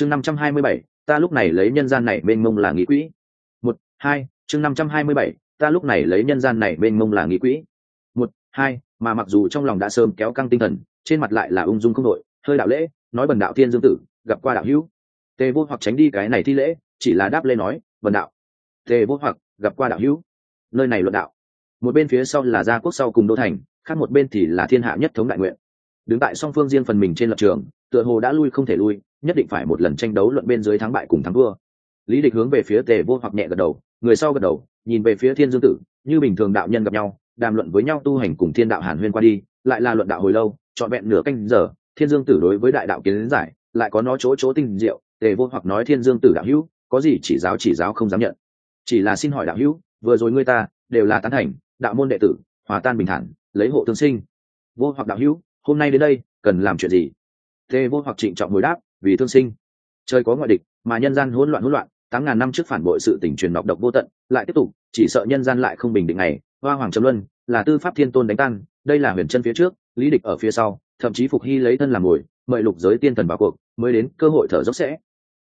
chương năm trăm hai mươi bảy, ta lúc này lấy nhân gian này mênh mông là nghĩ quỹ. Một, hai, chương năm trăm hai mươi bảy, ta lúc này lấy nhân gian này mênh mông là nghĩ quỹ. Một, hai, mà mặc dù trong lòng đã sớm kéo căng tinh thần, trên mặt lại là ung dung không đội hơi đạo lễ, nói bần đạo thiên dương tử, gặp qua đạo hữu. Tề vô hoặc tránh đi cái này thi lễ, chỉ là đáp lên nói, bần đạo. Tề vô hoặc, gặp qua đạo hữu. Nơi này luận đạo. Một bên phía sau là gia quốc sau cùng đô thành, khác một bên thì là thiên hạ nhất thống đại nguyện. Đứng tại song phương riêng phần mình trên lập trường, tựa hồ đã lui không thể lui nhất định phải một lần tranh đấu luận bên dưới thắng bại cùng thắng thua. Lý địch hướng về phía tề vô hoặc nhẹ gật đầu, người sau gật đầu, nhìn về phía thiên dương tử, như bình thường đạo nhân gặp nhau, đàm luận với nhau tu hành cùng thiên đạo hàn huyên qua đi, lại là luận đạo hồi lâu, trọn vẹn nửa canh giờ, thiên dương tử đối với đại đạo kiến giải, lại có nó chỗ chỗ tinh diệu, tề vô hoặc nói thiên dương tử đạo hữu, có gì chỉ giáo chỉ giáo không dám nhận. Chỉ là xin hỏi đạo hữu, vừa rồi ngươi ta, đều là tán thành, đạo môn đệ tử, hòa tan bình thản, lấy hộ tương sinh. Vô hoặc đạo hữu, hôm nay đến đây, cần làm chuyện gì? Tề vô hoặc trịnh trọng hồi đáp vì thương sinh. Trời có ngoại địch, mà nhân gian hỗn loạn hỗn loạn, tám ngàn năm trước phản bội sự tình truyền nọc độc vô tận, lại tiếp tục, chỉ sợ nhân gian lại không bình định này hoa hoàng trầm luân, là tư pháp thiên tôn đánh tan, đây là huyền chân phía trước, lý địch ở phía sau, thậm chí phục hy lấy thân làm mồi mời lục giới tiên thần vào cuộc, mới đến, cơ hội thở dốc sẽ.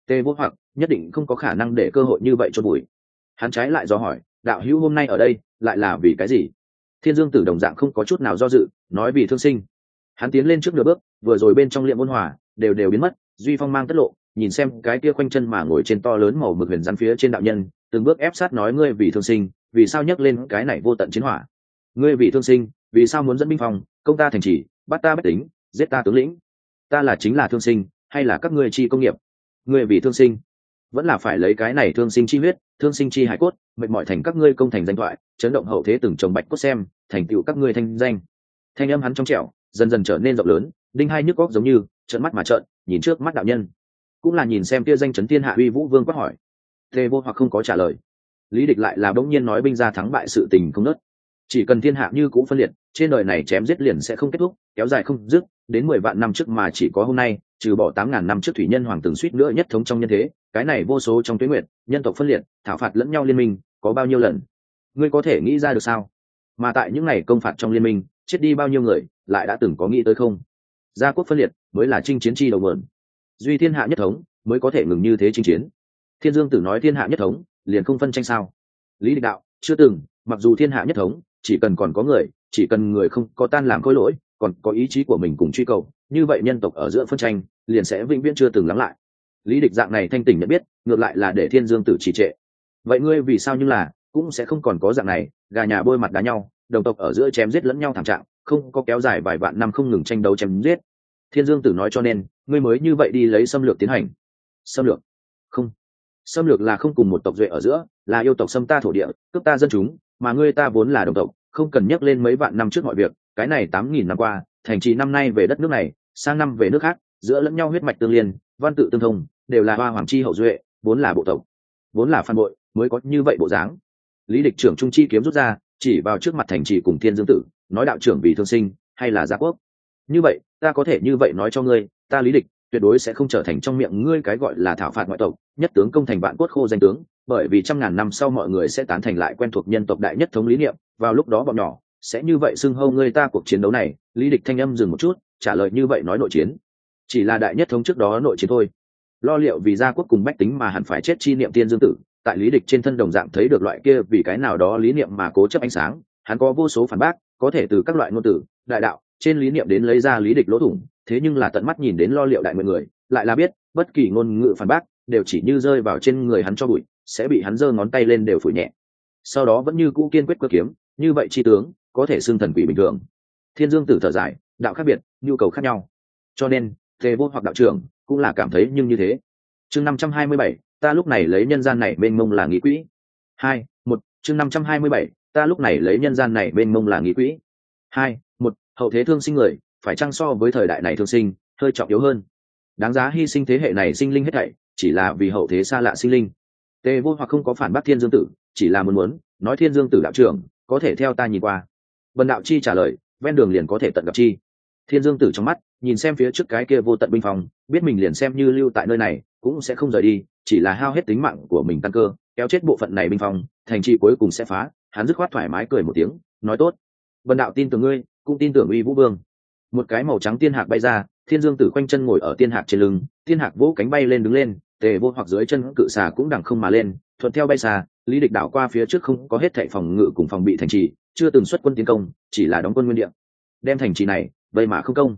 Tê vô hoặc, nhất định không có khả năng để cơ hội như vậy cho bụi. hắn trái lại do hỏi, đạo hữu hôm nay ở đây, lại là vì cái gì? Thiên dương tử đồng dạng không có chút nào do dự, nói vì thương sinh. Hắn tiến lên trước nửa bước, vừa rồi bên trong liệm ôn hòa, đều đều biến mất duy phong mang tất lộ, nhìn xem cái kia khoanh chân mà ngồi trên to lớn màu mực huyền rắn phía trên đạo nhân, từng bước ép sát nói ngươi vì thương sinh, vì sao nhắc lên cái này vô tận chiến hỏa? Ngươi vì thương sinh, vì sao muốn dẫn binh phòng, công ta thành trì, bắt ta bất tính, giết ta tướng lĩnh? Ta là chính là thương sinh, hay là các ngươi chi công nghiệp? Ngươi vì thương sinh, vẫn là phải lấy cái này thương sinh chi huyết, thương sinh chi hải cốt, mệt mỏi thành các ngươi công thành danh thoại, chấn động hậu thế từng chồng bạch cốt xem, thành tựu các ngươi thanh danh. Thanh âm hắn trong trẻo, dần dần trở nên rộng lớn, đinh hai nhức góc giống như, trợn mắt mà trợn nhìn trước mắt đạo nhân, cũng là nhìn xem kia danh chấn thiên hạ uy vũ vương quát hỏi. Tề vô hoặc không có trả lời. Lý địch lại là bỗng nhiên nói binh ra thắng bại sự tình không nớt. Chỉ cần thiên hạ như cũ phân liệt, trên đời này chém giết liền sẽ không kết thúc, kéo dài không dứt, đến mười vạn năm trước mà chỉ có hôm nay, trừ bỏ tám ngàn năm trước thủy nhân hoàng từng suýt nữa nhất thống trong nhân thế, cái này vô số trong tuyến nguyện nhân tộc phân liệt, thảo phạt lẫn nhau liên minh, có bao nhiêu lần? Ngươi có thể nghĩ ra được sao? Mà tại những ngày công phạt trong liên minh, chết đi bao nhiêu người, lại đã từng có nghĩ tới không? Gia quốc phân liệt mới là chinh chiến chi đầu mượn duy thiên hạ nhất thống mới có thể ngừng như thế chinh chiến. Thiên dương tử nói thiên hạ nhất thống liền không phân tranh sao? Lý địch đạo, chưa từng, mặc dù thiên hạ nhất thống, chỉ cần còn có người, chỉ cần người không có tan làm khối lỗi, còn có ý chí của mình cùng truy cầu, như vậy nhân tộc ở giữa phân tranh liền sẽ vĩnh viễn chưa từng lắng lại. Lý địch dạng này thanh tỉnh nhận biết, ngược lại là để thiên dương tử trì trệ. Vậy ngươi vì sao như là cũng sẽ không còn có dạng này, gà nhà bôi mặt đá nhau, đồng tộc ở giữa chém giết lẫn nhau thảm trạng không có kéo dài vài vạn năm không ngừng tranh đấu chém giết. Thiên dương tử nói cho nên, ngươi mới như vậy đi lấy xâm lược tiến hành. Xâm lược? Không. Xâm lược là không cùng một tộc duệ ở giữa, là yêu tộc xâm ta thổ địa, cướp ta dân chúng, mà ngươi ta vốn là đồng tộc, không cần nhắc lên mấy vạn năm trước mọi việc, cái này tám nghìn năm qua, thành trì năm nay về đất nước này, sang năm về nước khác, giữa lẫn nhau huyết mạch tương liên, văn tự tương thông, đều là hoa hoàng chi hậu duệ, vốn là bộ tộc, vốn là phan bội, mới có như vậy bộ dáng. Lý địch trưởng trung chi kiếm rút ra, chỉ vào trước mặt thành trì cùng thiên dương tử nói đạo trưởng vì thương sinh, hay là gia quốc? Như vậy, ta có thể như vậy nói cho ngươi, ta lý địch, tuyệt đối sẽ không trở thành trong miệng ngươi cái gọi là thảo phạt ngoại tộc, nhất tướng công thành vạn cốt khô danh tướng, bởi vì trăm ngàn năm sau mọi người sẽ tán thành lại quen thuộc nhân tộc đại nhất thống lý niệm, vào lúc đó bọn nhỏ sẽ như vậy xưng hâu ngươi ta cuộc chiến đấu này, lý địch thanh âm dừng một chút, trả lời như vậy nói nội chiến. Chỉ là đại nhất thống trước đó nội chiến thôi. Lo liệu vì gia quốc cùng bách tính mà hẳn phải chết chi niệm tiên dương tử, tại lý địch trên thân đồng dạng thấy được loại kia vì cái nào đó lý niệm mà cố chấp ánh sáng hắn có vô số phản bác có thể từ các loại ngôn từ, đại đạo trên lý niệm đến lấy ra lý địch lỗ thủng thế nhưng là tận mắt nhìn đến lo liệu đại mọi người lại là biết bất kỳ ngôn ngữ phản bác đều chỉ như rơi vào trên người hắn cho bụi sẽ bị hắn giơ ngón tay lên đều phủ nhẹ. Sau đó vẫn như cũ kiên quyết cơ kiếm như vậy chi tướng có thể xưng thần quỷ bình thường. Thiên dương tử thở dài đạo khác biệt nhu cầu khác nhau. Cho nên tề vô hoặc đạo trưởng cũng là cảm thấy nhưng như thế. Chương năm trăm hai mươi bảy ta lúc này lấy nhân gian này bên mông là nghĩ quỹ. Hai một chương năm trăm hai mươi bảy ta lúc này lấy nhân gian này bên mông là nghĩ quỹ. Hai, một, hậu thế thương sinh người, phải chăng so với thời đại này thương sinh, hơi trọng yếu hơn? Đáng giá hy sinh thế hệ này sinh linh hết thảy, chỉ là vì hậu thế xa lạ sinh linh. Tề vô hoặc không có phản bác thiên dương tử, chỉ là muốn muốn, nói thiên dương tử đạo trưởng, có thể theo ta nhìn qua. Vần đạo chi trả lời, ven đường liền có thể tận gặp chi. Thiên dương tử trong mắt, nhìn xem phía trước cái kia vô tận binh phòng, biết mình liền xem như lưu tại nơi này, cũng sẽ không rời đi, chỉ là hao hết tính mạng của mình tăng cơ, kéo chết bộ phận này binh phòng, thành trì cuối cùng sẽ phá hắn dứt khoát thoải mái cười một tiếng, nói tốt. Vần đạo tin tưởng ngươi, cũng tin tưởng uy vũ vương. Một cái màu trắng tiên hạc bay ra, thiên dương tử quanh chân ngồi ở tiên hạc trên lưng, tiên hạc vỗ cánh bay lên đứng lên, tề vô hoặc dưới chân cự xà cũng đằng không mà lên, thuận theo bay xa, lý địch đảo qua phía trước không có hết thệ phòng ngự cùng phòng bị thành trì, chưa từng xuất quân tiến công, chỉ là đóng quân nguyên địa. Đem thành trì này vậy mà không công.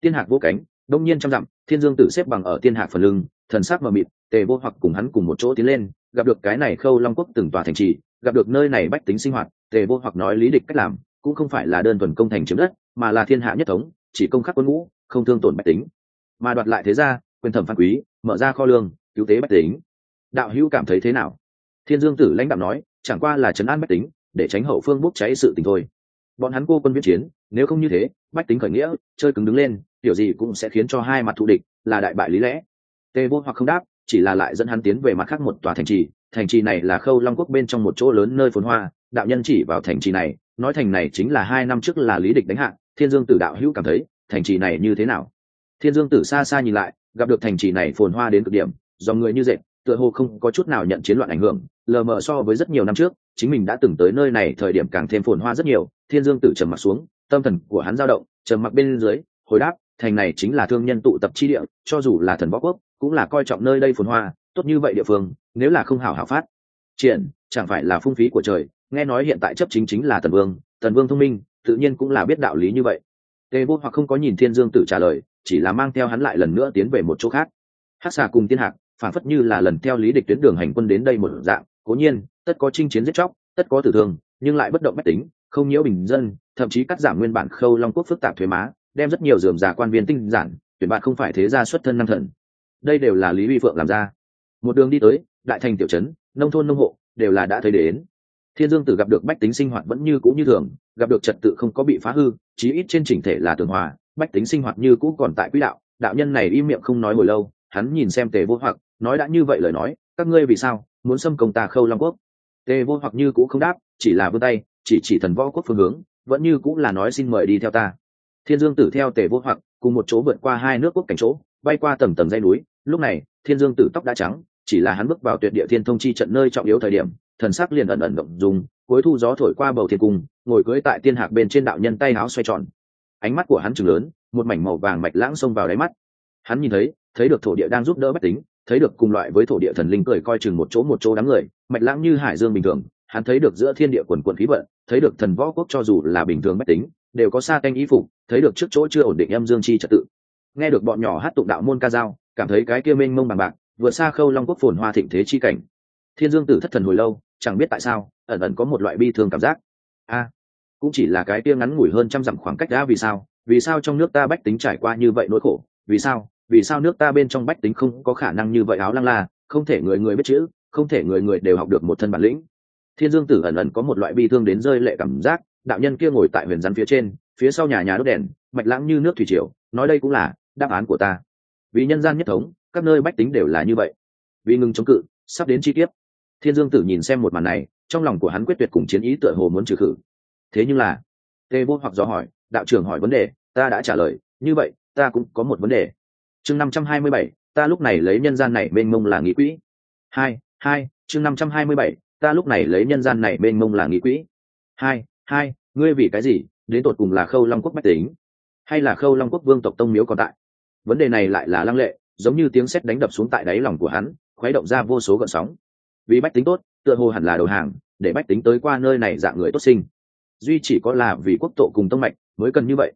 Tiên hạc vỗ cánh, đông nhiên trăm dặm, thiên dương tử xếp bằng ở tiên hạc phần lưng thần sắc mờ mịt, tề vô hoặc cùng hắn cùng một chỗ tiến lên, gặp được cái này khâu long quốc từng tòa thành trì, gặp được nơi này bách tính sinh hoạt, tề vô hoặc nói lý địch cách làm, cũng không phải là đơn thuần công thành chiếm đất, mà là thiên hạ nhất thống, chỉ công khắc quân ngũ, không thương tổn bách tính. Mà đoạt lại thế ra quyền thẩm phan quý, mở ra kho lương, cứu tế bách tính. Đạo hữu cảm thấy thế nào? Thiên dương tử lãnh đạo nói, chẳng qua là trấn an bách tính, để tránh hậu phương bốc cháy sự tình thôi. Bọn hắn cô quân viễn chiến, nếu không như thế, bách tính khởi nghĩa, chơi cứng đứng lên, kiểu gì cũng sẽ khiến cho hai mặt thù địch, là đại bại lý lẽ tề vô hoặc không đáp, chỉ là lại dẫn hắn tiến về mặt khác một tòa thành trì. Thành trì này là khâu long quốc bên trong một chỗ lớn nơi phồn hoa, đạo nhân chỉ vào thành trì này, nói thành này chính là hai năm trước là lý địch đánh hạ, thiên dương tử đạo hữu cảm thấy, thành trì này như thế nào? Thiên dương tử xa xa nhìn lại, gặp được thành trì này phồn hoa đến cực điểm, do người như dệt, tựa hồ không có chút nào nhận chiến loạn ảnh hưởng, lờ mờ so với rất nhiều năm trước, chính mình đã từng tới nơi này thời điểm càng thêm phồn hoa rất nhiều, thiên dương tử trầm mặc xuống, tâm thần của hắn dao động, trầm mặc bên dưới, hồi đáp, thành này chính là thương nhân tụ tập chi địa, cho dù là thần võ quốc cũng là coi trọng nơi đây phồn hoa, tốt như vậy địa phương, nếu là không hảo hảo phát. Triển, chẳng phải là phung phí của trời, nghe nói hiện tại chấp chính chính là tần vương tần vương thông minh, tự nhiên cũng là biết đạo lý như vậy. Tề vô hoặc không có nhìn thiên dương tử trả lời, chỉ là mang theo hắn lại lần nữa tiến về một chỗ khác. Hắc xà cùng tiên hạc, phản phất như là lần theo lý địch tuyến đường hành quân đến đây một dạng, cố nhiên, tất có chinh chiến giết chóc, tất có tử thương, nhưng lại bất động bách tính, không nhiễu bình dân, thậm chí cắt giảm nguyên bản khâu long quốc phức tạp thuế má, đem rất nhiều dườm già quan viên tinh giản, tuyển bạn không phải thế gia xuất thân năng thần đây đều là lý vi phượng làm ra. Một đường đi tới, đại thành tiểu trấn, nông thôn nông hộ, đều là đã thấy đến. Thiên dương tử gặp được bách tính sinh hoạt vẫn như cũ như thường, gặp được trật tự không có bị phá hư, chí ít trên chỉnh thể là tường hòa, bách tính sinh hoạt như cũ còn tại quỹ đạo đạo nhân này im miệng không nói hồi lâu, hắn nhìn xem tề vô hoặc, nói đã như vậy lời nói, các ngươi vì sao muốn xâm công ta khâu long quốc? Tề vô hoặc như cũ không đáp, chỉ là vươn tay, chỉ chỉ thần võ quốc phương hướng, vẫn như cũng là nói xin mời đi theo ta. Thiên dương tử theo tề vô hoặc, cùng một chỗ vượt qua hai nước quốc cảnh chỗ bay qua tầng tầng dây núi, lúc này, thiên dương tử tóc đã trắng, chỉ là hắn bước vào tuyệt địa thiên thông chi trận nơi trọng yếu thời điểm, thần sắc liền ẩn ẩn động dùng cuối thu gió thổi qua bầu thiên cung, ngồi cưỡi tại tiên hạc bên trên đạo nhân tay áo xoay tròn. Ánh mắt của hắn chừng lớn, một mảnh màu vàng mạch lãng xông vào đáy mắt. Hắn nhìn thấy thấy được thổ địa đang giúp đỡ bách tính, thấy được cùng loại với thổ địa thần linh cười coi chừng một chỗ một chỗ đám người, mạch lãng như hải dương bình thường. Hắn thấy được giữa thiên địa quần quần khí vận, thấy được thần võ quốc cho dù là bình thường bách tính, đều có xa canh ý phục, thấy được trước chỗ chưa ổn định âm dương chi trật tự nghe được bọn nhỏ hát tụng đạo môn ca dao, cảm thấy cái kia mênh mông bằng bạc vượt xa khâu long quốc phồn hoa thịnh thế chi cảnh. Thiên dương tử thất thần hồi lâu, chẳng biết tại sao, ẩn ẩn có một loại bi thương cảm giác. A, cũng chỉ là cái kia ngắn ngủi hơn trăm dặm khoảng cách đã vì sao vì sao trong nước ta bách tính trải qua như vậy nỗi khổ, vì sao vì sao nước ta bên trong bách tính không có khả năng như vậy áo lăng la, không thể người người biết chữ, không thể người người đều học được một thân bản lĩnh. Thiên dương tử ẩn ẩn có một loại bi thương đến rơi lệ cảm giác, đạo nhân kia ngồi tại huyền rắn phía trên, phía sau nhà nhà đốt đèn, mạch lãng như nước thủy triều, nói đây cũng là đáp án của ta. Vì nhân gian nhất thống, các nơi bách tính đều là như vậy. Vì ngừng chống cự, sắp đến chi tiết thiên dương tử nhìn xem một màn này, trong lòng của hắn quyết tuyệt cùng chiến ý tựa hồ muốn trừ khử. Thế nhưng là, tê vô hoặc do hỏi, đạo trưởng hỏi vấn đề, ta đã trả lời, như vậy, ta cũng có một vấn đề. Chương năm trăm hai mươi bảy, ta lúc này lấy nhân gian này mênh mông là nghĩ quỹ. Hai hai, chương năm trăm hai mươi bảy, ta lúc này lấy nhân gian này mênh mông là nghĩ quỹ. Hai hai, ngươi vì cái gì, đến tột cùng là khâu long quốc bách tính, hay là khâu long quốc vương tộc tông miếu còn tại? Vấn đề này lại là lăng lệ, giống như tiếng sét đánh đập xuống tại đáy lòng của hắn, khuấy động ra vô số gợn sóng. Vì bách tính tốt, tựa hồ hẳn là đầu hàng, để bách tính tới qua nơi này dạng người tốt sinh. Duy chỉ có là vì quốc tộ cùng tông mạch mới cần như vậy.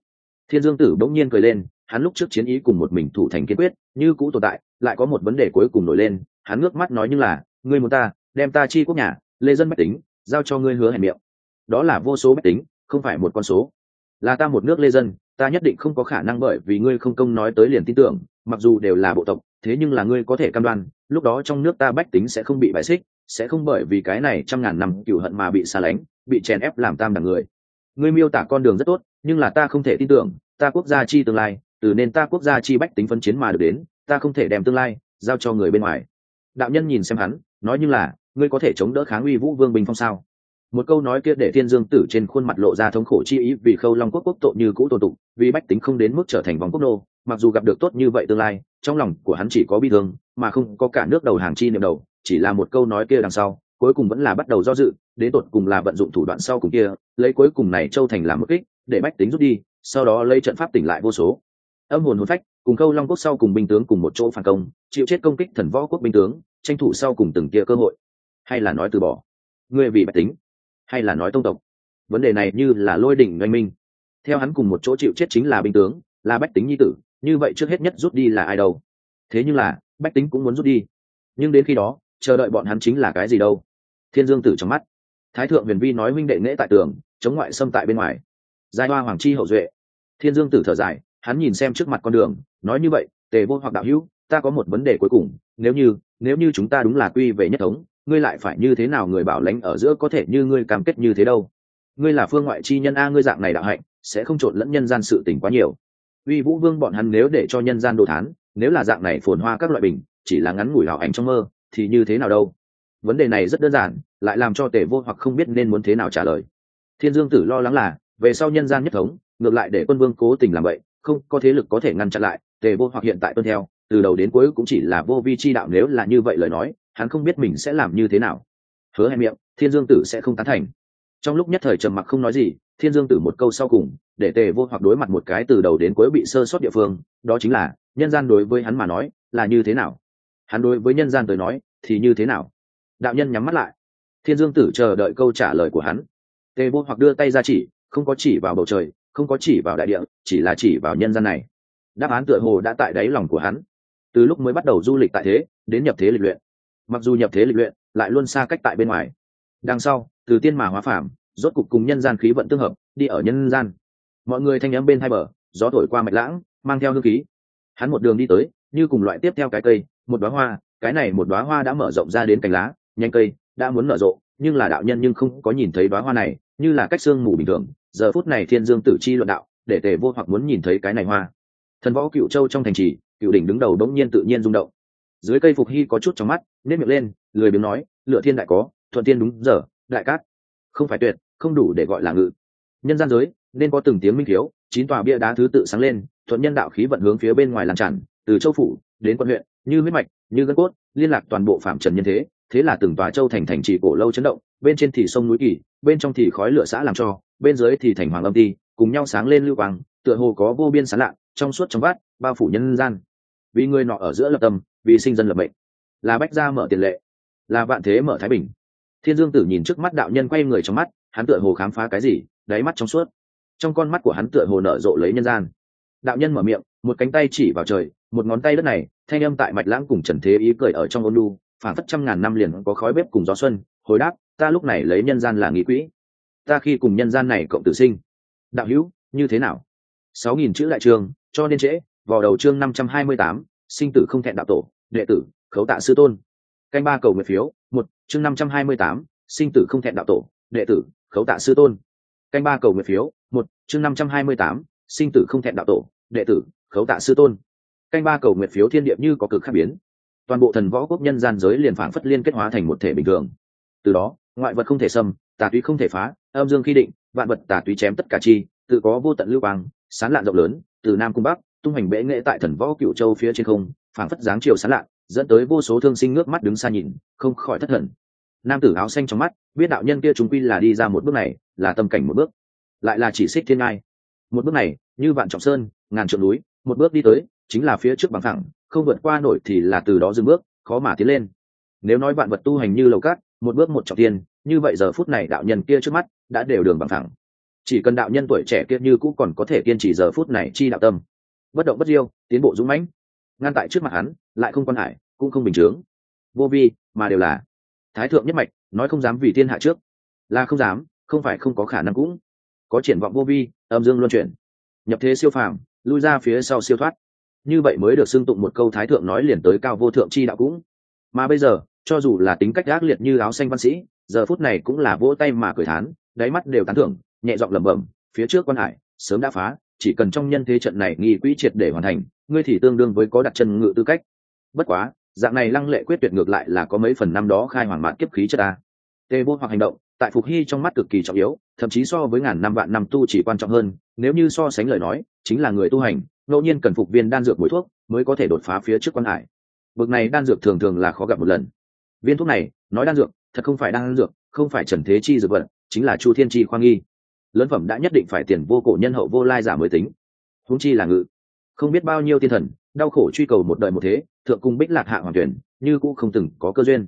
Thiên dương tử bỗng nhiên cười lên, hắn lúc trước chiến ý cùng một mình thủ thành kiên quyết, như cũ tồn tại, lại có một vấn đề cuối cùng nổi lên, hắn ngước mắt nói như là, ngươi muốn ta, đem ta chi quốc nhà, lê dân bách tính, giao cho ngươi hứa hẹn miệng. Đó là vô số bách tính, không phải một con số. Là ta một nước lê dân ta nhất định không có khả năng bởi vì ngươi không công nói tới liền tin tưởng, mặc dù đều là bộ tộc, thế nhưng là ngươi có thể cam đoan, lúc đó trong nước ta bách tính sẽ không bị bại xích, sẽ không bởi vì cái này trăm ngàn năm cửu hận mà bị xa lánh, bị chèn ép làm tam đẳng người. Ngươi miêu tả con đường rất tốt, nhưng là ta không thể tin tưởng, ta quốc gia chi tương lai, từ nên ta quốc gia chi bách tính phân chiến mà được đến, ta không thể đem tương lai giao cho người bên ngoài. Đạo nhân nhìn xem hắn, nói như là, ngươi có thể chống đỡ kháng uy vũ vương bình phong sao? Một câu nói kia để thiên dương tử trên khuôn mặt lộ ra thống khổ chi ý vì khâu long quốc quốc tội như cũ tồn tụng vì bách tính không đến mức trở thành vòng quốc nô, mặc dù gặp được tốt như vậy tương lai, trong lòng của hắn chỉ có bi thương, mà không có cả nước đầu hàng chi niệm đầu, chỉ là một câu nói kia đằng sau, cuối cùng vẫn là bắt đầu do dự, đến tột cùng là vận dụng thủ đoạn sau cùng kia, lấy cuối cùng này châu thành làm một kích, để bách tính rút đi, sau đó lấy trận pháp tỉnh lại vô số. Âm hồn hồn phách, cùng khâu long quốc sau cùng binh tướng cùng một chỗ phản công, chịu chết công kích thần võ quốc binh tướng, tranh thủ sau cùng từng kia cơ hội. Hay là nói từ bỏ. Ngươi vì bách tính hay là nói tông tộc? Vấn đề này như là lôi đỉnh oanh minh. Theo hắn cùng một chỗ chịu chết chính là binh tướng, là bách tính nhi tử, như vậy trước hết nhất rút đi là ai đâu? Thế nhưng là, bách tính cũng muốn rút đi. Nhưng đến khi đó, chờ đợi bọn hắn chính là cái gì đâu? Thiên dương tử trong mắt. Thái thượng huyền vi nói huynh đệ nghễ tại tường, chống ngoại xâm tại bên ngoài. Giai hoa hoàng chi hậu duệ. Thiên dương tử thở dài, hắn nhìn xem trước mặt con đường, nói như vậy, tề vô hoặc đạo hữu, ta có một vấn đề cuối cùng, nếu như nếu như chúng ta đúng là quy về nhất thống ngươi lại phải như thế nào người bảo lãnh ở giữa có thể như ngươi cam kết như thế đâu? Ngươi là phương ngoại chi nhân a, ngươi dạng này đạo hạnh, sẽ không trộn lẫn nhân gian sự tình quá nhiều. Uy vũ vương bọn hắn nếu để cho nhân gian đồ thán, nếu là dạng này phồn hoa các loại bình, chỉ là ngắn ngủi hảo ảnh trong mơ, thì như thế nào đâu? Vấn đề này rất đơn giản, lại làm cho tề vô hoặc không biết nên muốn thế nào trả lời. Thiên dương tử lo lắng là, về sau nhân gian nhất thống, ngược lại để quân vương cố tình làm vậy, không có thế lực có thể ngăn chặn lại, tề vô hoặc hiện tại tuân theo, từ đầu đến cuối cũng chỉ là vô vi chi đạo nếu là như vậy lời nói hắn không biết mình sẽ làm như thế nào. Hứa hẹn miệng, thiên dương tử sẽ không tán thành. Trong lúc nhất thời trầm mặc không nói gì, thiên dương tử một câu sau cùng, để tề vô hoặc đối mặt một cái từ đầu đến cuối bị sơ sót địa phương, đó chính là, nhân gian đối với hắn mà nói, là như thế nào? Hắn đối với nhân gian tới nói, thì như thế nào? Đạo nhân nhắm mắt lại. Thiên dương tử chờ đợi câu trả lời của hắn. Tề vô hoặc đưa tay ra chỉ, không có chỉ vào bầu trời, không có chỉ vào đại địa, chỉ là chỉ vào nhân gian này. Đáp án tựa hồ đã tại đáy lòng của hắn. Từ lúc mới bắt đầu du lịch tại thế, đến nhập thế lịch luyện mặc dù nhập thế lịch luyện, lại luôn xa cách tại bên ngoài. Đằng sau, từ tiên mà hóa phàm, rốt cục cùng nhân gian khí vận tương hợp, đi ở nhân gian. Mọi người thanh n bên hai bờ, gió thổi qua mạch lãng, mang theo hương khí. Hắn một đường đi tới, như cùng loại tiếp theo cái cây, một đoá hoa, cái này một đoá hoa đã mở rộng ra đến cành lá, nhanh cây, đã muốn nở rộ, nhưng là đạo nhân nhưng không có nhìn thấy đoá hoa này, như là cách sương mù bình thường. Giờ phút này thiên dương tử chi luận đạo, để tề vô hoặc muốn nhìn thấy cái này hoa. Thần võ cựu châu trong thành trì, cựu đỉnh đứng đầu đống nhiên tự nhiên rung động dưới cây phục hy có chút trong mắt, nếp miệng lên, lười biếng nói, lựa thiên đại có, thuận tiên đúng giờ, đại cát. Không phải tuyệt, không đủ để gọi là ngự. Nhân gian giới, nên có từng tiếng minh thiếu, chín tòa bia đá thứ tự sáng lên, thuận nhân đạo khí vận hướng phía bên ngoài làm tràn, từ châu phủ đến quận huyện, như huyết mạch, như gân cốt, liên lạc toàn bộ phạm trần nhân thế thế là từng tòa châu thành thành trì cổ lâu chấn động, bên trên thì sông núi kỳ, bên trong thì khói lửa xã làm cho, bên dưới thì thành hoàng âm ti, cùng nhau sáng lên lưu quang, tựa hồ có vô biên sán lạ, trong suốt trong vát bao phủ nhân gian. Vì người nọ ở giữa lập tâm vì sinh dân lập mệnh. Là bách gia mở tiền lệ, là vạn thế mở thái bình. Thiên dương tử nhìn trước mắt đạo nhân quay người trong mắt, hắn tựa hồ khám phá cái gì, đáy mắt trong suốt. Trong con mắt của hắn tựa hồ nở rộ lấy nhân gian. Đạo nhân mở miệng, một cánh tay chỉ vào trời, một ngón tay đất này, thanh âm tại mạch lãng cùng trần thế ý cười ở trong ôn lu phản phất trăm ngàn năm liền có khói bếp cùng gió xuân, hồi đáp, ta lúc này lấy nhân gian là nghĩ quỹ. Ta khi cùng nhân gian này cộng tử sinh. Đạo hữu, như thế nào? Sáu nghìn chữ đại trường, cho nên trễ, vào đầu chương năm trăm hai mươi tám sinh tử không thẹn đạo tổ, đệ tử, khấu tạ sư tôn. Canh ba cầu nguyện phiếu, một, chương năm trăm hai mươi tám, sinh tử không thẹn đạo tổ, đệ tử, khấu tạ sư tôn. Canh ba cầu nguyện phiếu, một, chương năm trăm hai mươi tám, sinh tử không thẹn đạo tổ, đệ tử, khấu tạ sư tôn. Canh ba cầu nguyện phiếu thiên điệp như có cực khác biến. Toàn bộ thần võ quốc nhân gian giới liền phảng phất liên kết hóa thành một thể bình thường. Từ đó, ngoại vật không thể xâm, tà túy không thể phá, âm dương khi định, vạn vật tà túy chém tất cả chi, tự có vô tận lưu quang, sán lạn rộng lớn, từ nam cung bắc tung hành bệ nghệ tại thần võ cựu châu phía trên không phảng phất dáng chiều sán lạ, dẫn tới vô số thương sinh nước mắt đứng xa nhìn không khỏi thất thần. Nam tử áo xanh trong mắt biết đạo nhân kia chúng quy là đi ra một bước này là tâm cảnh một bước. Lại là chỉ xích thiên ngai. Một bước này như vạn trọng sơn ngàn trượng núi một bước đi tới chính là phía trước bằng thẳng không vượt qua nổi thì là từ đó dừng bước khó mà tiến lên. Nếu nói bạn vật tu hành như lầu cát một bước một trọng tiên như vậy giờ phút này đạo nhân kia trước mắt đã đều đường bằng thẳng chỉ cần đạo nhân tuổi trẻ kia như cũng còn có thể kiên trì giờ phút này chi đạo tâm bất động bất diêu, tiến bộ dũng mãnh. Ngăn tại trước mặt hắn, lại không quan hải cũng không bình chướng. Vô vi, mà đều là thái thượng nhất mạch, nói không dám vì thiên hạ trước. Là không dám, không phải không có khả năng cũng. Có triển vọng vô vi, âm dương luân chuyển. Nhập thế siêu phàm, lui ra phía sau siêu thoát. Như vậy mới được xưng tụng một câu thái thượng nói liền tới cao vô thượng chi đạo cũng. Mà bây giờ, cho dù là tính cách ác liệt như áo xanh văn sĩ, giờ phút này cũng là vỗ tay mà cười thán, đáy mắt đều tán thưởng, nhẹ giọng lẩm bẩm, phía trước quan hải, sớm đã phá chỉ cần trong nhân thế trận này nghi quỹ triệt để hoàn thành, ngươi thì tương đương với có đặt chân ngự tư cách. Bất quá, dạng này lăng lệ quyết tuyệt ngược lại là có mấy phần năm đó khai hoàng mạn kiếp khí chất ta. Tê vô hoặc hành động, tại phục hy trong mắt cực kỳ trọng yếu, thậm chí so với ngàn năm vạn năm tu chỉ quan trọng hơn, nếu như so sánh lời nói, chính là người tu hành, ngẫu nhiên cần phục viên đan dược mũi thuốc mới có thể đột phá phía trước quan hải. Bậc này đan dược thường thường là khó gặp một lần. Viên thuốc này, nói đan dược, thật không phải đan dược, không phải trần thế chi dược vật, chính là chu thiên chi khoa nghi lớn phẩm đã nhất định phải tiền vô cổ nhân hậu vô lai giả mới tính. Huống chi là ngự. Không biết bao nhiêu tiên thần, đau khổ truy cầu một đời một thế, thượng cung bích lạc hạ hoàng tuyển, như cũng không từng có cơ duyên.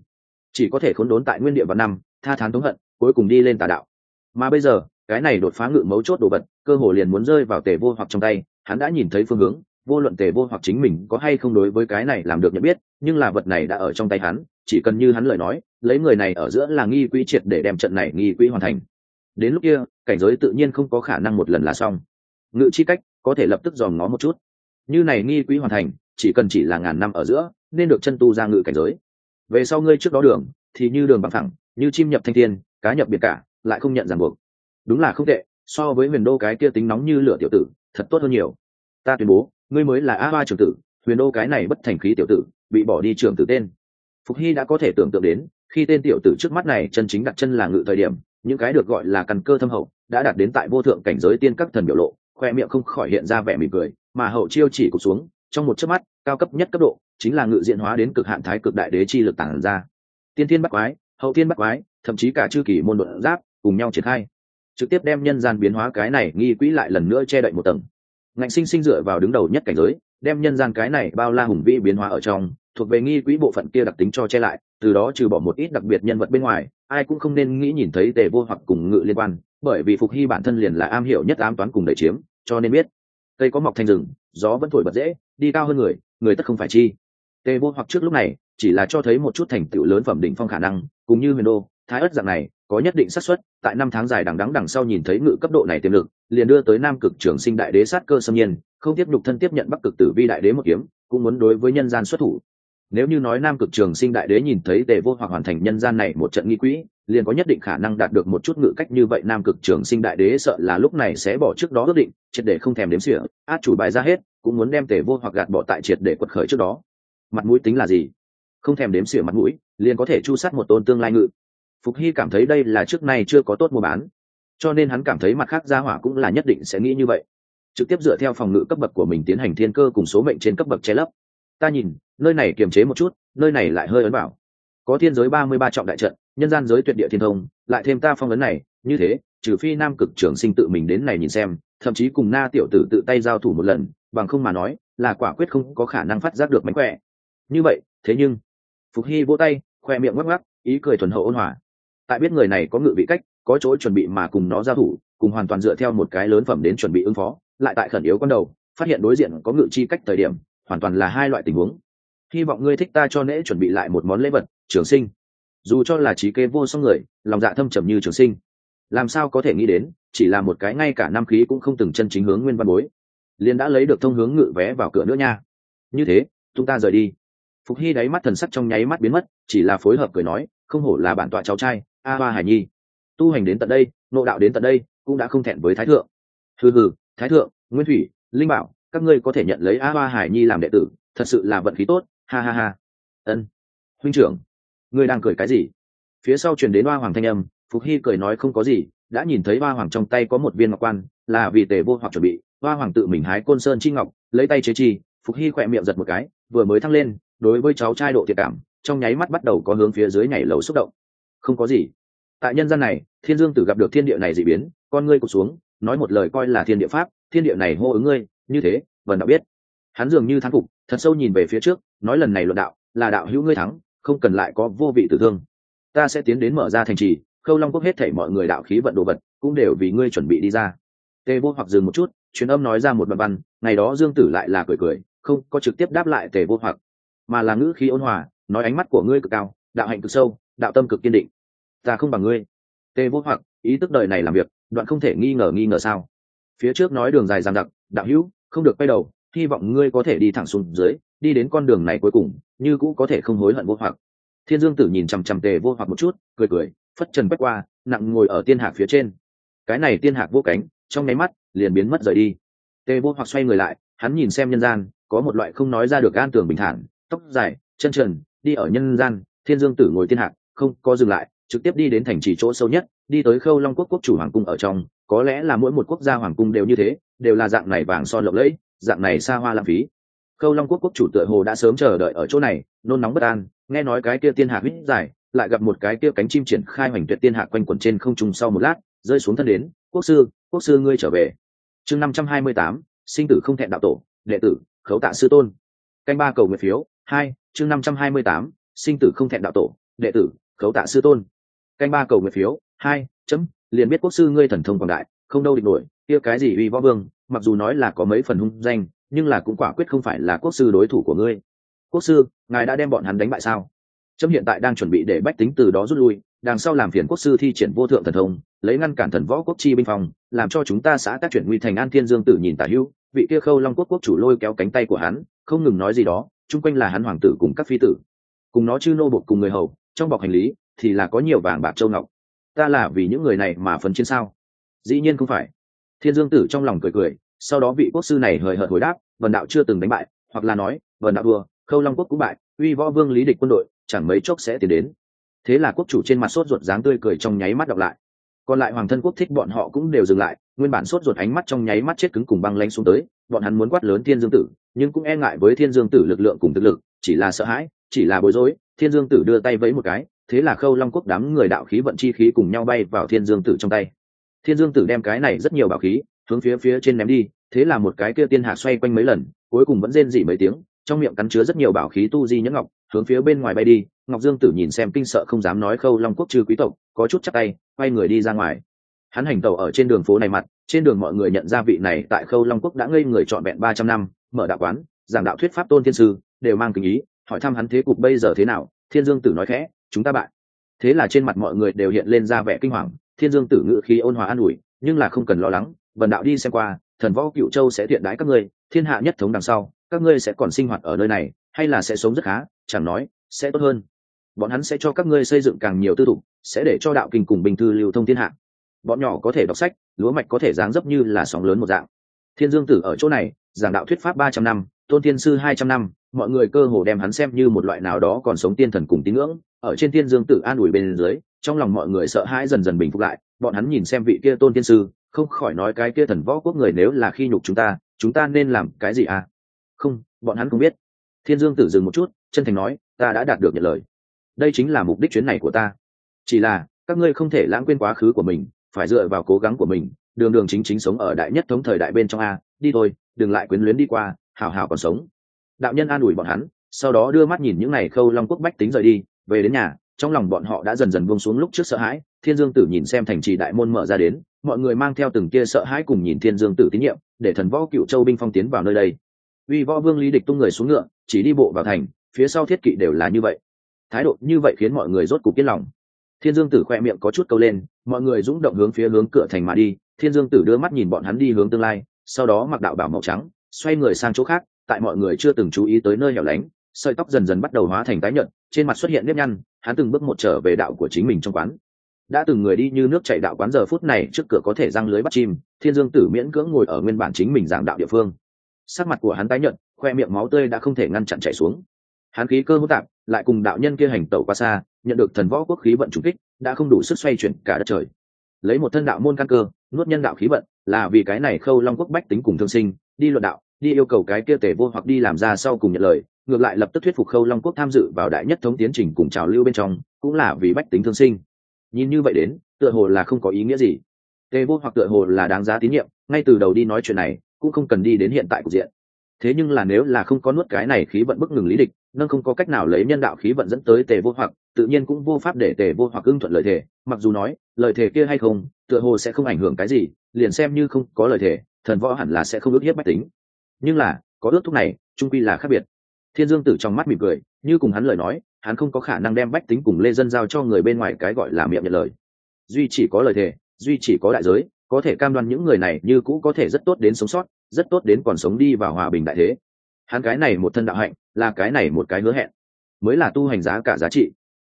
Chỉ có thể khốn đốn tại nguyên địa vào năm, tha thán thống hận, cuối cùng đi lên tà đạo. Mà bây giờ, cái này đột phá ngự mấu chốt đồ vật, cơ hồ liền muốn rơi vào tề vô hoặc trong tay, hắn đã nhìn thấy phương hướng, vô luận tề vô hoặc chính mình có hay không đối với cái này làm được nhận biết, nhưng là vật này đã ở trong tay hắn, chỉ cần như hắn lời nói, lấy người này ở giữa là nghi quỹ triệt để đem trận này nghi quỹ hoàn thành đến lúc kia, cảnh giới tự nhiên không có khả năng một lần là xong. Ngự chi cách có thể lập tức dòm ngó một chút. Như này nghi quỹ hoàn thành, chỉ cần chỉ là ngàn năm ở giữa, nên được chân tu ra ngự cảnh giới. Về sau ngươi trước đó đường, thì như đường bằng thẳng như chim nhập thanh thiên, cá nhập biệt cả, lại không nhận ràng buộc. Đúng là không tệ, so với huyền đô cái kia tính nóng như lửa tiểu tử, thật tốt hơn nhiều. Ta tuyên bố, ngươi mới là a ba trường tử, huyền đô cái này bất thành khí tiểu tử, bị bỏ đi trường tử tên. Phục hy đã có thể tưởng tượng đến, khi tên tiểu tử trước mắt này chân chính đặt chân là ngự thời điểm những cái được gọi là căn cơ thâm hậu đã đạt đến tại vô thượng cảnh giới tiên các thần biểu lộ, khoe miệng không khỏi hiện ra vẻ mỉm cười, mà hậu chiêu chỉ cục xuống, trong một chớp mắt, cao cấp nhất cấp độ, chính là ngự diện hóa đến cực hạn thái cực đại đế chi lực tản ra. Tiên thiên bắt quái, hậu thiên bắt quái, thậm chí cả chư kỳ môn luận giáp cùng nhau triển khai, trực tiếp đem nhân gian biến hóa cái này nghi quỹ lại lần nữa che đậy một tầng. Ngạnh sinh sinh dựa vào đứng đầu nhất cảnh giới, đem nhân gian cái này bao la hùng vĩ biến hóa ở trong, thuộc về nghi quỹ bộ phận kia đặc tính cho che lại từ đó trừ bỏ một ít đặc biệt nhân vật bên ngoài, ai cũng không nên nghĩ nhìn thấy tề vô hoặc cùng ngự liên quan, bởi vì phục hy bản thân liền là am hiểu nhất ám toán cùng đẩy chiếm, cho nên biết, cây có mọc thành rừng, gió vẫn thổi bật dễ, đi cao hơn người người tất không phải chi. Tề vô hoặc trước lúc này, chỉ là cho thấy một chút thành tựu lớn phẩm đỉnh phong khả năng cũng như huyền đô, thái ất dạng này, có nhất định xác suất, tại năm tháng dài đằng đắng đằng sau nhìn thấy ngự cấp độ này tiềm lực, liền đưa tới nam cực trường sinh đại đế sát cơ xâm nhiên, không tiếp nhục thân tiếp nhận bắc cực tử vi đại đế một kiếm, cũng muốn đối với nhân gian xuất thủ nếu như nói nam cực trường sinh đại đế nhìn thấy tề vô hoặc hoàn thành nhân gian này một trận nghi quỹ, liền có nhất định khả năng đạt được một chút ngự cách như vậy. Nam cực trường sinh đại đế sợ là lúc này sẽ bỏ trước đó ước định, triệt để không thèm đếm xỉa, át chủ bài ra hết, cũng muốn đem tề vô hoặc gạt bỏ tại triệt để quật khởi trước đó. Mặt mũi tính là gì? Không thèm đếm xỉa mặt mũi, liền có thể chu sát một tôn tương lai ngự. Phục hy cảm thấy đây là trước nay chưa có tốt mua bán, cho nên hắn cảm thấy mặt khác gia hỏa cũng là nhất định sẽ nghĩ như vậy. Trực tiếp dựa theo phòng ngự cấp bậc của mình tiến hành thiên cơ cùng số mệnh trên cấp bậc che lấp. Ta nhìn nơi này kiềm chế một chút, nơi này lại hơi ấn bảo. Có thiên giới ba mươi ba trọng đại trận, nhân gian giới tuyệt địa thiên thông, lại thêm ta phong ấn này, như thế, trừ phi nam cực trưởng sinh tự mình đến này nhìn xem, thậm chí cùng na tiểu tử tự tay giao thủ một lần, bằng không mà nói, là quả quyết không có khả năng phát giác được mánh khỏe. Như vậy, thế nhưng, phục hy vỗ tay, khoe miệng ngắc ngắc ý cười thuần hậu ôn hòa. Tại biết người này có ngự vị cách, có chỗ chuẩn bị mà cùng nó giao thủ, cùng hoàn toàn dựa theo một cái lớn phẩm đến chuẩn bị ứng phó, lại tại khẩn yếu con đầu, phát hiện đối diện có ngự chi cách thời điểm, hoàn toàn là hai loại tình huống hy vọng ngươi thích ta cho nễ chuẩn bị lại một món lễ vật, trường sinh. Dù cho là trí kế vô song người, lòng dạ thâm trầm như trường sinh. Làm sao có thể nghĩ đến, chỉ là một cái ngay cả năm khí cũng không từng chân chính hướng nguyên văn bối. Liền đã lấy được thông hướng ngự vé vào cửa nữa nha. Như thế, chúng ta rời đi. Phục hy đáy mắt thần sắc trong nháy mắt biến mất, chỉ là phối hợp cười nói, không hổ là bản tọa cháu trai, a hoa hải nhi. Tu hành đến tận đây, nộ đạo đến tận đây, cũng đã không thẹn với thái thượng. Thư hừ, thái thượng, nguyên thủy, linh bảo, các ngươi có thể nhận lấy a hoa hải nhi làm đệ tử, thật sự là vận khí tốt ha ha ha. Ân. Huynh trưởng, ngươi đang cười cái gì? Phía sau truyền đến hoa hoàng thanh âm, phục hy cười nói không có gì, đã nhìn thấy hoa hoàng trong tay có một viên ngọc quan, là vì tề vô hoặc chuẩn bị. Hoa hoàng tự mình hái côn sơn chi ngọc, lấy tay chế chi, phục hy khỏe miệng giật một cái, vừa mới thăng lên, đối với cháu trai độ thiệt cảm, trong nháy mắt bắt đầu có hướng phía dưới nhảy lầu xúc động. Không có gì. Tại nhân gian này, thiên dương tử gặp được thiên địa này dị biến, con ngươi cụt xuống, nói một lời coi là thiên địa pháp, thiên địa này hô ứng ngươi, như thế, vần đạo biết. Hắn dường như thán phục, thật sâu nhìn về phía trước nói lần này luận đạo, là đạo hữu ngươi thắng, không cần lại có vô vị tử thương. Ta sẽ tiến đến mở ra thành trì, khâu long quốc hết thảy mọi người đạo khí vận đồ vật, cũng đều vì ngươi chuẩn bị đi ra. Tề vô hoặc dừng một chút, truyền âm nói ra một đoạn văn, ngày đó dương tử lại là cười cười, không có trực tiếp đáp lại tề vô hoặc, mà là ngữ khí ôn hòa, nói ánh mắt của ngươi cực cao, đạo hạnh cực sâu, đạo tâm cực kiên định. Ta không bằng ngươi. Tề vô hoặc, ý tức đời này làm việc, đoạn không thể nghi ngờ nghi ngờ sao. Phía trước nói đường dài dằng đặc đạo hữu, không được quay đầu hy vọng ngươi có thể đi thẳng xuống dưới, đi đến con đường này cuối cùng, như cũ có thể không hối hận vô hoặc. Thiên dương tử nhìn chằm chằm tề vô hoặc một chút, cười cười, phất trần quét qua, nặng ngồi ở tiên hạc phía trên. Cái này tiên hạc vô cánh, trong nháy mắt, liền biến mất rời đi. Tề vô hoặc xoay người lại, hắn nhìn xem nhân gian, có một loại không nói ra được an tường bình thản, tóc dài, chân trần, đi ở nhân gian, thiên dương tử ngồi tiên hạc, không có dừng lại, trực tiếp đi đến thành trì chỗ sâu nhất, đi tới khâu long quốc quốc chủ hoàng cung ở trong, có lẽ là mỗi một quốc gia hoàng cung đều như thế, đều là dạng này vàng son lộng lẫy dạng này xa hoa lãng phí. Khâu long quốc quốc chủ tựa hồ đã sớm chờ đợi ở chỗ này, nôn nóng bất an, nghe nói cái kia tiên hạ huyết dài, lại gặp một cái kia cánh chim triển khai hoành tuyệt tiên hạ quanh quẩn trên không trung sau một lát, rơi xuống thân đến, quốc sư quốc sư ngươi trở về. Chương năm trăm hai mươi tám, sinh tử không thẹn đạo tổ, đệ tử, khấu tạ sư tôn. Canh ba cầu nguyện phiếu, hai, chương năm trăm hai mươi tám, sinh tử không thẹn đạo tổ, đệ tử, khấu tạ sư tôn. Canh ba cầu nguyện phiếu, hai, chấm, liền biết quốc sư ngươi thần thông quảng đại, không đâu địch nổi, kia cái gì uy võ vương mặc dù nói là có mấy phần hung danh, nhưng là cũng quả quyết không phải là quốc sư đối thủ của ngươi. Quốc sư, ngài đã đem bọn hắn đánh bại sao? Trâm hiện tại đang chuẩn bị để bách tính từ đó rút lui, đằng sau làm phiền quốc sư thi triển vô thượng thần thông, lấy ngăn cản thần võ quốc chi binh phòng làm cho chúng ta xã tác chuyển nguy thành an thiên dương tử nhìn tả hữu, vị kia khâu long quốc quốc chủ lôi kéo cánh tay của hắn, không ngừng nói gì đó, chung quanh là hắn hoàng tử cùng các phi tử. Cùng nó chư nô bột cùng người hầu, trong bọc hành lý thì là có nhiều vàng bạc châu ngọc. Ta là vì những người này mà phấn chiến sao? Dĩ nhiên không phải thiên dương tử trong lòng cười cười, sau đó vị quốc sư này hời hợt hồi đáp vần đạo chưa từng đánh bại, hoặc là nói vần đạo vừa khâu long quốc cũng bại, uy võ vương lý địch quân đội, chẳng mấy chốc sẽ tiến đến. Thế là quốc chủ trên mặt sốt ruột dáng tươi cười trong nháy mắt đọc lại. Còn lại hoàng thân quốc thích bọn họ cũng đều dừng lại, nguyên bản sốt ruột ánh mắt trong nháy mắt chết cứng cùng băng lanh xuống tới, bọn hắn muốn quát lớn thiên dương tử, nhưng cũng e ngại với thiên dương tử lực lượng cùng thực lực, chỉ là sợ hãi, chỉ là bối rối, thiên dương tử đưa tay vẫy một cái, thế là khâu long quốc đám người đạo khí vận chi khí cùng nhau bay vào thiên dương tử trong tay thiên dương tử đem cái này rất nhiều bảo khí hướng phía phía trên ném đi, thế là một cái kia tiên hạ xoay quanh mấy lần, cuối cùng vẫn rên dỉ mấy tiếng, trong miệng cắn chứa rất nhiều bảo khí tu di nhẫn ngọc, hướng phía bên ngoài bay đi. Ngọc dương tử nhìn xem kinh sợ không dám nói khâu long quốc trừ quý tộc, có chút chắc tay, quay người đi ra ngoài. Hắn hành tẩu ở trên đường phố này mặt, trên đường mọi người nhận ra vị này tại khâu long quốc đã ngây người trọn vẹn ba trăm năm, mở đạo quán, giảng đạo thuyết pháp tôn thiên sư, đều mang kinh ý, hỏi thăm hắn thế cục bây giờ thế nào. Thiên dương tử nói khẽ, chúng ta bạn. thế là trên mặt mọi người đều hiện lên ra vẻ kinh hoàng thiên dương tử ngự khí ôn hòa an ủi, nhưng là không cần lo lắng, vần đạo đi xem qua, thần võ cựu châu sẽ thiện đãi các ngươi, thiên hạ nhất thống đằng sau, các ngươi sẽ còn sinh hoạt ở nơi này, hay là sẽ sống rất khá, chẳng nói, sẽ tốt hơn. Bọn hắn sẽ cho các ngươi xây dựng càng nhiều tư thục, sẽ để cho đạo kinh cùng bình thư lưu thông thiên hạ. Bọn nhỏ có thể đọc sách, lúa mạch có thể dáng dấp như là sóng lớn một dạng. Thiên dương tử ở chỗ này, giảng đạo thuyết pháp ba trăm năm, tôn tiên sư hai trăm năm, mọi người cơ hồ đem hắn xem như một loại nào đó còn sống tiên thần cùng tín ngưỡng, ở trên thiên dương tử an ủi bên dưới trong lòng mọi người sợ hãi dần dần bình phục lại, bọn hắn nhìn xem vị kia tôn tiên sư, không khỏi nói cái kia thần võ quốc người nếu là khi nhục chúng ta chúng ta nên làm cái gì à? Không, bọn hắn không biết. Thiên dương tử dừng một chút, chân thành nói, ta đã đạt được nhận lời. Đây chính là mục đích chuyến này của ta. Chỉ là, các ngươi không thể lãng quên quá khứ của mình, phải dựa vào cố gắng của mình, đường đường chính chính sống ở đại nhất thống thời đại bên trong a, đi thôi, đừng lại quyến luyến đi qua hào hào còn sống. Đạo nhân an ủi bọn hắn, sau đó đưa mắt nhìn những n à y khâu long quốc bách tính rời đi, về đến nhà trong lòng bọn họ đã dần dần buông xuống lúc trước sợ hãi, thiên dương tử nhìn xem thành trì đại môn mở ra đến, mọi người mang theo từng kia sợ hãi cùng nhìn thiên dương tử tín nhiệm, để thần võ cựu châu binh phong tiến vào nơi đây. Uy võ vương lý địch tung người xuống ngựa, chỉ đi bộ vào thành, phía sau thiết kỵ đều là như vậy. Thái độ như vậy khiến mọi người rốt cục yên lòng. Thiên dương tử khoe miệng có chút câu lên, mọi người rúng động hướng phía hướng cửa thành mà đi, thiên dương tử đưa mắt nhìn bọn hắn đi hướng tương lai, sau đó mặc đạo bảo màu trắng, xoay người sang chỗ khác, tại mọi người chưa từng chú ý tới nơi hẻo lánh, sợi tóc dần dần bắt đầu hóa thành tái nhợt, trên mặt xuất hiện nếp nhăn hắn từng bước một trở về đạo của chính mình trong quán. Đã từng người đi như nước chảy đạo quán giờ phút này trước cửa có thể răng lưới bắt chim, thiên dương tử miễn cưỡng ngồi ở nguyên bản chính mình giảng đạo địa phương. Sắc mặt của hắn tái nhợt, khoe miệng máu tươi đã không thể ngăn chặn chảy xuống. Hắn khí cơ hỗn tạp, lại cùng đạo nhân kia hành tẩu qua xa, nhận được thần võ quốc khí vận trùng kích, đã không đủ sức xoay chuyển cả đất trời. Lấy một thân đạo môn căn cơ, nuốt nhân đạo khí vận, là vì cái này khâu long quốc bách tính cùng thương sinh, đi luận đạo, đi yêu cầu cái kia tề vô hoặc đi làm ra sau cùng nhận lời ngược lại lập tức thuyết phục khâu long quốc tham dự vào đại nhất thống tiến trình cùng trào lưu bên trong, cũng là vì bách tính thương sinh. Nhìn như vậy đến, tựa hồ là không có ý nghĩa gì. Tề vô hoặc tựa hồ là đáng giá tín nhiệm, ngay từ đầu đi nói chuyện này, cũng không cần đi đến hiện tại cục diện. Thế nhưng là nếu là không có nuốt cái này khí vận bức ngừng lý địch, nâng không có cách nào lấy nhân đạo khí vận dẫn tới tề vô hoặc, tự nhiên cũng vô pháp để tề vô hoặc ưng thuận lời thề, mặc dù nói, lời thề kia hay không, tựa hồ sẽ không ảnh hưởng cái gì, liền xem như không có lời thề, thần võ hẳn là sẽ không ước hiếp bách tính. Nhưng là, có ước thúc này, trung quy là khác biệt thiên dương tử trong mắt mỉm cười, như cùng hắn lời nói, hắn không có khả năng đem bách tính cùng lê dân giao cho người bên ngoài cái gọi là miệng nhận lời. Duy chỉ có lời thề, duy chỉ có đại giới, có thể cam đoan những người này như cũ có thể rất tốt đến sống sót, rất tốt đến còn sống đi vào hòa bình đại thế. Hắn cái này một thân đạo hạnh, là cái này một cái hứa hẹn, mới là tu hành giá cả giá trị.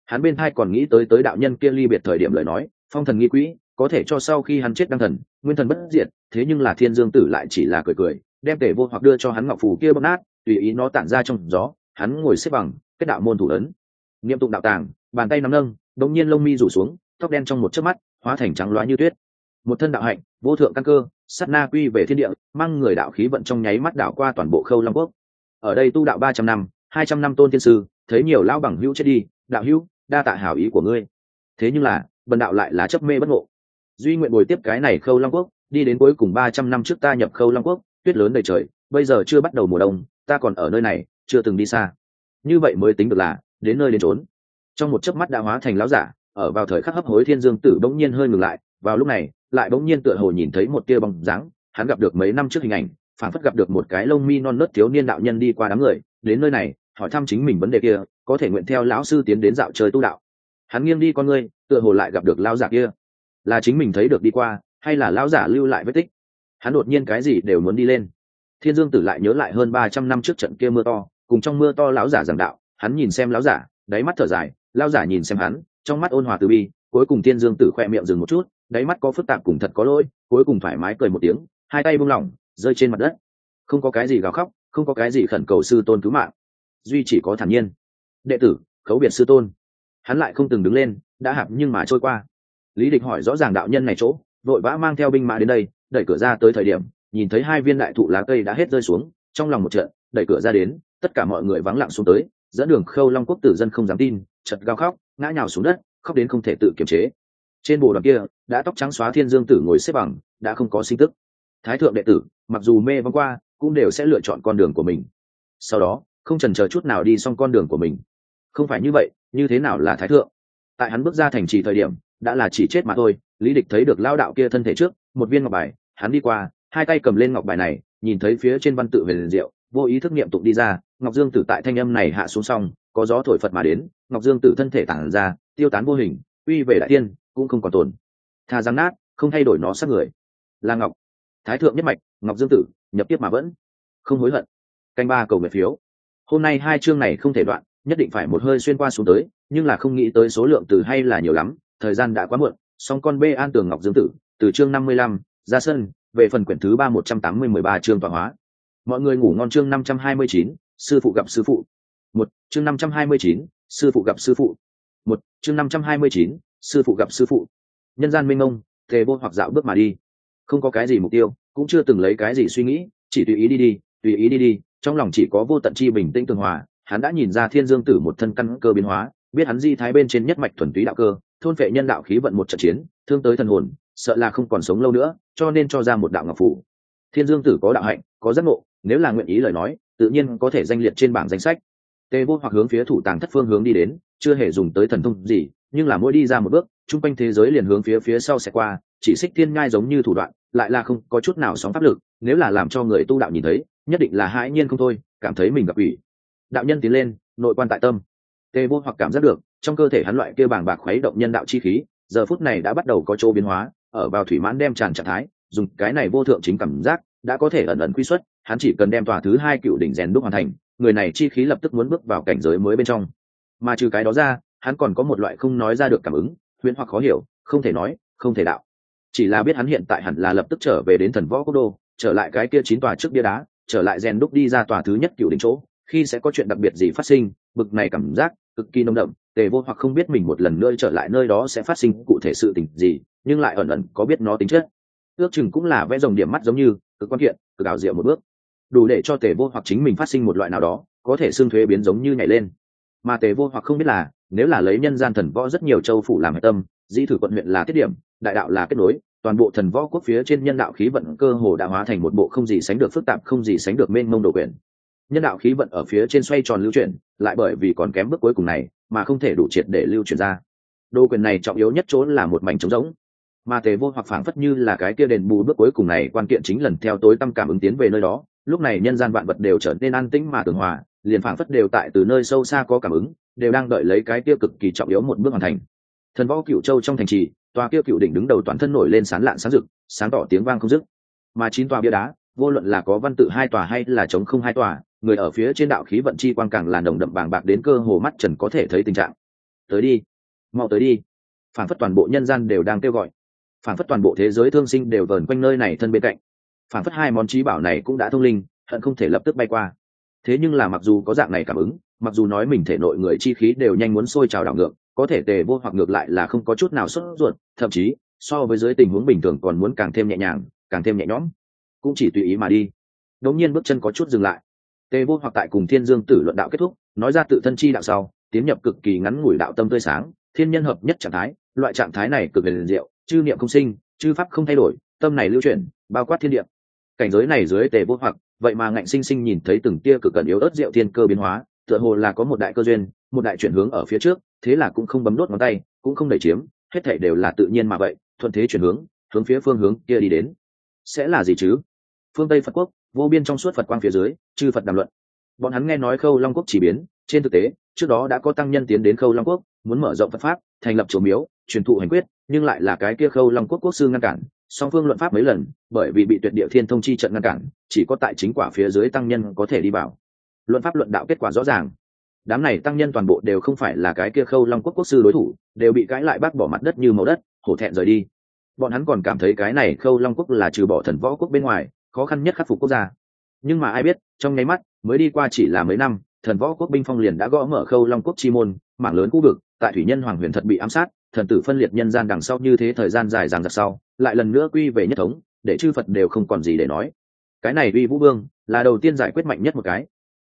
Hắn bên thai còn nghĩ tới tới đạo nhân kia ly biệt thời điểm lời nói, phong thần nghi quỹ, có thể cho sau khi hắn chết đăng thần, nguyên thần bất diệt, thế nhưng là thiên dương tử lại chỉ là cười cười, đem tể vô hoặc đưa cho hắn ngọc phù kia bóc nát tùy ý nó tản ra trong gió, hắn ngồi xếp bằng, kết đạo môn thủ ấn. Niệm tụng đạo tàng, bàn tay nắm nâng, đống nhiên lông mi rủ xuống, tóc đen trong một chớp mắt, hóa thành trắng loá như tuyết. Một thân đạo hạnh, vô thượng căn cơ, sát na quy về thiên địa, mang người đạo khí vận trong nháy mắt đảo qua toàn bộ khâu long quốc. Ở đây tu đạo ba trăm năm, hai trăm năm tôn thiên sư, thấy nhiều lão bằng hữu chết đi, đạo hữu, đa tạ hảo ý của ngươi. Thế nhưng là, bần đạo lại là chấp mê bất ngộ. Duy nguyện bồi tiếp cái này khâu long quốc, đi đến cuối cùng ba trăm năm trước ta nhập khâu long quốc, tuyết lớn đầy trời, bây giờ chưa bắt đầu mùa đông ta còn ở nơi này, chưa từng đi xa. Như vậy mới tính được là, đến nơi đến trốn trong một chớp mắt đã hóa thành lão giả, ở vào thời khắc hấp hối thiên dương tử bỗng nhiên hơi ngừng lại, vào lúc này, lại bỗng nhiên tựa hồ nhìn thấy một tia bóng dáng, hắn gặp được mấy năm trước hình ảnh phản phất gặp được một cái lông mi non nớt thiếu niên đạo nhân đi qua đám người, đến nơi này, hỏi thăm chính mình vấn đề kia, có thể nguyện theo lão sư tiến đến dạo chơi tu đạo. Hắn nghiêng đi con ngươi, tựa hồ lại gặp được lão giả kia. Là chính mình thấy được đi qua, hay là lão giả lưu lại vết tích? Hắn đột nhiên cái gì đều muốn đi lên thiên dương tử lại nhớ lại hơn ba trăm năm trước trận kia mưa to, cùng trong mưa to lão giả giảng đạo, hắn nhìn xem lão giả, đáy mắt thở dài, lão giả nhìn xem hắn, trong mắt ôn hòa từ bi, cuối cùng thiên dương tử khoe miệng dừng một chút, đáy mắt có phức tạp cùng thật có lỗi, cuối cùng thoải mái cười một tiếng, hai tay buông lỏng, rơi trên mặt đất. Không có cái gì gào khóc, không có cái gì khẩn cầu sư tôn cứu mạng, duy chỉ có thản nhiên. Đệ tử, khấu biệt sư tôn. Hắn lại không từng đứng lên, đã hạp nhưng mà trôi qua. Lý địch hỏi rõ ràng đạo nhân này chỗ, vội vã mang theo binh mã đến đây, đẩy cửa ra tới thời điểm nhìn thấy hai viên đại thụ lá cây đã hết rơi xuống, trong lòng một trận, đẩy cửa ra đến, tất cả mọi người vắng lặng xuống tới, dẫn đường khâu long quốc tử dân không dám tin chật gào khóc, ngã nhào xuống đất, khóc đến không thể tự kiềm chế. Trên bồ đoàn kia, đã tóc trắng xóa thiên dương tử ngồi xếp bằng, đã không có sinh tức. Thái thượng đệ tử, mặc dù mê vong qua, cũng đều sẽ lựa chọn con đường của mình. Sau đó, không trần chờ chút nào đi xong con đường của mình. Không phải như vậy, như thế nào là thái thượng? Tại hắn bước ra thành trì thời điểm, đã là chỉ chết mà thôi, lý địch thấy được lao đạo kia thân thể trước, một viên ngọc bài, hắn đi qua hai tay cầm lên ngọc bài này, nhìn thấy phía trên văn tự về liền diệu, vô ý thức niệm tụng đi ra, ngọc dương tử tại thanh âm này hạ xuống xong, có gió thổi phật mà đến, ngọc dương tử thân thể tản ra, tiêu tán vô hình, uy về đại tiên cũng không còn tồn. Thà giang nát, không thay đổi nó sát người. Là ngọc, thái thượng nhất mạch, ngọc dương tử, nhập tiếp mà vẫn, không hối hận. Canh ba cầu nguyện phiếu. Hôm nay hai chương này không thể đoạn, nhất định phải một hơi xuyên qua xuống tới, nhưng là không nghĩ tới số lượng từ hay là nhiều lắm, thời gian đã quá muộn, song con b an tường ngọc dương tử, từ chương năm mươi lăm, ra sân về phần quyển thứ ba một trăm tám mươi mười ba chương tọa hóa. Mọi người ngủ ngon chương năm trăm hai mươi chín, sư phụ gặp sư phụ. Một, chương năm trăm hai mươi chín, sư phụ gặp sư phụ. Một, chương năm trăm hai mươi chín, sư phụ gặp sư phụ. Nhân gian minh ông thề vô hoặc dạo bước mà đi. Không có cái gì mục tiêu, cũng chưa từng lấy cái gì suy nghĩ, chỉ tùy ý đi đi, tùy ý đi đi, trong lòng chỉ có vô tận chi bình tĩnh tường hòa. Hắn đã nhìn ra thiên dương tử một thân căn cơ biến hóa, biết hắn di thái bên trên nhất mạch thuần túy đạo cơ, thôn vệ nhân đạo khí vận một trận chiến, thương tới thần hồn sợ là không còn sống lâu nữa, cho nên cho ra một đạo ngọc phủ. Thiên dương tử có đạo hạnh, có giác ngộ, nếu là nguyện ý lời nói, tự nhiên có thể danh liệt trên bảng danh sách. Tê vô hoặc hướng phía thủ tàng thất phương hướng đi đến, chưa hề dùng tới thần thông gì, nhưng là mỗi đi ra một bước, chung quanh thế giới liền hướng phía phía sau sẽ qua, chỉ xích thiên ngai giống như thủ đoạn, lại là không có chút nào sóng pháp lực, nếu là làm cho người tu đạo nhìn thấy, nhất định là hãi nhiên không thôi, cảm thấy mình gặp ủy. Đạo nhân tiến lên, nội quan tại tâm. Tê vô hoặc cảm giác được, trong cơ thể hắn loại kia bàng bạc khuấy động nhân đạo chi khí, giờ phút này đã bắt đầu có chỗ biến hóa ở vào thủy mãn đem tràn trạng thái, dùng cái này vô thượng chính cảm giác đã có thể ẩn ẩn quy xuất, hắn chỉ cần đem tòa thứ hai cựu đỉnh rèn đúc hoàn thành, người này chi khí lập tức muốn bước vào cảnh giới mới bên trong. Mà trừ cái đó ra, hắn còn có một loại không nói ra được cảm ứng huyễn hoặc khó hiểu, không thể nói, không thể đạo. Chỉ là biết hắn hiện tại hẳn là lập tức trở về đến thần võ quốc đô, trở lại cái kia chín tòa trước bia đá, trở lại rèn đúc đi ra tòa thứ nhất cựu đỉnh chỗ, khi sẽ có chuyện đặc biệt gì phát sinh, bực này cảm giác cực kỳ nồng đậm, tề vô hoặc không biết mình một lần nữa trở lại nơi đó sẽ phát sinh cụ thể sự tình gì, nhưng lại ẩn ẩn có biết nó tính chất. Ước chừng cũng là vẽ dòng điểm mắt giống như, cực quan kiện, cực ảo diệu một bước. Đủ để cho tề vô hoặc chính mình phát sinh một loại nào đó, có thể xương thuế biến giống như nhảy lên. Mà tề vô hoặc không biết là, nếu là lấy nhân gian thần võ rất nhiều châu phủ làm hệ tâm, dĩ thử quận huyện là tiết điểm, đại đạo là kết nối, toàn bộ thần võ quốc phía trên nhân đạo khí vận cơ hồ đã hóa thành một bộ không gì sánh được phức tạp, không gì sánh được mênh mông đồ quyền nhân đạo khí vận ở phía trên xoay tròn lưu chuyển, lại bởi vì còn kém bước cuối cùng này, mà không thể đủ triệt để lưu chuyển ra. Đô quyền này trọng yếu nhất chỗ là một mảnh trống rỗng. Mà tề vô hoặc phảng phất như là cái kia đền bù bước cuối cùng này, quan kiện chính lần theo tối tâm cảm ứng tiến về nơi đó. Lúc này nhân gian vạn vật đều trở nên an tĩnh mà tường hòa, liền phảng phất đều tại từ nơi sâu xa có cảm ứng, đều đang đợi lấy cái kia cực kỳ trọng yếu một bước hoàn thành. Thần võ cựu châu trong thành trì, tòa kia cựu đỉnh đứng đầu toàn thân nổi lên sán lạn sáng rực, sáng tỏ tiếng vang không dứt. Mà chín tòa bia đá, vô luận là có văn tự hai tòa hay là chống không hai tòa người ở phía trên đạo khí vận chi quang càng là nồng đậm bàng bạc đến cơ hồ mắt trần có thể thấy tình trạng. Tới đi, mau tới đi. Phản phất toàn bộ nhân gian đều đang kêu gọi. Phản phất toàn bộ thế giới thương sinh đều vờn quanh nơi này thân bên cạnh. Phản phất hai món trí bảo này cũng đã thông linh, hận không thể lập tức bay qua. Thế nhưng là mặc dù có dạng này cảm ứng, mặc dù nói mình thể nội người chi khí đều nhanh muốn sôi trào đảo ngược, có thể tề vô hoặc ngược lại là không có chút nào sốt ruột, thậm chí, so với dưới tình huống bình thường còn muốn càng thêm nhẹ nhàng, càng thêm nhẹ nhõm. Cũng chỉ tùy ý mà đi. Đống nhiên bước chân có chút dừng lại tề vô hoặc tại cùng thiên dương tử luận đạo kết thúc, nói ra tự thân chi đạo sau, tiến nhập cực kỳ ngắn ngủi đạo tâm tươi sáng, thiên nhân hợp nhất trạng thái, loại trạng thái này cực liền diệu, chư niệm không sinh, chư pháp không thay đổi, tâm này lưu chuyển, bao quát thiên địa. Cảnh giới này dưới tề vô hoặc, vậy mà ngạnh sinh sinh nhìn thấy từng tia cực cần yếu ớt diệu thiên cơ biến hóa, tựa hồ là có một đại cơ duyên, một đại chuyển hướng ở phía trước, thế là cũng không bấm đốt ngón tay, cũng không đẩy chiếm, hết thảy đều là tự nhiên mà vậy, thuận thế chuyển hướng hướng phía phương hướng kia đi đến. Sẽ là gì chứ? Phương tây phật quốc vô biên trong suốt phật quang phía dưới, chư phật đàm luận. Bọn hắn nghe nói khâu long quốc chỉ biến, trên thực tế, trước đó đã có tăng nhân tiến đến khâu long quốc, muốn mở rộng phật pháp, thành lập chùa miếu, truyền thụ hành quyết, nhưng lại là cái kia khâu long quốc quốc sư ngăn cản. Song phương luận pháp mấy lần, bởi vì bị tuyệt địa thiên thông chi trận ngăn cản, chỉ có tại chính quả phía dưới tăng nhân có thể đi vào. Luận pháp luận đạo kết quả rõ ràng. Đám này tăng nhân toàn bộ đều không phải là cái kia khâu long quốc quốc sư đối thủ, đều bị cãi lại bác bỏ mặt đất như màu đất, hổ thẹn rời đi. Bọn hắn còn cảm thấy cái này khâu long quốc là trừ bỏ thần võ quốc bên ngoài khó khăn nhất khắc phục quốc gia. Nhưng mà ai biết, trong nháy mắt, mới đi qua chỉ là mấy năm, thần võ quốc binh phong liền đã gõ mở khâu long quốc chi môn, mảng lớn khu vực, tại thủy nhân hoàng huyền thật bị ám sát, thần tử phân liệt nhân gian đằng sau như thế thời gian dài dằng dặc sau, lại lần nữa quy về nhất thống, để chư phật đều không còn gì để nói. Cái này uy vũ vương, là đầu tiên giải quyết mạnh nhất một cái.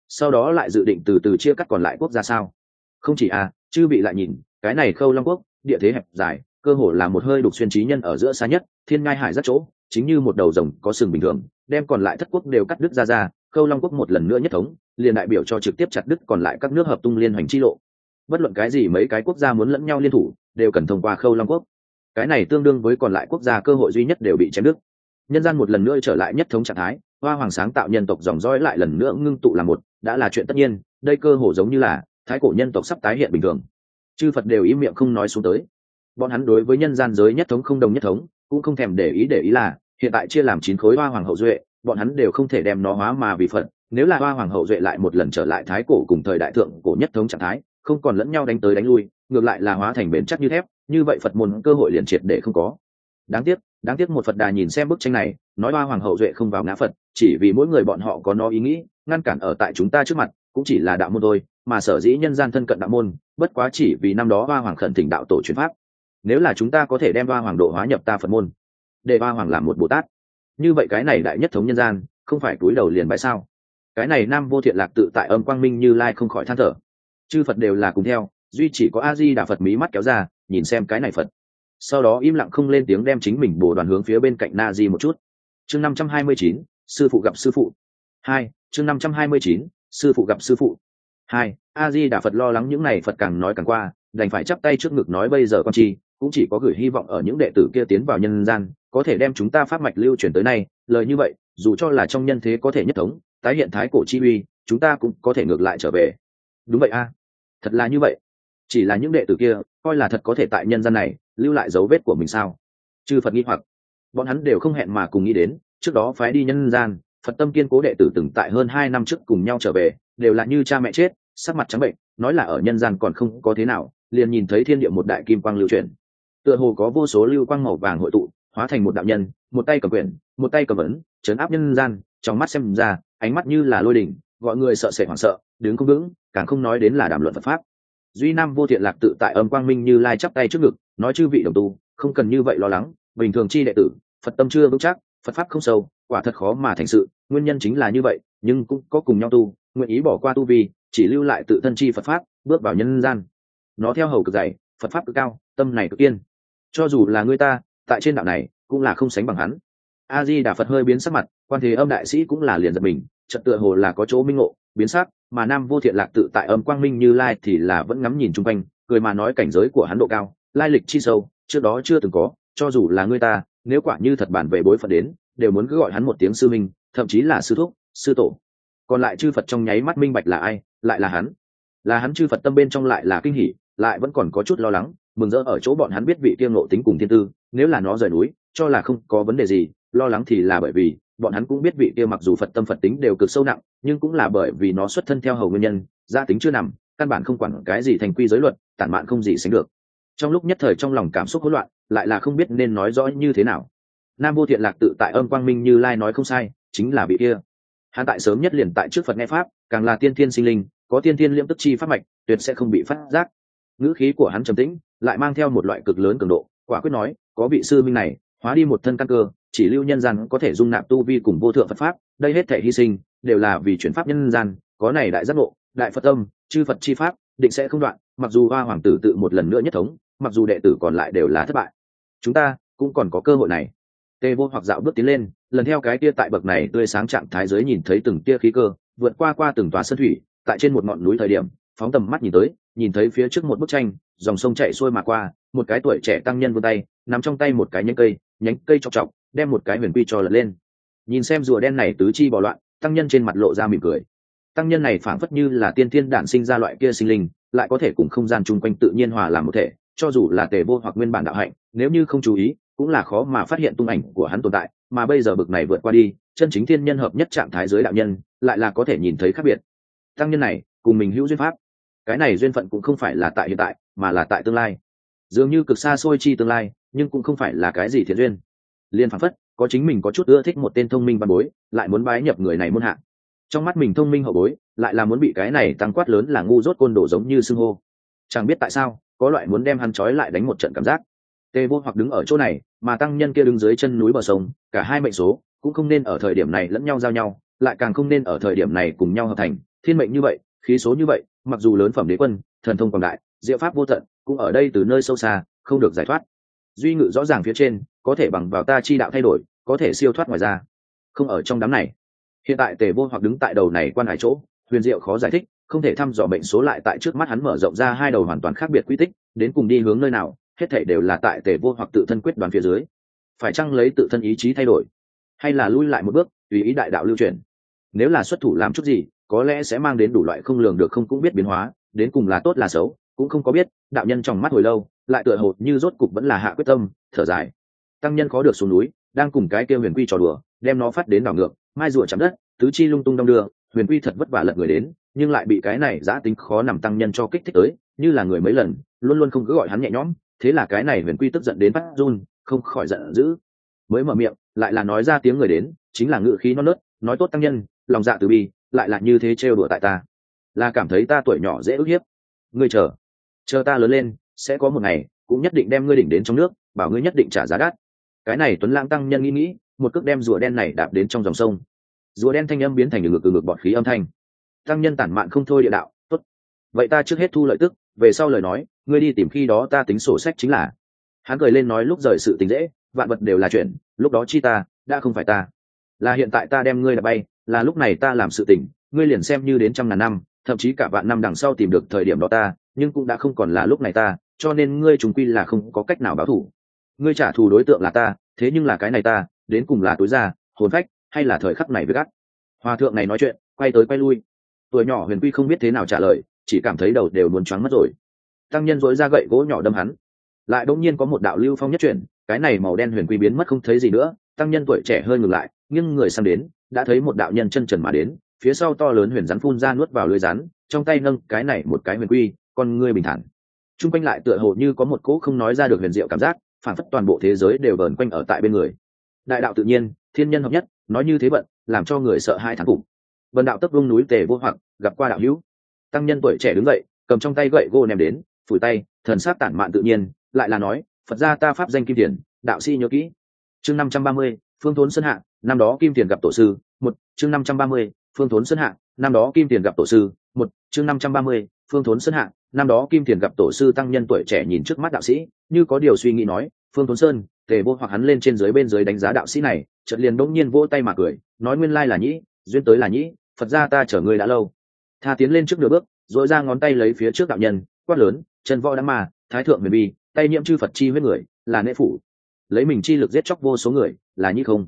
Sau đó lại dự định từ từ chia cắt còn lại quốc gia sao? Không chỉ à chư bị lại nhìn, cái này khâu long quốc, địa thế hẹp dài, cơ hồ là một hơi đục xuyên trí nhân ở giữa xa nhất, thiên ngai hải rất chỗ, chính như một đầu rồng có sừng bình thường đem còn lại thất quốc đều cắt đứt ra ra, khâu long quốc một lần nữa nhất thống, liền đại biểu cho trực tiếp chặt đứt còn lại các nước hợp tung liên hoành chi lộ. Bất luận cái gì mấy cái quốc gia muốn lẫn nhau liên thủ, đều cần thông qua khâu long quốc. Cái này tương đương với còn lại quốc gia cơ hội duy nhất đều bị chém đứt. Nhân gian một lần nữa trở lại nhất thống trạng thái, hoa hoàng sáng tạo nhân tộc dòng dõi lại lần nữa ngưng tụ là một, đã là chuyện tất nhiên, đây cơ hồ giống như là thái cổ nhân tộc sắp tái hiện bình thường. Chư phật đều im miệng không nói xuống tới. Bọn hắn đối với nhân gian giới nhất thống không đồng nhất thống, cũng không thèm để ý để ý là hiện tại chia làm chín khối hoa hoàng hậu duệ, bọn hắn đều không thể đem nó hóa mà vì phật. Nếu là hoa hoàng hậu duệ lại một lần trở lại thái cổ cùng thời đại thượng cổ nhất thống trạng thái, không còn lẫn nhau đánh tới đánh lui, ngược lại là hóa thành bền chắc như thép, như vậy phật môn cơ hội liền triệt để không có. Đáng tiếc đáng tiếc một phật đà nhìn xem bức tranh này, nói hoa hoàng hậu duệ không vào ngã phật, chỉ vì mỗi người bọn họ có nó ý nghĩ, ngăn cản ở tại chúng ta trước mặt, cũng chỉ là đạo môn thôi, mà sở dĩ nhân gian thân cận đạo môn, bất quá chỉ vì năm đó hoa hoàng khẩn thỉnh đạo tổ truyền pháp. Nếu là chúng ta có thể đem hoa hoàng độ hóa nhập ta phật môn để Ba hoàng làm một bồ tát. Như vậy cái này đại nhất thống nhân gian, không phải túi đầu liền bãi sao? Cái này nam vô thiện lạc tự tại âm quang minh như lai không khỏi than thở. Chư phật đều là cùng theo, duy chỉ có a di đà phật mí mắt kéo ra, nhìn xem cái này phật. Sau đó im lặng không lên tiếng đem chính mình bồ đoàn hướng phía bên cạnh na di một chút. Chương năm trăm hai mươi chín, sư phụ gặp sư phụ. Hai, chương năm trăm hai mươi chín, sư phụ gặp sư phụ. Hai a di đà phật lo lắng những này phật càng nói càng qua, đành phải chắp tay trước ngực nói bây giờ con chi, cũng chỉ có gửi hy vọng ở những đệ tử kia tiến vào nhân gian có thể đem chúng ta pháp mạch lưu truyền tới nay, lời như vậy, dù cho là trong nhân thế có thể nhất thống, tái hiện thái cổ chi uy, chúng ta cũng có thể ngược lại trở về. Đúng vậy a. Thật là như vậy. Chỉ là những đệ tử kia, coi là thật có thể tại nhân gian này, lưu lại dấu vết của mình sao? Chư phật nghĩ hoặc. Bọn hắn đều không hẹn mà cùng nghĩ đến, trước đó phái đi nhân gian, phật tâm kiên cố đệ tử từng tại hơn hai năm trước cùng nhau trở về, đều là như cha mẹ chết, sắc mặt trắng bệnh, nói là ở nhân gian còn không có thế nào, liền nhìn thấy thiên địa một đại kim quang lưu truyền. Tựa hồ có vô số lưu quang màu vàng hội tụ hóa thành một đạo nhân một tay cầm quyển một tay cầm ấn chấn áp nhân gian trong mắt xem ra ánh mắt như là lôi đỉnh gọi người sợ sệt hoảng sợ đứng không vững càng không nói đến là đàm luận phật pháp. Duy nam vô thiện lạc tự tại âm quang minh như lai chắp tay trước ngực nói chư vị đồng tu không cần như vậy lo lắng bình thường chi đệ tử phật tâm chưa vững chắc phật pháp không sâu quả thật khó mà thành sự nguyên nhân chính là như vậy nhưng cũng có cùng nhau tu nguyện ý bỏ qua tu vi chỉ lưu lại tự thân chi phật pháp bước vào nhân gian. Nó theo hầu cực dày phật pháp cực cao tâm này cực yên, cho dù là người ta tại trên đạo này cũng là không sánh bằng hắn. A di đà phật hơi biến sắc mặt, quan thế âm đại sĩ cũng là liền giật mình, chợt tựa hồ là có chỗ minh ngộ, biến sắc, mà nam vô thiện lạc tự tại âm quang minh như lai thì là vẫn ngắm nhìn chung quanh, cười mà nói cảnh giới của hắn độ cao, lai lịch chi sâu, trước đó chưa từng có, cho dù là người ta, nếu quả như thật bản về bối phận đến, đều muốn cứ gọi hắn một tiếng sư minh thậm chí là sư thúc, sư tổ. Còn lại chư phật trong nháy mắt minh bạch là ai, lại là hắn. Là hắn chư phật tâm bên trong lại là kinh hỉ, lại vẫn còn có chút lo lắng, mừng rỡ ở chỗ bọn hắn biết vị kiêng nộ tính cùng thiên tư nếu là nó rời núi, cho là không có vấn đề gì, lo lắng thì là bởi vì, bọn hắn cũng biết vị kia mặc dù phật tâm phật tính đều cực sâu nặng, nhưng cũng là bởi vì nó xuất thân theo hầu nguyên nhân, gia tính chưa nằm, căn bản không quản cái gì thành quy giới luật, tản mạn không gì sánh được. Trong lúc nhất thời trong lòng cảm xúc hỗn loạn, lại là không biết nên nói rõ như thế nào. Nam vô thiện lạc tự tại âm quang minh như lai nói không sai, chính là vị kia. Hắn tại sớm nhất liền tại trước phật nghe pháp, càng là tiên thiên sinh linh, có tiên thiên liễm tức chi pháp mạch, tuyệt sẽ không bị phát giác. Ngữ khí của hắn trầm tĩnh, lại mang theo một loại cực lớn cường độ quả quyết nói, có vị sư minh này, hóa đi một thân căn cơ, chỉ lưu nhân gian có thể dung nạp tu vi cùng vô thượng phật pháp, đây hết thể hy sinh, đều là vì chuyển pháp nhân gian, có này đại giác ngộ, đại phật tâm, chư phật chi pháp, định sẽ không đoạn, mặc dù hoa hoàng tử tự một lần nữa nhất thống, mặc dù đệ tử còn lại đều là thất bại. Chúng ta cũng còn có cơ hội này. Tê vô hoặc dạo bước tiến lên, lần theo cái tia tại bậc này tươi sáng trạng thái giới nhìn thấy từng tia khí cơ, vượt qua qua từng tòa sân thủy, tại trên một ngọn núi thời điểm, phóng tầm mắt nhìn tới nhìn thấy phía trước một bức tranh, dòng sông chạy xuôi mà qua, một cái tuổi trẻ tăng nhân vươn tay, nắm trong tay một cái nhánh cây nhánh cây chọc chọc, đem một cái huyền quy cho lật lên. Nhìn xem rùa đen này tứ chi bỏ loạn, tăng nhân trên mặt lộ ra mỉm cười. Tăng nhân này phảng phất như là tiên thiên đản sinh ra loại kia sinh linh, lại có thể cùng không gian chung quanh tự nhiên hòa làm một thể, cho dù là tề vô hoặc nguyên bản đạo hạnh, nếu như không chú ý, cũng là khó mà phát hiện tung ảnh của hắn tồn tại, mà bây giờ bực này vượt qua đi, chân chính thiên nhân hợp nhất trạng thái giới đạo nhân, lại là có thể nhìn thấy khác biệt. Tăng nhân này, cùng mình hữu duyên pháp cái này duyên phận cũng không phải là tại hiện tại, mà là tại tương lai. Dường như cực xa xôi chi tương lai, nhưng cũng không phải là cái gì thiện duyên. Liên phản phất, có chính mình có chút ưa thích một tên thông minh văn bối, lại muốn bái nhập người này muôn hạng trong mắt mình thông minh hậu bối, lại là muốn bị cái này tăng quát lớn là ngu dốt côn đồ giống như xưng hô. Chẳng biết tại sao, có loại muốn đem hắn trói lại đánh một trận cảm giác. Tê vô hoặc đứng ở chỗ này, mà tăng nhân kia đứng dưới chân núi bờ sông, cả hai mệnh số cũng không nên ở thời điểm này lẫn nhau giao nhau, lại càng không nên ở thời điểm này cùng nhau hợp thành. Thiên mệnh như vậy, khí số như vậy mặc dù lớn phẩm đế quân, thần thông quảng đại, diệu pháp vô tận, cũng ở đây từ nơi sâu xa, không được giải thoát. Duy ngự rõ ràng phía trên, có thể bằng vào ta chi đạo thay đổi, có thể siêu thoát ngoài ra. Không ở trong đám này. Hiện tại tề vô hoặc đứng tại đầu này quan hải chỗ, huyền diệu khó giải thích, không thể thăm dò bệnh số lại tại trước mắt hắn mở rộng ra hai đầu hoàn toàn khác biệt quy tích, đến cùng đi hướng nơi nào, hết thể đều là tại tề vô hoặc tự thân quyết đoán phía dưới. Phải chăng lấy tự thân ý chí thay đổi? Hay là lui lại một bước, tùy ý đại đạo lưu truyền? Nếu là xuất thủ làm chút gì có lẽ sẽ mang đến đủ loại không lường được không cũng biết biến hóa, đến cùng là tốt là xấu, cũng không có biết, đạo nhân trong mắt hồi lâu, lại tựa hồ như rốt cục vẫn là hạ quyết tâm, thở dài. Tăng nhân khó được xuống núi, đang cùng cái kia huyền quy trò đùa, đem nó phát đến đảo ngược, mai rùa chạm đất, tứ chi lung tung đong đưa, huyền quy thật vất vả lật người đến, nhưng lại bị cái này giã tính khó nằm tăng nhân cho kích thích tới, như là người mấy lần, luôn luôn không cứ gọi hắn nhẹ nhõm, thế là cái này huyền quy tức giận đến bắt run, không khỏi giận dữ. Mới mở miệng, lại là nói ra tiếng người đến, chính là ngự khí non nớt, nói tốt tăng nhân, lòng dạ từ bi lại là như thế trêu đùa tại ta. Là cảm thấy ta tuổi nhỏ dễ ức hiếp. Ngươi chờ. Chờ ta lớn lên, sẽ có một ngày, cũng nhất định đem ngươi đỉnh đến trong nước, bảo ngươi nhất định trả giá đắt. Cái này tuấn lãng tăng nhân nghĩ nghĩ, một cước đem rùa đen này đạp đến trong dòng sông. Rùa đen thanh âm biến thành ngực từ ngực bọt khí âm thanh. Tăng nhân tản mạn không thôi địa đạo, tốt. Vậy ta trước hết thu lợi tức, về sau lời nói, ngươi đi tìm khi đó ta tính sổ sách chính là. Hắn cười lên nói, lúc rời sự tính dễ, vạn vật đều là chuyện, lúc đó chi ta, đã không phải ta. Là hiện tại ta đem ngươi là bay là lúc này ta làm sự tình, ngươi liền xem như đến trăm ngàn năm thậm chí cả vạn năm đằng sau tìm được thời điểm đó ta nhưng cũng đã không còn là lúc này ta cho nên ngươi trùng quy là không có cách nào báo thủ. Ngươi trả thù đối tượng là ta thế nhưng là cái này ta đến cùng là tối ra hồn phách hay là thời khắc này với gắt hòa thượng này nói chuyện quay tới quay lui. Tuổi nhỏ huyền quy không biết thế nào trả lời chỉ cảm thấy đầu đều muốn choáng mất rồi. Tăng nhân dối ra gậy gỗ nhỏ đâm hắn. Lại đột nhiên có một đạo lưu phong nhất chuyển cái này màu đen huyền quy biến mất không thấy gì nữa tăng nhân tuổi trẻ hơi ngừng lại nhưng người sang đến đã thấy một đạo nhân chân trần mà đến, phía sau to lớn huyền rắn phun ra nuốt vào lưới rắn, trong tay nâng cái này một cái huyền quy, con ngươi bình thản. T r u n g quanh lại tựa hồ như có một cỗ không nói ra được huyền diệu cảm giác, phản phất toàn bộ thế giới đều vờn quanh ở tại bên người. Đại đạo tự nhiên, thiên nhân hợp nhất, nói như thế bận, làm cho người sợ hai tháng phục. Vần đạo tấp vung núi tề vô hoặc, gặp qua đạo hữu. Tăng nhân tuổi trẻ đứng dậy, cầm trong tay gậy gô ném đến, phủi tay, thần sát tản mạn tự nhiên, lại là nói, phật gia ta pháp danh kim tiền, đạo sĩ nhớ kỹ. Chương năm trăm ba mươi phương thốn sơn hạ, năm đó kim tiền gặp tổ sư, một, chương năm trăm ba mươi, phương thốn sơn hạ, năm đó kim tiền gặp tổ sư, một, chương năm trăm ba mươi, phương thốn sơn hạ, năm đó kim tiền gặp tổ sư tăng nhân tuổi trẻ nhìn trước mắt đạo sĩ, như có điều suy nghĩ nói, phương thốn sơn, tề vô hoặc hắn lên trên dưới bên dưới đánh giá đạo sĩ này, chợt liền bỗng nhiên vỗ tay mà cười, nói nguyên lai là nhĩ, duyên tới là nhĩ, phật gia ta chở ngươi đã lâu. Tha tiến lên trước nửa bước dội ra ngón tay lấy phía trước đạo nhân, quát lớn, chân võ đã mà, thái thượng huyền bi tay nhiễm chư phật chi huyết người, là nễ phủ lấy mình chi lực giết chóc vô số người, là như không.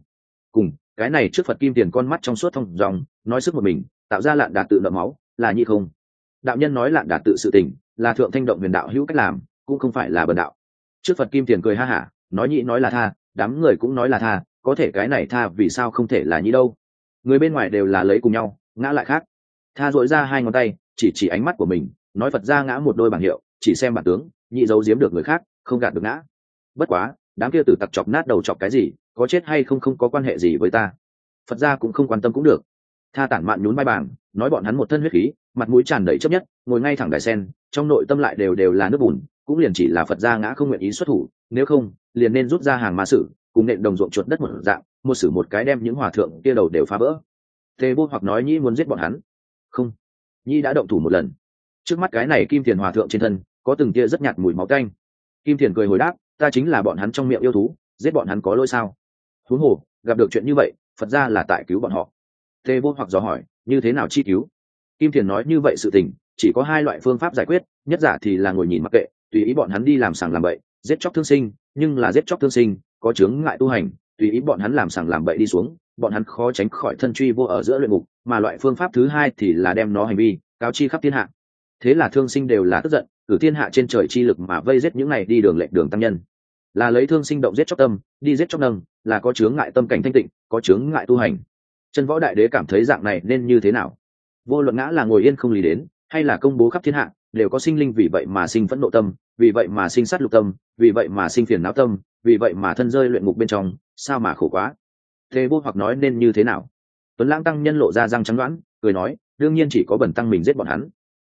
Cùng, cái này trước phật kim tiền con mắt trong suốt thông dòng, nói sức một mình, tạo ra lạn đạt tự đậm máu, là như không. Đạo nhân nói lạn đạt tự sự tình, là thượng thanh động huyền đạo hữu cách làm, cũng không phải là bần đạo. Trước phật kim tiền cười ha hả, nói nhị nói là tha, đám người cũng nói là tha, có thể cái này tha vì sao không thể là nhị đâu. Người bên ngoài đều là lấy cùng nhau, ngã lại khác. Tha dội ra hai ngón tay, chỉ chỉ ánh mắt của mình, nói phật ra ngã một đôi bảng hiệu, chỉ xem bản tướng, nhị giấu giếm được người khác, không gạt được ngã. Bất quá đám kia tử tặc chọc nát đầu chọc cái gì, có chết hay không không có quan hệ gì với ta. Phật ra cũng không quan tâm cũng được. Tha tản mạn nhún vai bảng, nói bọn hắn một thân huyết khí, mặt mũi tràn đầy chấp nhất, ngồi ngay thẳng đài sen, trong nội tâm lại đều đều là nước bùn, cũng liền chỉ là phật gia ngã không nguyện ý xuất thủ, nếu không, liền nên rút ra hàng ma sử, cùng nện đồng ruộng chuột đất một dạng, một sử một cái đem những hòa thượng kia đầu đều phá vỡ. Tề vô hoặc nói nhĩ muốn giết bọn hắn. Không. Nhi đã động thủ một lần. Trước mắt cái này kim thiền hòa thượng trên thân, có từng tia rất nhạt mùi máu canh kim thiền cười hồi đáp ta chính là bọn hắn trong miệng yêu thú, giết bọn hắn có lỗi sao? Thú hồ, gặp được chuyện như vậy, phật ra là tại cứu bọn họ. Tê vô hoặc dò hỏi, như thế nào chi cứu? Kim thiền nói như vậy sự tình, chỉ có hai loại phương pháp giải quyết, nhất giả thì là ngồi nhìn mặc kệ, tùy ý bọn hắn đi làm sàng làm bậy, giết chóc thương sinh, nhưng là giết chóc thương sinh, có chướng ngại tu hành, tùy ý bọn hắn làm sàng làm bậy đi xuống, bọn hắn khó tránh khỏi thân truy vô ở giữa luyện ngục, mà loại phương pháp thứ hai thì là đem nó hành vi, cáo chi khắp thiên hạ. Thế là thương sinh đều là tức giận cử thiên hạ trên trời chi lực mà vây giết những này đi đường lệnh đường tăng nhân. Là lấy thương sinh động giết chóc tâm, đi giết chóc nâng, là có chướng ngại tâm cảnh thanh tịnh, có chướng ngại tu hành. Chân võ đại đế cảm thấy dạng này nên như thế nào? Vô luận ngã là ngồi yên không lý đến, hay là công bố khắp thiên hạ, đều có sinh linh vì vậy mà sinh phẫn nộ tâm, vì vậy mà sinh sát lục tâm, vì vậy mà sinh phiền não tâm, vì vậy mà thân rơi luyện ngục bên trong, sao mà khổ quá? Thế vô hoặc nói nên như thế nào? Tuấn lãng tăng nhân lộ ra răng trắng đoán, cười nói, đương nhiên chỉ có bẩn tăng mình giết bọn hắn.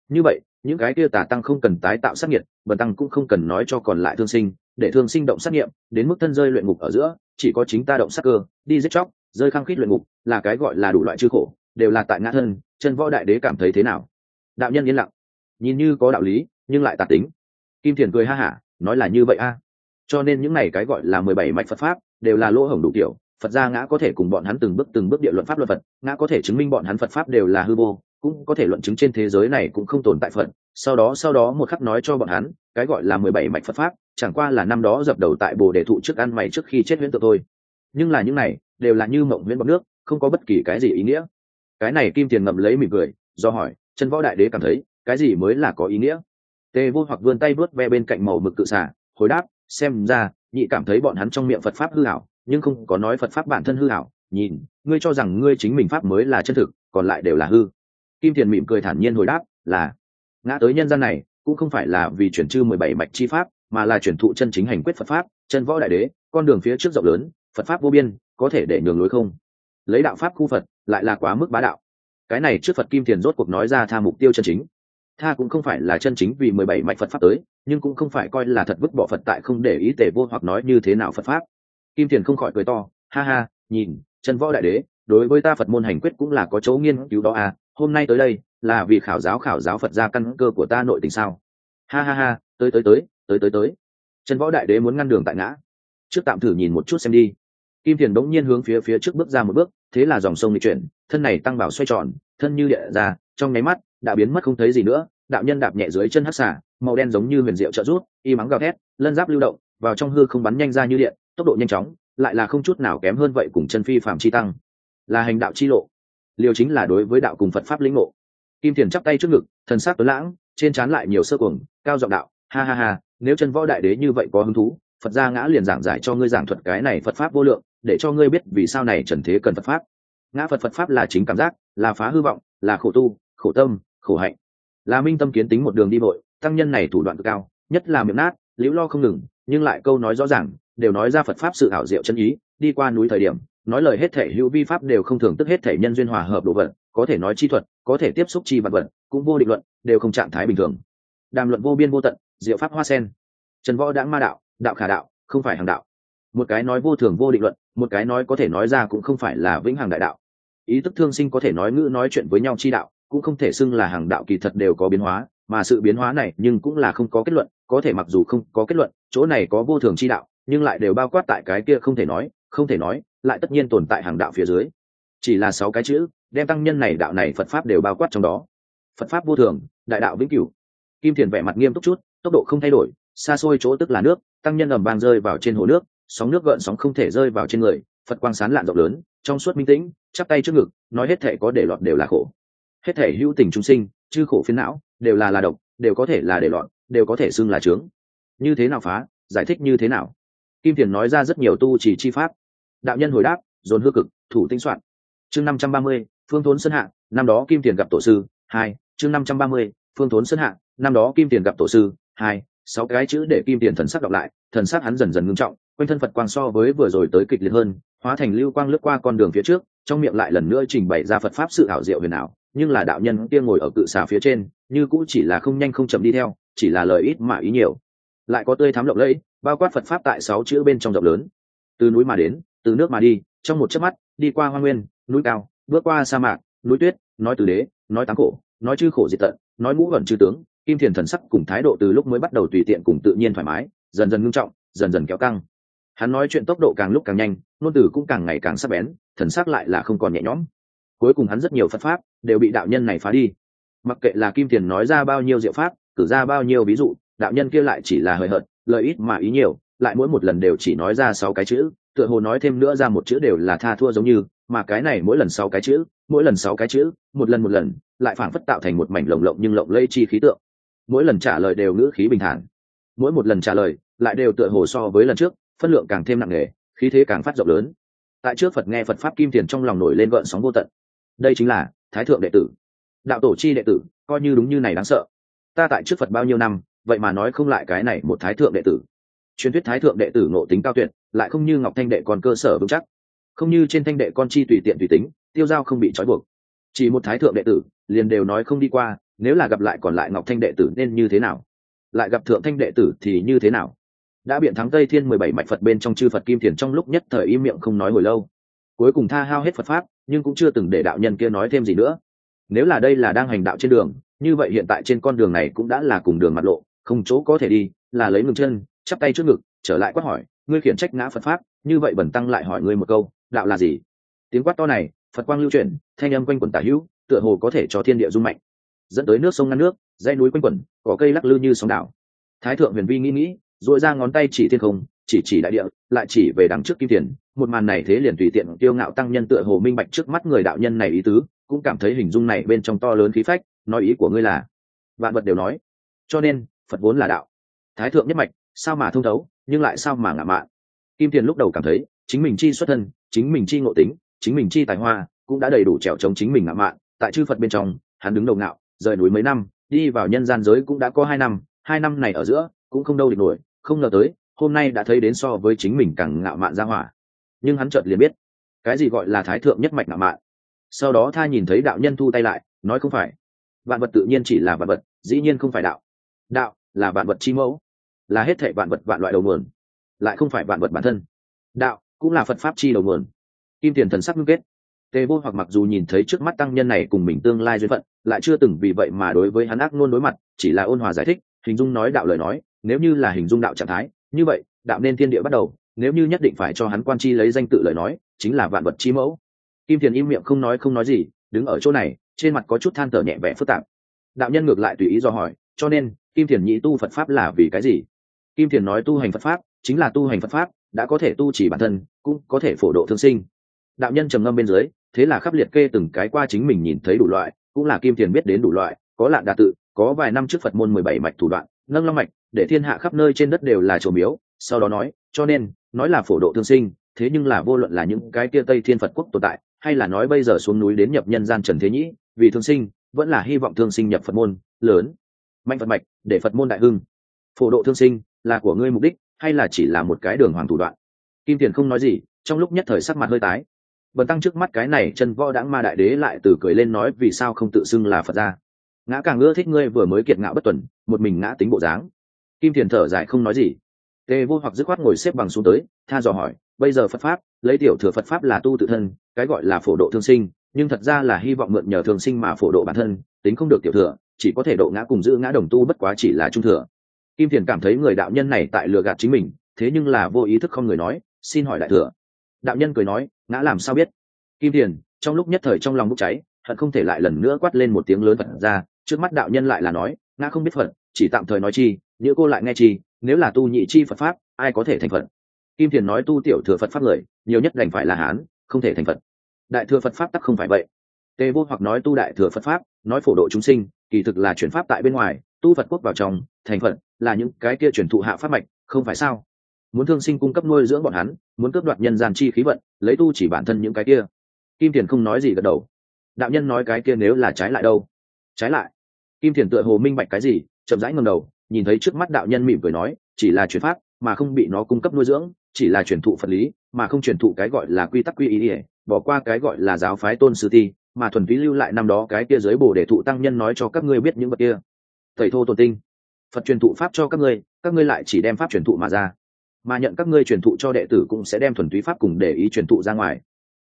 Như vậy những cái kia tà tăng không cần tái tạo sát nghiệp bần tăng cũng không cần nói cho còn lại thương sinh, để thương sinh động sát nghiệm, đến mức thân rơi luyện ngục ở giữa, chỉ có chính ta động sát cơ, đi giết chóc, rơi khăng khít luyện ngục, là cái gọi là đủ loại chư khổ, đều là tại ngã thân, chân võ đại đế cảm thấy thế nào? Đạo nhân yên lặng. Nhìn như có đạo lý, nhưng lại tà tính. Kim thiền cười ha hả, nói là như vậy a. Cho nên những này cái gọi là mười bảy mạch phật pháp, đều là lỗ hổng đủ kiểu. Phật gia ngã có thể cùng bọn hắn từng bước từng bước địa luận pháp luật phật, ngã có thể chứng minh bọn hắn phật pháp đều là hư vô cũng có thể luận chứng trên thế giới này cũng không tồn tại phật. Sau đó sau đó một khắc nói cho bọn hắn, cái gọi là mười bảy mạch phật pháp, chẳng qua là năm đó dập đầu tại bồ đề thụ trước ăn mày trước khi chết huyễn tự thôi. Nhưng là những này đều là như mộng huyễn bọc nước, không có bất kỳ cái gì ý nghĩa. Cái này kim tiền ngậm lấy mỉm cười, do hỏi, chân võ đại đế cảm thấy, cái gì mới là có ý nghĩa? Tề vô hoặc vươn tay vớt ve bên cạnh màu mực cự xả hồi đáp, xem ra, nhị cảm thấy bọn hắn trong miệng phật pháp hư hảo nhưng không có nói phật pháp bản thân hư hảo nhìn, ngươi cho rằng ngươi chính mình pháp mới là chân thực, còn lại đều là hư kim thiền mỉm cười thản nhiên hồi đáp, là. Ngã tới nhân gian này, cũng không phải là vì chuyển chư mười bảy mạch chi pháp, mà là chuyển thụ chân chính hành quyết phật pháp, chân võ đại đế, con đường phía trước rộng lớn, phật pháp vô biên, có thể để nhường lối không. Lấy đạo pháp khu phật, lại là quá mức bá đạo. Cái này trước phật kim thiền rốt cuộc nói ra tha mục tiêu chân chính. Tha cũng không phải là chân chính vì mười bảy mạch phật pháp tới, nhưng cũng không phải coi là thật vứt bỏ phật tại không để ý tể vô hoặc nói như thế nào phật pháp. Kim thiền không khỏi cười to, ha ha, nhìn, chân võ đại đế, đối với ta phật môn hành quyết cũng là có chỗ nghiên cứu đó à hôm nay tới đây là vì khảo giáo khảo giáo phật gia căn cơ của ta nội tình sao? Ha ha ha, tới tới tới tới tới tới. Trần võ đại đế muốn ngăn đường tại ngã. Trước tạm thử nhìn một chút xem đi. Kim thiền đống nhiên hướng phía phía trước bước ra một bước, thế là dòng sông đi chuyển, thân này tăng bảo xoay tròn, thân như địa ra trong nháy mắt đã biến mất không thấy gì nữa, đạo nhân đạp nhẹ dưới chân hắc xả màu đen giống như huyền diệu trợ rút y mắng gào thét, lân giáp lưu động, vào trong hư không bắn nhanh ra như điện, tốc độ nhanh chóng, lại là không chút nào kém hơn vậy cùng chân phi phạm chi tăng. Là hành đạo chi lộ liều chính là đối với đạo cùng phật pháp lĩnh ngộ. Kim thiền chắp tay trước ngực, thần sát tuấn lãng, trên trán lại nhiều sơ cuồng, cao giọng đạo, ha ha ha, nếu chân võ đại đế như vậy có hứng thú, phật gia ngã liền giảng giải cho ngươi giảng thuật cái này phật pháp vô lượng, để cho ngươi biết vì sao này trần thế cần phật pháp. Ngã phật phật pháp là chính cảm giác, là phá hư vọng, là khổ tu, khổ tâm, khổ hạnh. Là minh tâm kiến tính một đường đi vội, tăng nhân này thủ đoạn cao, nhất là miệng nát, liễu lo không ngừng, nhưng lại câu nói rõ ràng, đều nói ra phật pháp sự ảo diệu chân ý, đi qua núi thời điểm nói lời hết thể hữu vi pháp đều không thường tức hết thể nhân duyên hòa hợp đồ vật, có thể nói chi thuật, có thể tiếp xúc chi vật vật, cũng vô định luận, đều không trạng thái bình thường. Đàm luận vô biên vô tận, diệu pháp hoa sen. Trần võ đãng ma đạo đạo khả đạo, không phải hàng đạo. Một cái nói vô thường vô định luận, một cái nói có thể nói ra cũng không phải là vĩnh hằng đại đạo. Ý thức thương sinh có thể nói ngữ nói chuyện với nhau chi đạo, cũng không thể xưng là hàng đạo kỳ thật đều có biến hóa, mà sự biến hóa này nhưng cũng là không có kết luận, có thể mặc dù không có kết luận, chỗ này có vô thường chi đạo, nhưng lại đều bao quát tại cái kia không thể nói, không thể nói lại tất nhiên tồn tại hàng đạo phía dưới. Chỉ là sáu cái chữ, đem tăng nhân này đạo này phật pháp đều bao quát trong đó. Phật pháp vô thường, đại đạo vĩnh cửu. Kim thiền vẻ mặt nghiêm túc chút, tốc độ không thay đổi, xa xôi chỗ tức là nước, tăng nhân ầm vang rơi vào trên hồ nước, sóng nước gợn sóng không thể rơi vào trên người, phật quang sán lạn rộng lớn, trong suốt minh tĩnh, chắp tay trước ngực, nói hết thể có để lọt đều là khổ. Hết thể hữu tình chúng sinh, chư khổ phiến não, đều là là độc, đều có thể là để lọt, đều có thể xưng là trướng như thế nào phá, giải thích như thế nào? Kim thiền nói ra rất nhiều tu chỉ chi pháp đạo nhân hồi đáp, dồn hư cực, thủ tinh soạn. Chương năm trăm ba mươi, phương thốn sơn hạ, năm đó kim tiền gặp tổ sư, hai, chương năm trăm ba mươi, phương thốn sơn hạ, năm đó kim tiền gặp tổ sư, hai, sáu cái chữ để kim tiền thần sắc đọc lại, thần sắc hắn dần dần ngưng trọng, quanh thân phật quang so với vừa rồi tới kịch liệt hơn, hóa thành lưu quang lướt qua con đường phía trước, trong miệng lại lần nữa trình bày ra phật pháp sự ảo diệu huyền ảo, nhưng là đạo nhân kia ngồi ở cự xà phía trên, như cũ chỉ là không nhanh không chậm đi theo, chỉ là lời ít mà ý nhiều. Lại có tươi thám lộng lẫy, bao quát phật pháp tại sáu chữ bên trong rộng lớn. Từ núi mà đến từ nước mà đi, trong một chớp mắt, đi qua hoa nguyên, núi cao, bước qua sa mạc, núi tuyết, nói từ đế, nói táng cổ nói chư khổ diệt tận, nói ngũ vẩn chư tướng, kim thiền thần sắc cùng thái độ từ lúc mới bắt đầu tùy tiện cùng tự nhiên thoải mái, dần dần ngưng trọng, dần dần kéo căng. Hắn nói chuyện tốc độ càng lúc càng nhanh, ngôn từ cũng càng ngày càng sắc bén, thần sắc lại là không còn nhẹ nhõm. Cuối cùng hắn rất nhiều phật pháp đều bị đạo nhân này phá đi. Mặc kệ là kim tiền nói ra bao nhiêu diệu pháp, cử ra bao nhiêu ví dụ, đạo nhân kia lại chỉ là hời hợt, lợi ít mà ý nhiều, lại mỗi một lần đều chỉ nói ra sáu cái chữ tựa hồ nói thêm nữa ra một chữ đều là tha thua giống như, mà cái này mỗi lần sáu cái chữ, mỗi lần sáu cái chữ, một lần một lần, lại phảng phất tạo thành một mảnh lồng lộng nhưng lộng lây chi khí tượng. Mỗi lần trả lời đều ngữ khí bình thản. Mỗi một lần trả lời lại đều tựa hồ so với lần trước, phân lượng càng thêm nặng nề, khí thế càng phát rộng lớn. Tại trước phật nghe phật pháp kim tiền trong lòng nổi lên gợn sóng vô tận. Đây chính là thái thượng đệ tử. Đạo tổ chi đệ tử, coi như đúng như này đáng sợ. Ta tại trước phật bao nhiêu năm, vậy mà nói không lại cái này một thái thượng đệ tử. Truyền thuyết thái thượng đệ tử ngộ tính cao tuyệt lại không như ngọc thanh đệ còn cơ sở vững chắc. Không như trên thanh đệ con chi tùy tiện tùy tính, tiêu giao không bị trói buộc. Chỉ một thái thượng đệ tử, liền đều nói không đi qua, nếu là gặp lại còn lại ngọc thanh đệ tử nên như thế nào? Lại gặp thượng thanh đệ tử thì như thế nào? Đã biện thắng tây thiên mười bảy mạch phật bên trong chư phật kim thiền trong lúc nhất thời im miệng không nói hồi lâu. Cuối cùng tha hao hết phật pháp, nhưng cũng chưa từng để đạo nhân kia nói thêm gì nữa. Nếu là đây là đang hành đạo trên đường, như vậy hiện tại trên con đường này cũng đã là cùng đường mặt lộ, không chỗ có thể đi, là lấy ngừng chân, chắp tay trước ngực, trở lại quát hỏi ngươi khiển trách ngã phật pháp, như vậy bẩn tăng lại hỏi ngươi một câu, đạo là gì? Tiếng quát to này, phật quang lưu chuyển, thanh âm quanh quần tả hữu, tựa hồ có thể cho thiên địa rung mạnh. Dẫn tới nước sông ngăn nước dây núi quanh quẩn có cây lắc lư như sóng đảo. Thái thượng huyền vi nghĩ nghĩ dội ra ngón tay chỉ thiên không, chỉ chỉ đại địa, lại chỉ về đằng trước kim tiền. Một màn này thế liền tùy tiện tiêu ngạo tăng nhân tựa hồ minh bạch trước mắt người đạo nhân này ý tứ, cũng cảm thấy hình dung này bên trong to lớn khí phách, nói ý của ngươi là, vạn vật đều nói. Cho nên, phật vốn là đạo. Thái thượng nhất mạch, sao mà thông thấu? Nhưng lại sao mà ngạ mạn? Kim tiền lúc đầu cảm thấy, chính mình chi xuất thân, chính mình chi ngộ tính, chính mình chi tài hoa, cũng đã đầy đủ trèo chống chính mình ngạ mạn. Tại chư phật bên trong, hắn đứng đầu ngạo, rời núi mấy năm, đi vào nhân gian giới cũng đã có hai năm hai năm này ở giữa, cũng không đâu địch nổi, không ngờ tới, hôm nay đã thấy đến so với chính mình càng ngạo mạn ra hỏa. Nhưng hắn chợt liền biết, cái gì gọi là thái thượng nhất mạch ngạo mạn? Sau đó tha nhìn thấy đạo nhân thu tay lại, nói không phải. Vạn vật tự nhiên chỉ là vạn vật, dĩ nhiên không phải đạo. Đạo là vạn vật chi mẫu là hết thệ vạn vật vạn loại đầu nguồn, lại không phải vạn vật bản thân. Đạo cũng là phật pháp chi đầu nguồn. Kim tiền thần sắc ngưng kết. Tề vô hoặc mặc dù nhìn thấy trước mắt tăng nhân này cùng mình tương lai duyên phận, lại chưa từng vì vậy mà đối với hắn ác luôn đối mặt, chỉ là ôn hòa giải thích, hình dung nói đạo lời nói, nếu như là hình dung đạo trạng thái, như vậy, đạo nên thiên địa bắt đầu, nếu như nhất định phải cho hắn quan chi lấy danh tự lời nói, chính là vạn vật chi mẫu. Kim tiền im miệng không nói không nói gì, đứng ở chỗ này, trên mặt có chút than thở nhẹ vẻ phức tạp. Đạo nhân ngược lại tùy ý do hỏi, cho nên kim thiền nhị tu phật pháp là vì cái gì? Kim thiền nói tu hành phật pháp, chính là tu hành phật pháp, đã có thể tu chỉ bản thân, cũng có thể phổ độ thương sinh. Đạo nhân trầm ngâm bên dưới, thế là khắp liệt kê từng cái qua chính mình nhìn thấy đủ loại, cũng là kim thiền biết đến đủ loại, có lạ đa tự, có vài năm trước phật môn mười bảy mạch thủ đoạn, nâng long mạch, để thiên hạ khắp nơi trên đất đều là trổ miếu, sau đó nói, cho nên, nói là phổ độ thương sinh, thế nhưng là vô luận là những cái kia tây thiên phật quốc tồn tại, hay là nói bây giờ xuống núi đến nhập nhân gian trần thế nhĩ, vì thương sinh, vẫn là hy vọng thương sinh nhập phật môn, lớn, mạnh phật mạch, để phật môn đại hưng. Phổ độ thương sinh là của ngươi mục đích, hay là chỉ là một cái đường hoàng thủ đoạn? Kim tiền không nói gì, trong lúc nhất thời sắc mặt hơi tái. Bần tăng trước mắt cái này chân võ đãng ma đại đế lại từ cười lên nói vì sao không tự xưng là phật ra ngã càng ưa thích ngươi vừa mới kiệt ngạo bất tuần, một mình ngã tính bộ dáng. Kim thiền thở dài không nói gì. Tề vô hoặc dứt khoát ngồi xếp bằng xuống tới, tha dò hỏi, bây giờ phật pháp, lấy tiểu thừa phật pháp là tu tự thân, cái gọi là phổ độ thương sinh, nhưng thật ra là hy vọng mượn nhờ thương sinh mà phổ độ bản thân, tính không được tiểu thừa, chỉ có thể độ ngã cùng giữ ngã đồng tu bất quá chỉ là trung thừa kim thiền cảm thấy người đạo nhân này tại lừa gạt chính mình, thế nhưng là vô ý thức không người nói, xin hỏi đại thừa. Đạo nhân cười nói, ngã làm sao biết? Kim thiền, trong lúc nhất thời trong lòng bốc cháy, hận không thể lại lần nữa quát lên một tiếng lớn phật ra, trước mắt đạo nhân lại là nói, ngã không biết phật, chỉ tạm thời nói chi nếu cô lại nghe chi, nếu là tu nhị chi phật pháp, ai có thể thành phật? Kim thiền nói tu tiểu thừa phật pháp người, nhiều nhất đành phải là hán, không thể thành phật. Đại thừa phật pháp tắc không phải vậy. Tề vô hoặc nói tu đại thừa phật pháp, nói phổ độ chúng sinh, kỳ thực là chuyển pháp tại bên ngoài tu phật quốc vào trong, thành phật là những cái kia chuyển thụ hạ pháp mạch, không phải sao? Muốn thương sinh cung cấp nuôi dưỡng bọn hắn, muốn cướp đoạt nhân gian chi khí vận, lấy tu chỉ bản thân những cái kia. Kim thiền không nói gì gật đầu. Đạo nhân nói cái kia nếu là trái lại đâu? Trái lại. Kim thiền tựa hồ minh bạch cái gì, chậm rãi ngầm đầu, nhìn thấy trước mắt đạo nhân mỉm cười nói, chỉ là chuyển pháp, mà không bị nó cung cấp nuôi dưỡng, chỉ là truyền thụ phật lý, mà không truyền thụ cái gọi là quy tắc quy ý ỉa bỏ qua cái gọi là giáo phái tôn sư thi mà thuần phí lưu lại năm đó cái kia giới bồ để thụ tăng nhân nói cho các ngươi biết những vật kia thầy thô tồn tinh. Phật truyền thụ pháp cho các ngươi các ngươi lại chỉ đem pháp truyền thụ mà ra. Mà nhận các ngươi truyền thụ cho đệ tử cũng sẽ đem thuần túy pháp cùng để ý truyền thụ ra ngoài.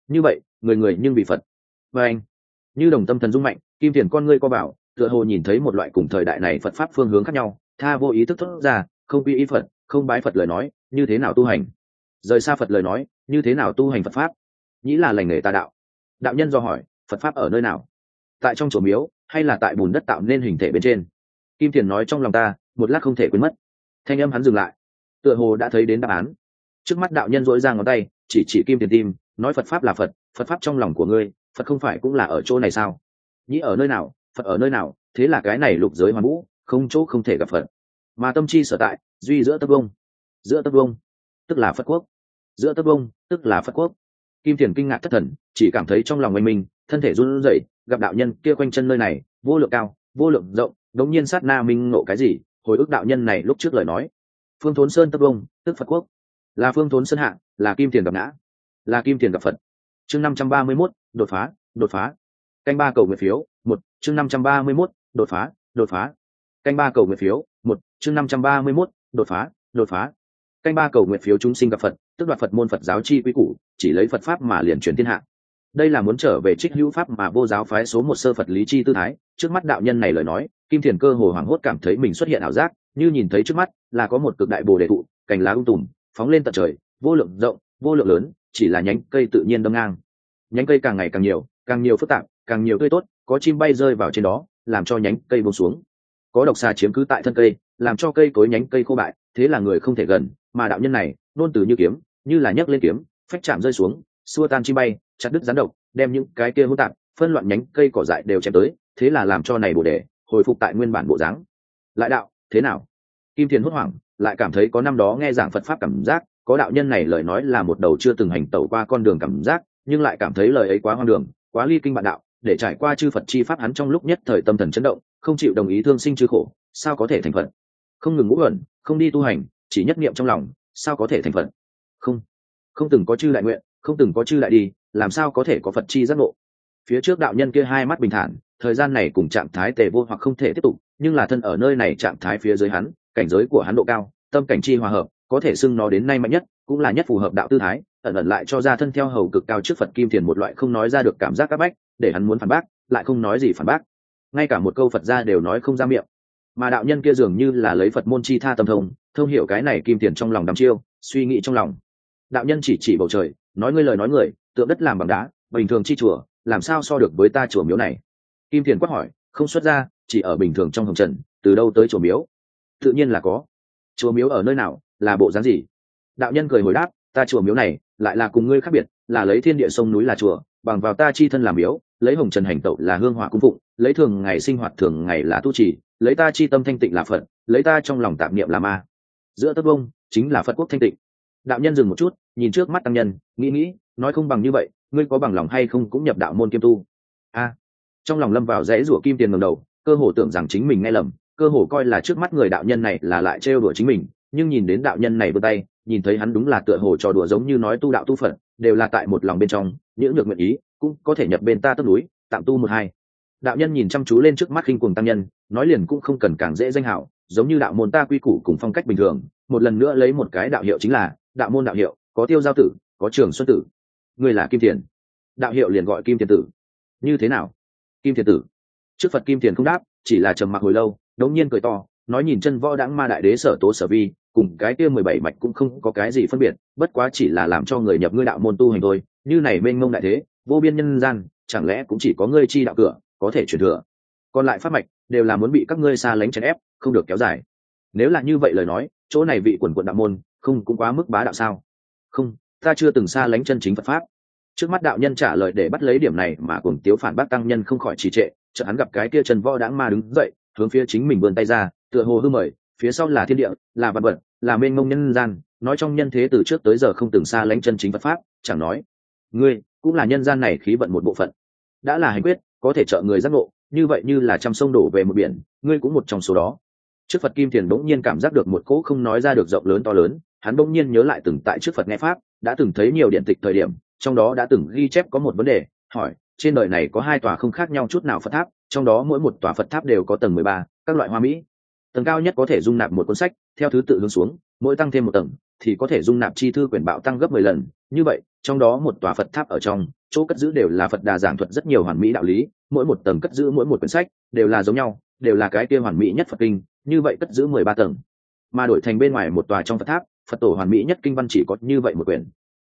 Như vậy, người người nhưng vì phật. Và anh, như đồng tâm thần dung mạnh, kim thiền con ngươi co bảo, tựa hồ nhìn thấy một loại cùng thời đại này phật pháp phương hướng khác nhau, tha vô ý thức thốt ra, không quy ý phật, không bái phật lời nói, như thế nào tu hành? Rời xa phật lời nói, như thế nào tu hành phật pháp? Nhĩ là lành nghề tà đạo. Đạo nhân do hỏi, phật pháp ở nơi nào? Tại trong chỗ miếu, hay là tại bùn đất tạo nên hình thể bên trên? Kim thiền nói trong lòng ta, một lát không thể quên mất. Thanh âm hắn dừng lại. Tựa hồ đã thấy đến đáp án. Trước mắt đạo nhân dỗi ra ngón tay, chỉ chỉ kim thiền tim, nói phật pháp là phật phật pháp trong lòng của ngươi, phật không phải cũng là ở chỗ này sao? Nhĩ ở nơi nào, phật ở nơi nào, thế là cái này lục giới hoàn vũ, không chỗ không thể gặp phật. Mà tâm chi sở tại, duy giữa tấp vông. Giữa tấp vông, tức là phật quốc. Giữa tấp vông, tức là phật quốc. Kim thiền kinh ngạc thất thần, chỉ cảm thấy trong lòng mình mình thân thể run rẩy, gặp đạo nhân kia quanh chân nơi này, vô lượng cao, vô lượng rộng đống nhiên sát na minh ngộ cái gì? Hồi ức đạo nhân này lúc trước lời nói. Phương thốn sơn tấp bông tức phật quốc. Là phương thốn sơn hạ, là kim tiền gặp ngã. Là kim tiền gặp phật. Chương năm trăm ba mươi mốt, đột phá đột phá. Canh ba cầu nguyện phiếu, một, chương năm trăm ba mươi mốt, đột phá đột phá. Canh ba cầu nguyện phiếu, một, chương năm trăm ba mươi mốt, đột phá đột phá. Canh ba cầu nguyện phiếu chúng sinh gặp phật, tức đoạt phật môn phật giáo chi quý củ, chỉ lấy phật pháp mà liền truyền thiên hạ. Đây là muốn trở về trích hữu pháp mà vô giáo phái số một sơ phật lý chi tư thái trước mắt đạo nhân này lời nói, kim thiền cơ hồ hoảng hốt cảm thấy mình xuất hiện ảo giác, như nhìn thấy trước mắt là có một cực đại bồ đề thụ cành lá ung tùm, phóng lên tận trời, vô lượng rộng, vô lượng lớn, chỉ là nhánh cây tự nhiên đâm ngang. Nhánh cây càng ngày càng nhiều càng nhiều phức tạp, càng nhiều tươi tốt, có chim bay rơi vào trên đó, làm cho nhánh cây buông xuống. Có độc xà chiếm cứ tại thân cây, làm cho cây cối nhánh cây khô bại, thế là người không thể gần, mà đạo nhân này, nôn từ như kiếm, như là nhấc lên kiếm, phách chạm rơi xuống, xua tan chim bay, chặt đứt rắn độc, đem những cái kia hỗn tạp phân loạn nhánh cây cỏ dại đều chém tới, thế là làm cho này bồ đề hồi phục tại nguyên bản bộ dáng. Lại đạo, thế nào? Kim thiền hốt hoảng, lại cảm thấy có năm đó nghe giảng phật pháp cảm giác, có đạo nhân này lời nói là một đầu chưa từng hành tẩu qua con đường cảm giác, nhưng lại cảm thấy lời ấy quá hoang đường, quá ly kinh bạn đạo, để trải qua chư phật chi pháp hắn trong lúc nhất thời tâm thần chấn động, không chịu đồng ý thương sinh chư khổ, sao có thể thành phật? Không ngừng ngũ ẩn không đi tu hành, chỉ nhất niệm trong lòng, sao có thể thành phật? Không không từng có chư đại nguyện, không từng có chư đại đi, làm sao có thể có phật chi giác ngộ? Phía trước đạo nhân kia hai mắt bình thản, thời gian này cùng trạng thái tề vô hoặc không thể tiếp tục, nhưng là thân ở nơi này trạng thái phía dưới hắn, cảnh giới của hắn độ cao, tâm cảnh chi hòa hợp, có thể xưng nó đến nay mạnh nhất, cũng là nhất phù hợp đạo tư thái, ẩn ẩn lại cho ra thân theo hầu cực cao trước phật kim thiền một loại không nói ra được cảm giác các bách, để hắn muốn phản bác, lại không nói gì phản bác. Ngay cả một câu phật ra đều nói không ra miệng. Mà đạo nhân kia dường như là lấy phật môn chi tha tâm thông thông hiểu cái này kim tiền trong lòng đắm chiêu, suy nghĩ trong lòng. Đạo nhân chỉ chỉ bầu trời, nói ngươi lời nói người, tượng đất làm bằng đá, bình thường chi chùa làm sao so được với ta chùa miếu này? Kim thiền quát hỏi, không xuất ra, chỉ ở bình thường trong hồng trần, từ đâu tới chùa miếu? Tự nhiên là có. Chùa miếu ở nơi nào, là bộ dáng gì? Đạo nhân cười hồi đáp, ta chùa miếu này, lại là cùng ngươi khác biệt, là lấy thiên địa sông núi là chùa, bằng vào ta chi thân làm miếu, lấy hồng trần hành tẩu là hương hỏa cung phụng, lấy thường ngày sinh hoạt thường ngày là tu trì, lấy ta chi tâm thanh tịnh là phật, lấy ta trong lòng tạp niệm là ma. Giữa tất vông chính là phật quốc thanh tịnh. Đạo nhân dừng một chút, nhìn trước mắt tăng nhân, nghĩ nghĩ nói không bằng như vậy, ngươi có bằng lòng hay không cũng nhập đạo môn kiêm tu. A. Trong lòng lâm vào rẽ rủa kim tiền ngầm đầu, cơ hồ tưởng rằng chính mình nghe lầm, cơ hồ coi là trước mắt người đạo nhân này là lại trêu đùa chính mình, nhưng nhìn đến đạo nhân này vươn tay, nhìn thấy hắn đúng là tựa hồ trò đùa giống như nói tu đạo tu phật, đều là tại một lòng bên trong, những được nguyện ý, cũng có thể nhập bên ta tức núi, tạm tu một hai. Đạo nhân nhìn chăm chú lên trước mắt khinh cuồng tăng nhân, nói liền cũng không cần càng dễ danh hảo, giống như đạo môn ta quy củ cùng phong cách bình thường, một lần nữa lấy một cái đạo hiệu chính là, đạo môn đạo hiệu, có tiêu giao tử, có trường xuân tử người là kim thiền. Đạo hiệu liền gọi kim thiền tử. Như thế nào? Kim thiền tử. Trước phật kim thiền không đáp, chỉ là trầm mặc hồi lâu, đống nhiên cười to, nói nhìn chân võ đãng ma đại đế sở tố sở vi, cùng cái kia mười bảy mạch cũng không có cái gì phân biệt, bất quá chỉ là làm cho người nhập ngươi đạo môn tu hành thôi. Như này mênh mông đại thế, vô biên nhân gian, chẳng lẽ cũng chỉ có ngươi chi đạo cửa, có thể chuyển thừa? Còn lại pháp mạch, đều là muốn bị các ngươi xa lánh chèn ép, không được kéo dài. Nếu là như vậy lời nói, chỗ này vị quần quận đạo môn, không cũng quá mức bá đạo sao? Không ta chưa từng xa lánh chân chính phật pháp. Trước mắt đạo nhân trả lời để bắt lấy điểm này mà cùng tiếu phản bác tăng nhân không khỏi trì trệ, chợt hắn gặp cái kia trần võ đãng ma đứng dậy, hướng phía chính mình vươn tay ra, tựa hồ hư mời, phía sau là thiên địa, là vật vật, là mênh mông nhân gian, nói trong nhân thế từ trước tới giờ không từng xa lánh chân chính phật pháp, chẳng nói, ngươi cũng là nhân gian này khí vận một bộ phận. Đã là hành quyết, có thể trợ người giác ngộ, như vậy như là trăm sông đổ về một biển, ngươi cũng một trong số đó. Trước phật kim thiền bỗng nhiên cảm giác được một cỗ không nói ra được rộng lớn to lớn, hắn bỗng nhiên nhớ lại từng tại trước phật nghe pháp đã từng thấy nhiều điện tịch thời điểm, trong đó đã từng ghi chép có một vấn đề, hỏi, trên đời này có hai tòa không khác nhau chút nào phật tháp, trong đó mỗi một tòa phật tháp đều có tầng mười ba, các loại hoa mỹ. Tầng cao nhất có thể dung nạp một cuốn sách, theo thứ tự hướng xuống, mỗi tăng thêm một tầng, thì có thể dung nạp chi thư quyển bạo tăng gấp mười lần. Như vậy, trong đó một tòa phật tháp ở trong, chỗ cất giữ đều là phật đà giảng thuật rất nhiều hoàn mỹ đạo lý, mỗi một tầng cất giữ mỗi một quyển sách đều là giống nhau, đều là cái kia hoàn mỹ nhất phật kinh, như vậy cất giữ mười ba tầng. Mà đổi thành bên ngoài một tòa trong phật tháp phật tổ hoàn mỹ nhất kinh văn chỉ có như vậy một quyển.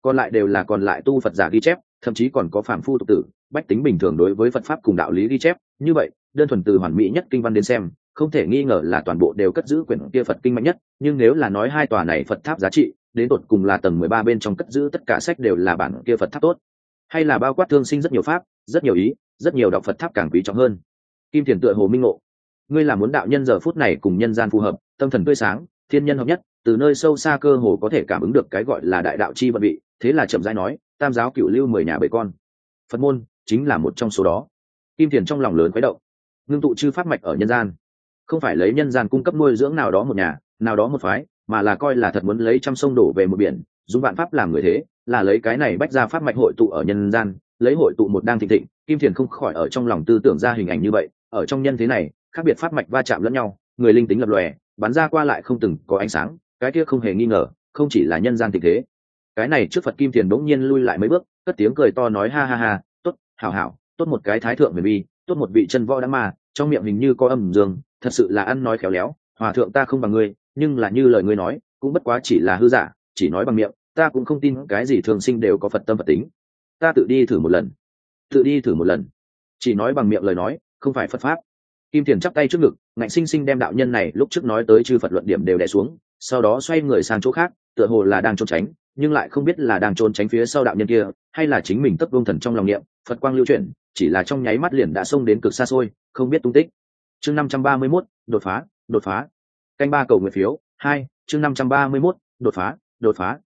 Còn lại đều là còn lại tu phật giả ghi chép, thậm chí còn có phản phu tục tử, bách tính bình thường đối với phật pháp cùng đạo lý ghi chép. Như vậy, đơn thuần từ hoàn mỹ nhất kinh văn đến xem, không thể nghi ngờ là toàn bộ đều cất giữ quyển kia phật kinh mạnh nhất. Nhưng nếu là nói hai tòa này phật tháp giá trị, đến tột cùng là tầng mười ba bên trong cất giữ tất cả sách đều là bản kia phật tháp tốt. Hay là bao quát thương sinh rất nhiều pháp, rất nhiều ý, rất nhiều đạo phật tháp càng quý trọng hơn. Kim thiền tựa hồ minh ngộ. Ngươi là muốn đạo nhân giờ phút này cùng nhân gian phù hợp, tâm thần tươi sáng, thiên nhân hợp nhất từ nơi sâu xa cơ hồ có thể cảm ứng được cái gọi là đại đạo chi vận vị, thế là chậm rãi nói, tam giáo cựu lưu mười nhà bảy con. Phật môn chính là một trong số đó. Kim thiền trong lòng lớn khuấy động. Ngưng tụ chư pháp mạch ở nhân gian. Không phải lấy nhân gian cung cấp nuôi dưỡng nào đó một nhà, nào đó một phái, mà là coi là thật muốn lấy trăm sông đổ về một biển, dùng vạn pháp làm người thế, là lấy cái này bách ra pháp mạch hội tụ ở nhân gian, lấy hội tụ một đang thịnh thịnh. Kim thiền không khỏi ở trong lòng tư tưởng ra hình ảnh như vậy, ở trong nhân thế này, khác biệt pháp mạch va chạm lẫn nhau, người linh tính lập lòe, bắn ra qua lại không từng có ánh sáng cái kia không hề nghi ngờ, không chỉ là nhân gian tình thế. Cái này trước phật kim thiền bỗng nhiên lui lại mấy bước, cất tiếng cười to nói ha ha ha, tốt, hảo hảo, tốt một cái thái thượng huyền bi, tốt một vị chân võ đã ma, trong miệng hình như có âm dương, thật sự là ăn nói khéo léo, hòa thượng ta không bằng ngươi, nhưng là như lời ngươi nói, cũng bất quá chỉ là hư giả, chỉ nói bằng miệng, ta cũng không tin cái gì thường sinh đều có phật tâm phật tính. Ta tự đi thử một lần, tự đi thử một lần. Chỉ nói bằng miệng lời nói, không phải phật pháp. Kim thiền chắp tay trước ngực, ngạnh sinh sinh đem đạo nhân này lúc trước nói tới chư phật luận điểm đều đẻ xuống sau đó xoay người sang chỗ khác tựa hồ là đang trốn tránh nhưng lại không biết là đang trốn tránh phía sau đạo nhân kia hay là chính mình tấp vương thần trong lòng niệm phật quang lưu chuyển chỉ là trong nháy mắt liền đã xông đến cực xa xôi không biết tung tích. Chương năm trăm ba mươi 531, đột phá đột phá. Canh ba cầu nguyện phiếu hai chương năm trăm ba mươi 531, đột phá đột phá.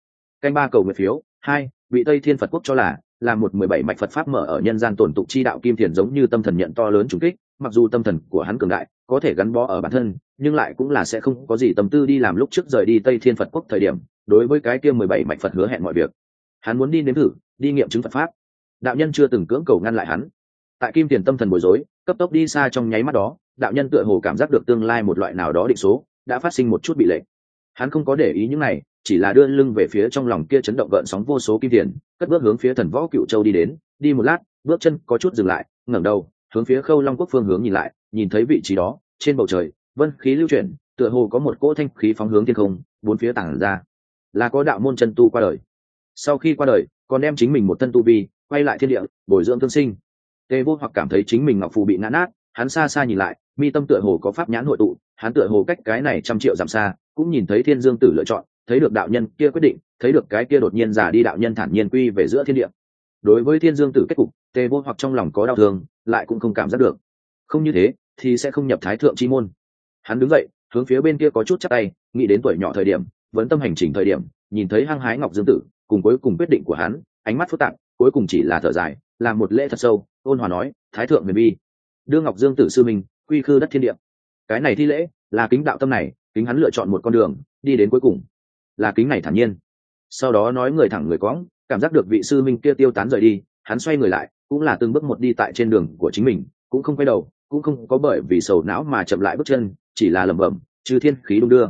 Canh ba cầu nguyện phiếu hai bị tây thiên phật quốc cho là là một mười bảy mạch phật pháp mở ở nhân gian tổn tục chi đạo kim thiền giống như tâm thần nhận to lớn trùng kích mặc dù tâm thần của hắn cường đại có thể gắn bó ở bản thân nhưng lại cũng là sẽ không có gì tâm tư đi làm lúc trước rời đi tây thiên phật quốc thời điểm, đối với cái kia mười bảy mạch phật hứa hẹn mọi việc. Hắn muốn đi nếm thử, đi nghiệm chứng phật pháp. Đạo nhân chưa từng cưỡng cầu ngăn lại hắn. Tại kim tiền tâm thần bối rối, cấp tốc đi xa trong nháy mắt đó, đạo nhân tựa hồ cảm giác được tương lai một loại nào đó định số, đã phát sinh một chút bị lệ hắn không có để ý những này, chỉ là đưa lưng về phía trong lòng kia chấn động gợn sóng vô số kim tiền, cất bước hướng phía thần võ cựu châu đi đến, đi một lát, bước chân có chút dừng lại, ngẩng đầu, hướng phía khâu long quốc phương hướng nhìn lại, nhìn thấy vị trí đó, trên bầu trời vân khí lưu chuyển, tựa hồ có một cỗ thanh khí phóng hướng thiên không, bốn phía tảng ra. Là có đạo môn chân tu qua đời. Sau khi qua đời, còn đem chính mình một thân tu vi, quay lại thiên địa, bồi dưỡng thương sinh. Tề vô hoặc cảm thấy chính mình ngọc phù bị ngã nát, hắn xa xa nhìn lại, mi tâm tựa hồ có pháp nhãn hội tụ, hắn tựa hồ cách cái này trăm triệu dặm xa, cũng nhìn thấy thiên dương tử lựa chọn, thấy được đạo nhân kia quyết định, thấy được cái kia đột nhiên giả đi đạo nhân thản nhiên quy về giữa thiên địa. Đối với thiên dương tử kết cục, tề vô hoặc trong lòng có đau thương, lại cũng không cảm giác được. Không như thế, thì sẽ không nhập thái thượng chi môn hắn đứng dậy, hướng phía bên kia có chút chắc tay, nghĩ đến tuổi nhỏ thời điểm, vẫn tâm hành trình thời điểm, nhìn thấy hăng hái ngọc dương tử, cùng cuối cùng quyết định của hắn, ánh mắt phức tạp, cuối cùng chỉ là thở dài, làm một lễ thật sâu, ôn hòa nói, thái thượng huyền bi đưa ngọc dương tử sư minh, quy khư đất thiên địa. Cái này thi lễ, là kính đạo tâm này, kính hắn lựa chọn một con đường, đi đến cuối cùng. Là kính này thản nhiên. Sau đó nói người thẳng người cõng, cảm giác được vị sư minh kia tiêu tán rời đi, hắn xoay người lại, cũng là từng bước một đi tại trên đường của chính mình, cũng không quay đầu, cũng không có bởi vì sầu não mà chậm lại bước chân chỉ là lẩm bẩm, chư thiên khí đung đưa.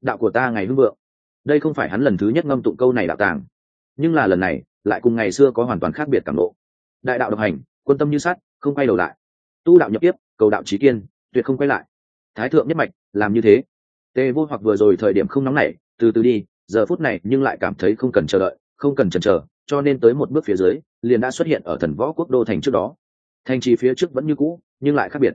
Đạo của ta ngày hưng vượng. Đây không phải hắn lần thứ nhất ngâm tụng câu này đạo tàng. Nhưng là lần này, lại cùng ngày xưa có hoàn toàn khác biệt cảm lộ đại đạo độc hành, quân tâm như sát không quay đầu lại. Tu đạo nhập tiếp, cầu đạo trí kiên, tuyệt không quay lại. Thái thượng nhất mạch, làm như thế. Tê vô hoặc vừa rồi thời điểm không nóng nảy, từ từ đi, giờ phút này nhưng lại cảm thấy không cần chờ đợi, không cần chần chờ, cho nên tới một bước phía dưới, liền đã xuất hiện ở thần võ quốc đô thành trước đó. Thành trì phía trước vẫn như cũ, nhưng lại khác biệt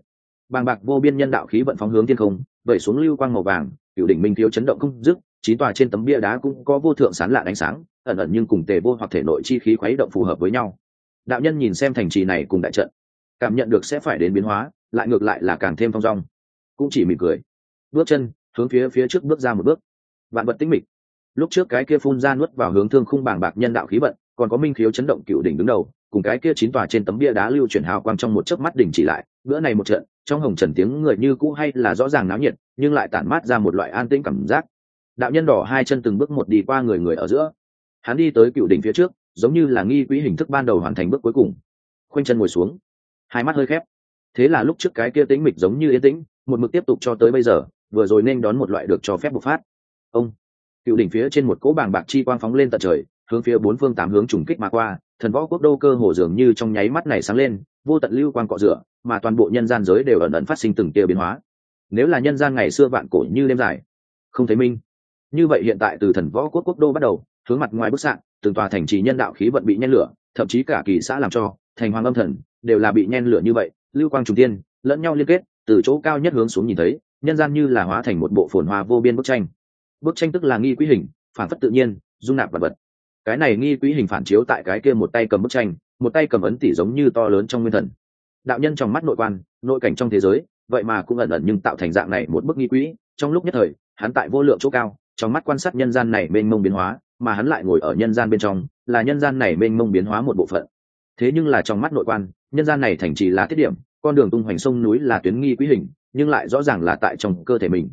bàng bạc vô biên nhân đạo khí vận phóng hướng thiên không, vẩy xuống lưu quang màu vàng cựu đỉnh minh thiếu chấn động không dứt chín tòa trên tấm bia đá cũng có vô thượng sán lạ ánh sáng, ẩn ẩn nhưng cùng tề vô hoặc thể nội chi khí khuấy động phù hợp với nhau. Đạo nhân nhìn xem thành trì này cùng đại trận, cảm nhận được sẽ phải đến biến hóa, lại ngược lại là càng thêm phong dong. Cũng chỉ mỉm cười. Bước chân, hướng phía phía trước bước ra một bước. Vạn vật tĩnh mịch. Lúc trước cái kia phun ra nuốt vào hướng thương khung bàng bạc nhân đạo khí vận, còn có minh khiếu chấn động cựu đỉnh đứng đầu, cùng cái kia chín tòa trên tấm bia đá lưu chuyển hào quang trong một chớp mắt đỉnh chỉ lại, bữa này một trận trong hồng trần tiếng người như cũ hay là rõ ràng náo nhiệt, nhưng lại tản mát ra một loại an tĩnh cảm giác. Đạo nhân đỏ hai chân từng bước một đi qua người người ở giữa. Hắn đi tới cựu đỉnh phía trước, giống như là nghi quỹ hình thức ban đầu hoàn thành bước cuối cùng. Khoanh chân ngồi xuống. Hai mắt hơi khép. Thế là lúc trước cái kia tĩnh mịch giống như yên tĩnh, một mực tiếp tục cho tới bây giờ, vừa rồi nên đón một loại được cho phép bộc phát. Ông. Cựu đỉnh phía trên một cỗ bàng bạc chi quang phóng lên tận trời, hướng phía bốn phương tám hướng trùng kích mà qua, thần võ quốc đô cơ hồ dường như trong nháy mắt này sáng lên, vô tận lưu quang cọ rửa mà toàn bộ nhân gian giới đều ẩn ẩn phát sinh từng tia biến hóa. Nếu là nhân gian ngày xưa vạn cổ như đêm dài, không thấy minh. Như vậy hiện tại từ thần võ quốc quốc đô bắt đầu, hướng mặt ngoài bức sạn từng tòa thành trì nhân đạo khí vận bị nhen lửa, thậm chí cả kỳ xã làm cho, thành hoàng âm thần, đều là bị nhen lửa như vậy, lưu quang trùng tiên, lẫn nhau liên kết, từ chỗ cao nhất hướng xuống nhìn thấy, nhân gian như là hóa thành một bộ phồn hoa vô biên bức tranh. Bức tranh tức là nghi quý hình, phản phất tự nhiên, dung nạp vật vật. Cái này nghi quý hình phản chiếu tại cái kia một tay cầm bức tranh, một tay cầm ấn tỷ giống như to lớn trong nguyên thần đạo nhân trong mắt nội quan, nội cảnh trong thế giới, vậy mà cũng ẩn ẩn nhưng tạo thành dạng này một bức nghi quỹ. Trong lúc nhất thời, hắn tại vô lượng chỗ cao, trong mắt quan sát nhân gian này mênh mông biến hóa, mà hắn lại ngồi ở nhân gian bên trong, là nhân gian này mênh mông biến hóa một bộ phận. Thế nhưng là trong mắt nội quan, nhân gian này thành trì là thiết điểm, con đường tung hoành sông núi là tuyến nghi quý hình, nhưng lại rõ ràng là tại trong cơ thể mình.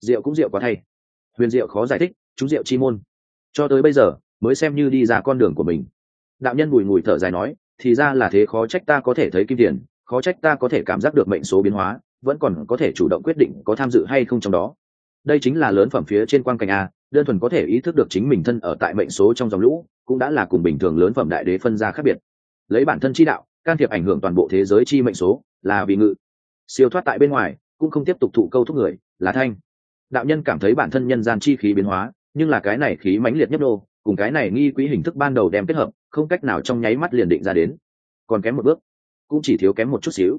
Rượu cũng rượu quá thay. Huyền diệu khó giải thích, chúng diệu chi môn. Cho tới bây giờ, mới xem như đi ra con đường của mình. Đạo nhân bùi ngùi thở dài nói thì ra là thế, khó trách ta có thể thấy kim tiền, khó trách ta có thể cảm giác được mệnh số biến hóa, vẫn còn có thể chủ động quyết định có tham dự hay không trong đó. Đây chính là lớn phẩm phía trên quan cảnh a, đơn thuần có thể ý thức được chính mình thân ở tại mệnh số trong dòng lũ, cũng đã là cùng bình thường lớn phẩm đại đế phân ra khác biệt. Lấy bản thân chi đạo, can thiệp ảnh hưởng toàn bộ thế giới chi mệnh số, là vì ngự. Siêu thoát tại bên ngoài, cũng không tiếp tục thụ câu thúc người, là thanh. Đạo nhân cảm thấy bản thân nhân gian chi khí biến hóa, nhưng là cái này khí mãnh liệt nhất đô cùng cái này nghi quỹ hình thức ban đầu đem kết hợp, không cách nào trong nháy mắt liền định ra đến. Còn kém một bước, cũng chỉ thiếu kém một chút xíu.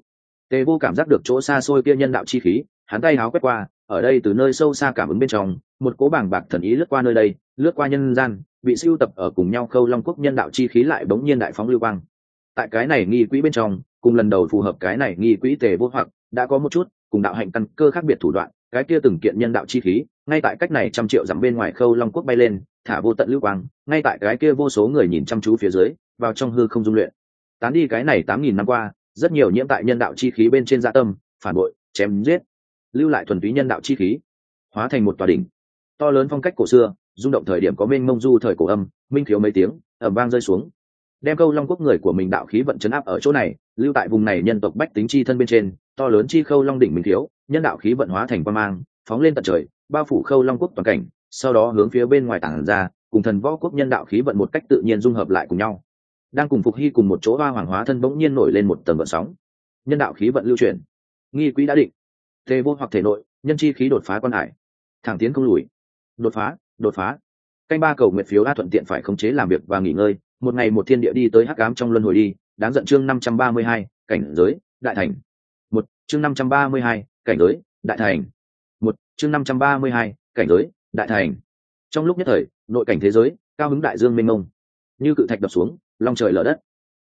Tề vô cảm giác được chỗ xa xôi kia nhân đạo chi khí, hắn tay háo quét qua, ở đây từ nơi sâu xa cảm ứng bên trong, một cố bảng bạc thần ý lướt qua nơi đây, lướt qua nhân gian, bị siêu tập ở cùng nhau khâu long quốc nhân đạo chi khí lại bỗng nhiên đại phóng lưu quang. Tại cái này nghi quỹ bên trong, cùng lần đầu phù hợp cái này nghi quỹ tề vô hoặc, đã có một chút cùng đạo hạnh căn cơ khác biệt thủ đoạn, cái kia từng kiện nhân đạo chi khí ngay tại cách này trăm triệu dặm bên ngoài khâu long quốc bay lên, thả vô tận lưu quang, ngay tại cái kia vô số người nhìn chăm chú phía dưới, vào trong hư không dung luyện. Tán đi cái này tám nghìn năm qua, rất nhiều nhiễm tại nhân đạo chi khí bên trên gia tâm, phản bội, chém giết, lưu lại thuần túy nhân đạo chi khí, hóa thành một tòa đỉnh. To lớn phong cách cổ xưa, rung động thời điểm có mênh mông du thời cổ âm, minh thiếu mấy tiếng ẩm vang rơi xuống. Đem câu long quốc người của mình đạo khí vận chấn áp ở chỗ này, lưu tại vùng này nhân tộc bách tính chi thân bên trên, to lớn chi khâu long đỉnh minh thiếu, nhân đạo khí vận hóa thành quan mang, phóng lên tận trời bao phủ khâu long quốc toàn cảnh, sau đó hướng phía bên ngoài tảng ra, cùng thần võ quốc nhân đạo khí vận một cách tự nhiên dung hợp lại cùng nhau. Đang cùng phục hy cùng một chỗ ba hoàng hóa thân bỗng nhiên nổi lên một tầng vận sóng. Nhân đạo khí vận lưu chuyển. Nghi quỹ đã định. Tê vô hoặc thể nội, nhân chi khí đột phá quan hải. Thẳng tiến không lùi. Đột phá đột phá. Canh ba cầu nguyện phiếu a thuận tiện phải khống chế làm việc và nghỉ ngơi. Một ngày một thiên địa đi tới hắc ám trong luân hồi đi. Đáng giận chương năm trăm ba mươi hai, cảnh giới, đại thành. Một, chương năm trăm ba mươi hai, cảnh giới, đại thành chương năm trăm ba mươi hai, cảnh giới, đại thành. Trong lúc nhất thời, nội cảnh thế giới, cao hứng đại dương mênh mông. Như cự thạch đập xuống, long trời lở đất.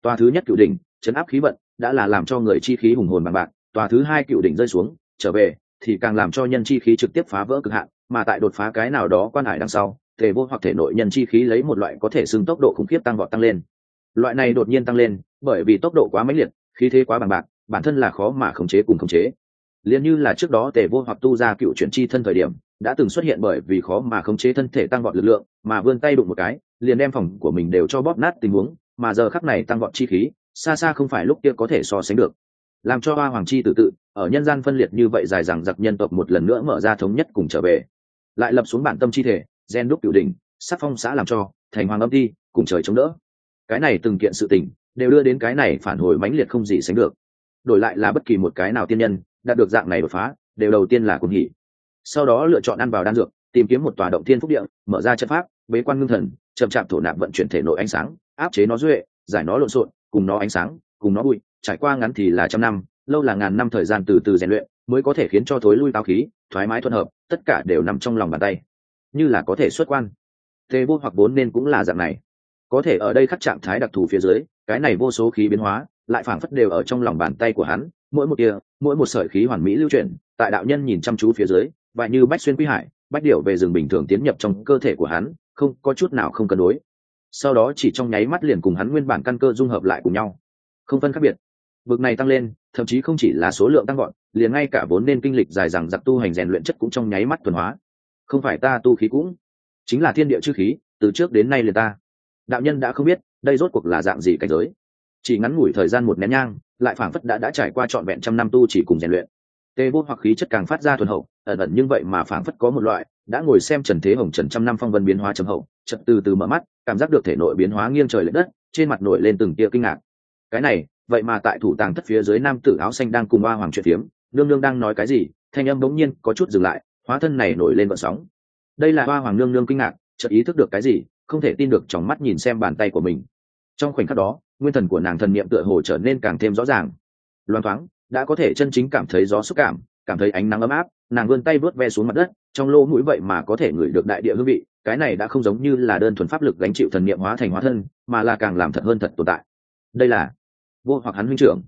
Tòa thứ nhất cựu đỉnh, chấn áp khí vận, đã là làm cho người chi khí hùng hồn bằng bạc. Tòa thứ hai cựu đỉnh rơi xuống, trở về, thì càng làm cho nhân chi khí trực tiếp phá vỡ cực hạn, mà tại đột phá cái nào đó quan hải đằng sau, thể vô hoặc thể nội nhân chi khí lấy một loại có thể xưng tốc độ khủng khiếp tăng vọt tăng lên. Loại này đột nhiên tăng lên, bởi vì tốc độ quá mãnh liệt, khí thế quá bằng bạc, bản thân là khó mà khống chế cùng khống chế liền như là trước đó tề vô hoặc tu ra cựu chuyển chi thân thời điểm, đã từng xuất hiện bởi vì khó mà khống chế thân thể tăng vọt lực lượng, mà vươn tay đụng một cái, liền đem phòng của mình đều cho bóp nát tình huống, mà giờ khắc này tăng vọt chi khí, xa xa không phải lúc kia có thể so sánh được. Làm cho hoa hoàng chi tự tự, ở nhân gian phân liệt như vậy dài dằng giặc nhân tộc một lần nữa mở ra thống nhất cùng trở về. Lại lập xuống bản tâm chi thể, gen đúc cựu đỉnh, sắc phong xã làm cho, thành hoàng âm ti cùng trời chống đỡ. Cái này từng kiện sự tình, đều đưa đến cái này phản hồi mãnh liệt không gì sánh được. Đổi lại là bất kỳ một cái nào tiên nhân đạt được dạng này đột phá đều đầu tiên là cùng hỉ. Sau đó lựa chọn ăn vào đan dược tìm kiếm một tòa động thiên phúc điện, mở ra chất pháp bế quan ngưng thần chậm chạp thổ nạp vận chuyển thể nội ánh sáng áp chế nó duệ giải nó lộn xộn cùng nó ánh sáng cùng nó bụi trải qua ngắn thì là trăm năm lâu là ngàn năm thời gian từ từ rèn luyện mới có thể khiến cho thối lui táo khí thoải mái thuận hợp tất cả đều nằm trong lòng bàn tay. Như là có thể xuất quan. Thế vô hoặc vốn nên cũng là dạng này. Có thể ở đây khắc trạng thái đặc thù phía dưới cái này vô số khí biến hóa lại phảng phất đều ở trong lòng bàn tay của hắn mỗi một tia mỗi một sợi khí hoàn mỹ lưu chuyển, tại đạo nhân nhìn chăm chú phía dưới và như bách xuyên quy hải, bách điểu về rừng bình thường tiến nhập trong cơ thể của hắn, không, có chút nào không cân đối. Sau đó chỉ trong nháy mắt liền cùng hắn nguyên bản căn cơ dung hợp lại cùng nhau. Không phân khác biệt. Vực này tăng lên, thậm chí không chỉ là số lượng tăng gọn liền ngay cả vốn nên kinh lịch dài dằng giặc tu hành rèn luyện chất cũng trong nháy mắt thuần hóa. Không phải ta tu khí cũng, chính là thiên địa chư khí, từ trước đến nay liền ta. Đạo nhân đã không biết, đây rốt cuộc là dạng gì cảnh giới chỉ ngắn ngủi thời gian một nén nhang, lại phảng phất đã đã trải qua trọn vẹn trăm năm tu chỉ cùng rèn luyện. Tê vô hoặc khí chất càng phát ra thuần hậu, ẩn ẩn nhưng vậy mà phảng phất có một loại, đã ngồi xem trần thế hồng trần trăm năm phong vân biến hóa trầm hậu chật từ từ mở mắt, cảm giác được thể nội biến hóa nghiêng trời l ệ đất, trên mặt nổi lên từng tia kinh ngạc. Cái này, vậy mà tại thủ tàng thất phía dưới nam tử áo xanh đang cùng ba hoàng chuyện phiếm, nương nương đang nói cái gì, thanh âm bỗng nhiên có chút dừng lại, hóa thân này nổi lên vận sóng. Đây là ba hoàng nương nương kinh ngạc, chợt ý thức được cái gì, không thể tin được trong mắt nhìn xem bàn tay của mình. Trong khoảnh khắc đó nguyên thần của nàng thần niệm tựa hồ trở nên càng thêm rõ ràng. Loan thoáng, đã có thể chân chính cảm thấy gió xúc cảm cảm thấy ánh nắng ấm áp, nàng vươn tay vớt ve xuống mặt đất, trong lỗ mũi vậy mà có thể ngửi được đại địa hương vị, cái này đã không giống như là đơn thuần pháp lực gánh chịu thần niệm hóa thành hóa thân, mà là càng làm thật hơn thật tồn tại. Đây là vô hoặc hắn huynh trưởng.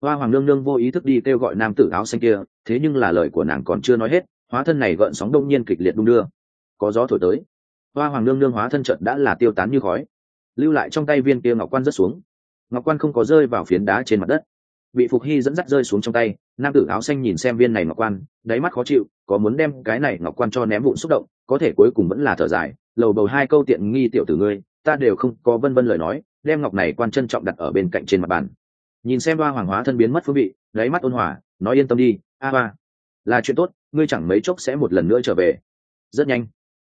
Hoa hoàng nương nương vô ý thức đi kêu gọi nam tử áo xanh kia, thế nhưng là lời của nàng còn chưa nói hết, hóa thân này gợn sóng đông nhiên kịch liệt đung đưa. Có gió thổi tới. Hoa hoàng nương nương hóa thân trận đã là tiêu tán như khói. Lưu lại trong tay viên kia ngọc quan rất xuống ngọc quan không có rơi vào phiến đá trên mặt đất. Bị phục hy dẫn dắt rơi xuống trong tay, nam tử áo xanh nhìn xem viên này ngọc quan, đáy mắt khó chịu, có muốn đem cái này ngọc quan cho ném vụn xúc động, có thể cuối cùng vẫn là thở dài, lầu bầu hai câu tiện nghi tiểu tử ngươi, ta đều không có vân vân lời nói, đem ngọc này quan trân trọng đặt ở bên cạnh trên mặt bàn. Nhìn xem ba hoàng hóa thân biến mất phương vị, đáy mắt ôn hòa, nói yên tâm đi, a ba là chuyện tốt, ngươi chẳng mấy chốc sẽ một lần nữa trở về. Rất nhanh.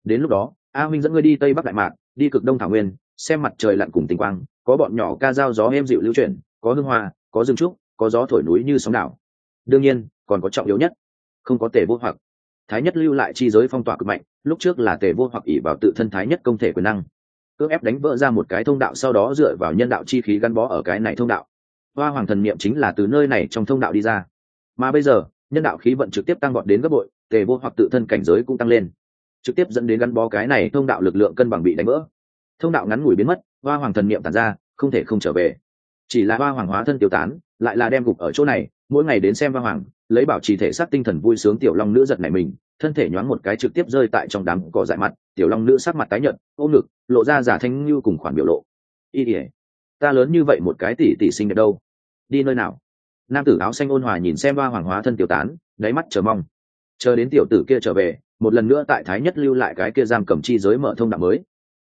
Đến lúc đó, a huynh dẫn ngươi đi tây bắc đại mạc, đi cực đông thảo nguyên xem mặt trời lặn cùng tinh quang, có bọn nhỏ ca dao gió êm dịu lưu chuyển, có hương hoa, có rừng trúc, có gió thổi núi như sóng đảo. Đương nhiên, còn có trọng yếu nhất, không có tề vô hoặc. Thái nhất lưu lại chi giới phong tỏa cực mạnh, lúc trước là tề vô hoặc ỉ vào tự thân thái nhất công thể quyền năng. Cưỡng ép đánh vỡ ra một cái thông đạo sau đó dựa vào nhân đạo chi khí gắn bó ở cái này thông đạo. Hoa hoàng thần niệm chính là từ nơi này trong thông đạo đi ra. Mà bây giờ, nhân đạo khí vận trực tiếp tăng gọn đến gấp bội, tề vô hoặc tự thân cảnh giới cũng tăng lên. Trực tiếp dẫn đến gắn bó cái này thông đạo lực lượng cân bằng bị đánh vỡ thông đạo ngắn ngủi biến mất, hoa hoàng thần niệm tàn ra, không thể không trở về. Chỉ là hoa hoàng hóa thân tiêu tán, lại là đem gục ở chỗ này, mỗi ngày đến xem hoa hoàng, lấy bảo trì thể xác tinh thần vui sướng tiểu long nữ giật này mình, thân thể nhoáng một cái trực tiếp rơi tại trong đám cỏ dại mặt, tiểu long nữ sắc mặt tái nhợt, ôm ngực, lộ ra giả thanh như cùng khoản biểu lộ. Y ỉa ta lớn như vậy một cái tỷ tỷ sinh đẹp đâu? Đi nơi nào? Nam tử áo xanh ôn hòa nhìn xem hoa hoàng hóa thân tiểu tán, đáy mắt chờ mong. Chờ đến tiểu tử kia trở về, một lần nữa tại thái nhất lưu lại cái kia giam cầm chi giới mở thông đạo mới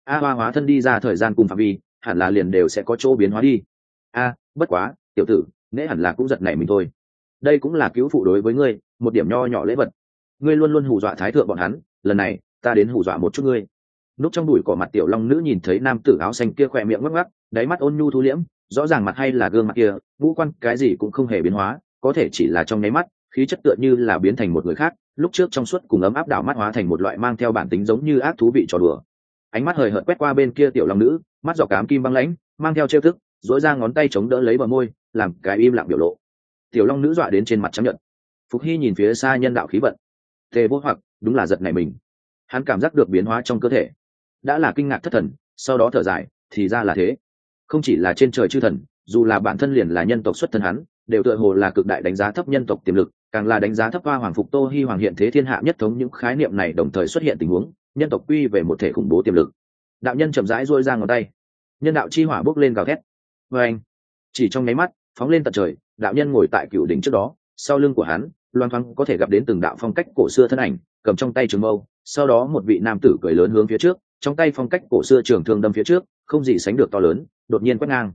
a hoa hóa thân đi ra thời gian cùng phạm vi, hẳn là liền đều sẽ có chỗ biến hóa đi. A, bất quá, tiểu tử nễ hẳn là cũng giật nảy mình thôi. Đây cũng là cứu phụ đối với ngươi, một điểm nho nhỏ lễ vật. Ngươi luôn luôn hù dọa thái thượng bọn hắn, lần này, ta đến hù dọa một chút ngươi. Núp trong đùi cỏ mặt tiểu long nữ nhìn thấy nam tử áo xanh kia khỏe miệng ngắc ngắc đáy mắt ôn nhu thu liễm, rõ ràng mặt hay là gương mặt kia vũ quan cái gì cũng không hề biến hóa, có thể chỉ là trong nháy mắt, khí chất tựa như là biến thành một người khác, lúc trước trong suốt cùng ấm áp đảo mắt hóa thành một loại mang theo bản tính giống như ác thú vị trò đùa ánh mắt hời hợt quét qua bên kia tiểu long nữ, mắt giỏ cám kim băng lãnh, mang theo trêu thức dỗi ra ngón tay chống đỡ lấy bờ môi, làm cái im lặng biểu lộ. Tiểu long nữ dọa đến trên mặt chấp nhận phục hy nhìn phía xa nhân đạo khí vận. Tề vô hoặc, đúng là giật này mình. Hắn cảm giác được biến hóa trong cơ thể. Đã là kinh ngạc thất thần, sau đó thở dài, thì ra là thế. Không chỉ là trên trời chư thần, dù là bản thân liền là nhân tộc xuất thân hắn, đều tựa hồ là cực đại đánh giá thấp nhân tộc tiềm lực, càng là đánh giá thấp hoa hoàng phục tô hy hoàng hiện thế thiên hạ nhất thống những khái niệm này đồng thời xuất hiện tình huống nhân tộc quy về một thể khủng bố tiềm lực. Đạo nhân chậm rãi dôi ra ngón tay. Nhân đạo chi hỏa bốc lên gào thét. Vê anh, chỉ trong nháy mắt, phóng lên tận trời, đạo nhân ngồi tại cựu đỉnh trước đó, sau lưng của hắn, loan thoáng có thể gặp đến từng đạo phong cách cổ xưa thân ảnh, cầm trong tay trường mâu, sau đó một vị nam tử cười lớn hướng phía trước, trong tay phong cách cổ xưa trường thương đâm phía trước, không gì sánh được to lớn, đột nhiên quét ngang.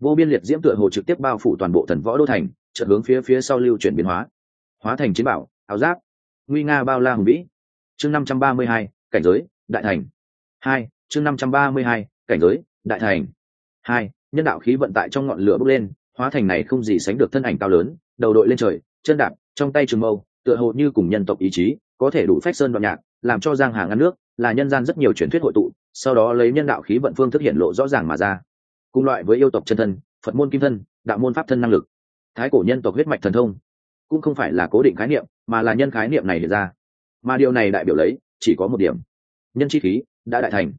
Vô biên liệt diễm tựa hồ trực tiếp bao phủ toàn bộ thần võ đô thành, chợt hướng phía phía sau lưu chuyển biến hóa. Hóa thành chiến bảo, áo giáp. Nguy nga bao la hùng vĩ. Chương năm trăm ba mươi hai cảnh giới, đại thành. Hai, chương năm trăm ba mươi hai, cảnh giới, đại thành. Hai, nhân đạo khí vận tại trong ngọn lửa bốc lên, hóa thành này không gì sánh được thân ảnh cao lớn, đầu đội lên trời, chân đạp, trong tay trường mâu, tựa hồ như cùng nhân tộc ý chí, có thể đủ phách sơn đoạn nhạc, làm cho giang hà ngăn nước, là nhân gian rất nhiều truyền thuyết hội tụ, sau đó lấy nhân đạo khí vận phương thức hiện lộ rõ ràng mà ra. Cùng loại với yêu tộc chân thân, phật môn kim thân, đạo môn pháp thân năng lực. Thái cổ nhân tộc huyết mạch thần thông. Cũng không phải là cố định khái niệm, mà là nhân khái niệm này hiện ra. Mà điều này đại biểu lấy chỉ có một điểm. Nhân chi khí đã đại thành.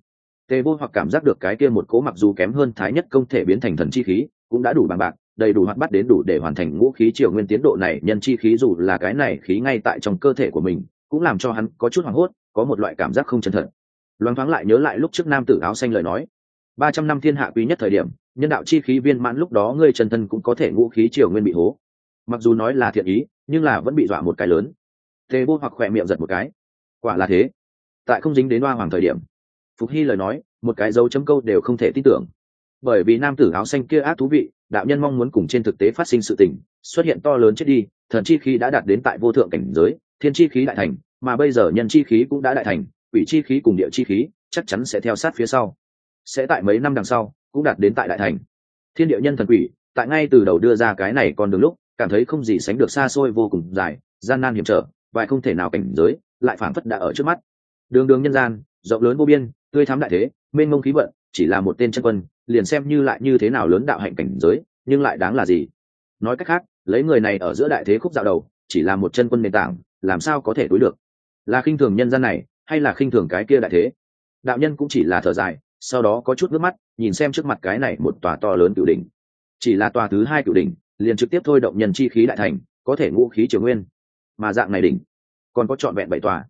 Tề vô hoặc cảm giác được cái kia một cố mặc dù kém hơn thái nhất công thể biến thành thần chi khí, cũng đã đủ bằng bạc, đầy đủ hoạt bắt đến đủ để hoàn thành ngũ khí triều nguyên tiến độ này. Nhân chi khí dù là cái này khí ngay tại trong cơ thể của mình, cũng làm cho hắn có chút hoảng hốt, có một loại cảm giác không chân thật. Loáng thoáng lại nhớ lại lúc trước nam tử áo xanh lời nói. Ba trăm năm thiên hạ quý nhất thời điểm, nhân đạo chi khí viên mãn lúc đó ngươi chân thân cũng có thể ngũ khí triều nguyên bị hố. Mặc dù nói là thiện ý, nhưng là vẫn bị dọa một cái lớn. Tề vô hoặc khỏe miệng giật một cái quả là thế. Tại không dính đến hoa hoàng thời điểm, phục hy lời nói, một cái dấu chấm câu đều không thể tin tưởng. Bởi vì nam tử áo xanh kia ác thú vị, đạo nhân mong muốn cùng trên thực tế phát sinh sự tình, xuất hiện to lớn chết đi, thần chi khí đã đạt đến tại vô thượng cảnh giới, thiên chi khí đại thành, mà bây giờ nhân chi khí cũng đã đại thành, quỷ chi khí cùng địa chi khí chắc chắn sẽ theo sát phía sau. Sẽ tại mấy năm đằng sau, cũng đạt đến tại đại thành. Thiên địa nhân thần quỷ, tại ngay từ đầu đưa ra cái này còn đường lúc, cảm thấy không gì sánh được xa xôi vô cùng dài, gian nan hiểm trở và không thể nào cảnh giới lại phảng phất đã ở trước mắt. Đường đường nhân gian, rộng lớn vô biên, tươi thắm đại thế, mênh mông khí vận, chỉ là một tên chân quân, liền xem như lại như thế nào lớn đạo hạnh cảnh giới, nhưng lại đáng là gì? Nói cách khác, lấy người này ở giữa đại thế khúc dạo đầu, chỉ là một chân quân nền tảng, làm sao có thể đối được? Là khinh thường nhân gian này, hay là khinh thường cái kia đại thế? Đạo nhân cũng chỉ là thở dài, sau đó có chút nước mắt, nhìn xem trước mặt cái này một tòa to lớn cửu đỉnh. Chỉ là tòa thứ hai cửu đỉnh, liền trực tiếp thôi động nhân chi khí đại thành, có thể ngũ khí triều nguyên. Mà dạng này đỉnh còn có trọn vẹn bảy tòa.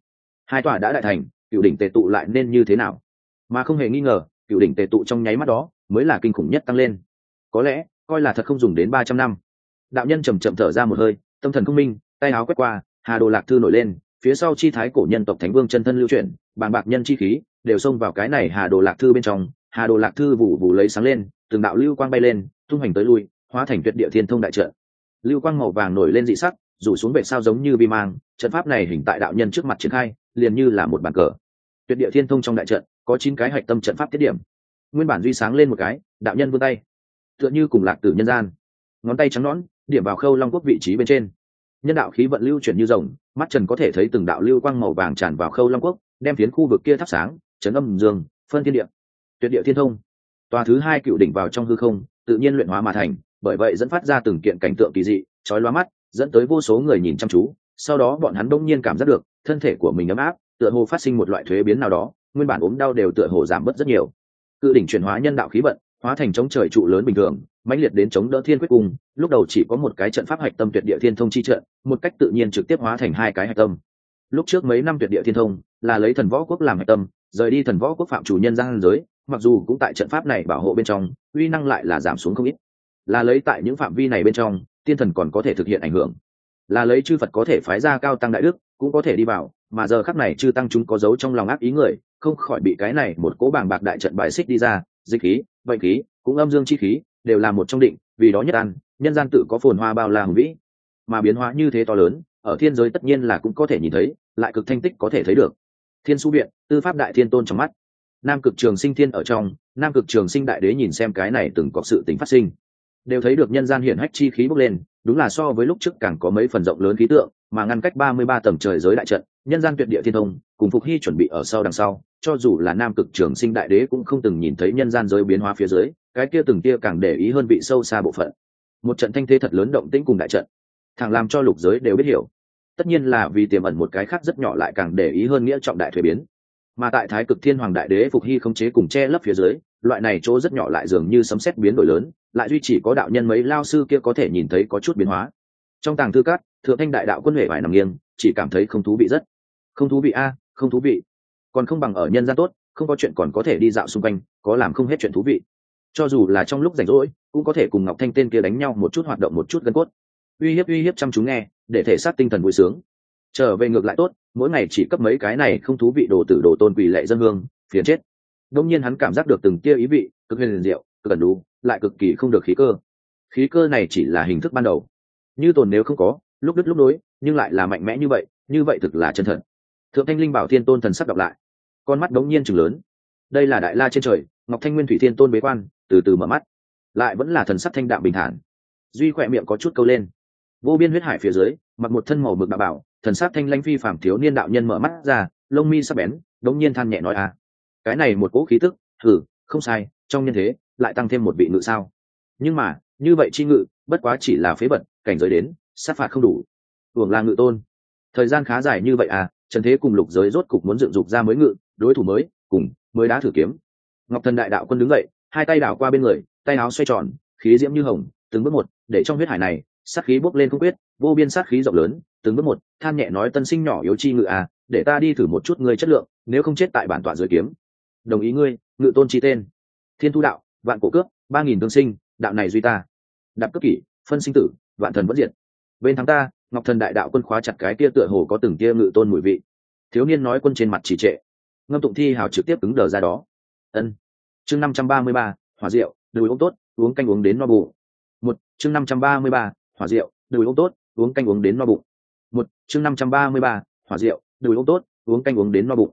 Hai tòa đã đại thành cựu đỉnh tề tụ lại nên như thế nào? Mà không hề nghi ngờ cựu đỉnh tề tụ trong nháy mắt đó mới là kinh khủng nhất tăng lên. Có lẽ coi là thật không dùng đến ba trăm năm. Đạo nhân chầm chậm thở ra một hơi tâm thần không minh tay áo quét qua hà đồ lạc thư nổi lên phía sau chi thái cổ nhân tộc thánh vương chân thân lưu chuyển bàn bạc nhân chi khí đều xông vào cái này hà đồ lạc thư bên trong. Hà đồ lạc thư vụ vụ lấy sáng lên từng đạo lưu quang bay lên tung hoành tới lui hóa thành tuyệt địa thiên thông đại trợ, lưu quang màu vàng nổi lên dị sắc rủ xuống vệ sao giống như bi mang trận pháp này hình tại đạo nhân trước mặt triển khai, liền như là một bàn cờ. Tuyệt địa thiên thông trong đại trận, có chín cái hạch tâm trận pháp tiết điểm. Nguyên bản duy sáng lên một cái, đạo nhân vươn tay. Tựa như cùng lạc tử nhân gian. Ngón tay trắng nõn, điểm vào khâu long quốc vị trí bên trên. Nhân đạo khí vận lưu chuyển như rồng, mắt trần có thể thấy từng đạo lưu quang màu vàng tràn vào khâu long quốc, đem phiến khu vực kia thắp sáng, chấn âm dương, phân thiên địa. Tuyệt địa thiên thông. Tòa thứ hai cựu đỉnh vào trong hư không, tự nhiên luyện hóa mà thành, bởi vậy dẫn phát ra từng kiện cảnh tượng kỳ dị, chói lóa mắt, dẫn tới vô số người nhìn chăm chú sau đó bọn hắn đông nhiên cảm giác được, thân thể của mình ấm áp, tựa hồ phát sinh một loại thuế biến nào đó, nguyên bản ốm đau đều tựa hồ giảm bớt rất nhiều. Cự đỉnh chuyển hóa nhân đạo khí vận, hóa thành chống trời trụ lớn bình thường, mãnh liệt đến chống đỡ thiên quyết cung, lúc đầu chỉ có một cái trận pháp hạch tâm tuyệt địa thiên thông chi trận, một cách tự nhiên trực tiếp hóa thành hai cái hạch tâm. Lúc trước mấy năm tuyệt địa thiên thông, là lấy thần võ quốc làm hạch tâm, rời đi thần võ quốc phạm chủ nhân gian giới, mặc dù cũng tại trận pháp này bảo hộ bên trong, uy năng lại là giảm xuống không ít. Là lấy tại những phạm vi này bên trong, tiên thần còn có thể thực hiện ảnh hưởng là lấy chư phật có thể phái ra cao tăng đại đức, cũng có thể đi vào, mà giờ khắc này chư tăng chúng có dấu trong lòng ác ý người, không khỏi bị cái này một cố bảng bạc đại trận bài xích đi ra, dịch khí, bệnh khí, cũng âm dương chi khí, đều là một trong định, vì đó nhất ăn nhân gian tự có phồn hoa bao la hùng vĩ. Mà biến hóa như thế to lớn, ở thiên giới tất nhiên là cũng có thể nhìn thấy, lại cực thanh tích có thể thấy được. Thiên su viện, tư pháp đại thiên tôn trong mắt. Nam cực trường sinh thiên ở trong, nam cực trường sinh đại đế nhìn xem cái này từng có sự tính phát sinh. Đều thấy được nhân gian hiển hách chi khí bốc lên đúng là so với lúc trước càng có mấy phần rộng lớn khí tượng, mà ngăn cách ba mươi ba tầng trời giới đại trận, nhân gian tuyệt địa thiên thông, cùng phục hy chuẩn bị ở sau đằng sau, cho dù là nam cực trường sinh đại đế cũng không từng nhìn thấy nhân gian giới biến hóa phía dưới, cái kia từng kia càng để ý hơn vị sâu xa bộ phận. Một trận thanh thế thật lớn động tĩnh cùng đại trận thằng làm cho lục giới đều biết hiểu. Tất nhiên là vì tiềm ẩn một cái khác rất nhỏ lại càng để ý hơn nghĩa trọng đại thuế biến. Mà tại thái cực thiên hoàng đại đế phục hy không chế cùng che lấp phía dưới loại này chỗ rất nhỏ lại dường như sấm xét biến đổi lớn, lại duy chỉ có đạo nhân mấy lao sư kia có thể nhìn thấy có chút biến hóa. Trong tàng thư cát thượng thanh đại đạo quân huệ vải nằm nghiêng, chỉ cảm thấy không thú vị rất. Không thú vị a, không thú vị. Còn không bằng ở nhân gian tốt, không có chuyện còn có thể đi dạo xung quanh, có làm không hết chuyện thú vị. Cho dù là trong lúc rảnh rỗi, cũng có thể cùng ngọc thanh tên kia đánh nhau một chút hoạt động một chút gân cốt. Uy hiếp uy hiếp chăm chú nghe, để thể xác tinh thần vui sướng. Trở về ngược lại tốt, mỗi ngày chỉ cấp mấy cái này không thú vị đồ tử đồ tôn quỷ lệ dân hương, phiền chết đông nhiên hắn cảm giác được từng tia ý vị, cực huyền diệu, cực cần đủ lại cực kỳ không được khí cơ. Khí cơ này chỉ là hình thức ban đầu. Như tồn nếu không có, lúc đứt lúc nối, nhưng lại là mạnh mẽ như vậy như vậy thực là chân thật. Thượng thanh linh bảo thiên tôn thần sắc đọc lại. Con mắt đống nhiên chừng lớn. Đây là đại la trên trời, ngọc thanh nguyên thủy thiên tôn bế quan, từ từ mở mắt. Lại vẫn là thần sắc thanh đạm bình thản. Duy khỏe miệng có chút câu lên. Vô biên huyết hải phía dưới, mặc một thân màu mực đạo bảo, thần sắc thanh lanh phi phàm thiếu niên đạo nhân mở mắt ra, lông mi sắp bén, đống nhiên than nhẹ nói à cái này một cỗ khí tức thử không sai, trong nhân thế, lại tăng thêm một vị ngự sao. Nhưng mà, như vậy chi ngự, bất quá chỉ là phế vật, cảnh giới đến, sát phạt không đủ. Hưởng là ngự tôn. Thời gian khá dài như vậy à trần thế cùng lục giới rốt cục muốn dựng dục ra mới ngự, đối thủ mới, cùng, mới đá thử kiếm. Ngọc thần đại đạo quân đứng dậy, hai tay đảo qua bên người, tay áo xoay tròn, khí diễm như hồng, từng bước một, để trong huyết hải này, sát khí bốc lên không quyết vô biên sát khí rộng lớn, từng bước một, than nhẹ nói tân sinh nhỏ yếu chi ngự à để ta đi thử một chút ngươi chất lượng, nếu không chết tại bản tọa dưới kiếm đồng ý ngươi, ngự tôn chi tên. Thiên thu đạo, vạn cổ cướp ba nghìn tương sinh, đạo này duy ta. Đạp cước kỷ, phân sinh tử, vạn thần vẫn diệt. Bên thắng ta, ngọc thần đại đạo quân khóa chặt cái kia tựa hồ có từng kia ngự tôn mùi vị. Thiếu niên nói quân trên mặt chỉ trệ. Ngâm tụng thi hào trực tiếp cứng đờ ra đó. Ân. Chương năm trăm ba mươi ba, hỏa rượu đùi uống tốt, uống canh uống đến no bụng. Một, chương năm trăm ba mươi ba, hỏa rượu đùi uống tốt, uống canh uống đến no bụng. Một, chương năm trăm ba mươi ba, hỏa rượu đùi uống tốt, uống canh uống đến no bụng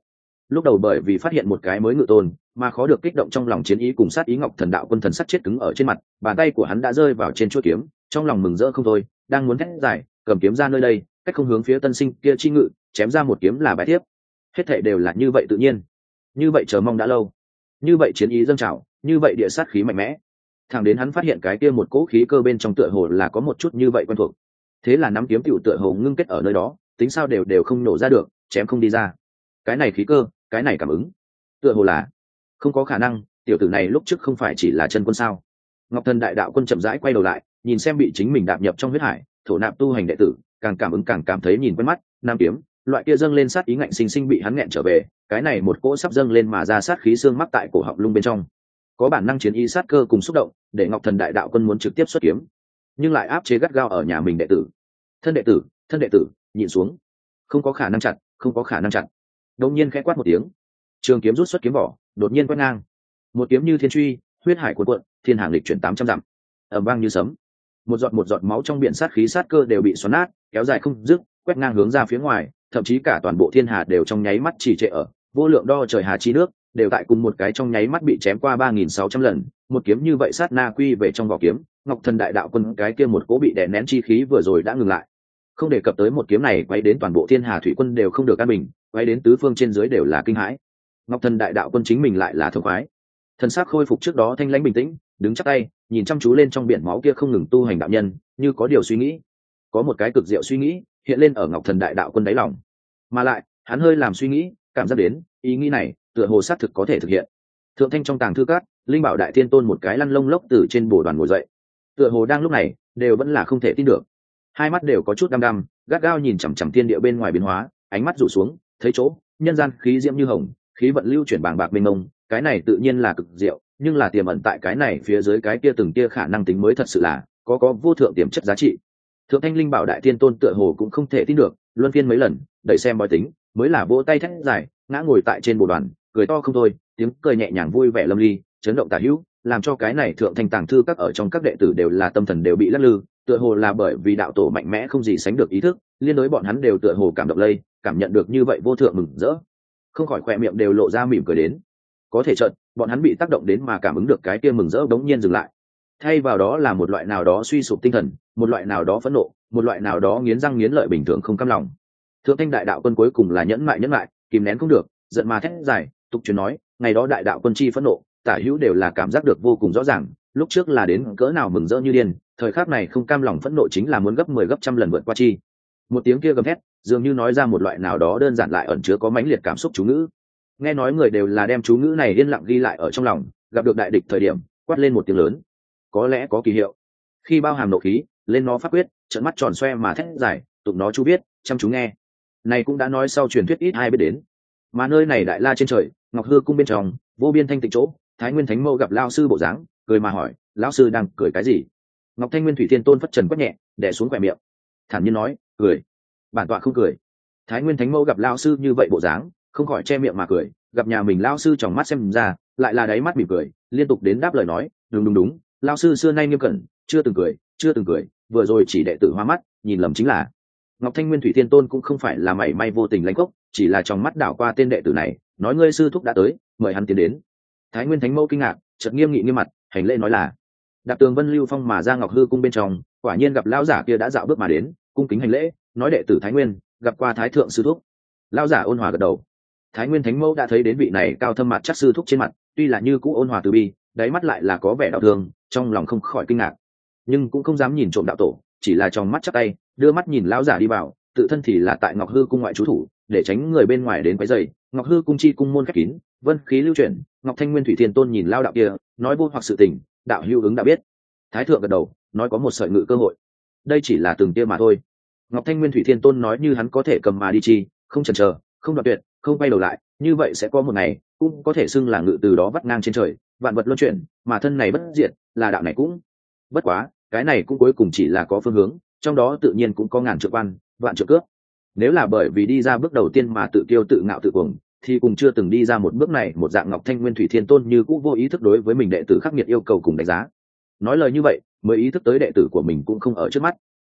lúc đầu bởi vì phát hiện một cái mới ngự tôn, mà khó được kích động trong lòng chiến ý cùng sát ý ngọc thần đạo quân thần sắt chết cứng ở trên mặt, bàn tay của hắn đã rơi vào trên chuỗi kiếm, trong lòng mừng rỡ không thôi, đang muốn thét giải cầm kiếm ra nơi đây, cách không hướng phía tân sinh kia chi ngự, chém ra một kiếm là bài tiếp hết thệ đều là như vậy tự nhiên. Như vậy chờ mong đã lâu. Như vậy chiến ý dâng trào, như vậy địa sát khí mạnh mẽ. Thẳng đến hắn phát hiện cái kia một cỗ khí cơ bên trong tựa hồ là có một chút như vậy quen thuộc. Thế là nắm kiếm tiểu tựa hồ ngưng kết ở nơi đó, tính sao đều đều không nổ ra được, chém không đi ra. Cái này khí cơ cái này cảm ứng. Tựa hồ là không có khả năng, tiểu tử này lúc trước không phải chỉ là chân quân sao? Ngọc thần đại đạo quân chậm rãi quay đầu lại, nhìn xem bị chính mình đạp nhập trong huyết hải, thổ nạp tu hành đệ tử, càng cảm ứng càng cảm thấy nhìn quen mắt, nam kiếm, loại kia dâng lên sát ý ngạnh sinh sinh bị hắn nghẹn trở về, cái này một cỗ sắp dâng lên mà ra sát khí xương mắc tại cổ họng lung bên trong. Có bản năng chiến y sát cơ cùng xúc động, để ngọc thần đại đạo quân muốn trực tiếp xuất kiếm, nhưng lại áp chế gắt gao ở nhà mình đệ tử. Thân đệ tử, thân đệ tử, nhìn xuống. Không có khả năng chặn không có khả năng chặn đột nhiên khẽ quát một tiếng. Trường kiếm rút xuất kiếm vỏ, đột nhiên quét ngang. Một kiếm như thiên truy, huyết hải cuộn cuộn, thiên hàng lịch chuyển tám trăm dặm. Ẩm vang như sấm. Một giọt một giọt máu trong biển sát khí sát cơ đều bị xoắn nát, kéo dài không dứt, quét ngang hướng ra phía ngoài, thậm chí cả toàn bộ thiên hà đều trong nháy mắt chỉ trệ ở, vô lượng đo trời hà chi nước, đều tại cùng một cái trong nháy mắt bị chém qua ba nghìn sáu trăm lần. Một kiếm như vậy sát na quy về trong vỏ kiếm, ngọc thần đại đạo quân cái kia một cố bị đè nén chi khí vừa rồi đã ngừng lại không đề cập tới một kiếm này quay đến toàn bộ thiên hà thủy quân đều không được an bình, quay đến tứ phương trên dưới đều là kinh hãi. Ngọc thần đại đạo quân chính mình lại là thống khoái. Thần sắc khôi phục trước đó thanh lãnh bình tĩnh, đứng chắc tay, nhìn chăm chú lên trong biển máu kia không ngừng tu hành đạo nhân, như có điều suy nghĩ. Có một cái cực diệu suy nghĩ, hiện lên ở ngọc thần đại đạo quân đáy lòng. Mà lại, hắn hơi làm suy nghĩ, cảm giác đến, ý nghĩ này, tựa hồ xác thực có thể thực hiện. Thượng thanh trong tàng thư cát linh bảo đại thiên tôn một cái lăn lông lốc từ trên bồ đoàn ngồi dậy. Tựa hồ đang lúc này, đều vẫn là không thể tin được hai mắt đều có chút đăm đăm, gắt gao nhìn chằm chằm thiên địa bên ngoài biến hóa, ánh mắt rủ xuống, thấy chỗ, nhân gian khí diễm như hồng, khí vận lưu chuyển bàng bạc mênh mông, cái này tự nhiên là cực diệu, nhưng là tiềm ẩn tại cái này phía dưới cái kia từng kia khả năng tính mới thật sự là, có có vô thượng tiềm chất giá trị. Thượng thanh linh bảo đại thiên tôn tựa hồ cũng không thể tin được, luân phiên mấy lần, đẩy xem bói tính, mới là vỗ tay thét dài, ngã ngồi tại trên bộ đoàn, cười to không thôi, tiếng cười nhẹ nhàng vui vẻ lâm ly, chấn động tả hữu, làm cho cái này thượng thanh tàng thư các ở trong các đệ tử đều là tâm thần đều bị lắc lư tựa hồ là bởi vì đạo tổ mạnh mẽ không gì sánh được ý thức, liên đối bọn hắn đều tựa hồ cảm động lây, cảm nhận được như vậy vô thượng mừng rỡ. Không khỏi khoe miệng đều lộ ra mỉm cười đến. Có thể trận bọn hắn bị tác động đến mà cảm ứng được cái kia mừng rỡ đống nhiên dừng lại. Thay vào đó là một loại nào đó suy sụp tinh thần, một loại nào đó phẫn nộ, một loại nào đó nghiến răng nghiến lợi bình thường không căm lòng. Thượng thanh đại đạo quân cuối cùng là nhẫn mại nhẫn mại kìm nén không được, giận mà thét dài, tục truyền nói, ngày đó đại đạo quân chi phẫn nộ, tả hữu đều là cảm giác được vô cùng rõ ràng lúc trước là đến cỡ nào mừng rỡ như điên, thời khắc này không cam lòng phẫn nộ chính là muốn gấp mười 10 gấp trăm lần vượt qua chi. Một tiếng kia gầm thét, dường như nói ra một loại nào đó đơn giản lại ẩn chứa có mãnh liệt cảm xúc chú ngữ. Nghe nói người đều là đem chú ngữ này yên lặng ghi lại ở trong lòng, gặp được đại địch thời điểm, quát lên một tiếng lớn. Có lẽ có kỳ hiệu. Khi bao hàm nộ khí, lên nó phát quyết trận mắt tròn xoe mà thét dài, tụng nó chú biết chăm chú nghe. Này cũng đã nói sau truyền thuyết ít ai biết đến. Mà nơi này đại la trên trời, ngọc hư cung bên trong, vô biên thanh tịnh chỗ, thái nguyên thánh mẫu gặp lao sư bộ dáng cười mà hỏi, lão sư đang cười cái gì? Ngọc thanh nguyên thủy thiên tôn phất trần quất nhẹ đẻ xuống khỏe miệng. Thản nhiên nói, cười. Bản tọa không cười. Thái nguyên thánh mẫu gặp lao sư như vậy bộ dáng, không khỏi che miệng mà cười, gặp nhà mình lao sư trong mắt xem ra, lại là đáy mắt mỉm cười, liên tục đến đáp lời nói, đúng đúng đúng lao sư xưa nay nghiêm cẩn, chưa từng cười, chưa từng cười, vừa rồi chỉ đệ tử hoa mắt, nhìn lầm chính là. Ngọc thanh nguyên thủy thiên tôn cũng không phải là mảy may vô tình lãnh cốc chỉ là trong mắt đảo qua tên đệ tử này, nói ngươi sư thúc đã tới, mời hắn tiến đến. Thái nguyên thánh mẫu kinh ngạc, chợt nghiêm nghị nghiêm mặt hành lễ nói là, đạp tường vân lưu phong mà ra ngọc hư cung bên trong, quả nhiên gặp lão giả kia đã dạo bước mà đến, cung kính hành lễ, nói đệ tử thái nguyên, gặp qua thái thượng sư thúc. Lão giả ôn hòa gật đầu. Thái nguyên thánh mẫu đã thấy đến vị này cao thâm mặt chắc sư thúc trên mặt, tuy là như cũ ôn hòa từ bi, đáy mắt lại là có vẻ đạo thương, trong lòng không khỏi kinh ngạc. Nhưng cũng không dám nhìn trộm đạo tổ, chỉ là trong mắt chắc tay, đưa mắt nhìn lão giả đi vào tự thân thì là tại ngọc hư cung ngoại trú thủ, để tránh người bên ngoài đến quấy dày ngọc hư cung chi cung môn khép kín, vân khí lưu chuyển, ngọc thanh nguyên thủy thiên tôn nhìn lao đạo kia, nói vô hoặc sự tình, đạo hữu ứng đã biết. Thái thượng gật đầu, nói có một sợi ngự cơ hội. Đây chỉ là từng tia mà thôi. Ngọc thanh nguyên thủy thiên tôn nói như hắn có thể cầm mà đi chi, không chần chờ, không đoạt tuyệt, không bay đầu lại, như vậy sẽ có một ngày, cũng có thể xưng là ngự từ đó vắt ngang trên trời, vạn vật luân chuyển, mà thân này bất diệt, là đạo này cũng. Bất quá, cái này cũng cuối cùng chỉ là có phương hướng, trong đó tự nhiên cũng có ngàn trượng quan vạn trượng cướp nếu là bởi vì đi ra bước đầu tiên mà tự kiêu tự ngạo tự cuồng, thì cùng chưa từng đi ra một bước này, một dạng ngọc thanh nguyên thủy thiên tôn như cũng vô ý thức đối với mình đệ tử khắc nghiệt yêu cầu cùng đánh giá. Nói lời như vậy, mới ý thức tới đệ tử của mình cũng không ở trước mắt.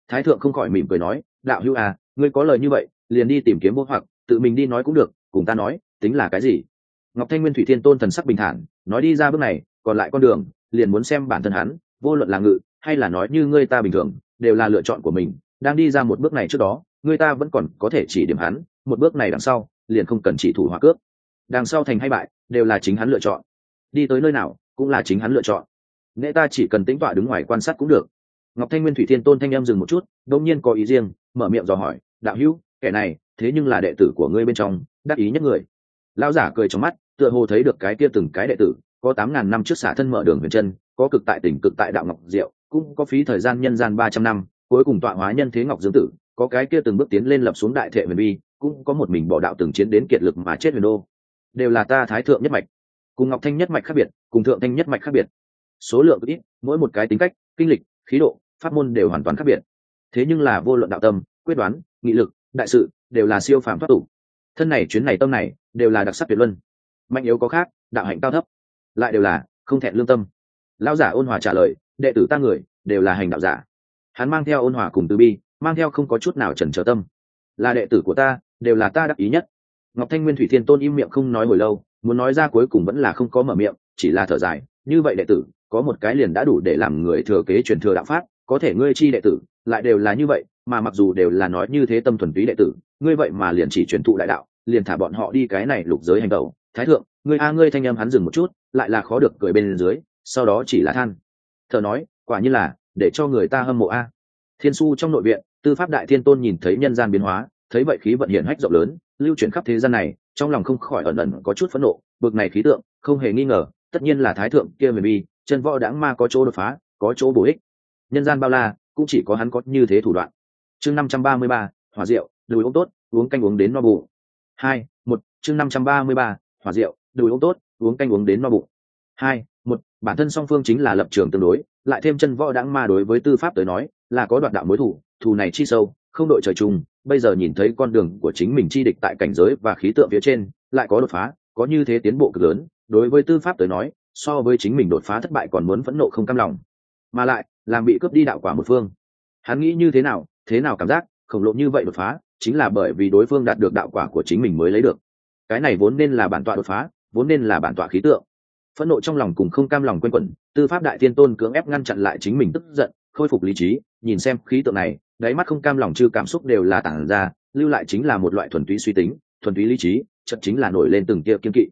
Thái thượng không khỏi mỉm cười nói, đạo hữu à ngươi có lời như vậy, liền đi tìm kiếm vô hoặc, tự mình đi nói cũng được, cùng ta nói, tính là cái gì? Ngọc thanh nguyên thủy thiên tôn thần sắc bình thản, nói đi ra bước này, còn lại con đường, liền muốn xem bản thân hắn, vô luận là ngự, hay là nói như ngươi ta bình thường, đều là lựa chọn của mình đang đi ra một bước này trước đó, người ta vẫn còn có thể chỉ điểm hắn, một bước này đằng sau, liền không cần chỉ thủ hỏa cướp. Đằng sau thành hay bại, đều là chính hắn lựa chọn. Đi tới nơi nào, cũng là chính hắn lựa chọn. Nghệ ta chỉ cần tính tọa đứng ngoài quan sát cũng được. Ngọc thanh nguyên thủy thiên tôn thanh em dừng một chút đông nhiên có ý riêng, mở miệng dò hỏi, đạo hữu, kẻ này, thế nhưng là đệ tử của ngươi bên trong, đắc ý nhất người. Lão giả cười trong mắt, tựa hồ thấy được cái kia từng cái đệ tử, có tám ngàn năm trước xả thân mở đường huyền chân, có cực tại tỉnh cực tại đạo ngọc diệu, cũng có phí thời gian nhân gian ba trăm năm cuối cùng tọa hóa nhân thế ngọc dương tử, có cái kia từng bước tiến lên lập xuống đại thệ huyền vi, cũng có một mình bỏ đạo từng chiến đến kiệt lực mà chết huyền đô. Đều là ta thái thượng nhất mạch. Cùng ngọc thanh nhất mạch khác biệt, cùng thượng thanh nhất mạch khác biệt. Số lượng ít, mỗi một cái tính cách, kinh lịch, khí độ, pháp môn đều hoàn toàn khác biệt. Thế nhưng là vô luận đạo tâm, quyết đoán, nghị lực, đại sự, đều là siêu phàm thoát tục. Thân này, chuyến này, tâm này, đều là đặc sắc tuyệt luân. Mạnh yếu có khác, đạo hạnh cao thấp. Lại đều là không thẹn lương tâm. Lão giả ôn hòa trả lời, đệ tử ta người, đều là hành đạo giả hắn mang theo ôn hòa cùng từ bi, mang theo không có chút nào trần trở tâm. Là đệ tử của ta, đều là ta đắc ý nhất. Ngọc thanh nguyên thủy thiên tôn im miệng không nói hồi lâu, muốn nói ra cuối cùng vẫn là không có mở miệng, chỉ là thở dài, như vậy đệ tử, có một cái liền đã đủ để làm người thừa kế truyền thừa đạo pháp, có thể ngươi chi đệ tử, lại đều là như vậy, mà mặc dù đều là nói như thế tâm thuần túy đệ tử, ngươi vậy mà liền chỉ truyền thụ đại đạo, liền thả bọn họ đi cái này lục giới hành đầu. thái thượng, ngươi a, ngươi thanh âm hắn dừng một chút, lại là khó được cười bên dưới, sau đó chỉ là than. Thợ nói, quả như là để cho người ta hâm mộ a. Thiên su trong nội viện, tư pháp đại thiên tôn nhìn thấy nhân gian biến hóa, thấy vậy khí vận hiển hách rộng lớn, lưu chuyển khắp thế gian này, trong lòng không khỏi ẩn ẩn có chút phẫn nộ, bực này khí tượng, không hề nghi ngờ, tất nhiên là thái thượng kia mềm bi chân võ đãng ma có chỗ đột phá, có chỗ bổ ích. Nhân gian bao la, cũng chỉ có hắn có như thế thủ đoạn. Chương năm trăm ba mươi ba, hỏa rượu đùi ống tốt, uống canh uống đến no bụng. Hai, một, chương năm trăm ba mươi ba, hỏa rượu đùi ống tốt, uống canh uống đến no bụng. Hai bản thân song phương chính là lập trường tương đối, lại thêm chân võ đãng ma đối với tư pháp tới nói, là có đoạn đạo mối thủ, thù này chi sâu, không đội trời chung, bây giờ nhìn thấy con đường của chính mình chi địch tại cảnh giới và khí tượng phía trên, lại có đột phá, có như thế tiến bộ cực lớn, đối với tư pháp tới nói, so với chính mình đột phá thất bại còn muốn phẫn nộ không cam lòng. Mà lại, làm bị cướp đi đạo quả một phương. Hắn nghĩ như thế nào thế nào cảm giác, khổng lồ như vậy đột phá, chính là bởi vì đối phương đạt được đạo quả của chính mình mới lấy được. Cái này vốn nên là bản tọa đột phá, vốn nên là bản tọa khí tượng phẫn nộ trong lòng cùng không cam lòng quên quẩn, tư pháp đại tiên tôn cưỡng ép ngăn chặn lại chính mình tức giận, khôi phục lý trí, nhìn xem khí tượng này, đáy mắt không cam lòng chư cảm xúc đều là tản ra, lưu lại chính là một loại thuần túy suy tính, thuần túy lý trí chậm chính là nổi lên từng tia kiên kỵ.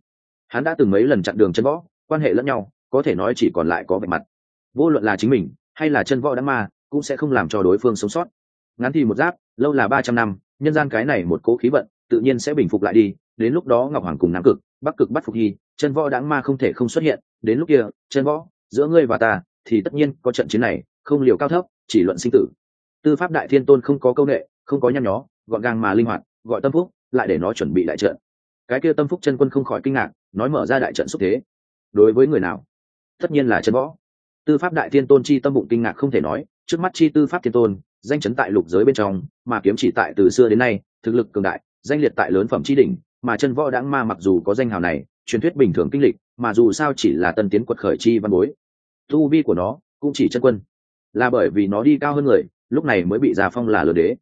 Hắn đã từng mấy lần chặn đường chân võ, quan hệ lẫn nhau, có thể nói chỉ còn lại có vẻ mặt. Vô luận là chính mình, hay là chân võ đã ma, cũng sẽ không làm cho đối phương sống sót. Ngắn thì một giáp, lâu là ba trăm năm, nhân gian cái này một cố khí vận, tự nhiên sẽ bình phục lại đi đến lúc đó ngọc hoàng cùng nam cực, bắc cực bắt phục hy, chân võ đáng ma không thể không xuất hiện, đến lúc kia, chân võ, giữa ngươi và ta, thì tất nhiên có trận chiến này, không liều cao thấp, chỉ luận sinh tử. Tư pháp đại thiên tôn không có câu nghệ không có nhăn nhó, gọn gàng mà linh hoạt, gọi tâm phúc, lại để nó chuẩn bị đại trận. Cái kia tâm phúc chân quân không khỏi kinh ngạc, nói mở ra đại trận xúc thế. Đối với người nào? Tất nhiên là chân võ. Tư pháp đại thiên tôn chi tâm bụng kinh ngạc không thể nói, trước mắt chi tư pháp thiên tôn, danh chấn tại lục giới bên trong, mà kiếm chỉ tại từ xưa đến nay, thực lực cường đại, danh liệt tại lớn phẩm chi đỉnh mà chân võ đãng ma mặc dù có danh hào này, truyền thuyết bình thường kinh lịch, mà dù sao chỉ là tân tiến quật khởi chi văn bối. Tu vi của nó cũng chỉ chân quân. Là bởi vì nó đi cao hơn người, lúc này mới bị già phong là lừa đế.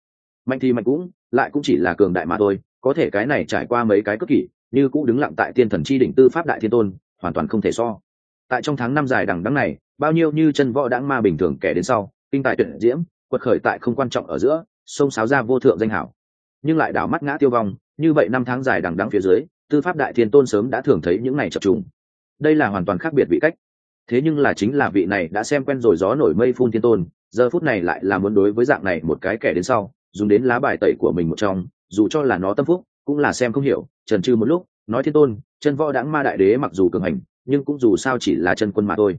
Mạnh thì mạnh cũng, lại cũng chỉ là cường đại mà thôi, có thể cái này trải qua mấy cái cất kỷ, như cũng đứng lặng tại tiên thần chi đỉnh tư pháp đại thiên tôn, hoàn toàn không thể so. Tại trong tháng năm dài đằng đắng này, bao nhiêu như chân võ đãng ma bình thường kẻ đến sau, kinh tài tuyển diễm, quật khởi tại không quan trọng ở giữa sông sáo ra vô thượng danh hảo nhưng lại đảo mắt ngã tiêu vong như vậy năm tháng dài đằng đẵng phía dưới, tư pháp đại thiên tôn sớm đã thường thấy những này chập trùng. Đây là hoàn toàn khác biệt vị cách. Thế nhưng là chính là vị này đã xem quen rồi gió nổi mây phun thiên tôn, giờ phút này lại là muốn đối với dạng này một cái kẻ đến sau, dùng đến lá bài tẩy của mình một trong, dù cho là nó tâm phúc, cũng là xem không hiểu trần trừ một lúc, nói thiên tôn, chân võ đãng ma đại đế mặc dù cường hành, nhưng cũng dù sao chỉ là chân quân mà thôi.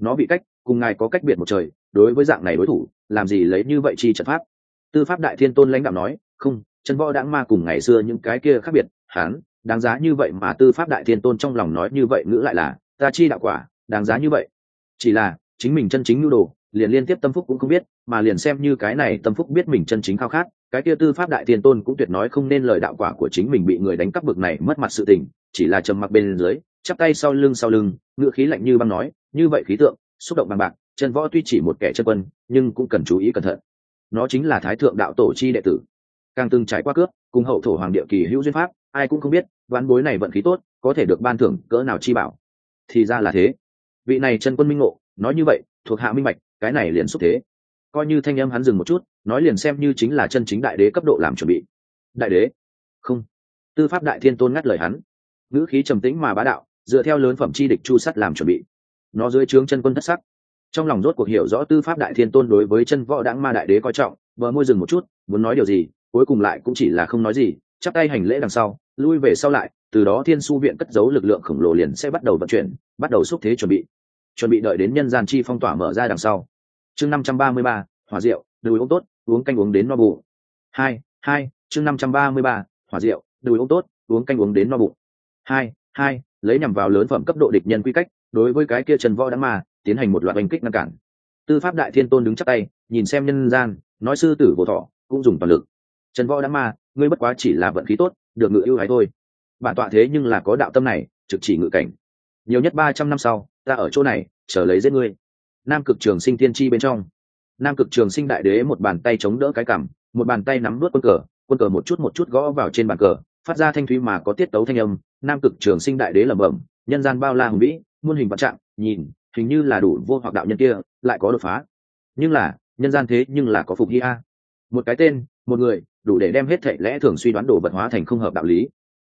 Nó bị cách, cùng ngài có cách biệt một trời, đối với dạng này đối thủ, làm gì lấy như vậy chi trận pháp? Tư pháp đại thiên tôn lãnh đạo nói, không chân võ đãng ma cùng ngày xưa những cái kia khác biệt hán đáng giá như vậy mà tư pháp đại thiên tôn trong lòng nói như vậy ngữ lại là, ta chi đạo quả, đáng giá như vậy. Chỉ là, chính mình chân chính nhu đồ, liền liên tiếp tâm phúc cũng không biết, mà liền xem như cái này tâm phúc biết mình chân chính khao khát, cái kia tư pháp đại thiên tôn cũng tuyệt nói không nên lời đạo quả của chính mình bị người đánh cắp bực này mất mặt sự tình, chỉ là trầm mặc bên dưới, chắp tay sau lưng sau lưng ngựa khí lạnh như băng nói, như vậy khí tượng, xúc động bằng bạc chân võ tuy chỉ một kẻ chân quân, nhưng cũng cần chú ý cẩn thận. Nó chính là thái thượng đạo tổ chi đệ tử càng từng trải qua cướp, cùng hậu thổ hoàng địa kỳ hữu duyên pháp, ai cũng không biết ván bối này vận khí tốt, có thể được ban thưởng cỡ nào chi bảo. Thì ra là thế. Vị này chân quân minh ngộ, nói như vậy, thuộc hạ minh bạch, cái này liền xúc thế. Coi như thanh âm hắn dừng một chút, nói liền xem như chính là chân chính đại đế cấp độ làm chuẩn bị. Đại đế? Không. Tư pháp đại thiên tôn ngắt lời hắn. Ngữ khí trầm tĩnh mà bá đạo, dựa theo lớn phẩm chi địch chu sắt làm chuẩn bị. Nó dưới trướng chân quân thất sắc. Trong lòng rốt cuộc hiểu rõ tư pháp đại thiên tôn đối với chân võ đáng ma đại đế coi trọng vợ môi dừng một chút, muốn nói điều gì? Cuối cùng lại cũng chỉ là không nói gì, chắp tay hành lễ đằng sau, lui về sau lại, từ đó thiên su viện cất giấu lực lượng khổng lồ liền sẽ bắt đầu vận chuyển, bắt đầu xúc thế chuẩn bị. Chuẩn bị đợi đến nhân gian chi phong tỏa mở ra đằng sau. Chương năm trăm ba mươi ba, hỏa rượu đùi ống tốt, uống canh uống đến no bụng. Hai hai, chương năm trăm ba mươi ba, hỏa rượu đùi ống tốt, uống canh uống đến no bụng. Hai hai, lấy nhằm vào lớn phẩm cấp độ địch nhân quy cách, đối với cái kia trần võ đã mà, tiến hành một loạt oanh kích ngăn cản. Tư pháp đại thiên tôn đứng chắc tay, nhìn xem nhân gian, nói sư tử vô thọ, cũng dùng toàn lực trần võ đã ma, ngươi bất quá chỉ là vận khí tốt, được ngự ưu ái thôi. Bản tọa thế nhưng là có đạo tâm này, trực chỉ ngự cảnh. Nhiều nhất ba trăm năm sau, ta ở chỗ này, chờ lấy giết ngươi. Nam cực trường sinh tiên tri bên trong. Nam cực trường sinh đại đế một bàn tay chống đỡ cái cằm, một bàn tay nắm nuốt quân cờ quân cờ một chút một chút gõ vào trên bàn cờ, phát ra thanh thúy mà có tiết tấu thanh âm. Nam cực trường sinh đại đế lẩm bẩm, nhân gian bao la hùng vĩ, muôn hình vạn trạng, nhìn, hình như là đủ vô hoặc đạo nhân kia, lại có đột phá. Nhưng là, nhân gian thế nhưng là có phục hy a. Một cái tên một người, đủ để đem hết thệ lẽ thường suy đoán đồ vật hóa thành không hợp đạo lý.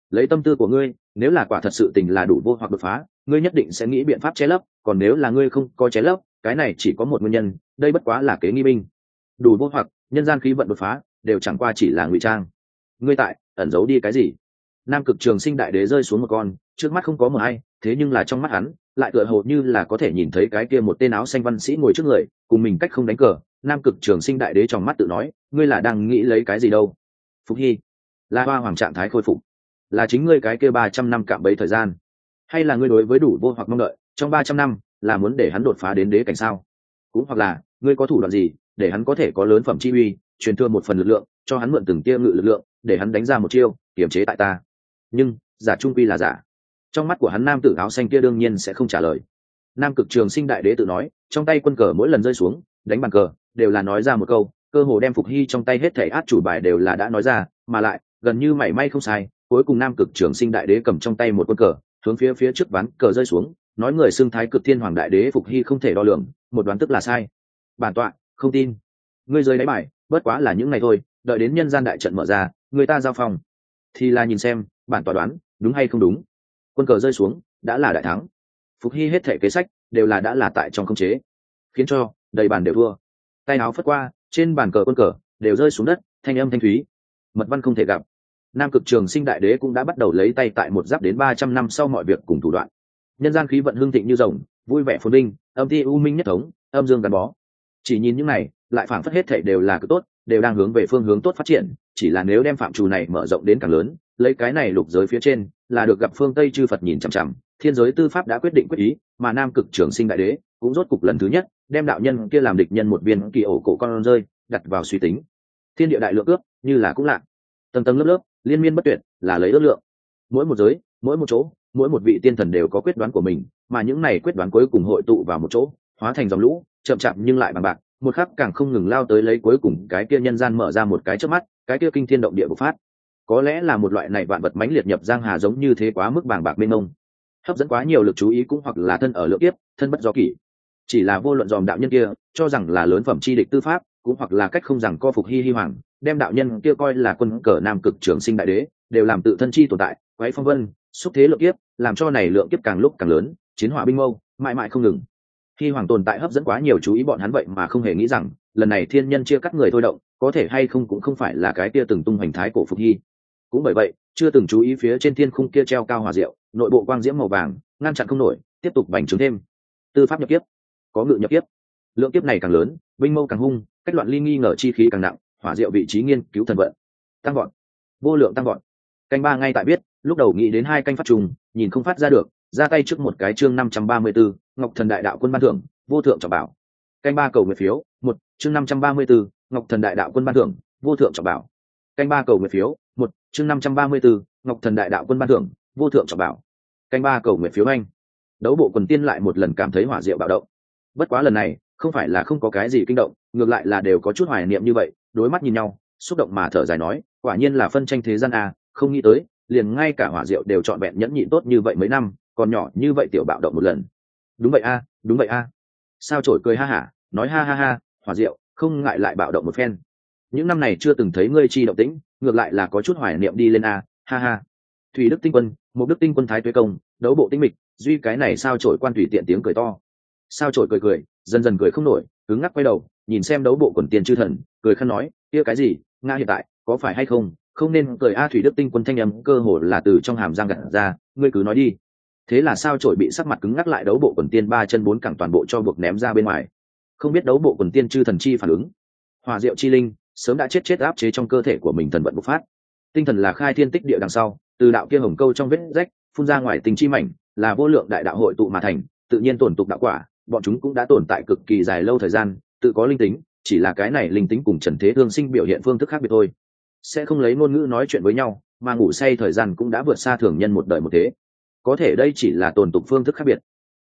Lấy tâm tư của ngươi, nếu là quả thật sự tình là đủ vô hoặc đột phá, ngươi nhất định sẽ nghĩ biện pháp che lấp, còn nếu là ngươi không có che lấp, cái này chỉ có một nguyên nhân, đây bất quá là kế nghi binh đủ vô hoặc, nhân gian khí vận đột phá, đều chẳng qua chỉ là ngụy trang. Ngươi tại, ẩn giấu đi cái gì? Nam cực trường sinh đại đế rơi xuống một con, trước mắt không có mờ hay thế nhưng là trong mắt hắn, lại tựa hồ như là có thể nhìn thấy cái kia một tên áo xanh văn sĩ ngồi trước người, cùng mình cách không đánh cờ nam cực trường sinh đại đế trong mắt tự nói, ngươi là đang nghĩ lấy cái gì đâu? Phúc hy, là hoa hoàng trạng thái khôi phục. Là chính ngươi cái kêu ba trăm năm cạm bấy thời gian. Hay là ngươi đối với đủ vô hoặc mong đợi, trong ba trăm năm, là muốn để hắn đột phá đến đế cảnh sao? Cũng hoặc là, ngươi có thủ đoạn gì, để hắn có thể có lớn phẩm chi uy, truyền thương một phần lực lượng, cho hắn mượn từng tia ngự lực lượng, để hắn đánh ra một chiêu, kiềm chế tại ta. Nhưng, giả trung quy là giả. Trong mắt của hắn nam tử áo xanh kia đương nhiên sẽ không trả lời. Nam cực trường sinh đại đế tự nói, trong tay quân cờ mỗi lần rơi xuống, đánh bàn cờ đều là nói ra một câu, cơ hồ đem phục hy trong tay hết thể át chủ bài đều là đã nói ra, mà lại, gần như mảy may không sai, cuối cùng nam cực trường sinh đại đế cầm trong tay một quân cờ, hướng phía phía trước ván cờ rơi xuống, nói người xưng thái cực thiên hoàng đại đế phục hy không thể đo lường, một đoán tức là sai. Bản tọa, không tin. Ngươi rơi đáy bài, bất quá là những ngày thôi, đợi đến nhân gian đại trận mở ra, người ta giao phòng. Thì là nhìn xem, bản tọa đoán, đúng hay không đúng. Quân cờ rơi xuống, đã là đại thắng. Phục hy hết thể kế sách, đều là đã là tại trong khống chế. Khiến cho, đầy bàn đều thua tay áo phất qua, trên bàn cờ quân cờ đều rơi xuống đất, thanh âm thanh thúy. Mật văn không thể gặp. Nam cực trường sinh đại đế cũng đã bắt đầu lấy tay tại một giáp đến ba trăm năm sau mọi việc cùng thủ đoạn. Nhân gian khí vận hương thịnh như rồng, vui vẻ phồn vinh, âm thi u minh nhất thống, âm dương gắn bó. Chỉ nhìn những này, lại phảng phất hết thệ đều là cực tốt, đều đang hướng về phương hướng tốt phát triển, chỉ là nếu đem phạm trù này mở rộng đến càng lớn, lấy cái này lục giới phía trên, là được gặp phương tây chư phật nhìn chằm chằm, thiên giới tư pháp đã quyết định quyết ý, mà nam cực trường sinh đại đế cũng rốt cục lần thứ nhất đem đạo nhân kia làm địch nhân một viên kỳ ổ cổ con rơi, đặt vào suy tính. Thiên địa đại lượng ước, như là cũng lạ. Tầng tầng lớp lớp, liên miên bất tuyệt, là lấy ước lượng. Mỗi một giới, mỗi một chỗ, mỗi một vị tiên thần đều có quyết đoán của mình, mà những này quyết đoán cuối cùng hội tụ vào một chỗ, hóa thành dòng lũ, chậm chạp nhưng lại bằng bạc. Một khắc càng không ngừng lao tới lấy cuối cùng cái kia nhân gian mở ra một cái trước mắt, cái kia kinh thiên động địa bộc phát. Có lẽ là một loại này vạn vật mãnh liệt nhập giang hà giống như thế quá mức bàng bạc mênh mông. Hấp dẫn quá nhiều lực chú ý cũng hoặc là thân ở lượng tiếp thân bất do kỷ chỉ là vô luận dòm đạo nhân kia, cho rằng là lớn phẩm chi địch tư pháp, cũng hoặc là cách không rằng co phục hy hy hoàng, đem đạo nhân kia coi là quân cờ nam cực trường sinh đại đế, đều làm tự thân chi tồn tại quái phong vân, xúc thế lượng kiếp, làm cho này lượng kiếp càng lúc càng lớn, chiến hỏa binh mâu, mãi mãi không ngừng. Khi hoàng tồn tại hấp dẫn quá nhiều chú ý bọn hắn vậy mà không hề nghĩ rằng, lần này thiên nhân chia cắt người thôi động, có thể hay không cũng không phải là cái kia từng tung hoành thái cổ phục hy cũng bởi vậy, chưa từng chú ý phía trên thiên khung kia treo cao hòa diệu, nội bộ quang diễm màu vàng, ngăn chặn không nổi, tiếp tục bành trướng thêm. Tư pháp nhập kiếp có ngự nhập kiếp. Lượng kiếp này càng lớn binh mâu càng hung cách loạn ly nghi ngờ chi khí càng nặng hỏa diệu vị trí nghiên cứu thần vận. Tăng gọn vô lượng tăng gọn canh ba ngay tại biết lúc đầu nghĩ đến hai canh phát trùng nhìn không phát ra được ra tay trước một cái chương năm trăm ba mươi 534, ngọc thần đại đạo quân ban thưởng vô thượng trọng bảo. Canh ba cầu nguyện phiếu một chương năm trăm ba mươi 534, ngọc thần đại đạo quân ban thưởng vô thượng trọng bảo. Canh ba cầu nguyện phiếu một chương năm trăm ba mươi 534, ngọc thần đại đạo quân ban thưởng vô thượng trọng bảo. Canh ba cầu nguyện phiếu anh. Đấu bộ quần tiên lại một lần cảm thấy hỏa diệu bạo động bất quá lần này, không phải là không có cái gì kinh động, ngược lại là đều có chút hoài niệm như vậy, đối mắt nhìn nhau, xúc động mà thở dài nói, quả nhiên là phân tranh thế gian a, không nghĩ tới, liền ngay cả hỏa diệu đều trọn vẹn nhẫn nhịn tốt như vậy mấy năm, còn nhỏ như vậy tiểu bạo động một lần. Đúng vậy a, đúng vậy a. Sao trổi cười ha hả, nói ha ha ha, hỏa diệu, không ngại lại bạo động một phen. Những năm này chưa từng thấy ngươi chi động tĩnh, ngược lại là có chút hoài niệm đi lên a, ha ha. Thủy đức tinh quân một đức tinh quân thái tuế công, đấu bộ tinh mịch, duy cái này sao trổi quan thủy tiện tiếng cười to sao trổi cười cười, dần dần cười không nổi, cứng ngắc quay đầu, nhìn xem đấu bộ quần tiền chư thần, cười khăn nói, kia cái gì, nga hiện tại, có phải hay không? Không nên cười a thủy đức tinh quân thanh âm cơ hồ là từ trong hàm giang gặt ra, ngươi cứ nói đi. Thế là sao trổi bị sắc mặt cứng ngắc lại đấu bộ quần tiên ba chân bốn cẳng toàn bộ cho buộc ném ra bên ngoài. Không biết đấu bộ quần tiên chư thần chi phản ứng. Hòa diệu chi linh, sớm đã chết chết áp chế trong cơ thể của mình thần vận bộc phát. Tinh thần là khai thiên tích địa đằng sau, từ đạo kia hồng câu trong vết rách, phun ra ngoài tình chi mảnh, là vô lượng đại đạo hội tụ mà thành, tự nhiên tổn tục đạo quả bọn chúng cũng đã tồn tại cực kỳ dài lâu thời gian, tự có linh tính, chỉ là cái này linh tính cùng trần thế thương sinh biểu hiện phương thức khác biệt thôi. Sẽ không lấy ngôn ngữ nói chuyện với nhau, mà ngủ say thời gian cũng đã vượt xa thường nhân một đời một thế. Có thể đây chỉ là tồn tục phương thức khác biệt.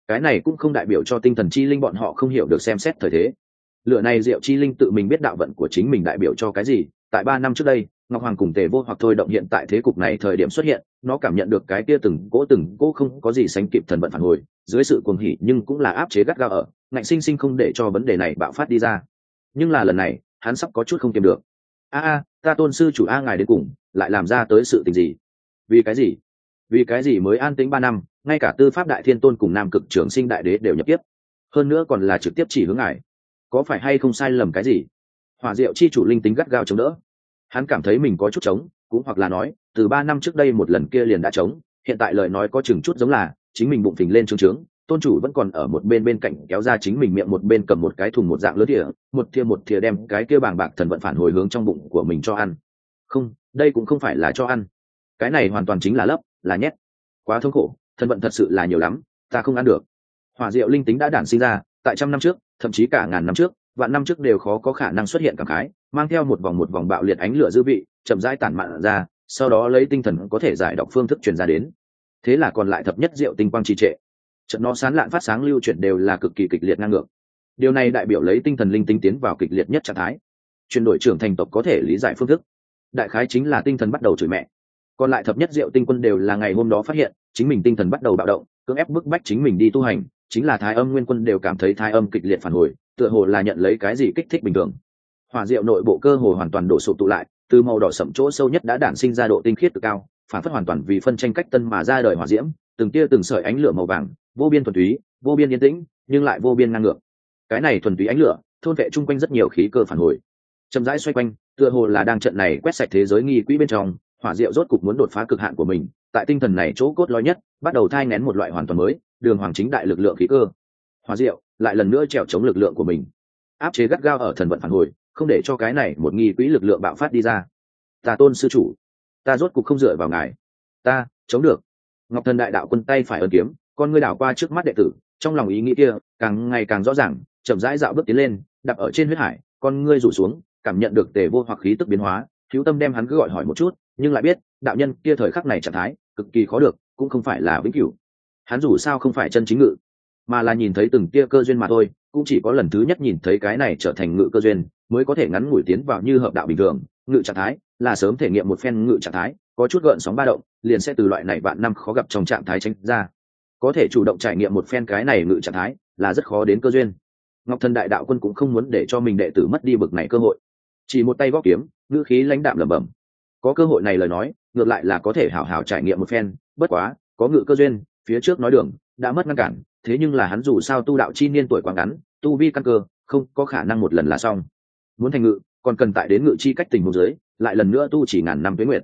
Cái này cũng không đại biểu cho tinh thần chi linh bọn họ không hiểu được xem xét thời thế. Lựa này diệu chi linh tự mình biết đạo vận của chính mình đại biểu cho cái gì tại ba năm trước đây, ngọc hoàng cùng tề vô hoặc thôi động hiện tại thế cục này thời điểm xuất hiện, nó cảm nhận được cái kia từng cỗ từng cỗ không có gì sánh kịp thần vận phản hồi, dưới sự cuồng hỉ nhưng cũng là áp chế gắt gao ở, ngạnh sinh sinh không để cho vấn đề này bạo phát đi ra. Nhưng là lần này, hắn sắp có chút không kiềm được. A a, ta tôn sư chủ a ngài đến cùng, lại làm ra tới sự tình gì? Vì cái gì? Vì cái gì mới an tĩnh ba năm, ngay cả tư pháp đại thiên tôn cùng nam cực trường sinh đại đế đều nhập tiếp hơn nữa còn là trực tiếp chỉ hướng ngài. Có phải hay không sai lầm cái gì? Hòa diệu chi chủ linh tính gắt gao chống đỡ hắn cảm thấy mình có chút trống, cũng hoặc là nói, từ ba năm trước đây một lần kia liền đã trống, hiện tại lời nói có chừng chút giống là, chính mình bụng phình lên trương trướng, tôn chủ vẫn còn ở một bên bên cạnh kéo ra chính mình miệng một bên cầm một cái thùng một dạng lớn thìa, một thìa một thìa đem cái kia bàng bạc thần vận phản hồi hướng trong bụng của mình cho ăn. Không, đây cũng không phải là cho ăn. Cái này hoàn toàn chính là lấp, là nhét. Quá thống khổ, thần vận thật sự là nhiều lắm, ta không ăn được. Hỏa diệu linh tính đã đản sinh ra, tại trăm năm trước, thậm chí cả ngàn năm trước, vạn năm trước đều khó có khả năng xuất hiện cảm khái mang theo một vòng một vòng bạo liệt ánh lửa dư vị, chậm rãi tản mạn ra, sau đó lấy tinh thần có thể giải đọc phương thức truyền ra đến. Thế là còn lại thập nhất diệu tinh quang trì trệ. Trận nó sán lạn phát sáng lưu chuyển đều là cực kỳ kịch liệt ngang ngược điều này đại biểu lấy tinh thần linh tinh tiến vào kịch liệt nhất trạng thái. Chuyển đổi trưởng thành tộc có thể lý giải phương thức. Đại khái chính là tinh thần bắt đầu chửi mẹ. Còn lại thập nhất diệu tinh quân đều là ngày hôm đó phát hiện, chính mình tinh thần bắt đầu bạo động, cưỡng ép bức bách chính mình đi tu hành, chính là thái âm nguyên quân đều cảm thấy thái âm kịch liệt phản hồi, tựa hồ là nhận lấy cái gì kích thích bình thường hỏa diệu nội bộ cơ hồ hoàn toàn đổ sụp tụ lại, từ màu đỏ sậm chỗ sâu nhất đã đản sinh ra độ tinh khiết cực cao, phản phất hoàn toàn vì phân tranh cách tân mà ra đời hỏa diễm, từng tia từng sợi ánh lửa màu vàng, vô biên thuần túy, vô biên yên tĩnh, nhưng lại vô biên năng ngược. Cái này thuần túy ánh lửa, thôn vệ chung quanh rất nhiều khí cơ phản hồi. Chậm rãi xoay quanh, tựa hồ là đang trận này quét sạch thế giới nghi quỹ bên trong, hỏa diệu rốt cục muốn đột phá cực hạn của mình, tại tinh thần này chỗ cốt lõi nhất, bắt đầu thai nén một loại hoàn toàn mới, đường hoàng chính đại lực lượng khí cơ. Hỏa diệu lại lần nữa trèo chống lực lượng của mình. Áp chế gắt gao ở thần vận phản hồi không để cho cái này một nghi quỹ lực lượng bạo phát đi ra. Ta tôn sư chủ, ta rốt cục không dựa vào ngài. Ta, chống được. Ngọc thần đại đạo quân tay phải ấn kiếm, con ngươi đảo qua trước mắt đệ tử, trong lòng ý nghĩ kia càng ngày càng rõ ràng, chậm rãi dạo bước tiến lên đập ở trên huyết hải, con ngươi rủ xuống, cảm nhận được tề vô hoặc khí tức biến hóa, hữu tâm đem hắn cứ gọi hỏi một chút, nhưng lại biết, đạo nhân kia thời khắc này trạng thái, cực kỳ khó được, cũng không phải là vĩnh cửu. Hắn dù sao không phải chân chính ngự, mà là nhìn thấy từng tia cơ duyên mà thôi cũng chỉ có lần thứ nhất nhìn thấy cái này trở thành ngự cơ duyên, mới có thể ngắn ngủi tiến vào như hợp đạo bình thường. Ngự trạng thái là sớm thể nghiệm một phen ngự trạng thái, có chút gợn sóng ba động, liền sẽ từ loại này vạn năm khó gặp trong trạng thái tránh ra. Có thể chủ động trải nghiệm một phen cái này ngự trạng thái là rất khó đến cơ duyên. Ngọc thần đại đạo quân cũng không muốn để cho mình đệ tử mất đi bực này cơ hội. Chỉ một tay góp kiếm, ngữ khí lãnh đạm lẩm bẩm. Có cơ hội này lời nói, ngược lại là có thể hảo hảo trải nghiệm một phen, bất quá, có ngự cơ duyên, phía trước nói đường, đã mất ngăn cản thế nhưng là hắn dù sao tu đạo chi niên tuổi quá ngắn, tu vi căn cơ, không có khả năng một lần là xong. Muốn thành ngự, còn cần tại đến ngự chi cách tình hồ dưới, lại lần nữa tu chỉ ngàn năm tuế nguyệt.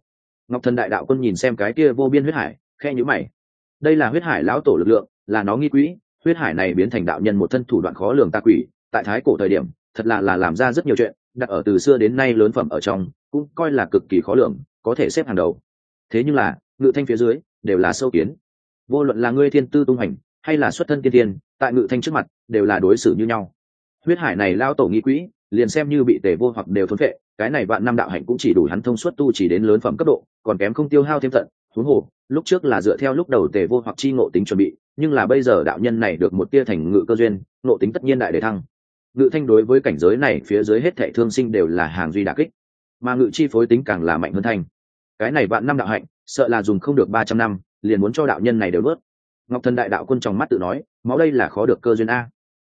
Ngọc thần đại đạo quân nhìn xem cái kia vô biên huyết hải khe nhữ mày. Đây là huyết hải lão tổ lực lượng, là nó nghi quỹ, huyết hải này biến thành đạo nhân một thân thủ đoạn khó lường ta quỷ, tại thái cổ thời điểm, thật là là làm ra rất nhiều chuyện, đặt ở từ xưa đến nay lớn phẩm ở trong, cũng coi là cực kỳ khó lường, có thể xếp hàng đầu. Thế nhưng là, ngự thanh phía dưới, đều là sâu kiến. Vô luận là ngươi thiên tư tung hành hay là xuất thân tiên tiên tại ngự thanh trước mặt, đều là đối xử như nhau. Huyết hải này lao tổ nghi quỹ, liền xem như bị tề vô hoặc đều thốn vệ cái này vạn năm đạo hạnh cũng chỉ đủ hắn thông suốt tu chỉ đến lớn phẩm cấp độ, còn kém không tiêu hao thêm tận Thuấn hồ, lúc trước là dựa theo lúc đầu tề vô hoặc chi ngộ tính chuẩn bị, nhưng là bây giờ đạo nhân này được một tia thành ngự cơ duyên, ngộ tính tất nhiên đại để thăng. Ngự thanh đối với cảnh giới này phía dưới hết thệ thương sinh đều là hàng duy đà kích, mà ngự chi phối tính càng là mạnh hơn thanh. Cái này vạn năm đạo hạnh, sợ là dùng không được ba trăm năm, liền muốn cho đạo nhân này đều bớt ngọc thần đại đạo quân trong mắt tự nói, máu đây là khó được cơ duyên a.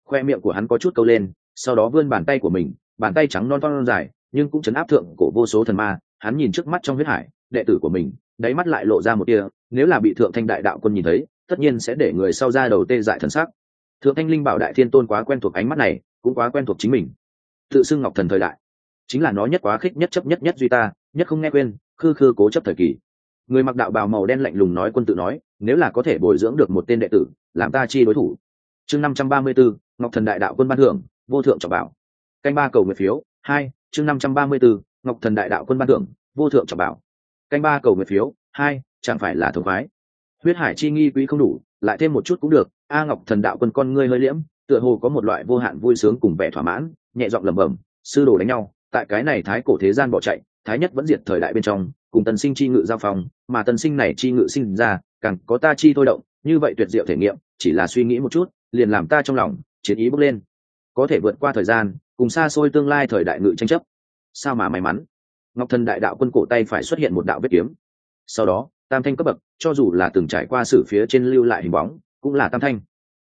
Khoe miệng của hắn có chút câu lên, sau đó vươn bàn tay của mình, bàn tay trắng non non dài, nhưng cũng chấn áp thượng cổ vô số thần ma, hắn nhìn trước mắt trong huyết hải, đệ tử của mình, đáy mắt lại lộ ra một tia, nếu là bị thượng thanh đại đạo quân nhìn thấy, tất nhiên sẽ để người sau ra đầu tê dại thần sắc. Thượng thanh linh bảo đại thiên tôn quá quen thuộc ánh mắt này, cũng quá quen thuộc chính mình. Tự xưng ngọc thần thời đại, chính là nó nhất quá khích nhất chấp nhất nhất duy ta, nhất không nghe quên, khư khư cố chấp thời kỳ. Người mặc đạo bào màu đen lạnh lùng nói quân tự nói nếu là có thể bồi dưỡng được một tên đệ tử làm ta chi đối thủ. Chương năm trăm ba mươi 534, ngọc thần đại đạo quân ban thưởng vô thượng trọng bảo. Canh ba cầu nguyện phiếu hai chương năm trăm ba mươi 534, ngọc thần đại đạo quân ban thưởng vô thượng trọng bảo. Canh ba cầu nguyện phiếu hai chẳng phải là thống khoái. Huyết hải chi nghi quý không đủ lại thêm một chút cũng được. A ngọc thần đạo quân con ngươi hơi liễm tựa hồ có một loại vô hạn vui sướng cùng vẻ thỏa mãn nhẹ giọng lẩm bẩm sư đồ đánh nhau tại cái này thái cổ thế gian bỏ chạy thái nhất vẫn diệt thời đại bên trong cùng tần sinh chi ngự giao phòng, mà tần sinh này chi ngự sinh ra càng có ta chi thôi động như vậy tuyệt diệu thể nghiệm chỉ là suy nghĩ một chút liền làm ta trong lòng chiến ý bước lên. Có thể vượt qua thời gian cùng xa xôi tương lai thời đại ngự tranh chấp. Sao mà may mắn? Ngọc thần đại đạo quân cổ tay phải xuất hiện một đạo vết kiếm. Sau đó tam thanh cấp bậc cho dù là từng trải qua sử phía trên lưu lại hình bóng cũng là tam thanh.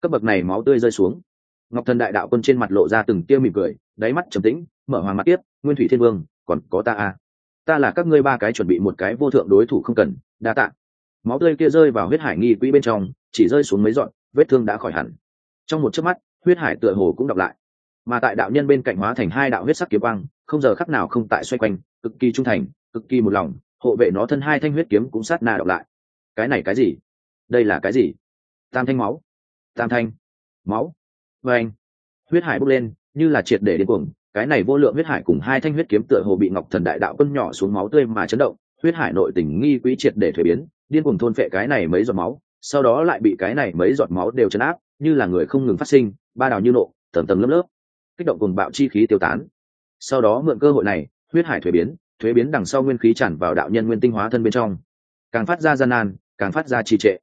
Cấp bậc này máu tươi rơi xuống. Ngọc thần đại đạo quân trên mặt lộ ra từng tia mỉm cười đáy mắt trầm tĩnh mở hoàng mặt tiếp nguyên thủy thiên vương còn có ta à ta là các ngươi ba cái chuẩn bị một cái vô thượng đối thủ không cần, đa tạ. Máu tươi kia rơi vào huyết hải nghi quỹ bên trong, chỉ rơi xuống mấy dọn vết thương đã khỏi hẳn. Trong một chớp mắt, huyết hải tựa hồ cũng đọc lại. Mà tại đạo nhân bên cạnh hóa thành hai đạo huyết sắc kiếm băng không giờ khắc nào không tại xoay quanh, cực kỳ trung thành, cực kỳ một lòng, hộ vệ nó thân hai thanh huyết kiếm cũng sát na đọc lại. Cái này cái gì? Đây là cái gì? Tam thanh máu. Tam thanh. Máu. Và anh huyết hải bốc lên, như là triệt để điên cuồng cái này vô lượng huyết hải cùng hai thanh huyết kiếm tựa hồ bị ngọc thần đại đạo quân nhỏ xuống máu tươi mà chấn động, huyết hải nội tình nghi quỹ triệt để thuế biến, điên cuồng thôn phệ cái này mấy giọt máu, sau đó lại bị cái này mấy giọt máu đều chấn áp, như là người không ngừng phát sinh, ba đào như nộ tầm tầm lớp lớp, kích động cùng bạo chi khí tiêu tán. Sau đó mượn cơ hội này, huyết hải thuế biến thuế biến đằng sau nguyên khí tràn vào đạo nhân nguyên tinh hóa thân bên trong. Càng phát ra gian nan, càng phát ra trì trệ.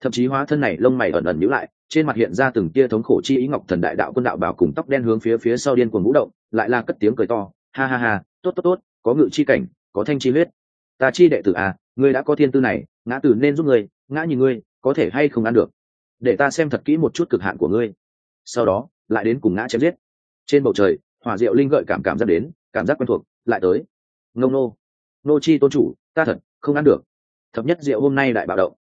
Thậm chí hóa thân này lông mày ẩn ẩn nhữ lại trên mặt hiện ra từng tia thống khổ chi ý ngọc thần đại đạo quân đạo bảo cùng tóc đen hướng phía phía sau điên cuồng vũ động, lại là cất tiếng cười to, ha ha ha, tốt tốt tốt, có ngự chi cảnh, có thanh chi huyết. Ta chi đệ tử à ngươi đã có thiên tư này, ngã tử nên giúp ngươi, ngã nhìn ngươi, có thể hay không ăn được? Để ta xem thật kỹ một chút cực hạn của ngươi. Sau đó, lại đến cùng ngã chém giết. Trên bầu trời, hỏa diệu linh gợi cảm cảm giác đến, cảm giác quen thuộc, lại tới. Ngông nô nô chi tôn chủ, ta thật không ăn được. Thập nhất diệu hôm nay đại bạo động.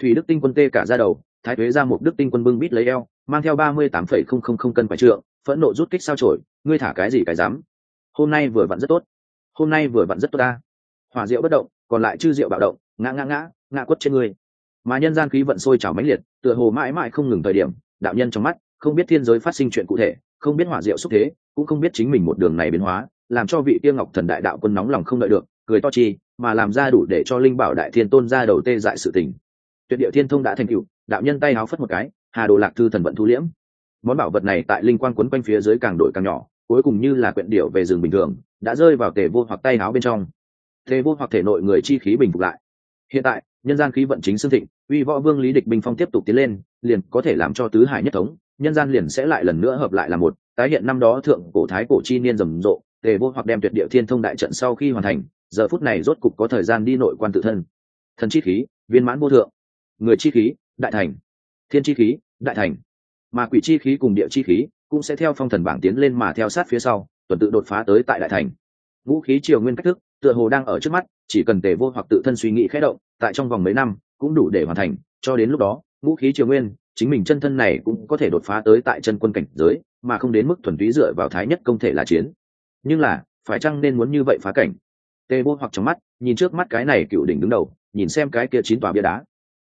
Thủy đức tinh quân tê cả ra đầu thái thuế ra một đức tinh quân bưng bít lấy eo, mang theo ba mươi tám phẩy không không không cân phải trượng, phẫn nộ rút kích sao trổi ngươi thả cái gì cái dám? Hôm nay vừa vặn rất tốt. Hôm nay vừa vặn rất tốt ta. Hỏa diệu bất động, còn lại chư diệu bạo động, ngã ngã ngã ngã quất trên ngươi. Mà nhân gian khí vận sôi trào mãnh liệt, tựa hồ mãi mãi không ngừng thời điểm, đạo nhân trong mắt, không biết thiên giới phát sinh chuyện cụ thể, không biết hỏa diệu xúc thế, cũng không biết chính mình một đường này biến hóa, làm cho vị tiêu ngọc thần đại đạo quân nóng lòng không đợi được, cười to chi, mà làm ra đủ để cho linh bảo đại thiên tôn ra đầu tê dại sự tình. Tuyệt địa thiên thông đã thành cựu đạo nhân tay háo phất một cái, hà đồ lạc thư thần vận thu liễm. Món bảo vật này tại linh quang quấn quanh phía dưới càng đổi càng nhỏ, cuối cùng như là quyện điệu về rừng bình thường, đã rơi vào tề vô hoặc tay háo bên trong. Tề vô hoặc thể nội người chi khí bình phục lại. Hiện tại, nhân gian khí vận chính xương thịnh, uy võ vương lý địch bình phong tiếp tục tiến lên, liền có thể làm cho tứ hải nhất thống, nhân gian liền sẽ lại lần nữa hợp lại là một, tái hiện năm đó thượng cổ thái cổ chi niên rầm rộ, tề vô hoặc đem tuyệt địa thiên thông đại trận sau khi hoàn thành, giờ phút này rốt cục có thời gian đi nội quan tự thân. Thần chi khí, viên mãn vô thượng. Người chi khí đại thành. Thiên chi khí, đại thành. Mà quỷ chi khí cùng địa chi khí cũng sẽ theo phong thần bảng tiến lên mà theo sát phía sau, tuần tự đột phá tới tại đại thành. Vũ khí triều nguyên cách thức, tựa hồ đang ở trước mắt, chỉ cần tề vô hoặc tự thân suy nghĩ khẽ động, tại trong vòng mấy năm, cũng đủ để hoàn thành. Cho đến lúc đó vũ khí triều nguyên, chính mình chân thân này cũng có thể đột phá tới tại chân quân cảnh giới, mà không đến mức thuần túy dựa vào thái nhất công thể là chiến. Nhưng là, phải chăng nên muốn như vậy phá cảnh? Tề vô hoặc trong mắt, nhìn trước mắt cái này cựu đỉnh đứng đầu, nhìn xem cái kia chín tòa bia đá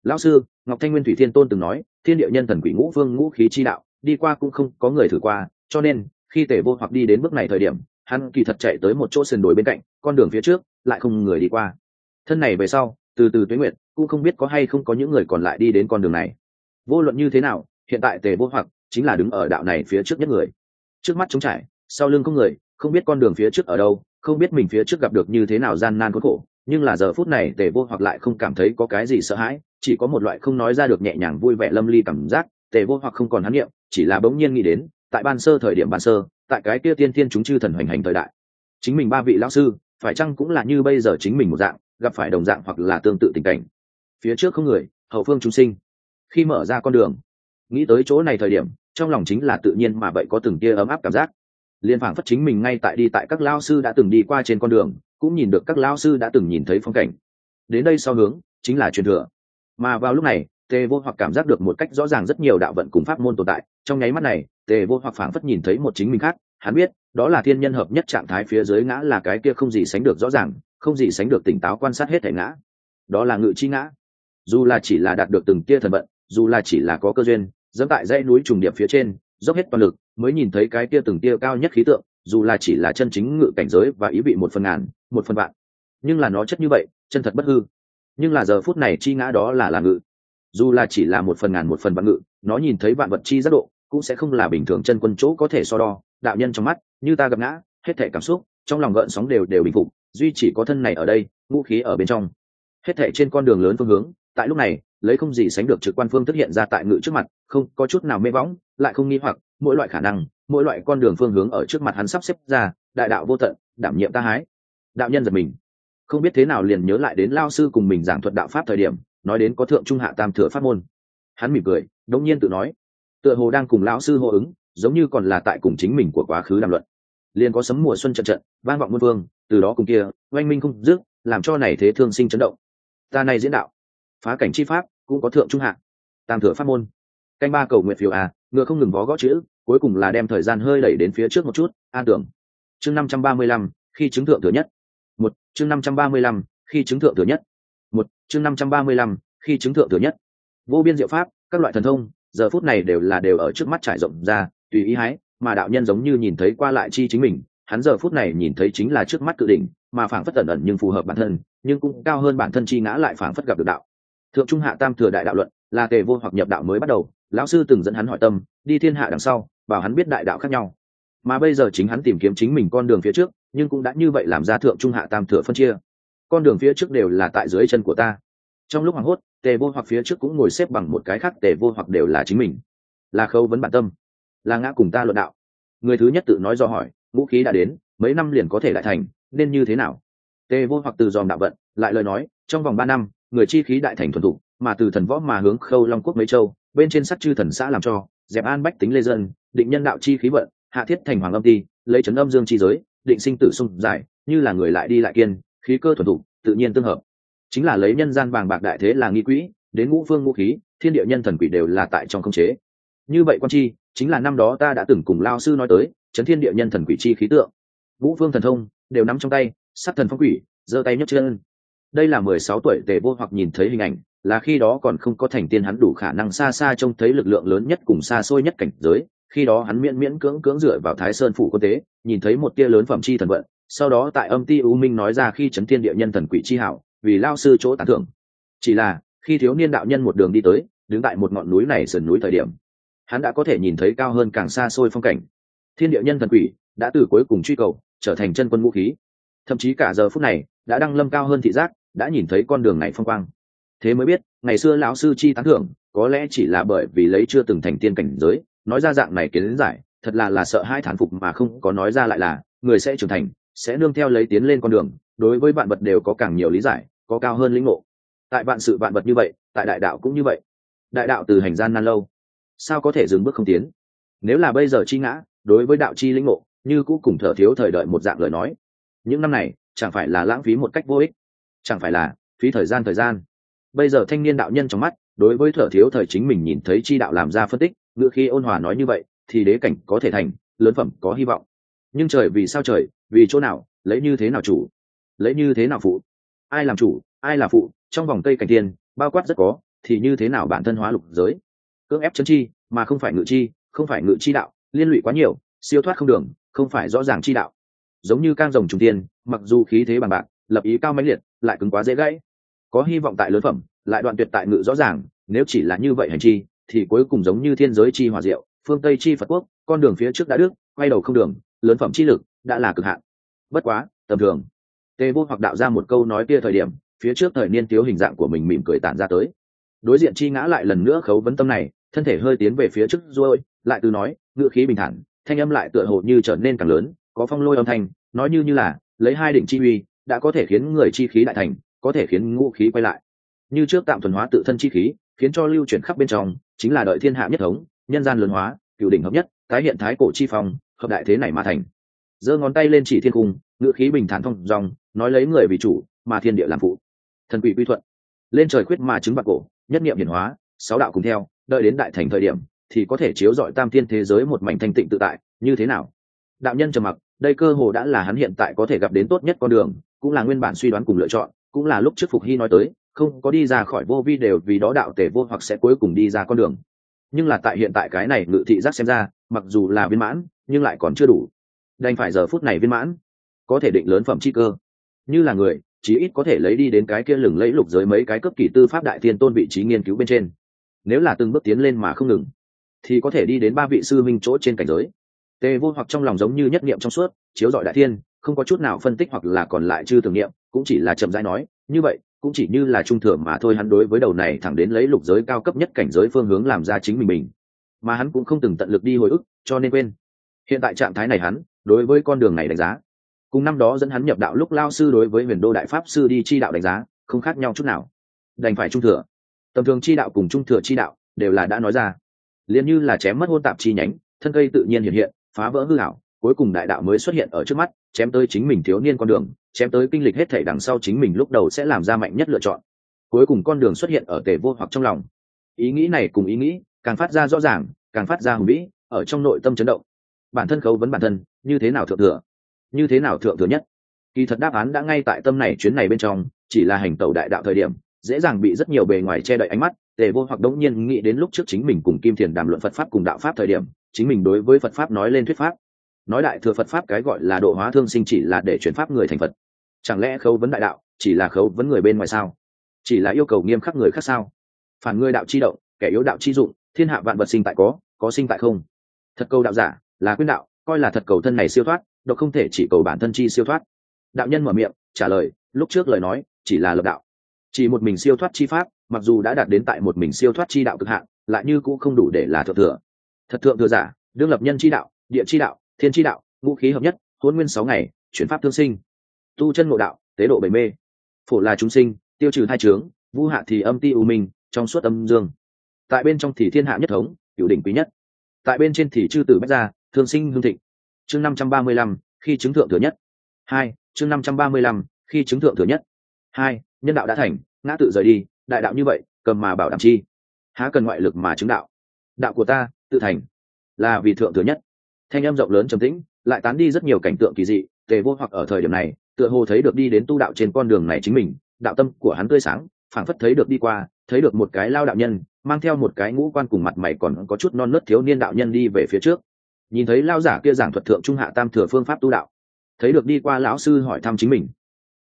lão sư, ngọc thanh nguyên thủy thiên tôn từng nói, thiên địa nhân thần quỷ ngũ vương ngũ khí chi đạo, đi qua cũng không có người thử qua, cho nên, khi tề vô hoặc đi đến bước này thời điểm, hắn kỳ thật chạy tới một chỗ sườn đồi bên cạnh, con đường phía trước, lại không người đi qua. Thân này về sau, từ từ tuế nguyệt, cũng không biết có hay không có những người còn lại đi đến con đường này. Vô luận như thế nào, hiện tại tề vô hoặc chính là đứng ở đạo này phía trước nhất người. Trước mắt trống trải, sau lưng có người, không biết con đường phía trước ở đâu, không biết mình phía trước gặp được như thế nào gian nan khốn khổ nhưng là giờ phút này tề vô hoặc lại không cảm thấy có cái gì sợ hãi chỉ có một loại không nói ra được nhẹ nhàng vui vẻ lâm ly cảm giác tề vô hoặc không còn hắn niệm, chỉ là bỗng nhiên nghĩ đến tại ban sơ thời điểm ban sơ tại cái kia tiên thiên chúng chư thần hoành hành thời đại chính mình ba vị lão sư phải chăng cũng là như bây giờ chính mình một dạng gặp phải đồng dạng hoặc là tương tự tình cảnh. Phía trước không người hậu phương chúng sinh. Khi mở ra con đường nghĩ tới chỗ này thời điểm trong lòng chính là tự nhiên mà vậy có từng tia ấm áp cảm giác. Liên phảng phất chính mình ngay tại đi tại các lao sư đã từng đi qua trên con đường cũng nhìn được các lao sư đã từng nhìn thấy phong cảnh. Đến đây sau hướng, chính là truyền thừa. Mà vào lúc này, tề vô hoặc cảm giác được một cách rõ ràng rất nhiều đạo vận cùng pháp môn tồn tại. Trong nháy mắt này, tề vô hoặc phảng phất nhìn thấy một chính mình khác. Hắn biết, đó là thiên nhân hợp nhất trạng thái phía dưới ngã là cái kia không gì sánh được rõ ràng, không gì sánh được tỉnh táo quan sát hết thể ngã. Đó là ngự chi ngã. Dù là chỉ là đạt được từng tia thần vận, dù là chỉ là có cơ duyên, dẫm tại dãy núi trùng điệp phía trên, dốc hết toàn lực, mới nhìn thấy cái tia từng tia cao nhất khí tượng dù là chỉ là chân chính ngự cảnh giới và ý vị một phần ngàn, một phần vạn, nhưng là nó chất như vậy, chân thật bất hư. Nhưng là giờ phút này chi ngã đó là là ngự. Dù là chỉ là một phần ngàn, một phần vạn ngự, nó nhìn thấy vạn vật chi giác độ, cũng sẽ không là bình thường chân quân chỗ có thể so đo. Đạo nhân trong mắt, như ta gặp ngã, hết thể cảm xúc, trong lòng gợn sóng đều đều bình phục, duy chỉ có thân này ở đây vũ khí ở bên trong. Hết thể trên con đường lớn phương hướng, tại lúc này, lấy không gì sánh được trực quan phương thức hiện ra tại ngự trước mặt, không có chút nào mê võng, lại không nghi hoặc mỗi loại khả năng, mỗi loại con đường phương hướng ở trước mặt hắn sắp xếp ra, đại đạo vô tận, đảm nhiệm ta hái. Đạo nhân giật mình. Không biết thế nào liền nhớ lại đến lao sư cùng mình giảng thuật đạo pháp thời điểm, nói đến có thượng trung hạ tam thừa pháp môn. Hắn mỉm cười, đống nhiên tự nói, tựa hồ đang cùng lão sư hô ứng, giống như còn là tại cùng chính mình của quá khứ đàm luận. Liền có sấm mùa xuân trận trận, vang vọng muôn vương từ đó cùng kia, oanh minh không dứt, làm cho này thế thương sinh chấn động. Ta này diễn đạo, phá cảnh chi pháp, cũng có thượng trung hạ, tam thừa pháp môn. Canh ba cầu nguyện phiếu à ngựa không ngừng vó gõ chữ, cuối cùng là đem thời gian hơi đẩy đến phía trước một chút, an tưởng. Chương năm trăm ba mươi lăm, khi chứng thượng thừa nhất. Một, chương năm trăm ba mươi lăm, khi chứng thượng thừa nhất. Một, chương năm trăm ba mươi lăm, khi chứng thượng thừa nhất. Vô biên diệu pháp, các loại thần thông, giờ phút này đều là đều ở trước mắt trải rộng ra, tùy ý hái, mà đạo nhân giống như nhìn thấy qua lại chi chính mình, hắn giờ phút này nhìn thấy chính là trước mắt cự đỉnh, mà phảng phất tẩn ẩn nhưng phù hợp bản thân, nhưng cũng cao hơn bản thân chi ngã lại phảng phất gặp được đạo. Thượng trung hạ tam thừa đại đạo luận là tề vô hoặc nhập đạo mới bắt đầu lão sư từng dẫn hắn hỏi tâm, đi thiên hạ đằng sau, bảo hắn biết đại đạo khác nhau. Mà bây giờ chính hắn tìm kiếm chính mình con đường phía trước, nhưng cũng đã như vậy làm ra thượng trung hạ tam thừa phân chia. Con đường phía trước đều là tại dưới chân của ta. Trong lúc hoảng hốt, tề vô hoặc phía trước cũng ngồi xếp bằng một cái khác, tề vô hoặc đều là chính mình. Là khâu vấn bản tâm, là ngã cùng ta luận đạo. Người thứ nhất tự nói do hỏi vũ khí đã đến, mấy năm liền có thể lại thành, nên như thế nào? Tề vô hoặc từ dòm đạo vận, lại lời nói, trong vòng ba năm, người chi khí đại thành thuần thục, mà từ thần võ mà hướng khâu long quốc mấy châu bên trên sắc chư thần xã làm cho, dẹp an bách tính lê dân, định nhân đạo chi khí vận, hạ thiết thành hoàng âm ti, lấy trấn âm dương chi giới, định sinh tử sung giải, như là người lại đi lại kiên, khí cơ thuần thục, tự nhiên tương hợp. Chính là lấy nhân gian vàng bạc đại thế là nghi quỹ, đến ngũ phương ngũ khí, thiên địa nhân thần quỷ đều là tại trong không chế. Như vậy quan chi, chính là năm đó ta đã từng cùng lao sư nói tới, chấn thiên địa nhân thần quỷ chi khí tượng. Ngũ phương thần thông, đều nắm trong tay sát thần phong quỷ, giơ tay nhấc chân. Đây là mười sáu tuổi tề vô hoặc nhìn thấy hình ảnh là khi đó còn không có thành tiên hắn đủ khả năng xa xa trông thấy lực lượng lớn nhất cùng xa xôi nhất cảnh giới. Khi đó hắn miễn miễn cưỡng cưỡng dựa vào thái sơn phủ quân tế, nhìn thấy một tia lớn phẩm chi thần vận, sau đó tại âm ti u minh nói ra khi chấn thiên địa nhân thần quỷ chi hảo, vì lao sư chỗ tán thưởng. Chỉ là, khi thiếu niên đạo nhân một đường đi tới, đứng tại một ngọn núi này sườn núi thời điểm, hắn đã có thể nhìn thấy cao hơn càng xa xôi phong cảnh. Thiên địa nhân thần quỷ đã từ cuối cùng truy cầu, trở thành chân quân vũ khí. Thậm chí cả giờ phút này, đã đăng lâm cao hơn thị giác, đã nhìn thấy con đường này phong quang thế mới biết, ngày xưa lão sư chi tán thưởng, có lẽ chỉ là bởi vì lấy chưa từng thành tiên cảnh giới, nói ra dạng này kiến giải, thật là là sợ hai thán phục mà không có nói ra lại là, người sẽ trưởng thành, sẽ nương theo lấy tiến lên con đường, đối với bạn vật đều có càng nhiều lý giải, có cao hơn lĩnh ngộ. Tại vạn sự vạn vật như vậy, tại đại đạo cũng như vậy. Đại đạo từ hành gian nan lâu, sao có thể dừng bước không tiến? Nếu là bây giờ chi ngã, đối với đạo chi lĩnh ngộ, như cũ cùng thở thiếu thời đợi một dạng lời nói. Những năm này, chẳng phải là lãng phí một cách vô ích, chẳng phải là phí thời gian thời gian bây giờ thanh niên đạo nhân trong mắt, đối với thở thiếu thời chính mình nhìn thấy chi đạo làm ra phân tích ngựa khi ôn hòa nói như vậy, thì đế cảnh có thể thành, lớn phẩm có hy vọng. Nhưng trời vì sao trời, vì chỗ nào, lấy như thế nào chủ? Lấy như thế nào phụ? Ai làm chủ, ai là phụ? Trong vòng cây cảnh tiền bao quát rất có, thì như thế nào bản thân hóa lục giới? Cưỡng ép chân chi, mà không phải ngự chi, không phải ngự chi đạo, liên lụy quá nhiều, siêu thoát không đường, không phải rõ ràng chi đạo. Giống như cang rồng trùng tiên, mặc dù khí thế bằng bạc, lập ý cao mãnh liệt, lại cứng quá dễ gãy có hy vọng tại lớn phẩm, lại đoạn tuyệt tại ngự rõ ràng, nếu chỉ là như vậy hành chi, thì cuối cùng giống như thiên giới chi hòa diệu, phương tây chi phật quốc, con đường phía trước đã đức quay đầu không đường, lớn phẩm chi lực đã là cực hạn. Bất quá, tầm thường. Tê vô hoặc đạo ra một câu nói kia thời điểm, phía trước thời niên thiếu hình dạng của mình mỉm cười tản ra tới. Đối diện chi ngã lại lần nữa khấu vấn tâm này, thân thể hơi tiến về phía trước ruôi lại từ nói, ngự khí bình thản, thanh âm lại tựa hồ như trở nên càng lớn, có phong lôi âm thanh, nói như như là, lấy hai đỉnh chi uy, đã có thể khiến người chi khí đại thành có thể khiến ngũ khí quay lại. Như trước tạm thuần hóa tự thân chi khí, khiến cho lưu chuyển khắp bên trong, chính là đợi thiên hạ nhất thống, nhân gian lớn hóa cựu đỉnh hợp nhất, tái hiện thái cổ chi phong, hợp đại thế này mà thành. Giơ ngón tay lên chỉ thiên cung ngự khí bình thản thông dòng nói lấy người vì chủ, mà thiên địa làm phụ. Thần quỷ quy thuận. Lên trời khuyết mà chứng bạc cổ, nhất niệm hiển hóa, sáu đạo cùng theo, đợi đến đại thành thời điểm, thì có thể chiếu dọi tam thiên thế giới một mảnh thanh tịnh tự tại, như thế nào? Đạo nhân trầm mặc, đây cơ hồ đã là hắn hiện tại có thể gặp đến tốt nhất con đường, cũng là nguyên bản suy đoán cùng lựa chọn cũng là lúc trước phục hy nói tới, không có đi ra khỏi vô vi đều vì đó đạo tể vô hoặc sẽ cuối cùng đi ra con đường. Nhưng là tại hiện tại cái này ngự thị giác xem ra, mặc dù là viên mãn, nhưng lại còn chưa đủ. Đành phải giờ phút này viên mãn, có thể định lớn phẩm chi cơ. Như là người, chí ít có thể lấy đi đến cái kia lừng lẫy lục giới mấy cái cấp kỳ tư pháp đại thiên tôn vị trí nghiên cứu bên trên. Nếu là từng bước tiến lên mà không ngừng, thì có thể đi đến ba vị sư minh chỗ trên cảnh giới tề vô hoặc trong lòng giống như nhất niệm trong suốt, chiếu dọi đại thiên, không có chút nào phân tích hoặc là còn lại chưa tưởng niệm, cũng chỉ là chậm rãi nói, như vậy, cũng chỉ như là trung thừa mà thôi, hắn đối với đầu này thẳng đến lấy lục giới cao cấp nhất cảnh giới phương hướng làm ra chính mình mình mà hắn cũng không từng tận lực đi hồi ức, cho nên quên. Hiện tại trạng thái này hắn, đối với con đường này đánh giá. Cùng năm đó dẫn hắn nhập đạo lúc lao sư đối với huyền đô đại pháp sư đi chi đạo đánh giá, không khác nhau chút nào. Đành phải trung thừa. Tầm thường chi đạo cùng trung thừa chi đạo, đều là đã nói ra. Liền như là chém mất hôn tạp chi nhánh, thân cây tự nhiên hiện hiện phá vỡ hư hảo cuối cùng đại đạo mới xuất hiện ở trước mắt, chém tới chính mình thiếu niên con đường, chém tới kinh lịch hết thể đằng sau chính mình lúc đầu sẽ làm ra mạnh nhất lựa chọn. Cuối cùng con đường xuất hiện ở tề vô hoặc trong lòng. Ý nghĩ này cùng ý nghĩ, càng phát ra rõ ràng, càng phát ra hùng vĩ, ở trong nội tâm chấn động. Bản thân khấu vấn bản thân, như thế nào thượng thừa? Như thế nào thượng thừa nhất? Kỳ thật đáp án đã ngay tại tâm này chuyến này bên trong, chỉ là hành tẩu đại đạo thời điểm, dễ dàng bị rất nhiều bề ngoài che đậy ánh mắt, tề vô hoặc đống nhiên nghĩ đến lúc trước chính mình cùng kim thiền đàm luận phật pháp cùng đạo pháp thời điểm chính mình đối với phật pháp nói lên thuyết pháp. Nói đại thừa phật pháp cái gọi là độ hóa thương sinh chỉ là để chuyển pháp người thành phật. Chẳng lẽ khấu vấn đại đạo chỉ là khấu vấn người bên ngoài sao? Chỉ là yêu cầu nghiêm khắc người khác sao? Phản người đạo chi động, kẻ yếu đạo chi dụng, thiên hạ vạn vật sinh tại có có sinh tại không. Thật cầu đạo giả là quyên đạo, coi là thật cầu thân này siêu thoát, độc không thể chỉ cầu bản thân chi siêu thoát. Đạo nhân mở miệng, trả lời, lúc trước lời nói, chỉ là lập đạo. Chỉ một mình siêu thoát chi pháp, mặc dù đã đạt đến tại một mình siêu thoát chi đạo cực hạn, lại như cũng không đủ để là thượng thừa thật thượng thừa giả, đương lập nhân chi đạo, địa chi đạo, thiên chi đạo, ngũ khí hợp nhất, hôn nguyên sáu ngày, chuyển pháp thương sinh. Tu chân ngộ đạo, tế độ bảy mê. Phổ là chúng sinh, tiêu trừ hai trướng vu hạ thì âm ti u minh, trong suốt âm dương. Tại bên trong thì thiên hạ nhất thống cựu đỉnh quý nhất. Tại bên trên thì chư tử bách gia, thương sinh hương thịnh. Chương năm trăm ba mươi lăm, khi chứng thượng thừa nhất. Hai, chương năm trăm ba mươi lăm, khi chứng thượng thừa nhất. Hai, nhân đạo đã thành, ngã tự rời đi, đại đạo như vậy, cầm mà bảo đảm chi. Há cần ngoại lực mà chứng đạo. Đạo của ta tự thành. Là vì thượng thừa nhất. Thanh em rộng lớn trầm tĩnh, lại tán đi rất nhiều cảnh tượng kỳ dị, tề vô hoặc ở thời điểm này, tựa hồ thấy được đi đến tu đạo trên con đường này chính mình, đạo tâm của hắn tươi sáng, phảng phất thấy được đi qua, thấy được một cái lao đạo nhân, mang theo một cái ngũ quan cùng mặt mày còn có chút non nớt thiếu niên đạo nhân đi về phía trước. Nhìn thấy lao giả kia giảng thuật thượng trung hạ tam thừa phương pháp tu đạo, thấy được đi qua lão sư hỏi thăm chính mình.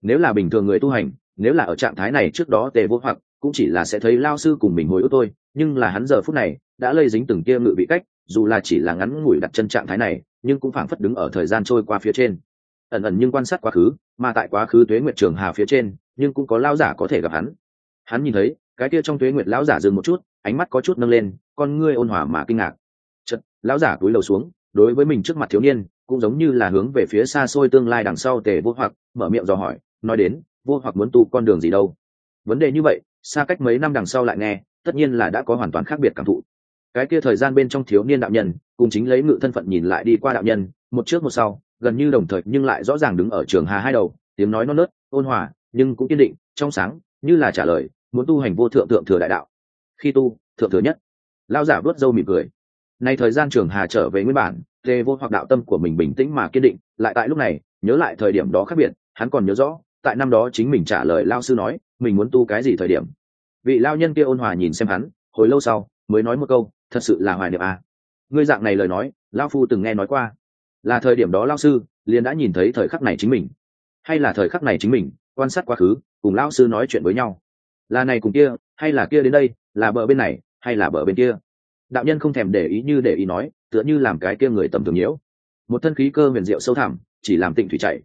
Nếu là bình thường người tu hành, nếu là ở trạng thái này trước đó tề vô hoặc, cũng chỉ là sẽ thấy lao sư cùng mình hồi ức tôi nhưng là hắn giờ phút này đã lây dính từng kia ngự bị cách, dù là chỉ là ngắn ngủi đặt chân trạng thái này, nhưng cũng phảng phất đứng ở thời gian trôi qua phía trên. Ẩn ẩn nhưng quan sát quá khứ, mà tại quá khứ tuế nguyệt trường hà phía trên, nhưng cũng có lao giả có thể gặp hắn. Hắn nhìn thấy, cái kia trong tuế nguyệt lão giả dừng một chút, ánh mắt có chút nâng lên, con ngươi ôn hòa mà kinh ngạc. Chật lão giả túi lầu xuống, đối với mình trước mặt thiếu niên, cũng giống như là hướng về phía xa xôi tương lai đằng sau tề vô hoặc, mở miệng dò hỏi, nói đến, vô hoặc muốn tu con đường gì đâu? Vấn đề như vậy, xa cách mấy năm đằng sau lại nghe, tất nhiên là đã có hoàn toàn khác biệt cảm thụ cái kia thời gian bên trong thiếu niên đạo nhân, cùng chính lấy ngự thân phận nhìn lại đi qua đạo nhân, một trước một sau, gần như đồng thời, nhưng lại rõ ràng đứng ở trường hà hai đầu, tiếng nói non nớt, ôn hòa, nhưng cũng kiên định, trong sáng, như là trả lời, muốn tu hành vô thượng thượng thừa đại đạo. Khi tu, thượng thừa nhất. Lao giả vớt râu mỉm cười. Nay thời gian trường hà trở về nguyên bản tề vô hoặc đạo tâm của mình bình tĩnh mà kiên định, lại tại lúc này, nhớ lại thời điểm đó khác biệt, hắn còn nhớ rõ, tại năm đó chính mình trả lời lao sư nói, mình muốn tu cái gì thời điểm. Vị lao nhân kia ôn hòa nhìn xem hắn, hồi lâu sau mới nói một câu, thật sự là hoài niệm à. ngươi dạng này lời nói lao phu từng nghe nói qua. Là thời điểm đó lao sư liền đã nhìn thấy thời khắc này chính mình. Hay là thời khắc này chính mình, quan sát quá khứ, cùng lao sư nói chuyện với nhau. Là này cùng kia, hay là kia đến đây, là bờ bên này, hay là bờ bên kia? Đạo nhân không thèm để ý như để ý nói, tựa như làm cái kia người tầm thường nhiễu. Một thân khí cơ huyền diệu sâu thẳm, chỉ làm tịnh thủy chạy.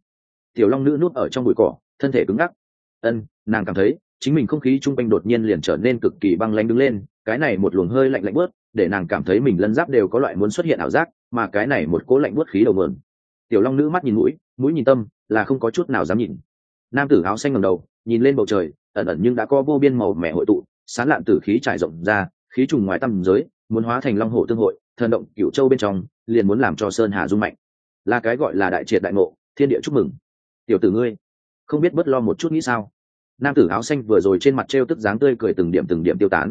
Tiểu long nữ nuốt ở trong bụi cỏ, thân thể cứng ngắc. Ân, nàng cảm thấy, chính mình không khí chung quanh đột nhiên liền trở nên cực kỳ băng lanh đứng lên cái này một luồng hơi lạnh lạnh bớt để nàng cảm thấy mình lân giáp đều có loại muốn xuất hiện ảo giác, mà cái này một cố lạnh bớt khí đầu mượn. Tiểu long nữ mắt nhìn mũi mũi nhìn tâm, là không có chút nào dám nhìn. Nam tử áo xanh ngầm đầu, nhìn lên bầu trời, ẩn ẩn nhưng đã có vô biên màu mẹ hội tụ, sán lạn tử khí trải rộng ra, khí trùng ngoài tâm giới, muốn hóa thành long hổ tương hội, thần động cựu châu bên trong, liền muốn làm cho sơn hà rung mạnh. Là cái gọi là đại triệt đại ngộ, thiên địa chúc mừng. Tiểu tử ngươi, không biết bất lo một chút nghĩ sao? Nam tử áo xanh vừa rồi trên mặt t r e o tức dáng tươi cười từng điểm từng điểm tiêu tán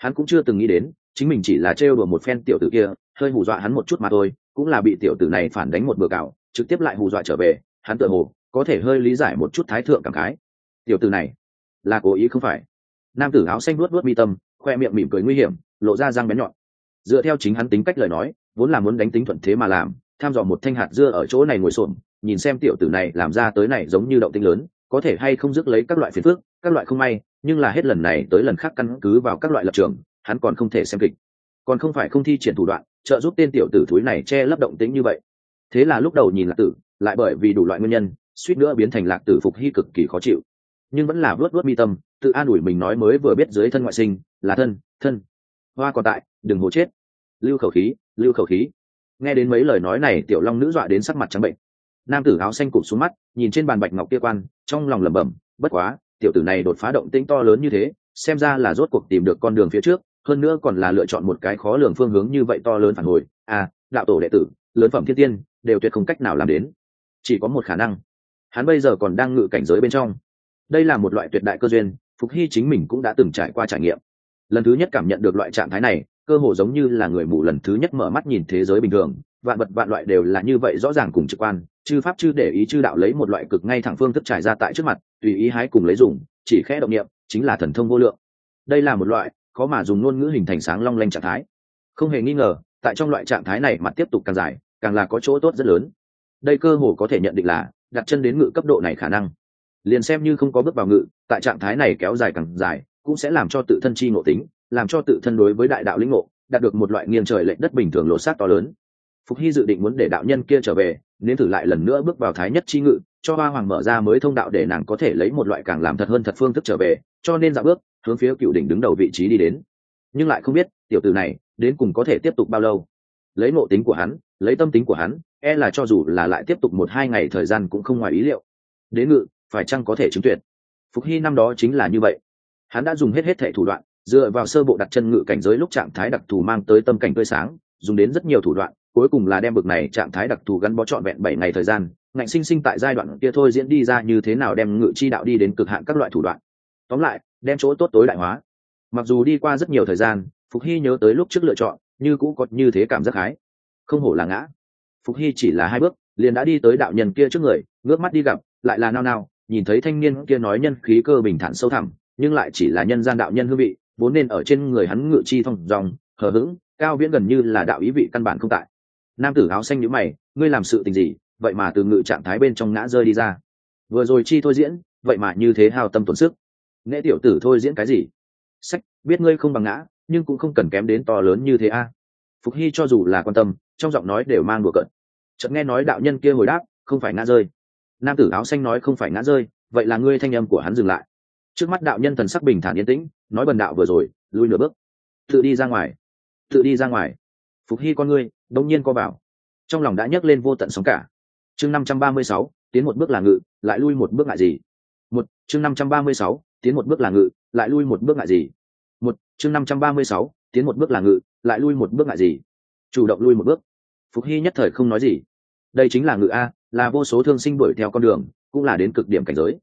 hắn cũng chưa từng nghĩ đến, chính mình chỉ là trêu đùa một phen tiểu tử kia, hơi hù dọa hắn một chút mà thôi, cũng là bị tiểu tử này phản đánh một bừa cào trực tiếp lại hù dọa trở về, hắn tự hồ có thể hơi lý giải một chút thái thượng cảm khái. Tiểu tử này là cố ý không phải. Nam tử áo xanh luốt luốt mi tâm, khoe miệng mỉm cười nguy hiểm, lộ ra răng bén nhọn. Dựa theo chính hắn tính cách lời nói, vốn là muốn đánh tính thuận thế mà làm, tham dò một thanh hạt dưa ở chỗ này ngồi xổm, nhìn xem tiểu tử này làm ra tới này giống như động tinh lớn, có thể hay không dứt lấy các loại phiền phước các loại không may nhưng là hết lần này tới lần khác căn cứ vào các loại lập trường, hắn còn không thể xem kịch. Còn không phải không thi triển thủ đoạn, trợ giúp tên tiểu tử thúi này che lấp động tính như vậy. Thế là lúc đầu nhìn lạc tử, lại bởi vì đủ loại nguyên nhân, suýt nữa biến thành lạc tử phục hy cực kỳ khó chịu. Nhưng vẫn là vớt vớt mi tâm, tự an ủi mình nói mới vừa biết dưới thân ngoại sinh, là thân thân. Hoa còn tại, đừng hố chết. Lưu khẩu khí, lưu khẩu khí. Nghe đến mấy lời nói này, tiểu long nữ dọa đến sắc mặt trắng bệnh. Nam tử áo xanh cụp xuống mắt, nhìn trên bàn bạch ngọc kia quan, trong lòng lẩm bẩm, bất quá tiểu tử này đột phá động tĩnh to lớn như thế, xem ra là rốt cuộc tìm được con đường phía trước, hơn nữa còn là lựa chọn một cái khó lường phương hướng như vậy to lớn phản hồi. À đạo tổ đệ tử, lớn phẩm thiên tiên, đều tuyệt không cách nào làm đến. Chỉ có một khả năng. Hắn bây giờ còn đang ngự cảnh giới bên trong. Đây là một loại tuyệt đại cơ duyên, phục hy chính mình cũng đã từng trải qua trải nghiệm. Lần thứ nhất cảm nhận được loại trạng thái này, cơ hồ giống như là người mù lần thứ nhất mở mắt nhìn thế giới bình thường vạn vật vạn loại đều là như vậy rõ ràng cùng trực quan, chư pháp chư để ý chư đạo lấy một loại cực ngay thẳng phương thức trải ra tại trước mặt, tùy ý hái cùng lấy dùng, chỉ khẽ động niệm, chính là thần thông vô lượng. Đây là một loại có mà dùng ngôn ngữ hình thành sáng long lanh trạng thái. Không hề nghi ngờ, tại trong loại trạng thái này mặt tiếp tục càng dài, càng là có chỗ tốt rất lớn. Đây cơ hồ có thể nhận định là, đặt chân đến ngự cấp độ này khả năng. Liền xem như không có bước vào ngự, tại trạng thái này kéo dài càng dài, cũng sẽ làm cho tự thân chi ngộ tính, làm cho tự thân đối với đại đạo lĩnh ngộ, đạt được một loại nghiêng trời lệnh đất bình thường lột xác to lớn phục hy dự định muốn để đạo nhân kia trở về, nên thử lại lần nữa bước vào thái nhất chi ngự, cho hoa hoàng mở ra mới thông đạo để nàng có thể lấy một loại càng làm thật hơn thật phương thức trở về, cho nên dạo bước, hướng phía cựu đỉnh đứng đầu vị trí đi đến. Nhưng lại không biết, tiểu tử này, đến cùng có thể tiếp tục bao lâu? Lấy ngộ tính của hắn, lấy tâm tính của hắn e là cho dù là lại tiếp tục một hai ngày thời gian cũng không ngoài ý liệu. Đến ngự, phải chăng có thể chứng tuyệt? Phục hy năm đó chính là như vậy. Hắn đã dùng hết hết thể thủ đoạn, dựa vào sơ bộ đặt chân ngự cảnh giới lúc trạng thái đặc thù mang tới tâm cảnh tươi sáng, dùng đến rất nhiều thủ đoạn cuối cùng là đem bực này trạng thái đặc thù gắn bó trọn vẹn bảy ngày thời gian, ngạnh sinh sinh tại giai đoạn kia thôi diễn đi ra như thế nào đem ngự chi đạo đi đến cực hạn các loại thủ đoạn. Tóm lại, đem chỗ tốt tối đại hóa. Mặc dù đi qua rất nhiều thời gian, phục hy nhớ tới lúc trước lựa chọn, như cũ có như thế cảm giác hái. Không hổ là ngã. Phục hy chỉ là hai bước, liền đã đi tới đạo nhân kia trước người, ngước mắt đi gặp, lại là nao nao, nhìn thấy thanh niên kia nói nhân khí cơ bình thản sâu thẳm, nhưng lại chỉ là nhân gian đạo nhân hương vị, vốn nên ở trên người hắn ngự chi thông dòng, hờ hững, cao viễn gần như là đạo ý vị căn bản không tại nam tử áo xanh nhíu mày, ngươi làm sự tình gì? Vậy mà từ ngự trạng thái bên trong ngã rơi đi ra. Vừa rồi chi thôi diễn, vậy mà như thế hao tâm tổn sức. Nghệ tiểu tử thôi diễn cái gì? Sách, biết ngươi không bằng ngã, nhưng cũng không cần kém đến to lớn như thế a. Phục hy cho dù là quan tâm, trong giọng nói đều mang đùa cợt. Chợt nghe nói đạo nhân kia hồi đáp, không phải ngã rơi. Nam tử áo xanh nói, không phải ngã rơi, vậy là ngươi thanh âm của hắn dừng lại. Trước mắt đạo nhân thần sắc bình thản yên tĩnh, nói bần đạo vừa rồi, lui nửa bước. Tự đi ra ngoài, tự đi ra ngoài. Phục hy con ngươi đông nhiên co vào. Trong lòng đã nhấc lên vô tận sóng cả. Chương năm trăm ba mươi sáu, tiến một bước là ngự, lại lui một bước ngại gì? Một, chương năm trăm ba mươi sáu, tiến một bước là ngự, lại lui một bước ngại gì? Một, chương năm trăm ba mươi sáu, tiến một bước là ngự, lại lui một bước ngại gì? Chủ động lui một bước. Phục hy nhất thời không nói gì. Đây chính là ngự a, là vô số thương sinh đuổi theo con đường, cũng là đến cực điểm cảnh giới.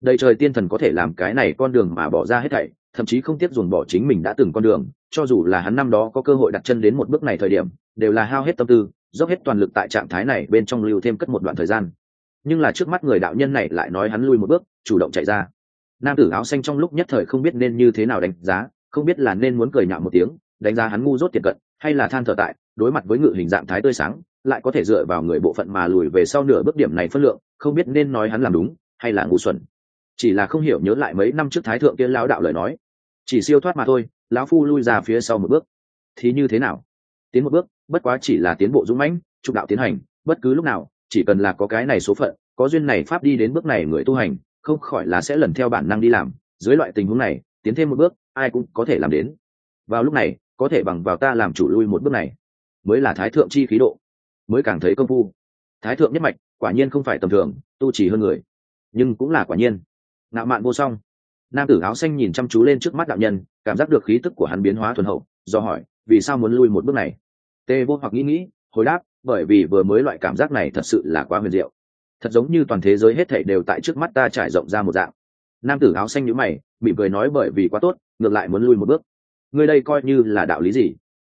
Đầy trời tiên thần có thể làm cái này con đường mà bỏ ra hết thảy thậm chí không tiếc dồn bỏ chính mình đã từng con đường, cho dù là hắn năm đó có cơ hội đặt chân đến một bước này thời điểm, đều là hao hết tâm tư, dốc hết toàn lực tại trạng thái này bên trong lưu thêm cất một đoạn thời gian. Nhưng là trước mắt người đạo nhân này lại nói hắn lui một bước, chủ động chạy ra. Nam tử áo xanh trong lúc nhất thời không biết nên như thế nào đánh giá, không biết là nên muốn cười nhạo một tiếng, đánh giá hắn ngu dốt tiệt cận, hay là than thở tại, đối mặt với ngự hình dạng thái tươi sáng, lại có thể dựa vào người bộ phận mà lùi về sau nửa bước điểm này phân lượng, không biết nên nói hắn làm đúng, hay là ngu xuẩn chỉ là không hiểu nhớ lại mấy năm trước thái thượng kia lão đạo lời nói. Chỉ siêu thoát mà thôi, lão phu lui ra phía sau một bước. Thì như thế nào? Tiến một bước, bất quá chỉ là tiến bộ dũng mãnh, trục đạo tiến hành, bất cứ lúc nào, chỉ cần là có cái này số phận, có duyên này pháp đi đến bước này người tu hành, không khỏi là sẽ lần theo bản năng đi làm. Dưới loại tình huống này, tiến thêm một bước, ai cũng có thể làm đến. Vào lúc này, có thể bằng vào ta làm chủ lui một bước này, mới là thái thượng chi khí độ, mới càng thấy công phu. Thái thượng nhất mạch, quả nhiên không phải tầm thường, tu chỉ hơn người, nhưng cũng là quả nhiên ngạo mạn vô song. Nam tử áo xanh nhìn chăm chú lên trước mắt đạo nhân, cảm giác được khí tức của hắn biến hóa thuần hậu, do hỏi, vì sao muốn lui một bước này? Tê vô hoặc nghĩ nghĩ, hồi đáp, bởi vì vừa mới loại cảm giác này thật sự là quá huyền diệu. Thật giống như toàn thế giới hết thảy đều tại trước mắt ta trải rộng ra một dạng. Nam tử áo xanh nhíu mày bị cười nói bởi vì quá tốt, ngược lại muốn lui một bước. Ngươi đây coi như là đạo lý gì?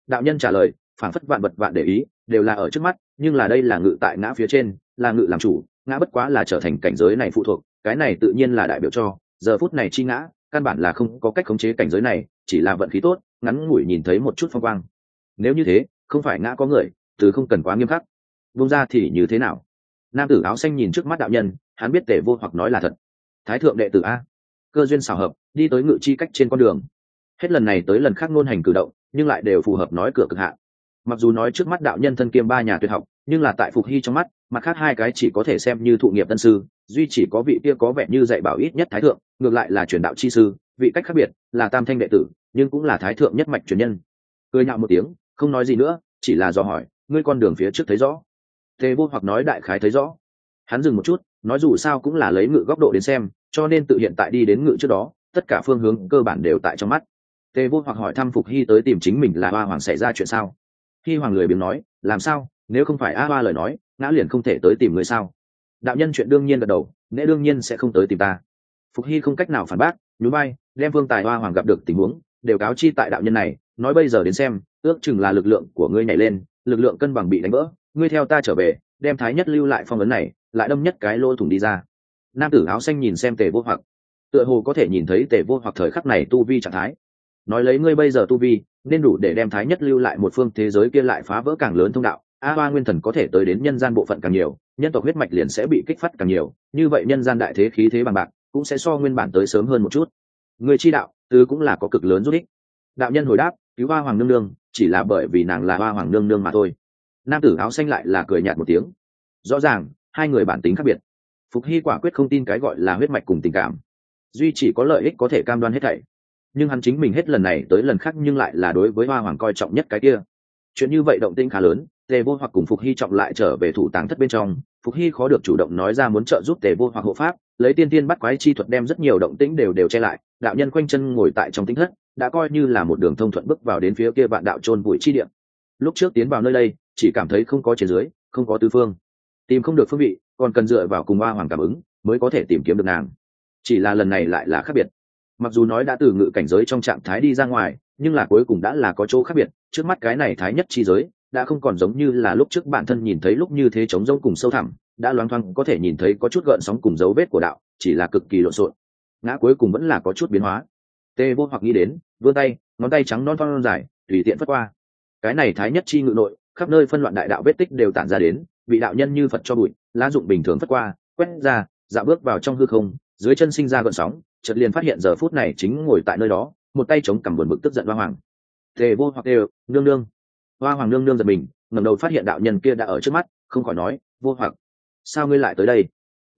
Đạo nhân trả lời phản phất vạn vật vạn để ý, đều là ở trước mắt, nhưng là đây là ngự tại ngã phía trên, là ngự làm chủ, ngã bất quá là trở thành cảnh giới này phụ thuộc cái này tự nhiên là đại biểu cho, giờ phút này chi ngã, căn bản là không có cách khống chế cảnh giới này, chỉ là vận khí tốt, ngắn ngủi nhìn thấy một chút phong quang. Nếu như thế, không phải ngã có người, từ không cần quá nghiêm khắc. Vung ra thì như thế nào? Nam tử áo xanh nhìn trước mắt đạo nhân, hắn biết tể vô hoặc nói là thật. Thái thượng đệ tử a, cơ duyên xảo hợp, đi tới ngự chi cách trên con đường. Hết lần này tới lần khác ngôn hành cử động, nhưng lại đều phù hợp nói cửa cực hạn mặc dù nói trước mắt đạo nhân thân kiêm ba nhà tuyệt học, nhưng là tại phục hy trong mắt mặt khác hai cái chỉ có thể xem như thụ nghiệp tân sư, duy chỉ có vị kia có vẻ như dạy bảo ít nhất thái thượng, ngược lại là truyền đạo chi sư, vị cách khác biệt là tam thanh đệ tử, nhưng cũng là thái thượng nhất mạch truyền nhân. Cười nhạo một tiếng, không nói gì nữa, chỉ là do hỏi, ngươi con đường phía trước thấy rõ? Tề vô hoặc nói, đại khái thấy rõ. Hắn dừng một chút, nói, dù sao cũng là lấy ngự góc độ đến xem, cho nên tự hiện tại đi đến ngự trước đó, tất cả phương hướng cơ bản đều tại trong mắt. Tề vô hoặc hỏi, thăm phục hy tới tìm chính mình là hoa hoàng xảy ra chuyện sao? Hy hoàng lười biếng nói, làm sao? Nếu không phải a hoa lời nói, ngã liền không thể tới tìm người sao? Đạo nhân chuyện đương nhiên gật đầu, nễ đương nhiên sẽ không tới tìm ta. Phục hy không cách nào phản bác nhú bay đem vương tài hoa hoàng gặp được tình huống, đều cáo chi tại đạo nhân này, nói bây giờ đến xem, ước chừng là lực lượng của ngươi nhảy lên, lực lượng cân bằng bị đánh vỡ, ngươi theo ta trở về, đem thái nhất lưu lại phong ấn này, lại đâm nhất cái lỗ thủng đi ra. Nam tử áo xanh nhìn xem tề vô hoặc, tựa hồ có thể nhìn thấy tề vô hoặc thời khắc này tu vi trạng thái. Nói lấy ngươi bây giờ tu vi, nên đủ để đem thái nhất lưu lại một phương thế giới kia lại phá vỡ càng lớn thông đạo a hoa nguyên thần có thể tới đến nhân gian bộ phận càng nhiều, nhân tộc huyết mạch liền sẽ bị kích phát càng nhiều, như vậy nhân gian đại thế khí thế bằng bạc cũng sẽ so nguyên bản tới sớm hơn một chút. Người chi đạo tứ cũng là có cực lớn giúp ích. Đạo nhân hồi đáp, cứu hoa hoàng nương nương, chỉ là bởi vì nàng là hoa hoàng nương nương mà thôi. Nam tử áo xanh lại là cười nhạt một tiếng. Rõ ràng, hai người bản tính khác biệt. Phục hy quả quyết không tin cái gọi là huyết mạch cùng tình cảm. Duy chỉ có lợi ích có thể cam đoan hết thảy. Nhưng hắn chính mình hết lần này tới lần khác nhưng lại là đối với hoa hoàng coi trọng nhất cái kia. Chuyện như vậy động tĩnh khá lớn tề vô hoặc cùng phục hy trọng lại trở về thủ tàng thất bên trong, phục hy khó được chủ động nói ra muốn trợ giúp tề vô hoặc hộ pháp, lấy tiên tiên bắt quái chi thuật đem rất nhiều động tĩnh đều đều che lại, đạo nhân quanh chân ngồi tại trong tính thất, đã coi như là một đường thông thuận bước vào đến phía kia vạn đạo trôn bụi chi điểm lúc trước tiến vào nơi đây, chỉ cảm thấy không có trên dưới, không có tư phương. Tìm không được phương vị, còn cần dựa vào cùng hoa hoàng cảm ứng, mới có thể tìm kiếm được nàng. Chỉ là lần này lại là khác biệt. Mặc dù nói đã từ ngự cảnh giới trong trạng thái đi ra ngoài, nhưng là cuối cùng đã là có chỗ khác biệt, trước mắt cái này thái nhất chi giới đã không còn giống như là lúc trước bản thân nhìn thấy lúc như thế trống rỗng cùng sâu thẳm, đã loáng thoáng có thể nhìn thấy có chút gợn sóng cùng dấu vết của đạo, chỉ là cực kỳ lộn xộn. Ngã cuối cùng vẫn là có chút biến hóa. Tê vô hoặc nghĩ đến, vươn tay, ngón tay trắng non phong dài, tùy tiện phất qua. Cái này thái nhất chi ngự nội, khắp nơi phân loạn đại đạo vết tích đều tản ra đến vị đạo nhân như phật cho bụi, lá dụng bình thường phất qua, quét ra dạo bước vào trong hư không, dưới chân sinh ra gợn sóng, chợt liền phát hiện giờ phút này chính ngồi tại nơi đó, một tay chống cằm buồn bực tức giận hoa hoàng tề vô hoặc đều, nương nương hoa hoàng nương nương giật mình, ngẩng đầu phát hiện đạo nhân kia đã ở trước mắt, không khỏi nói, vô hoặc, sao ngươi lại tới đây?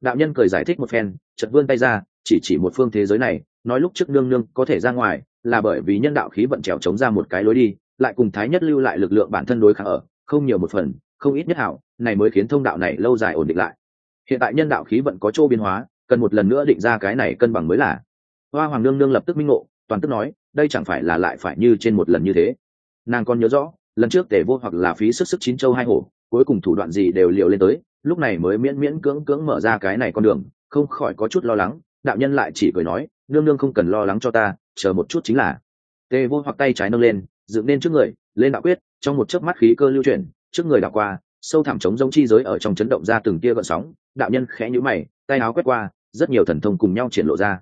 Đạo nhân cười giải thích một phen, chợt vươn tay ra, chỉ chỉ một phương thế giới này, nói lúc trước nương nương có thể ra ngoài, là bởi vì nhân đạo khí vận trèo chống ra một cái lối đi, lại cùng thái nhất lưu lại lực lượng bản thân đối kháng ở, không nhiều một phần, không ít nhất hảo, này mới khiến thông đạo này lâu dài ổn định lại. Hiện tại nhân đạo khí vận có chỗ biến hóa, cần một lần nữa định ra cái này cân bằng mới là. Hoa hoàng nương nương lập tức minh ngộ, toàn tức nói, đây chẳng phải là lại phải như trên một lần như thế. Nàng còn nhớ rõ lần trước tề vô hoặc là phí sức sức chín châu hai hổ, cuối cùng thủ đoạn gì đều liều lên tới, lúc này mới miễn miễn cưỡng cưỡng mở ra cái này con đường, không khỏi có chút lo lắng, đạo nhân lại chỉ cười nói, nương nương không cần lo lắng cho ta, chờ một chút chính là. Tề vô hoặc tay trái nâng lên, dựng lên trước người, lên đạo quyết, trong một chớp mắt khí cơ lưu chuyển, trước người đạo qua, sâu thẳm chống giống chi giới ở trong chấn động ra từng tia gợn sóng, đạo nhân khẽ nhíu mày, tay áo quét qua, rất nhiều thần thông cùng nhau triển lộ ra.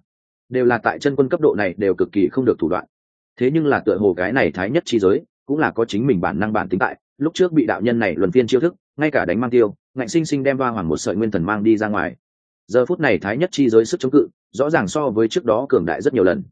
Đều là tại chân quân cấp độ này đều cực kỳ không được thủ đoạn. Thế nhưng là tựa hồ cái này thái nhất chi giới cũng là có chính mình bản năng bản tính tại, lúc trước bị đạo nhân này luận phiên chiêu thức, ngay cả đánh mang tiêu, ngạnh sinh sinh đem ba hoàng một sợi nguyên thần mang đi ra ngoài. Giờ phút này thái nhất chi giới sức chống cự, rõ ràng so với trước đó cường đại rất nhiều lần.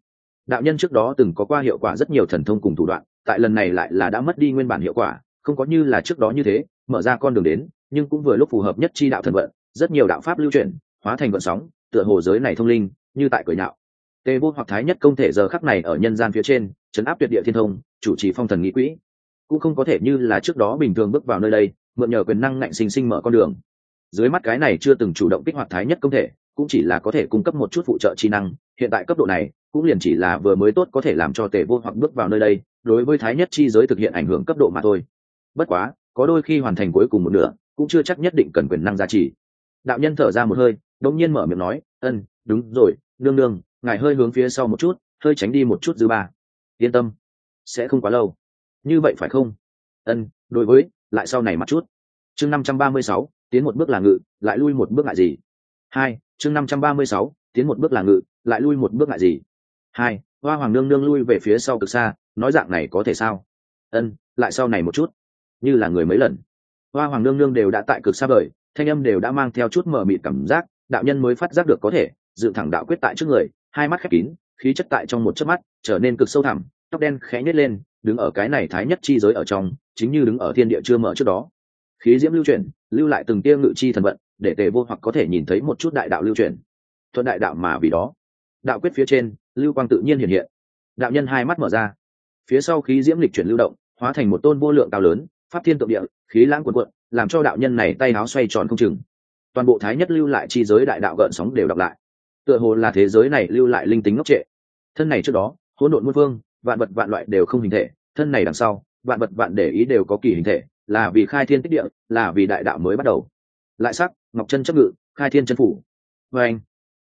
Đạo nhân trước đó từng có qua hiệu quả rất nhiều thần thông cùng thủ đoạn, tại lần này lại là đã mất đi nguyên bản hiệu quả, không có như là trước đó như thế, mở ra con đường đến, nhưng cũng vừa lúc phù hợp nhất chi đạo thần vận, rất nhiều đạo pháp lưu truyền, hóa thành vận sóng, tựa hồ giới này thông linh, như tại cười nhạo. Tề vô hoặc thái nhất công thể giờ khắc này ở nhân gian phía trên, chấn áp tuyệt địa thiên thông chủ trì phong thần nghĩ quỹ. Cũng không có thể như là trước đó bình thường bước vào nơi đây, mượn nhờ quyền năng ngạnh sinh sinh mở con đường. Dưới mắt cái này chưa từng chủ động kích hoạt thái nhất công thể, cũng chỉ là có thể cung cấp một chút phụ trợ chi năng, hiện tại cấp độ này, cũng liền chỉ là vừa mới tốt có thể làm cho tề vô hoặc bước vào nơi đây, đối với thái nhất chi giới thực hiện ảnh hưởng cấp độ mà thôi. Bất quá, có đôi khi hoàn thành cuối cùng một nửa, cũng chưa chắc nhất định cần quyền năng giá trị đạo nhân thở ra một hơi đột nhiên mở miệng nói, ân, đúng rồi, nương nương, ngài hơi hướng phía sau một chút, hơi tránh đi một chút dư ba. Yên tâm sẽ không quá lâu. Như vậy phải không? Ân, đối với, lại sau này mặt chút. Chương năm trăm ba mươi sáu, tiến một bước là ngự, lại lui một bước ngại gì? Hai, chương năm trăm ba mươi sáu, tiến một bước là ngự, lại lui một bước ngại gì? Hai, hoa hoàng nương nương lui về phía sau cực xa, nói dạng này có thể sao? Ân, lại sau này một chút. Như là người mấy lần. Hoa hoàng nương nương đều đã tại cực xa vời, thanh âm đều đã mang theo chút mờ mịt cảm giác, đạo nhân mới phát giác được có thể dự thẳng đạo quyết tại trước người, hai mắt khép kín, khí chất tại trong một chớp mắt, trở nên cực sâu thẳm tóc đen khẽ nhếch lên, đứng ở cái này thái nhất chi giới ở trong, chính như đứng ở thiên địa chưa mở trước đó. Khí diễm lưu chuyển, lưu lại từng tia ngự chi thần vận, để tề vô hoặc có thể nhìn thấy một chút đại đạo lưu chuyển. Thuận đại đạo mà vì đó. Đạo quyết phía trên, lưu quang tự nhiên hiện hiện. Đạo nhân hai mắt mở ra. Phía sau khí diễm lịch chuyển lưu động, hóa thành một tôn vô lượng cao lớn, pháp thiên tượng địa, khí lãng quần quận làm cho đạo nhân này tay áo xoay tròn không chừng. Toàn bộ thái nhất lưu lại chi giới đại đạo gợn sóng đều đọc lại. Tựa hồ là thế giới này lưu lại linh tính ngốc trệ. Thân này trước đó, hỗn độn muôn phương vạn vật vạn loại đều không hình thể, thân này đằng sau, vạn vật vạn để ý đều có kỳ hình thể, là vì khai thiên tích địa, là vì đại đạo mới bắt đầu. Lại sắc, ngọc chân chấp ngự, khai thiên chân phủ. Vê anh,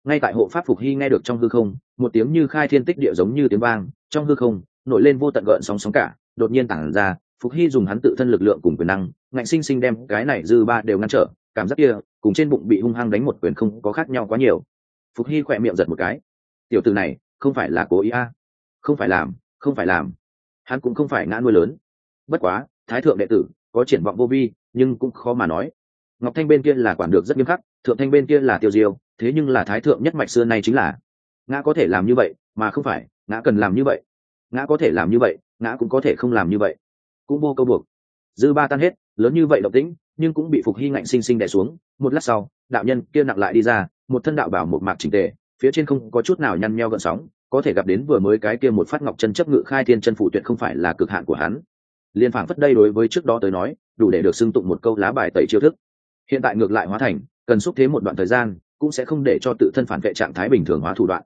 ngay tại hộ pháp phục hy nghe được trong hư không, một tiếng như khai thiên tích địa giống như tiếng vang, trong hư không, nổi lên vô tận gợn sóng sóng cả, đột nhiên tản ra, phục hy dùng hắn tự thân lực lượng cùng quyền năng, ngạnh sinh sinh đem cái này dư ba đều ngăn trở, cảm giác kia, cùng trên bụng bị hung hăng đánh một quyền không có khác nhau quá nhiều. Phục hy khỏe miệng giật một cái. Tiểu từ này, không phải là cố ý a. À. không phải làm không phải làm. Hắn cũng không phải ngã nuôi lớn. Bất quá, thái thượng đệ tử có triển vọng vô vi, nhưng cũng khó mà nói. Ngọc thanh bên kia là quản được rất nghiêm khắc, thượng thanh bên kia là tiêu diêu, thế nhưng là thái thượng nhất mạch xưa nay chính là. Ngã có thể làm như vậy, mà không phải, ngã cần làm như vậy. Ngã có thể làm như vậy, ngã cũng có thể không làm như vậy. Cũng vô câu buộc. Dư ba tan hết, lớn như vậy động tĩnh, nhưng cũng bị phục hy ngạnh sinh sinh đè xuống. Một lát sau, đạo nhân kia nặng lại đi ra, một thân đạo bảo một mạc chỉnh tề, phía trên không có chút nào nhăn nheo gợn sóng có thể gặp đến vừa mới cái kia một phát ngọc chân chấp ngự khai thiên chân phụ tuyệt không phải là cực hạn của hắn. Liên phảng phất đây đối với trước đó tới nói, đủ để được xưng tụng một câu lá bài tẩy chiêu thức. Hiện tại ngược lại hóa thành, cần xúc thế một đoạn thời gian, cũng sẽ không để cho tự thân phản vệ trạng thái bình thường hóa thủ đoạn.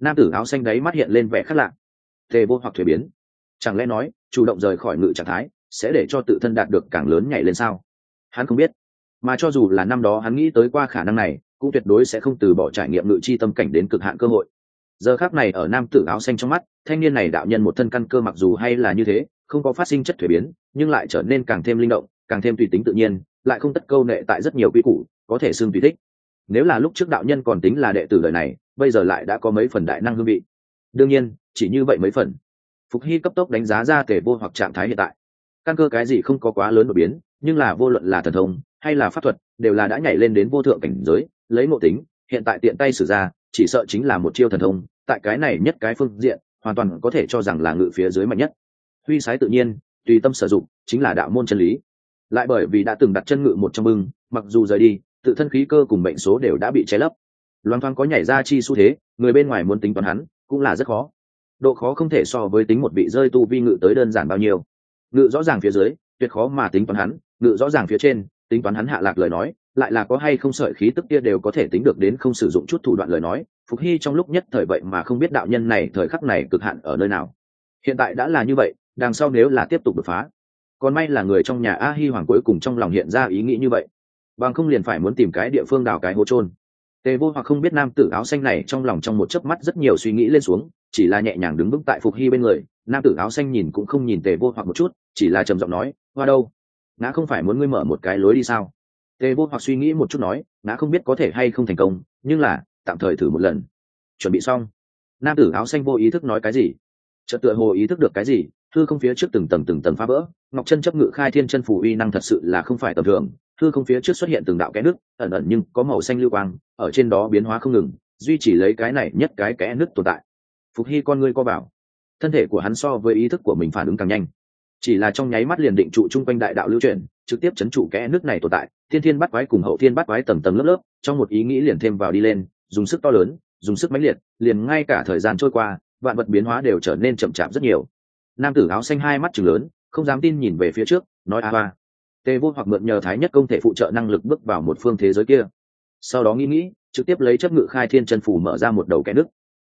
Nam tử áo xanh đấy mắt hiện lên vẻ khác lạ. Tề vô hoặc thuế biến. Chẳng lẽ nói, chủ động rời khỏi ngự trạng thái, sẽ để cho tự thân đạt được càng lớn nhảy lên sao? Hắn không biết. Mà cho dù là năm đó hắn nghĩ tới qua khả năng này, cũng tuyệt đối sẽ không từ bỏ trải nghiệm ngự chi tâm cảnh đến cực hạn cơ hội giờ khác này ở nam tử áo xanh trong mắt, thanh niên này đạo nhân một thân căn cơ mặc dù hay là như thế, không có phát sinh chất thuế biến, nhưng lại trở nên càng thêm linh động, càng thêm tùy tính tự nhiên, lại không tất câu nệ tại rất nhiều quy củ, có thể xưng tùy thích. Nếu là lúc trước đạo nhân còn tính là đệ tử đời này, bây giờ lại đã có mấy phần đại năng hương vị. Đương nhiên, chỉ như vậy mấy phần. Phục hy cấp tốc đánh giá ra tề vô hoặc trạng thái hiện tại. Căn cơ cái gì không có quá lớn đột biến, nhưng là vô luận là thần thông, hay là pháp thuật, đều là đã nhảy lên đến vô thượng cảnh giới, lấy ngộ tính, hiện tại tiện tay sử ra chỉ sợ chính là một chiêu thần thông, tại cái này nhất cái phương diện, hoàn toàn có thể cho rằng là ngự phía dưới mạnh nhất. Huy sái tự nhiên, tùy tâm sử dụng, chính là đạo môn chân lý. Lại bởi vì đã từng đặt chân ngự một trong bưng, mặc dù rời đi, tự thân khí cơ cùng mệnh số đều đã bị che lấp. Loan thoang có nhảy ra chi xu thế, người bên ngoài muốn tính toán hắn, cũng là rất khó. Độ khó không thể so với tính một vị rơi tu vi ngự tới đơn giản bao nhiêu. Ngự rõ ràng phía dưới, tuyệt khó mà tính toán hắn, ngự rõ ràng phía trên, tính toán hắn hạ lạc lời nói lại là có hay không sợi khí tức kia đều có thể tính được đến không sử dụng chút thủ đoạn lời nói, phục hy trong lúc nhất thời vậy mà không biết đạo nhân này thời khắc này cực hạn ở nơi nào. Hiện tại đã là như vậy, đằng sau nếu là tiếp tục đột phá, còn may là người trong nhà a hi hoàng cuối cùng trong lòng hiện ra ý nghĩ như vậy. Bằng không liền phải muốn tìm cái địa phương đào cái hố trôn tề vô hoặc không biết nam tử áo xanh này trong lòng trong một chớp mắt rất nhiều suy nghĩ lên xuống, chỉ là nhẹ nhàng đứng vững tại phục hy bên người, nam tử áo xanh nhìn cũng không nhìn tề vô hoặc một chút, chỉ là trầm giọng nói, hoa đâu? Ngã không phải muốn ngươi mở một cái lối đi sao? Tề vô hoặc suy nghĩ một chút nói, ngã không biết có thể hay không thành công, nhưng là, tạm thời thử một lần. Chuẩn bị xong, nam tử áo xanh vô ý thức nói cái gì? Chợt tựa hồ ý thức được cái gì thư không phía trước từng tầng từng tầng phá vỡ, ngọc chân chấp ngự khai thiên chân phủ uy năng thật sự là không phải tầm thường thư không phía trước xuất hiện từng đạo kẽ nước ẩn ẩn nhưng có màu xanh lưu quang, ở trên đó biến hóa không ngừng, duy chỉ lấy cái này nhất cái kẽ nước tồn tại. Phục hy con ngươi co bảo, thân thể của hắn so với ý thức của mình phản ứng càng nhanh. Chỉ là trong nháy mắt liền định trụ chung quanh đại đạo lưu chuyển trực tiếp chấn trụ kẽ nước này tồn tại, thiên thiên bắt quái cùng hậu thiên bắt quái tầng tầng lớp lớp, trong một ý nghĩ liền thêm vào đi lên, dùng sức to lớn, dùng sức mãnh liệt, liền ngay cả thời gian trôi qua, vạn vật biến hóa đều trở nên chậm chạp rất nhiều. Nam tử áo xanh hai mắt chừng lớn, không dám tin nhìn về phía trước, nói a ba. Tê vô hoặc mượn nhờ thái nhất công thể phụ trợ năng lực bước vào một phương thế giới kia. Sau đó nghĩ nghĩ, trực tiếp lấy chấp ngự khai thiên chân phủ mở ra một đầu kẽ nước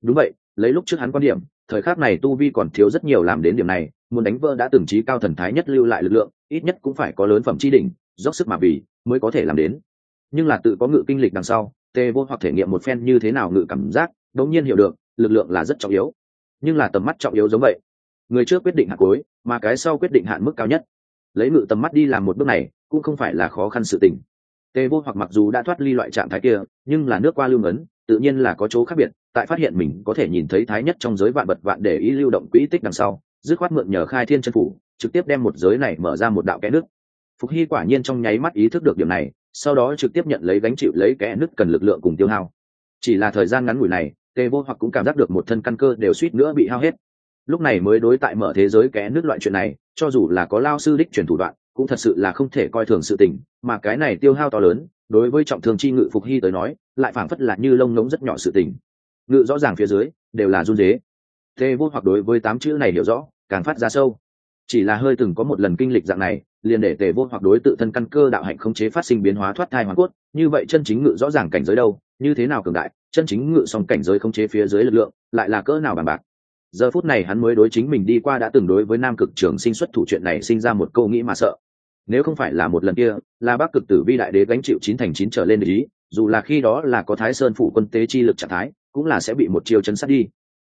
đúng vậy, lấy lúc trước hắn quan điểm, thời khắc này tu vi còn thiếu rất nhiều làm đến điểm này, muốn đánh vỡ đã từng trí cao thần thái nhất lưu lại lực lượng, ít nhất cũng phải có lớn phẩm chi đỉnh, dốc sức mà vì, mới có thể làm đến. Nhưng là tự có ngự kinh lịch đằng sau, tê vô hoặc thể nghiệm một phen như thế nào ngự cảm giác, đống nhiên hiểu được, lực lượng là rất trọng yếu. Nhưng là tầm mắt trọng yếu giống vậy. Người trước quyết định hạn cuối, mà cái sau quyết định hạn mức cao nhất. Lấy ngự tầm mắt đi làm một bước này, cũng không phải là khó khăn sự tình. Tê vô hoặc mặc dù đã thoát ly loại trạng thái kia, nhưng là nước qua lưu ấn tự nhiên là có chỗ khác biệt tại phát hiện mình có thể nhìn thấy thái nhất trong giới vạn vật vạn để ý lưu động quỹ tích đằng sau, dứt khoát mượn nhờ khai thiên chân phủ, trực tiếp đem một giới này mở ra một đạo kẽ nước. Phục hy quả nhiên trong nháy mắt ý thức được điểm này, sau đó trực tiếp nhận lấy gánh chịu lấy kẽ nứt cần lực lượng cùng tiêu hao. Chỉ là thời gian ngắn ngủi này tề vô hoặc cũng cảm giác được một thân căn cơ đều suýt nữa bị hao hết. Lúc này mới đối tại mở thế giới kẽ nứt loại chuyện này, cho dù là có lao sư đích truyền thủ đoạn, cũng thật sự là không thể coi thường sự tình, mà cái này tiêu hao to lớn, đối với trọng thương chi ngự phục hy tới nói, lại phảng phất là như lông ngống rất nhỏ sự tình ngự rõ ràng phía dưới, đều là run dế. Tề vô hoặc đối với tám chữ này hiểu rõ, càng phát ra sâu. Chỉ là hơi từng có một lần kinh lịch dạng này, liền để tề vô hoặc đối tự thân căn cơ đạo hạnh khống chế phát sinh biến hóa thoát thai hoàn cốt, như vậy chân chính ngự rõ ràng cảnh giới đâu, như thế nào cường đại, chân chính ngự song cảnh giới khống chế phía dưới lực lượng, lại là cỡ nào bàn bạc. Giờ phút này hắn mới đối chính mình đi qua đã từng đối với nam cực trường sinh xuất thủ chuyện này sinh ra một câu nghĩ mà sợ. Nếu không phải là một lần kia, là bắc cực tử vi đại đế gánh chịu chín thành chín trở lên ý, dù là khi đó là có thái sơn phủ quân tế chi lực trạng thái cũng là sẽ bị một chiêu chấn sát đi.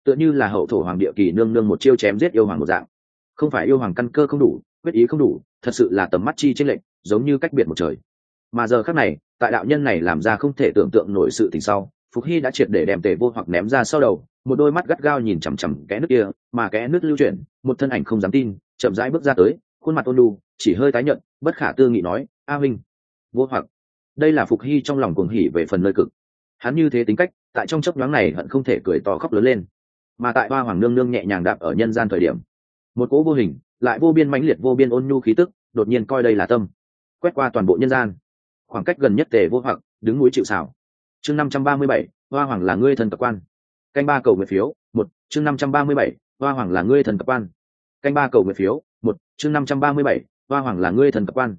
Tựa như là hậu thổ hoàng địa kỳ nương nương một chiêu chém giết yêu hoàng một dạng. Không phải yêu hoàng căn cơ không đủ, quyết ý không đủ, thật sự là tầm mắt chi trên lệnh giống như cách biệt một trời. Mà giờ khác này, tại đạo nhân này làm ra không thể tưởng tượng nổi sự tình sau, phục hy đã triệt để đem tề vô hoặc ném ra sau đầu, một đôi mắt gắt gao nhìn chằm chằm kẽ nước kia, mà kẽ nước lưu chuyển, một thân ảnh không dám tin, chậm rãi bước ra tới, khuôn mặt ôn lu chỉ hơi tái nhận bất khả tư nghị nói, a huynh, vô hoặc. Đây là phục hy trong lòng cuồng hỉ về phần nơi cực hắn như thế tính cách, tại trong chấp nhoáng này hận không thể cười to khóc lớn lên. Mà tại hoa hoàng nương nương nhẹ nhàng đạp ở nhân gian thời điểm, một cỗ vô hình, lại vô biên mãnh liệt vô biên ôn nhu khí tức, đột nhiên coi đây là tâm. Quét qua toàn bộ nhân gian. Khoảng cách gần nhất tề vô hoặc, đứng núi chịu xảo chương năm trăm ba mươi bảy, hoa hoàng là ngươi thần tập quan. Canh ba cầu nguyện phiếu, một, chương năm trăm ba mươi bảy, hoa hoàng là ngươi thần tập quan. Canh ba cầu nguyện phiếu, một, chương năm trăm ba mươi bảy, hoa hoàng là ngươi thần tập quan.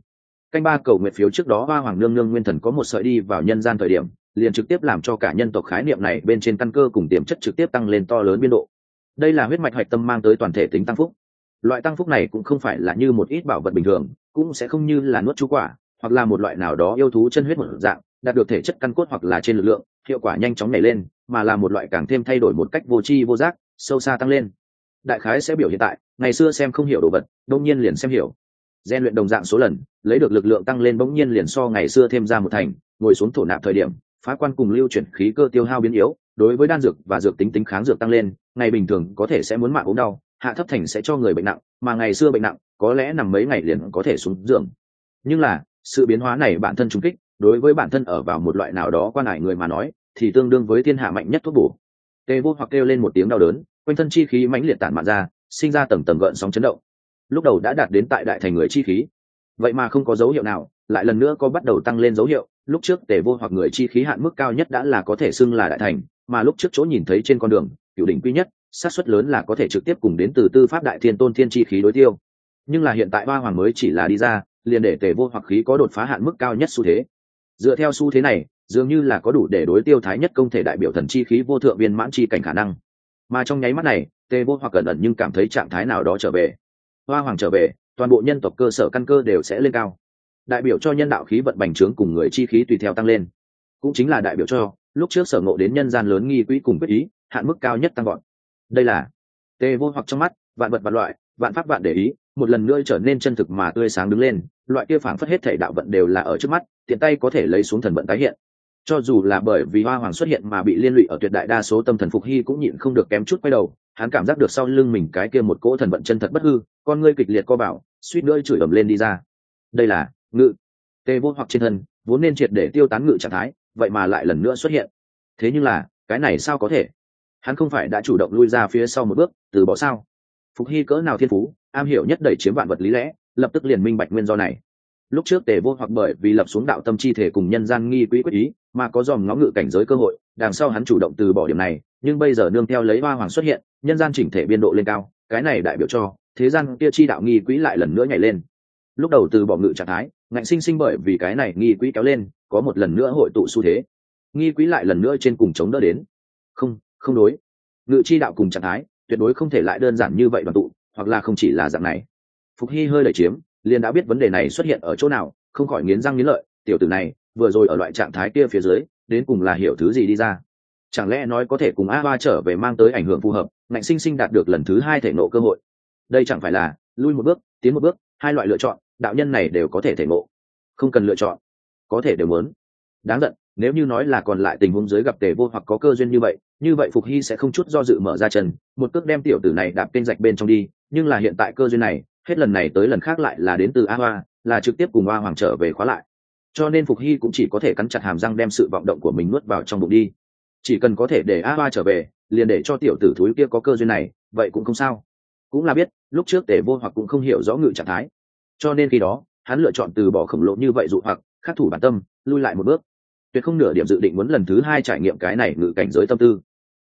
Canh ba cầu nguyện phiếu trước đó hoa hoàng nương nương nguyên thần có một sợi đi vào nhân gian thời điểm liền trực tiếp làm cho cả nhân tộc khái niệm này bên trên căn cơ cùng tiềm chất trực tiếp tăng lên to lớn biên độ. Đây là huyết mạch hạch tâm mang tới toàn thể tính tăng phúc. Loại tăng phúc này cũng không phải là như một ít bảo vật bình thường, cũng sẽ không như là nuốt chú quả, hoặc là một loại nào đó yêu thú chân huyết một dạng, đạt được thể chất căn cốt hoặc là trên lực lượng, hiệu quả nhanh chóng nảy lên, mà là một loại càng thêm thay đổi một cách vô tri vô giác, sâu xa tăng lên. Đại khái sẽ biểu hiện tại, ngày xưa xem không hiểu đồ vật, đông nhiên liền xem hiểu. Gian luyện đồng dạng số lần, lấy được lực lượng tăng lên bỗng nhiên liền so ngày xưa thêm ra một thành, ngồi xuống thổ nạp thời điểm phá quan cùng lưu chuyển khí cơ tiêu hao biến yếu, đối với đan dược và dược tính tính kháng dược tăng lên, ngày bình thường có thể sẽ muốn mạng ốm đau, hạ thấp thành sẽ cho người bệnh nặng, mà ngày xưa bệnh nặng, có lẽ nằm mấy ngày liền có thể xuống giường. Nhưng là, sự biến hóa này bản thân trung kích, đối với bản thân ở vào một loại nào đó quan ải người mà nói, thì tương đương với thiên hạ mạnh nhất thuốc bổ. Tê vô hoặc kêu lên một tiếng đau đớn, quanh thân chi khí mãnh liệt tản mạn ra, sinh ra tầng tầng gợn sóng chấn động. Lúc đầu đã đạt đến tại đại thành người chi khí. Vậy mà không có dấu hiệu nào lại lần nữa có bắt đầu tăng lên dấu hiệu, lúc trước tề vô hoặc người chi khí hạn mức cao nhất đã là có thể xưng là đại thành, mà lúc trước chỗ nhìn thấy trên con đường, cựu đỉnh quy nhất, xác suất lớn là có thể trực tiếp cùng đến từ tư pháp đại thiên tôn thiên chi khí đối tiêu. Nhưng là hiện tại ba hoàng mới chỉ là đi ra, liền để tề vô hoặc khí có đột phá hạn mức cao nhất xu thế. Dựa theo xu thế này, dường như là có đủ để đối tiêu thái nhất công thể đại biểu thần chi khí vô thượng viên mãn chi cảnh khả năng. Mà trong nháy mắt này, tề vô hoặc cẩn ẩn nhưng cảm thấy trạng thái nào đó trở về. Hoa hoàng trở về, toàn bộ nhân tộc cơ sở căn cơ đều sẽ lên cao đại biểu cho nhân đạo khí vận bành trướng cùng người chi khí tùy theo tăng lên. Cũng chính là đại biểu cho, lúc trước sở ngộ đến nhân gian lớn nghi quỹ cùng quyết ý, hạn mức cao nhất tăng gọn đây là, tê vô hoặc trong mắt, vạn vật vạn loại, vạn pháp vạn để ý, một lần nữa trở nên chân thực mà tươi sáng đứng lên, loại kia phảng phất hết thể đạo vận đều là ở trước mắt, tiện tay có thể lấy xuống thần vận tái hiện. Cho dù là bởi vì hoa hoàng xuất hiện mà bị liên lụy ở tuyệt đại đa số tâm thần phục hy cũng nhịn không được kém chút quay đầu, hắn cảm giác được sau lưng mình cái kia một cỗ thần vận chân thật bất hư, con ngươi kịch liệt co bảo, suýt nữa chửi ầm lên đi ra. Đây là ngự. Tê vô hoặc trên thân, vốn nên triệt để tiêu tán ngự trạng thái, vậy mà lại lần nữa xuất hiện. Thế nhưng là, cái này sao có thể? Hắn không phải đã chủ động lui ra phía sau một bước, từ bỏ sao? Phục hy cỡ nào thiên phú, am hiểu nhất đẩy chiếm vạn vật lý lẽ, lập tức liền minh bạch nguyên do này. Lúc trước tề vô hoặc bởi vì lập xuống đạo tâm chi thể cùng nhân gian nghi quỹ quyết ý, mà có dòm ngó ngự cảnh giới cơ hội, đằng sau hắn chủ động từ bỏ điểm này, nhưng bây giờ nương theo lấy hoa hoàng xuất hiện, nhân gian chỉnh thể biên độ lên cao, cái này đại biểu cho, thế gian kia chi đạo nghi quỹ lại lần nữa nhảy lên. Lúc đầu từ bỏ ngự trạng thái ngạnh sinh sinh bởi vì cái này nghi quỹ kéo lên, có một lần nữa hội tụ xu thế. Nghi quỹ lại lần nữa trên cùng chống đỡ đến. Không không đối. Ngự chi đạo cùng trạng thái, tuyệt đối không thể lại đơn giản như vậy đoàn tụ, hoặc là không chỉ là dạng này. Phục hy hơi lời chiếm, liền đã biết vấn đề này xuất hiện ở chỗ nào, không khỏi nghiến răng nghiến lợi, tiểu tử này, vừa rồi ở loại trạng thái kia phía dưới, đến cùng là hiểu thứ gì đi ra. Chẳng lẽ nói có thể cùng a Ba trở về mang tới ảnh hưởng phù hợp, ngạnh sinh sinh đạt được lần thứ hai thể nộ cơ hội. Đây chẳng phải là lui một bước, tiến một bước, hai loại lựa chọn đạo nhân này đều có thể thể ngộ, không cần lựa chọn có thể đều muốn. Đáng giận nếu như nói là còn lại tình huống dưới gặp tề vô hoặc có cơ duyên như vậy như vậy phục hy sẽ không chút do dự mở ra chân một cước đem tiểu tử này đạp tên rạch bên trong đi nhưng là hiện tại cơ duyên này hết lần này tới lần khác lại là đến từ a hoa là trực tiếp cùng a hoàng trở về khóa lại. Cho nên phục hy cũng chỉ có thể cắn chặt hàm răng đem sự vọng động của mình nuốt vào trong bụng đi. Chỉ cần có thể để a hoa trở về liền để cho tiểu tử thúi kia có cơ duyên này vậy cũng không sao. Cũng là biết lúc trước tề vô hoặc cũng không hiểu rõ ngự trạng thái cho nên khi đó, hắn lựa chọn từ bỏ khổng lồ như vậy dụ hoặc, khắc thủ bản tâm, lui lại một bước. Tuyệt không nửa điểm dự định muốn lần thứ hai trải nghiệm cái này ngự cảnh giới tâm tư.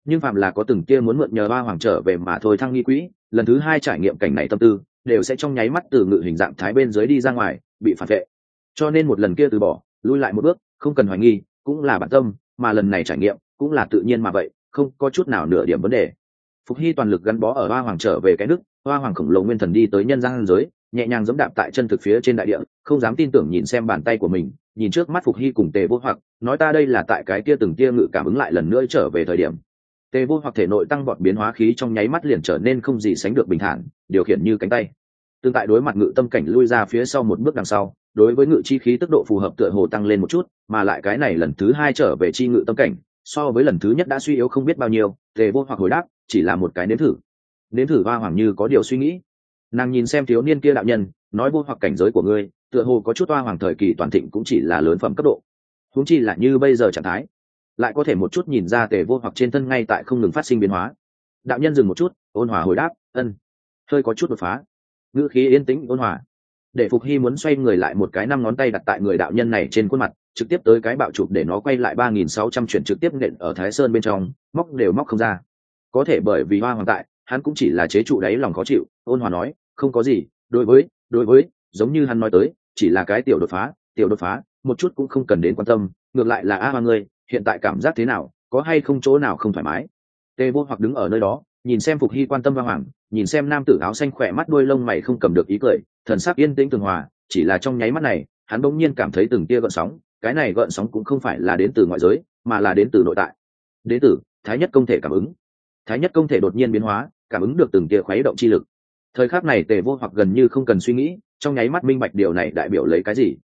Nhưng phạm là có từng kia muốn mượn nhờ ba hoàng trở về mà thôi thăng nghi quỹ, lần thứ hai trải nghiệm cảnh này tâm tư, đều sẽ trong nháy mắt từ ngự hình dạng thái bên dưới đi ra ngoài, bị phản vệ. Cho nên một lần kia từ bỏ, lui lại một bước, không cần hoài nghi, cũng là bản tâm, mà lần này trải nghiệm, cũng là tự nhiên mà vậy, không có chút nào nửa điểm vấn đề. Phục hy toàn lực gắn bó ở hoa hoàng trở về cái nước, hoa hoàng khổng lồ nguyên thần đi tới nhân gian giới nhẹ nhàng giống đạp tại chân thực phía trên đại địa, không dám tin tưởng nhìn xem bàn tay của mình, nhìn trước mắt phục hy cùng tề vô hoặc, nói ta đây là tại cái kia từng tia ngự cảm ứng lại lần nữa trở về thời điểm. Tề vô hoặc thể nội tăng vọt biến hóa khí trong nháy mắt liền trở nên không gì sánh được bình thản, điều khiển như cánh tay. Tương tại đối mặt ngự tâm cảnh lui ra phía sau một bước đằng sau, đối với ngự chi khí tốc độ phù hợp tựa hồ tăng lên một chút, mà lại cái này lần thứ hai trở về chi ngự tâm cảnh, so với lần thứ nhất đã suy yếu không biết bao nhiêu, tề vô hoặc hồi đáp, chỉ là một cái nếm thử. Nếm thử hoa hoàng như có điều suy nghĩ nàng nhìn xem thiếu niên kia đạo nhân, nói vô hoặc cảnh giới của ngươi, tựa hồ có chút toa hoàng thời kỳ toàn thịnh cũng chỉ là lớn phẩm cấp độ. Huống chi là như bây giờ trạng thái, lại có thể một chút nhìn ra tề vô hoặc trên thân ngay tại không ngừng phát sinh biến hóa. Đạo nhân dừng một chút, ôn hòa hồi đáp, ân, hơi có chút đột phá. Ngữ khí yên tĩnh, ôn hòa. Để phục hy muốn xoay người lại một cái năm ngón tay đặt tại người đạo nhân này trên khuôn mặt, trực tiếp tới cái bạo chụp để nó quay lại ba nghìn sáu trăm chuyển trực tiếp nện ở thái sơn bên trong, móc đều móc không ra. Có thể bởi vì hoa hoàng tại hắn cũng chỉ là chế trụ đáy lòng khó chịu, ôn hòa nói, không có gì, đối với đối với, giống như hắn nói tới, chỉ là cái tiểu đột phá, tiểu đột phá, một chút cũng không cần đến quan tâm, ngược lại là a hoa ngươi, hiện tại cảm giác thế nào, có hay không chỗ nào không thoải mái? Tê vô hoặc đứng ở nơi đó, nhìn xem phục hy quan tâm hoa hoàng, nhìn xem nam tử áo xanh khỏe mắt đuôi lông mày không cầm được ý cười, thần sắc yên tĩnh tường hòa, chỉ là trong nháy mắt này, hắn bỗng nhiên cảm thấy từng tia gợn sóng, cái này gợn sóng cũng không phải là đến từ ngoại giới, mà là đến từ nội tại. Đến từ thái nhất công thể cảm ứng. Thái nhất công thể đột nhiên biến hóa cảm ứng được từng tia khuấy động chi lực. Thời khắc này tề vô hoặc gần như không cần suy nghĩ, trong nháy mắt minh bạch điều này đại biểu lấy cái gì.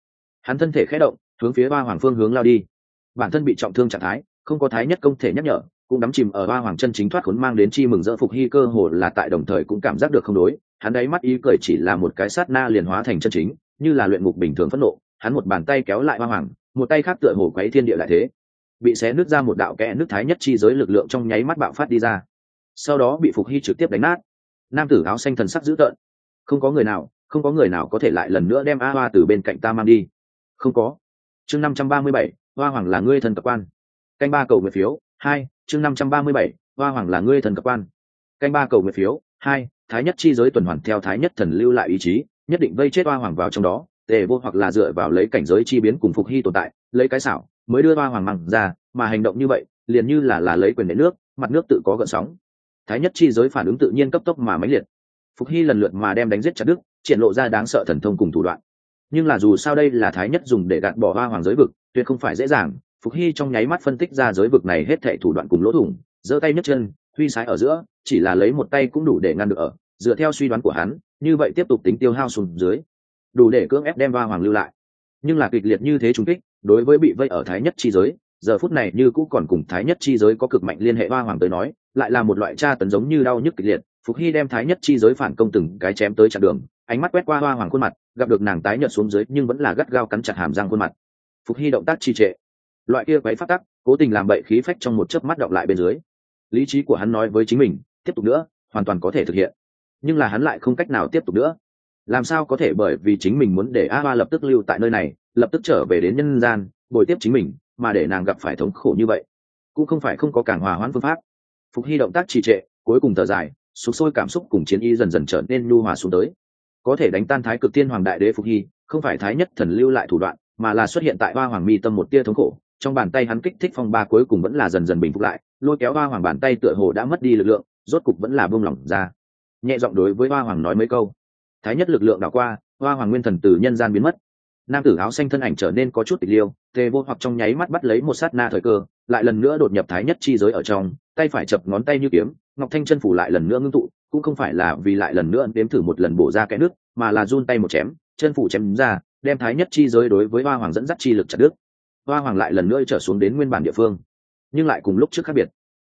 Hắn thân thể khẽ động, hướng phía ba hoàng phương hướng lao đi. Bản thân bị trọng thương trạng thái, không có thái nhất công thể nhắc nhở, cũng đắm chìm ở ba hoàng chân chính thoát khốn mang đến chi mừng rỡ phục hy cơ hồ là tại đồng thời cũng cảm giác được không đối. Hắn đáy mắt ý cười chỉ là một cái sát na liền hóa thành chân chính, như là luyện ngục bình thường phẫn nộ. Hắn một bàn tay kéo lại ba hoàng, một tay khác tựa hồ quấy thiên địa lại thế. Bị xé nứt ra một đạo kẽ nước thái nhất chi giới lực lượng trong nháy mắt bạo phát đi ra sau đó bị phục hy trực tiếp đánh nát. Nam tử áo xanh thần sắc dữ tợn. Không có người nào, không có người nào có thể lại lần nữa đem a hoa từ bên cạnh ta mang đi. Không có. Chương năm trăm ba mươi bảy, hoa hoàng là ngươi thần tập quan. Canh ba cầu nguyện phiếu, hai, chương năm trăm ba mươi bảy, hoa hoàng là ngươi thần tập quan. Canh ba cầu nguyện phiếu, hai, thái nhất chi giới tuần hoàn theo thái nhất thần lưu lại ý chí, nhất định vây chết hoa hoàng vào trong đó, tề vô hoặc là dựa vào lấy cảnh giới chi biến cùng phục hy tồn tại, lấy cái xảo, mới đưa hoa hoàng măng ra, mà hành động như vậy, liền như là là lấy quyền đến nước, mặt nước tự có gợn sóng thái nhất chi giới phản ứng tự nhiên cấp tốc mà mãnh liệt. Phục hy lần lượt mà đem đánh giết chặt đức triển lộ ra đáng sợ thần thông cùng thủ đoạn. Nhưng là dù sao đây là thái nhất dùng để gạt bỏ hoa hoàng giới vực, tuyệt không phải dễ dàng. Phục hy trong nháy mắt phân tích ra giới vực này hết thệ thủ đoạn cùng lỗ thủng, giơ tay nhấc chân, huy sái ở giữa, chỉ là lấy một tay cũng đủ để ngăn được ở. Dựa theo suy đoán của hắn, như vậy tiếp tục tính tiêu hao sùng dưới, đủ để cưỡng ép đem hoa hoàng lưu lại. Nhưng là kịch liệt như thế trung kích, đối với bị vây ở thái nhất chi giới giờ phút này như cũng còn cùng thái nhất chi giới có cực mạnh liên hệ hoa hoàng tới nói, lại là một loại tra tấn giống như đau nhức kịch liệt. Phục hy đem thái nhất chi giới phản công từng cái chém tới chặn đường, ánh mắt quét qua hoa hoàng khuôn mặt, gặp được nàng tái nhợt xuống dưới nhưng vẫn là gắt gao cắn chặt hàm răng khuôn mặt. Phục hy động tác trì trệ. Loại kia quấy phát tắc, cố tình làm bậy khí phách trong một chớp mắt động lại bên dưới. Lý trí của hắn nói với chính mình, tiếp tục nữa, hoàn toàn có thể thực hiện. Nhưng là hắn lại không cách nào tiếp tục nữa. Làm sao có thể bởi vì chính mình muốn để a hoa lập tức lưu tại nơi này, lập tức trở về đến nhân gian, bồi tiếp chính mình mà để nàng gặp phải thống khổ như vậy, cũng không phải không có cản hòa hoãn phương pháp. Phục hy động tác trì trệ, cuối cùng thở dài, sụp sôi cảm xúc cùng chiến y dần dần trở nên nhu hòa xuống tới. Có thể đánh tan thái cực tiên hoàng đại đế phục hy, không phải thái nhất thần lưu lại thủ đoạn, mà là xuất hiện tại Ba hoàng mi tâm một tia thống khổ. Trong bàn tay hắn kích thích phong ba cuối cùng vẫn là dần dần bình phục lại, lôi kéo Ba hoàng bàn tay tựa hồ đã mất đi lực lượng, rốt cục vẫn là buông lỏng ra. Nhẹ giọng đối với Ba hoàng nói mấy câu. Thái nhất lực lượng đảo qua, hoa hoàng nguyên thần từ nhân gian biến mất nam tử áo xanh thân ảnh trở nên có chút tịch liêu, tề vô hoặc trong nháy mắt bắt lấy một sát na thời cơ, lại lần nữa đột nhập thái nhất chi giới ở trong, tay phải chập ngón tay như kiếm, ngọc thanh chân phủ lại lần nữa ngưng tụ, cũng không phải là vì lại lần nữa đếm thử một lần bổ ra kẽ nước, mà là run tay một chém, chân phủ chém ra, đem thái nhất chi giới đối với hoa hoàng dẫn dắt chi lực chặt đứt. Hoa hoàng lại lần nữa trở xuống đến nguyên bản địa phương, nhưng lại cùng lúc trước khác biệt.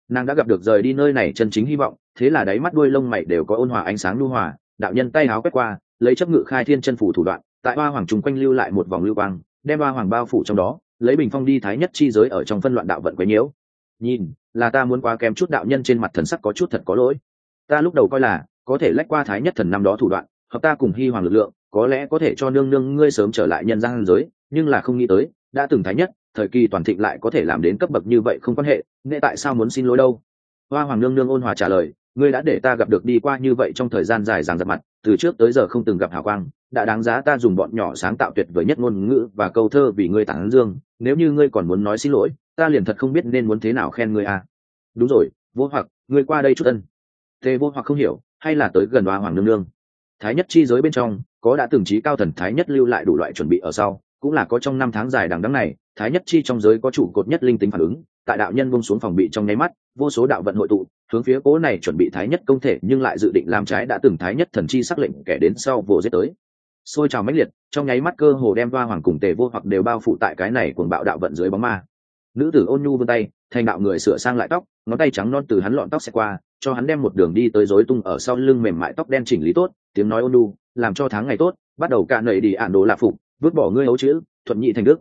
Nàng đã gặp được rời đi nơi này chân chính hy vọng, thế là đáy mắt đuôi lông mày đều có ôn hòa ánh sáng lưu hòa, đạo nhân tay áo quét qua, lấy chấp ngự khai thiên chân phủ thủ đoạn tại hoa hoàng trùng quanh lưu lại một vòng lưu quang, đem hoa hoàng bao phủ trong đó, lấy bình phong đi thái nhất chi giới ở trong phân loạn đạo vận quấy nhiễu. Nhìn, là ta muốn quá kém chút đạo nhân trên mặt thần sắc có chút thật có lỗi. Ta lúc đầu coi là, có thể lách qua thái nhất thần năm đó thủ đoạn, hợp ta cùng hy hoàng lực lượng, có lẽ có thể cho nương nương ngươi sớm trở lại nhân gian giới, nhưng là không nghĩ tới, đã từng thái nhất, thời kỳ toàn thịnh lại có thể làm đến cấp bậc như vậy không quan hệ nghệ tại sao muốn xin lỗi đâu? Hoa hoàng nương nương ôn hòa trả lời, ngươi đã để ta gặp được đi qua như vậy trong thời gian dài dằng dập mặt, từ trước tới giờ không từng gặp hào quang đã đáng giá ta dùng bọn nhỏ sáng tạo tuyệt vời nhất ngôn ngữ và câu thơ vì ngươi tản dương, nếu như ngươi còn muốn nói xin lỗi, ta liền thật không biết nên muốn thế nào khen ngươi à. Đúng rồi, vô hoặc, ngươi qua đây chút ân. Tề vô hoặc không hiểu, hay là tới gần đoa hoàng nương nương. Thái nhất chi giới bên trong, có đã từng trí cao thần thái nhất lưu lại đủ loại chuẩn bị ở sau, cũng là có trong năm tháng dài đằng đắng này, thái nhất chi trong giới có trụ cột nhất linh tính phản ứng, tại đạo nhân bông xuống phòng bị trong nháy mắt, vô số đạo vận hội tụ, hướng phía cố này chuẩn bị thái nhất công thể, nhưng lại dự định làm trái đã từng thái nhất thần chi sắc lệnh kẻ đến sau vô giết tới xôi trào mãnh liệt, trong nháy mắt cơ hồ đem va hoàng cùng tề vô hoặc đều bao phủ tại cái này cuồng bạo đạo vận dưới bóng ma. Nữ tử ôn nhu vươn tay, thành đạo người sửa sang lại tóc, ngón tay trắng non từ hắn lọn tóc xẹt qua, cho hắn đem một đường đi tới rối tung ở sau lưng mềm mại tóc đen chỉnh lý tốt, tiếng nói ôn nhu, làm cho tháng ngày tốt, bắt đầu cạn nầy đi ản đồ lạc phục, vứt bỏ ngươi ấu chữ thuận nhị thành đức.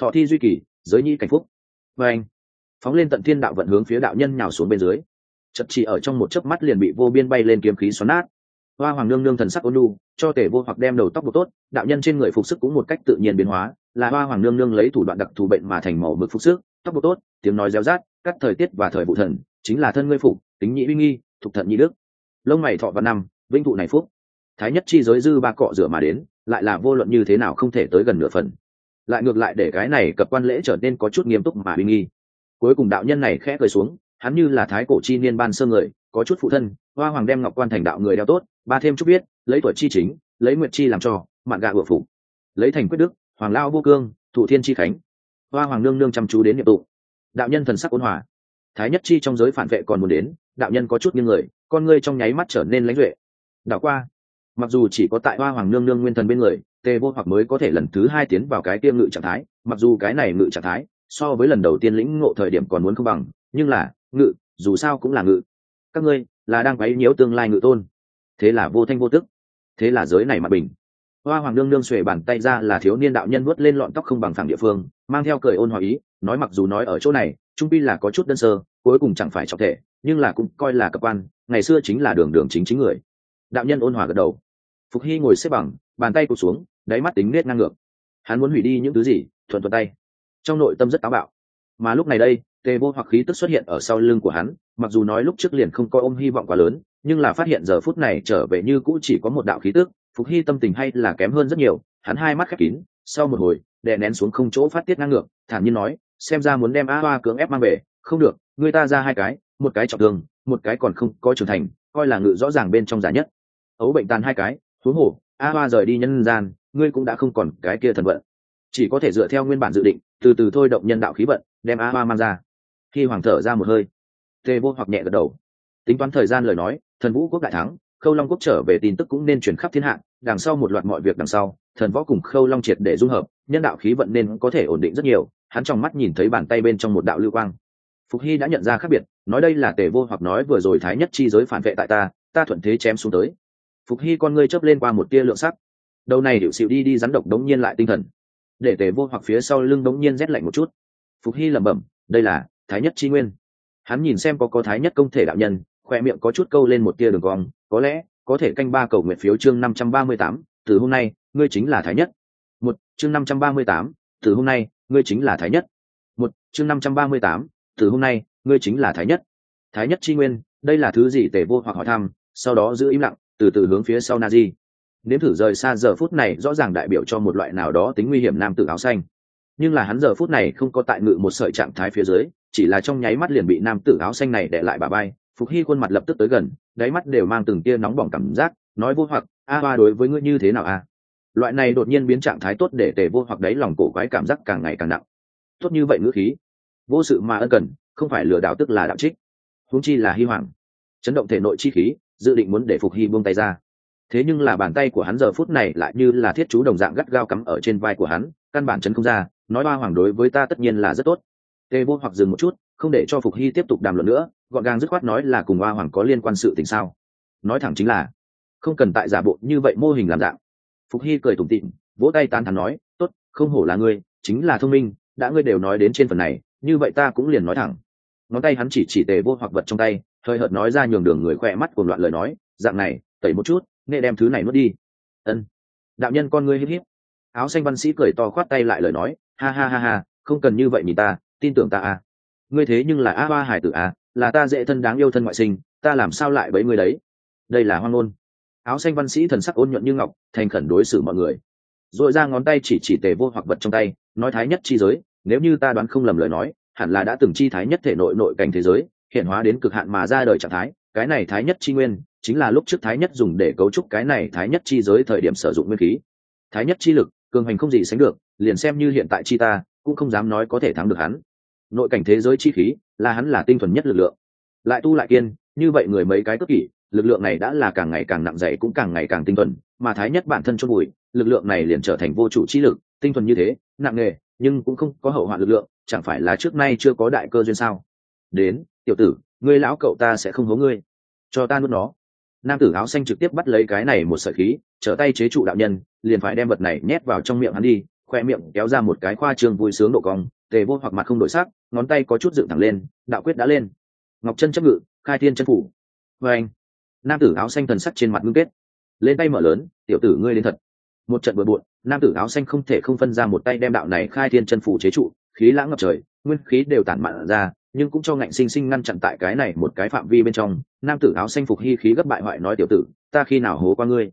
Thọ thi duy kỳ, giới nhi cảnh phúc. Và anh, phóng lên tận thiên đạo vận hướng phía đạo nhân nhào xuống bên dưới. Chật chỉ ở trong một chớp mắt liền bị vô biên bay lên kiếm khí xoắn nát hoa hoàng nương nương thần sắc ôn lu cho tể vô hoặc đem đầu tóc buộc tốt, đạo nhân trên người phục sức cũng một cách tự nhiên biến hóa, là hoa hoàng nương nương lấy thủ đoạn đặc thù bệnh mà thành màu mực phục sức, tóc buộc tốt, tiếng nói reo rát cắt thời tiết và thời vụ thần, chính là thân ngươi phục, tính nhị uy nghi, thục thận nhị đức. Lông mày thọ và năm vinh thụ này phúc. Thái nhất chi giới dư ba cọ rửa mà đến, lại là vô luận như thế nào không thể tới gần nửa phần. Lại ngược lại để cái này cập quan lễ trở nên có chút nghiêm túc mà uy nghi. Cuối cùng đạo nhân này khẽ cười xuống, hắn như là thái cổ chi niên ban sơ người, có chút phụ thân, hoa hoàng đem ngọc quan thành đạo người đeo tốt ba thêm chút biết lấy tuổi chi chính, lấy nguyệt chi làm cho, mạn gạ vựa phụ lấy thành quyết đức, hoàng lao vô cương, thụ thiên chi khánh. Hoa hoàng nương nương chăm chú đến nhiệm tụ đạo nhân thần sắc ôn hòa. Thái nhất chi trong giới phản vệ còn muốn đến, đạo nhân có chút như người, con ngươi trong nháy mắt trở nên lãnh duệ. Đạo qua. Mặc dù chỉ có tại hoa hoàng nương nương nguyên thần bên người, tề vô hoặc mới có thể lần thứ hai tiến vào cái tiêm ngự trạng thái, mặc dù cái này ngự trạng thái, so với lần đầu tiên lĩnh ngộ thời điểm còn muốn không bằng, nhưng là, ngự, dù sao cũng là ngự. Các ngươi, là đang quấy nhiễu tương lai ngự tôn thế là vô thanh vô tức. Thế là giới này mặt bình. Hoa hoàng nương nương xuề bàn tay ra là thiếu niên đạo nhân vuốt lên lọn tóc không bằng phẳng địa phương, mang theo cười ôn hòa ý, nói mặc dù nói ở chỗ này, trung pi là có chút đơn sơ, cuối cùng chẳng phải trọng thể, nhưng là cũng coi là cơ quan, ngày xưa chính là đường đường chính chính người. Đạo nhân ôn hòa gật đầu. Phục hy ngồi xếp bằng, bàn tay cụt xuống, đáy mắt tính nết ngang ngược. Hắn muốn hủy đi những thứ gì, thuận thuận tay. Trong nội tâm rất táo bạo. Mà lúc này đây, tề vô hoặc khí tức xuất hiện ở sau lưng của hắn, mặc dù nói lúc trước liền không coi ôm hy vọng quá lớn nhưng là phát hiện giờ phút này trở về như cũ chỉ có một đạo khí tức, phục hy tâm tình hay là kém hơn rất nhiều, hắn hai mắt khép kín, sau một hồi, đè nén xuống không chỗ phát tiết ngang ngược, thản nhiên nói, xem ra muốn đem a hoa cưỡng ép mang về, không được, người ta ra hai cái, một cái trọng thương, một cái còn không có trưởng thành, coi là ngự rõ ràng bên trong giả nhất. Ấu bệnh tàn hai cái thú hồ, a hoa rời đi nhân gian, ngươi cũng đã không còn cái kia thần vận. Chỉ có thể dựa theo nguyên bản dự định, từ từ thôi động nhân đạo khí vận, đem a hoa mang ra. Khi hoàng thở ra một hơi, tê vô hoặc nhẹ gật đầu tính toán thời gian lời nói, thần vũ quốc đại thắng, khâu long quốc trở về tin tức cũng nên chuyển khắp thiên hạ, đằng sau một loạt mọi việc đằng sau, thần võ cùng khâu long triệt để dung hợp, nhân đạo khí vận nên có thể ổn định rất nhiều, hắn trong mắt nhìn thấy bàn tay bên trong một đạo lưu quang. Phục hy đã nhận ra khác biệt, nói đây là tề vô hoặc nói vừa rồi thái nhất chi giới phản vệ tại ta ta thuận thế chém xuống tới. Phục hy con ngươi chớp lên qua một tia lượng sắc. Đầu này hiệu xịu đi đi rắn độc đống nhiên lại tinh thần. Để tề vô hoặc phía sau lưng đống nhiên rét lạnh một chút. Phục hy lẩm bẩm, đây là thái nhất chi nguyên. Hắn nhìn xem có có thái nhất công thể đạo nhân khoe miệng có chút câu lên một tia đường cong, có lẽ có thể canh ba cầu nguyện phiếu chương năm trăm ba mươi tám, từ hôm nay, ngươi chính là thái nhất. Một, chương năm trăm ba mươi tám, từ hôm nay, ngươi chính là thái nhất. Một, chương năm trăm ba mươi tám, từ hôm nay, ngươi chính là thái nhất. Thái nhất chi nguyên, đây là thứ gì tề vô hoặc hỏi thăm, sau đó giữ im lặng, từ từ hướng phía sau na di. Nếm thử rời xa giờ phút này rõ ràng đại biểu cho một loại nào đó tính nguy hiểm nam tử áo xanh. Nhưng là hắn giờ phút này không có tại ngự một sợi trạng thái phía dưới, chỉ là trong nháy mắt liền bị nam tử áo xanh này để lại bà bay phục hy khuôn mặt lập tức tới gần, đáy mắt đều mang từng tia nóng bỏng cảm giác, nói vô hoặc, a hoa đối với ngươi như thế nào a loại này đột nhiên biến trạng thái tốt để tề vô hoặc đáy lòng cổ quái cảm giác càng ngày càng nặng. Tốt như vậy ngữ khí. Vô sự mà ân cần, không phải lừa đảo tức là đạo trích. Húng chi là hy hoàng. Chấn động thể nội chi khí, dự định muốn để phục hy buông tay ra. Thế nhưng là bàn tay của hắn giờ phút này lại như là thiết chú đồng dạng gắt gao cắm ở trên vai của hắn, căn bản chấn không ra, nói ba hoàng đối với ta tất nhiên là rất tốt. Tề vô hoặc dừng một chút, không để cho phục hy tiếp tục đàm luận nữa gọn gàng dứt khoát nói là cùng hoa hoàng có liên quan sự tình sao? Nói thẳng chính là, không cần tại giả bộ như vậy mô hình làm dạng. Phục hy cười tủm tịm vỗ tay tán thắn nói, tốt, không hổ là ngươi, chính là thông minh, đã ngươi đều nói đến trên phần này, như vậy ta cũng liền nói thẳng. Ngón tay hắn chỉ chỉ tề vô hoặc vật trong tay, hơi hợt nói ra nhường đường người khỏe mắt cùng loạn lời nói, dạng này, tẩy một chút, nghe đem thứ này nuốt đi. Ân, đạo nhân con ngươi hít hít áo xanh văn sĩ cười to khoát tay lại lời nói, ha ha ha ha, không cần như vậy nhìn ta, tin tưởng ta à. Ngươi thế nhưng là a ba hải tử à là ta dễ thân đáng yêu thân ngoại sinh, ta làm sao lại bấy người đấy? Đây là hoang ngôn. Áo xanh văn sĩ thần sắc ôn nhuận như ngọc, thành khẩn đối xử mọi người. Rồi ra ngón tay chỉ chỉ tề vô hoặc vật trong tay, nói thái nhất chi giới, nếu như ta đoán không lầm lời nói, hẳn là đã từng chi thái nhất thể nội nội cảnh thế giới, hiện hóa đến cực hạn mà ra đời trạng thái, cái này thái nhất chi nguyên, chính là lúc trước thái nhất dùng để cấu trúc cái này thái nhất chi giới thời điểm sử dụng nguyên khí. Thái nhất chi lực, cường hành không gì sánh được, liền xem như hiện tại chi ta, cũng không dám nói có thể thắng được hắn nội cảnh thế giới chi khí, là hắn là tinh thuần nhất lực lượng. Lại tu lại kiên, như vậy người mấy cái cất kỷ, lực lượng này đã là càng ngày càng nặng dày cũng càng ngày càng tinh thuần, mà thái nhất bản thân chôn bụi lực lượng này liền trở thành vô chủ chi lực, tinh thuần như thế, nặng nề nhưng cũng không có hậu hoạn lực lượng, chẳng phải là trước nay chưa có đại cơ duyên sao? Đến, tiểu tử, ngươi lão cậu ta sẽ không hố ngươi. Cho ta nuốt nó. Nam tử áo xanh trực tiếp bắt lấy cái này một sợi khí, trở tay chế trụ đạo nhân, liền phải đem vật này nhét vào trong miệng hắn đi khoe miệng kéo ra một cái khoa trương vui sướng độ cong, tề vô hoặc mặt không đổi sắc, ngón tay có chút dựng thẳng lên, đạo quyết đã lên. Ngọc chân chấp ngự, khai thiên chân phủ. Vê anh, nam tử áo xanh thần sắc trên mặt ngưng kết. Lên tay mở lớn, tiểu tử ngươi đến thật. Một trận bừa bộn, nam tử áo xanh không thể không phân ra một tay đem đạo này khai thiên chân phủ chế trụ, khí lãng ngập trời, nguyên khí đều tản mạn ra, nhưng cũng cho ngạnh sinh sinh ngăn chặn tại cái này một cái phạm vi bên trong. Nam tử áo xanh phục hy khí gấp bại hoại nói, tiểu tử, ta khi nào hố qua ngươi?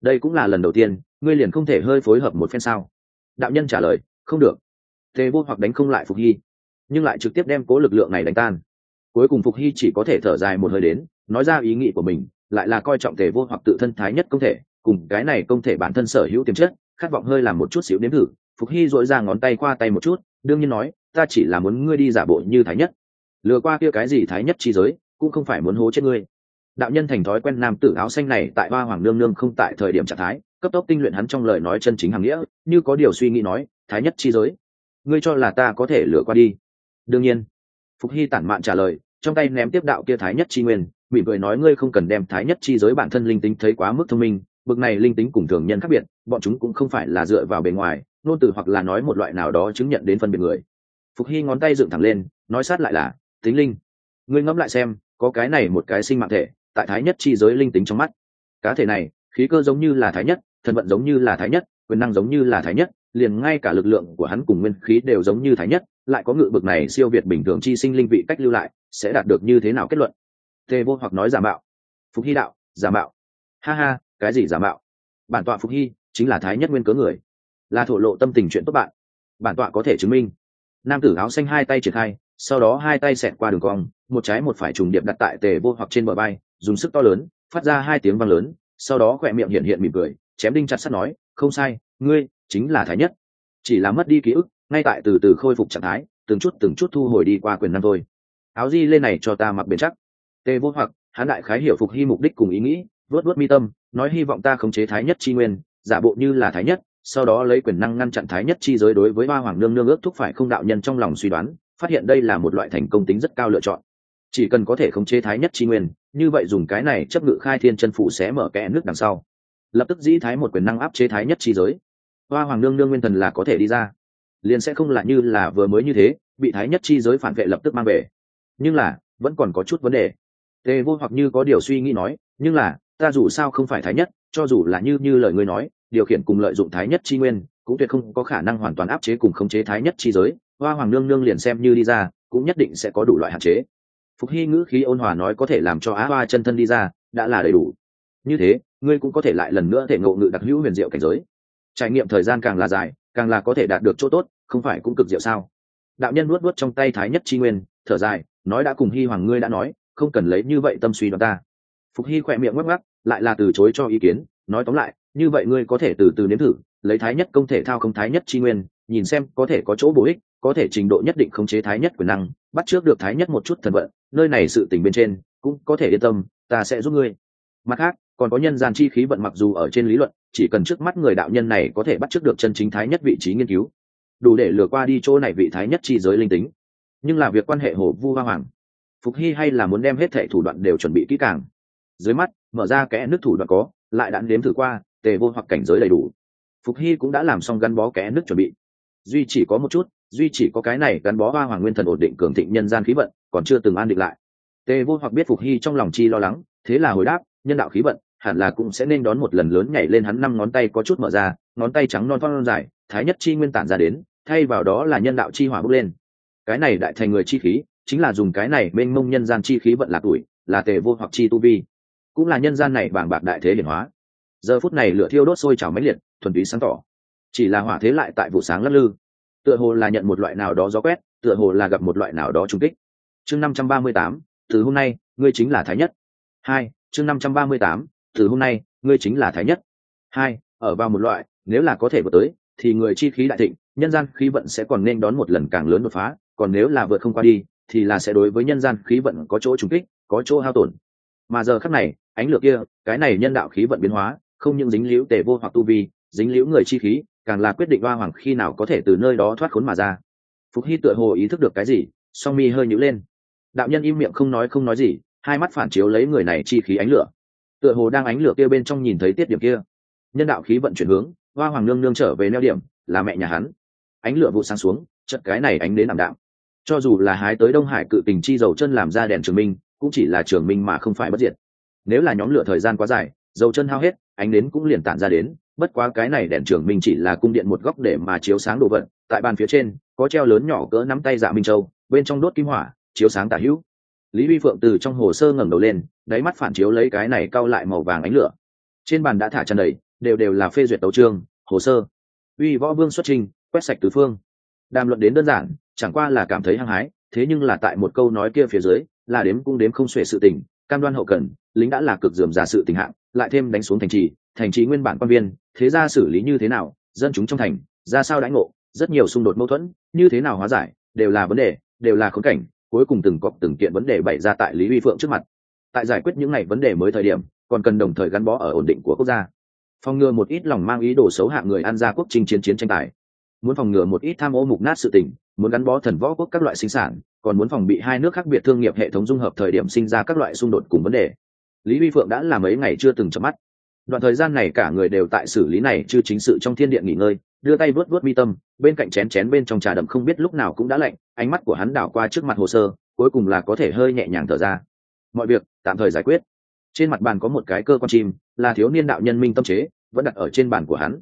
Đây cũng là lần đầu tiên, ngươi liền không thể hơi phối hợp một phen sao? Đạo nhân trả lời, không được. Tề vô hoặc đánh không lại phục hy, nhưng lại trực tiếp đem cố lực lượng này đánh tan. Cuối cùng phục hy chỉ có thể thở dài một hơi đến, nói ra ý nghĩ của mình, lại là coi trọng tề vô hoặc tự thân thái nhất công thể, cùng cái này công thể bản thân sở hữu tiềm chất, khát vọng hơi làm một chút xíu nếm thử. Phục hy dội ra ngón tay qua tay một chút, đương nhiên nói, ta chỉ là muốn ngươi đi giả bộ như thái nhất. Lừa qua kia cái gì thái nhất chi giới, cũng không phải muốn hố chết ngươi. Đạo nhân thành thói quen nam tử áo xanh này tại ba hoàng nương nương không tại thời điểm trạng thái cấp tốc tinh luyện hắn trong lời nói chân chính hàng nghĩa, như có điều suy nghĩ nói, thái nhất chi giới, ngươi cho là ta có thể lừa qua đi? Đương nhiên. Phục hy tản mạn trả lời, trong tay ném tiếp đạo kia thái nhất chi nguyên, mỉm cười nói, ngươi không cần đem thái nhất chi giới bản thân linh tính thấy quá mức thông minh, bực này linh tính cùng thường nhân khác biệt, bọn chúng cũng không phải là dựa vào bề ngoài nôn từ hoặc là nói một loại nào đó chứng nhận đến phân biệt người. Phục hy ngón tay dựng thẳng lên, nói sát lại là tính linh, ngươi ngẫm lại xem, có cái này một cái sinh mạng thể, tại thái nhất chi giới linh tính trong mắt. Cá thể này, khí cơ giống như là thái nhất thần vận giống như là thái nhất, quyền năng giống như là thái nhất, liền ngay cả lực lượng của hắn cùng nguyên khí đều giống như thái nhất, lại có ngự bực này siêu việt bình thường chi sinh linh vị cách lưu lại, sẽ đạt được như thế nào kết luận? Tề vô hoặc nói giả mạo. Phục hy đạo, giả mạo. Ha ha, cái gì giả mạo? Bản tọa phục hy chính là thái nhất nguyên cớ người. Là thổ lộ tâm tình chuyện tốt bạn. Bản tọa có thể chứng minh. Nam tử áo xanh hai tay triển khai, sau đó hai tay xẹt qua đường cong, một trái một phải trùng điệp đặt tại tề vô hoặc trên bờ bay dùng sức to lớn, phát ra hai tiếng vang lớn, sau đó khỏe miệng hiện hiện mỉm cười chém đinh chặt sắt nói, không sai, ngươi chính là thái nhất. Chỉ là mất đi ký ức, ngay tại từ từ khôi phục trạng thái, từng chút từng chút thu hồi đi qua quyền năng thôi. Áo di lên này cho ta mặc bền chắc. Tề vô hoặc, hắn đại khái hiểu phục hy mục đích cùng ý nghĩ, vớt vớt mi tâm, nói hy vọng ta khống chế thái nhất chi nguyên, giả bộ như là thái nhất, sau đó lấy quyền năng ngăn chặn thái nhất chi giới đối với ba hoàng nương nương ước thúc phải không đạo nhân trong lòng suy đoán, phát hiện đây là một loại thành công tính rất cao lựa chọn. Chỉ cần có thể khống chế thái nhất chi nguyên, như vậy dùng cái này chấp ngự khai thiên chân phụ sẽ mở kẽ nước đằng sau lập tức dĩ thái một quyền năng áp chế thái nhất chi giới. Hoa hoàng nương nương nguyên thần là có thể đi ra. Liền sẽ không lại như là vừa mới như thế, bị thái nhất chi giới phản vệ lập tức mang về. Nhưng là, vẫn còn có chút vấn đề. Tề vô hoặc như có điều suy nghĩ nói, nhưng là, ta dù sao không phải thái nhất, cho dù là như như lời ngươi nói, điều khiển cùng lợi dụng thái nhất chi nguyên, cũng tuyệt không có khả năng hoàn toàn áp chế cùng khống chế thái nhất chi giới. Hoa hoàng nương nương liền xem như đi ra, cũng nhất định sẽ có đủ loại hạn chế. Phục hy ngữ khí ôn hòa nói có thể làm cho á hoa chân thân đi ra, đã là đầy đủ. Như thế ngươi cũng có thể lại lần nữa thể ngộ ngự đặc hữu huyền diệu cảnh giới. Trải nghiệm thời gian càng là dài, càng là có thể đạt được chỗ tốt, không phải cũng cực diệu sao? Đạo nhân nuốt nuốt trong tay thái nhất chi nguyên, thở dài, nói đã cùng hy hoàng ngươi đã nói, không cần lấy như vậy tâm suy đoán ta. Phục hy khỏe miệng ngắc ngắc lại là từ chối cho ý kiến, nói tóm lại, như vậy ngươi có thể từ từ nếm thử, lấy thái nhất công thể thao không thái nhất chi nguyên, nhìn xem có thể có chỗ bổ ích, có thể trình độ nhất định khống chế thái nhất quyền năng, bắt trước được thái nhất một chút thần vận, nơi này sự tình bên trên, cũng có thể yên tâm, ta sẽ giúp ngươi. Mặt khác còn có nhân gian chi khí vận mặc dù ở trên lý luận, chỉ cần trước mắt người đạo nhân này có thể bắt trước được chân chính thái nhất vị trí nghiên cứu, đủ để lừa qua đi chỗ này vị thái nhất chi giới linh tính. Nhưng là việc quan hệ hồ vu hoa hoàng, phục hy hay là muốn đem hết thệ thủ đoạn đều chuẩn bị kỹ càng. Dưới mắt, mở ra kẽ nước thủ đoạn có, lại đã nếm thử qua, tề vô hoặc cảnh giới đầy đủ. Phục hy cũng đã làm xong gắn bó kẽ nước chuẩn bị. Duy chỉ có một chút, duy chỉ có cái này gắn bó hoa hoàng nguyên thần ổn định cường thịnh nhân gian khí vận, còn chưa từng an định lại. Tề vô hoặc biết phục hy trong lòng chi lo lắng, thế là hồi đáp, nhân đạo khí vận hẳn là cũng sẽ nên đón một lần lớn nhảy lên hắn năm ngón tay có chút mở ra, ngón tay trắng non thon dài, thái nhất chi nguyên tản ra đến, thay vào đó là nhân đạo chi hỏa bốc lên. Cái này đại thành người chi khí, chính là dùng cái này mênh mông nhân gian chi khí vận lạc tuổi, là tề vô hoặc chi tu vi. Cũng là nhân gian này bảng bạc đại thế hiển hóa. Giờ phút này lửa thiêu đốt sôi trào mãnh liệt, thuần túy sáng tỏ. Chỉ là hỏa thế lại tại vụ sáng lắc lư. Tựa hồ là nhận một loại nào đó gió quét, tựa hồ là gặp một loại nào đó trung kích. Chương năm trăm ba mươi tám, từ hôm nay, ngươi chính là thái nhất. Hai, chương năm trăm ba mươi tám từ hôm nay, ngươi chính là thái nhất. Hai, ở vào một loại, nếu là có thể vượt tới, thì người chi khí đại thịnh, nhân gian khí vận sẽ còn nên đón một lần càng lớn đột phá, còn nếu là vượt không qua đi, thì là sẽ đối với nhân gian khí vận có chỗ trùng kích, có chỗ hao tổn. Mà giờ khắc này, ánh lửa kia, cái này nhân đạo khí vận biến hóa, không những dính liễu tề vô hoặc tu vi, dính liễu người chi khí, càng là quyết định hoa hoàng khi nào có thể từ nơi đó thoát khốn mà ra. Phục hy tựa hồ ý thức được cái gì, song mi hơi nhữ lên. Đạo nhân im miệng không nói không nói gì, hai mắt phản chiếu lấy người này chi khí ánh lửa tựa hồ đang ánh lửa kia bên trong nhìn thấy tiết điểm kia. Nhân đạo khí vận chuyển hướng, hoa hoàng nương nương trở về neo điểm, là mẹ nhà hắn. Ánh lửa vụ sáng xuống chật cái này ánh đến làm đạm. Cho dù là hái tới đông hải cự tình chi dầu chân làm ra đèn trường minh, cũng chỉ là trường minh mà không phải bất diệt. Nếu là nhóm lửa thời gian quá dài, dầu chân hao hết, ánh đến cũng liền tản ra đến, bất quá cái này đèn trường minh chỉ là cung điện một góc để mà chiếu sáng đồ vật, tại bàn phía trên, có treo lớn nhỏ cỡ nắm tay dạ minh châu, bên trong đốt kim hỏa, chiếu sáng tả hữu lý vi phượng từ trong hồ sơ ngẩng đầu lên, đáy mắt phản chiếu lấy cái này cau lại màu vàng ánh lửa. Trên bàn đã thả tràn đầy, đều đều là phê duyệt tấu trương hồ sơ. Uy võ vương xuất trình, quét sạch tứ phương. Đàm luận đến đơn giản, chẳng qua là cảm thấy hăng hái, thế nhưng là tại một câu nói kia phía dưới, là đếm cũng đếm không xuể sự tình, cam đoan hậu cần, lính đã là cực dườm giả sự tình hạng, lại thêm đánh xuống thành trì thành trì nguyên bản quan viên, thế ra xử lý như thế nào, dân chúng trong thành, ra sao đãi ngộ, rất nhiều xung đột mâu thuẫn, như thế nào hóa giải, đều là vấn đề, đều là khốn cảnh cuối cùng từng cọc từng kiện vấn đề bày ra tại lý uy phượng trước mặt. Tại giải quyết những ngày vấn đề mới thời điểm, còn cần đồng thời gắn bó ở ổn định của quốc gia. Phòng ngừa một ít lòng mang ý đồ xấu hạ người ăn ra quốc trình chiến chiến tranh tài. Muốn phòng ngừa một ít tham ô mục nát sự tình, muốn gắn bó thần võ quốc các loại sinh sản, còn muốn phòng bị hai nước khác biệt thương nghiệp hệ thống dung hợp thời điểm sinh ra các loại xung đột cùng vấn đề. Lý vi phượng đã làm mấy ngày chưa từng chấm mắt. Đoạn thời gian này cả người đều tại xử lý này chưa chính sự trong thiên điện nghỉ ngơi đưa tay vuốt vuốt mi tâm, bên cạnh chén chén bên trong trà đậm không biết lúc nào cũng đã lạnh, ánh mắt của hắn đảo qua trước mặt hồ sơ, cuối cùng là có thể hơi nhẹ nhàng thở ra. Mọi việc, tạm thời giải quyết. Trên mặt bàn có một cái cơ quan chim, là thiếu niên đạo nhân minh tâm chế, vẫn đặt ở trên bàn của hắn.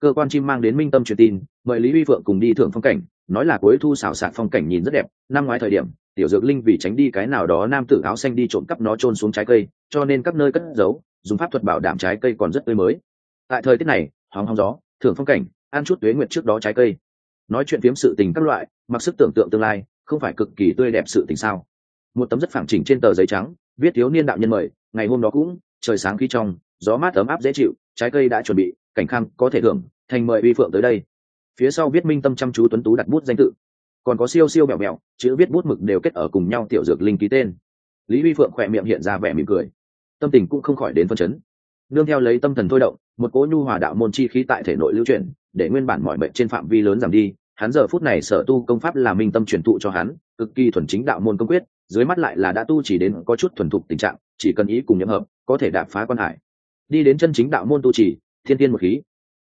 Cơ quan chim mang đến minh tâm truyền tin, mời lý huy phượng cùng đi thưởng phong cảnh, nói là cuối thu xào sạc phong cảnh nhìn rất đẹp, năm ngoái thời điểm, tiểu dược linh vì tránh đi cái nào đó nam tử áo xanh đi trộm cắp nó trôn xuống trái cây, cho nên các nơi cất giấu, dùng pháp thuật bảo đảm trái cây còn rất tươi mới. Tại thời tiết này, hóng hóng gió, thưởng phong cảnh ăn chút tuế nguyệt trước đó trái cây. Nói chuyện phiếm sự tình các loại mặc sức tưởng tượng tương lai không phải cực kỳ tươi đẹp sự tình sao. Một tấm rất phẳng chỉnh trên tờ giấy trắng viết thiếu niên đạo nhân mời ngày hôm đó cũng trời sáng khi trong gió mát ấm áp dễ chịu trái cây đã chuẩn bị cảnh khang có thể thưởng thành mời uy phượng tới đây. Phía sau viết minh tâm chăm chú tuấn tú đặt bút danh tự. Còn có siêu siêu mèo mèo, chữ viết bút mực đều kết ở cùng nhau tiểu dược linh ký tên. Lý uy phượng khỏe miệng hiện ra vẻ mỉm cười. Tâm tình cũng không khỏi đến phân chấn. Nương theo lấy tâm thần thôi động một cỗ nhu hòa đạo môn chi khí tại thể nội lưu chuyển để nguyên bản mọi bệnh trên phạm vi lớn giảm đi, hắn giờ phút này sở tu công pháp là minh tâm truyền thụ cho hắn, cực kỳ thuần chính đạo môn công quyết, dưới mắt lại là đã tu chỉ đến có chút thuần thục tình trạng, chỉ cần ý cùng nhậm hợp, có thể đạp phá quan hải. Đi đến chân chính đạo môn tu chỉ, thiên tiên một khí.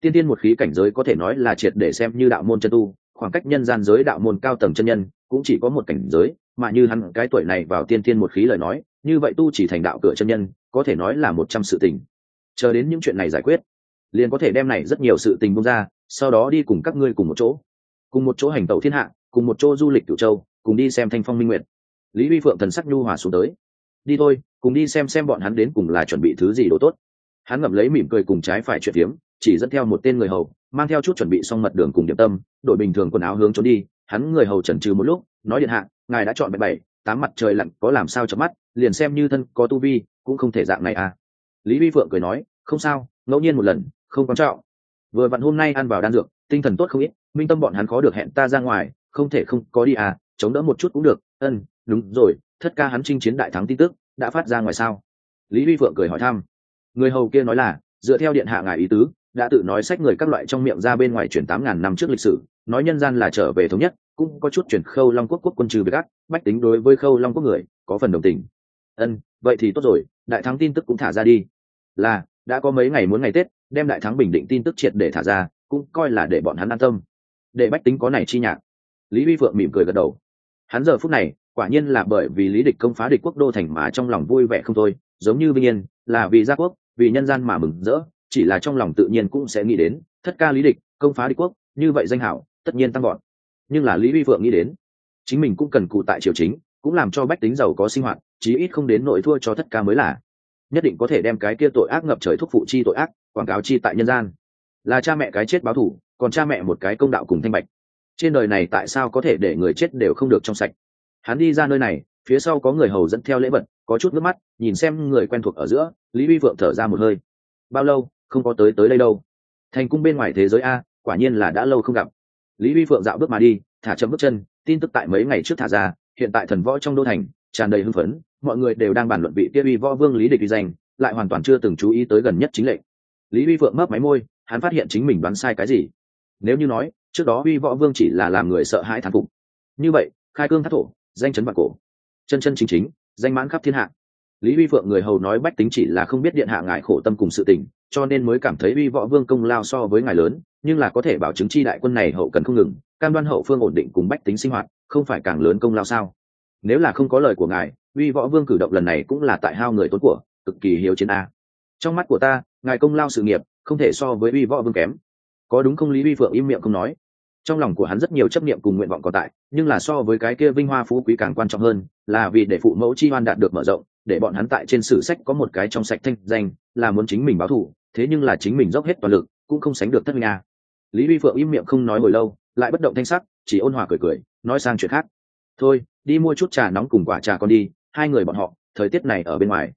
Tiên tiên một khí cảnh giới có thể nói là triệt để xem như đạo môn chân tu, khoảng cách nhân gian giới đạo môn cao tầng chân nhân cũng chỉ có một cảnh giới, mà như hắn cái tuổi này vào tiên tiên một khí lời nói, như vậy tu chỉ thành đạo cửa chân nhân, có thể nói là một trăm sự tình. Chờ đến những chuyện này giải quyết liền có thể đem này rất nhiều sự tình bung ra, sau đó đi cùng các ngươi cùng một chỗ. Cùng một chỗ hành tẩu thiên hạ, cùng một chỗ du lịch cửu châu, cùng đi xem thanh phong minh nguyệt. Lý vi phượng thần sắc nhu hòa xuống tới. Đi thôi, cùng đi xem xem bọn hắn đến cùng là chuẩn bị thứ gì đồ tốt. Hắn ngậm lấy mỉm cười cùng trái phải chuyện tiếm chỉ dẫn theo một tên người hầu, mang theo chút chuẩn bị xong mật đường cùng điểm tâm đội bình thường quần áo hướng trốn đi. Hắn người hầu chần chừ một lúc, nói điện hạ, ngài đã chọn bảy bảy, tám mặt trời lặn có làm sao chớp mắt, liền xem như thân có tu vi, cũng không thể dạng này à. Lý vi phượng cười nói, không sao, ngẫu nhiên một lần không quan trọng. Vừa vặn hôm nay ăn vào đan dược, tinh thần tốt không ít, minh tâm bọn hắn khó được hẹn ta ra ngoài, không thể không có đi à chống đỡ một chút cũng được. Ân, đúng rồi, thất ca hắn chinh chiến đại thắng tin tức, đã phát ra ngoài sao? Lý vi phượng cười hỏi thăm. Người hầu kia nói là, dựa theo điện hạ ngài ý tứ, đã tự nói sách người các loại trong miệng ra bên ngoài chuyển tám ngàn năm trước lịch sử, nói nhân gian là trở về thống nhất, cũng có chút chuyển khâu long quốc quốc quân trừ việc ác, bách tính đối với khâu long quốc người, có phần đồng tình. Ân, vậy thì tốt rồi, đại thắng tin tức cũng thả ra đi. Là, đã có mấy ngày muốn ngày tết đem đại thắng bình định tin tức triệt để thả ra, cũng coi là để bọn hắn an tâm. Để bách tính có này chi nhạc. Lý vi phượng mỉm cười gật đầu. Hắn giờ phút này, quả nhiên là bởi vì lý địch công phá địch quốc đô thành mà trong lòng vui vẻ không thôi, giống như vinh yên, là vì gia quốc, vì nhân gian mà mừng rỡ, chỉ là trong lòng tự nhiên cũng sẽ nghĩ đến, thất ca lý địch, công phá địch quốc, như vậy danh hảo, tất nhiên tăng gọn nhưng là lý vi phượng nghĩ đến, chính mình cũng cần cụ tại triều chính, cũng làm cho bách tính giàu có sinh hoạt, chí ít không đến nội thua cho thất ca mới là. Nhất định có thể đem cái kia tội ác ngập trời thúc phụ chi tội ác quảng cáo chi tại nhân gian. Là cha mẹ cái chết báo thủ, còn cha mẹ một cái công đạo cùng thanh bạch. Trên đời này tại sao có thể để người chết đều không được trong sạch? Hắn đi ra nơi này, phía sau có người hầu dẫn theo lễ vật, có chút nước mắt, nhìn xem người quen thuộc ở giữa, lý vi phượng thở ra một hơi. Bao lâu? Không có tới tới đây đâu. Thành cung bên ngoài thế giới a, quả nhiên là đã lâu không gặp. Lý vi phượng dạo bước mà đi, thả chậm bước chân, tin tức tại mấy ngày trước thả ra, hiện tại thần võ trong đô thành, tràn đầy hưng phấn, mọi người đều đang bàn luận vị kia uy võ vương lý địch uy danh, lại hoàn toàn chưa từng chú ý tới gần nhất chính lệnh lý vi phượng mấp máy môi, hắn phát hiện chính mình đoán sai cái gì. Nếu như nói, trước đó uy võ vương chỉ là làm người sợ hãi thán phục. Như vậy, khai cương thác thổ, danh chấn vạn cổ. Chân chân chính chính, danh mãn khắp thiên hạ. Lý vi phượng người hầu nói bách tính chỉ là không biết điện hạ ngài khổ tâm cùng sự tình, cho nên mới cảm thấy uy võ vương công lao so với ngài lớn, nhưng là có thể bảo chứng chi đại quân này hậu cần không ngừng, cam đoan hậu phương ổn định cùng bách tính sinh hoạt, không phải càng lớn công lao sao? Nếu là không có lời của ngài uy võ vương cử động lần này cũng là tại hao người tốn của, cực kỳ hiếu chiến a. Trong mắt của ta ngài công lao sự nghiệp, không thể so với uy võ vương kém. Có đúng không lý uy phượng im miệng không nói? Trong lòng của hắn rất nhiều chấp niệm cùng nguyện vọng còn tại, nhưng là so với cái kia vinh hoa phú quý càng quan trọng hơn, là vì để phụ mẫu chi hoan đạt được mở rộng, để bọn hắn tại trên sử sách có một cái trong sạch thanh danh, là muốn chính mình báo thù, thế nhưng là chính mình dốc hết toàn lực, cũng không sánh được thất nga lý vi phượng im miệng không nói hồi lâu, lại bất động thanh sắc, chỉ ôn hòa cười cười, nói sang chuyện khác. Thôi, đi mua chút trà nóng cùng quả trà con đi, hai người bọn họ, thời tiết này ở bên ngoài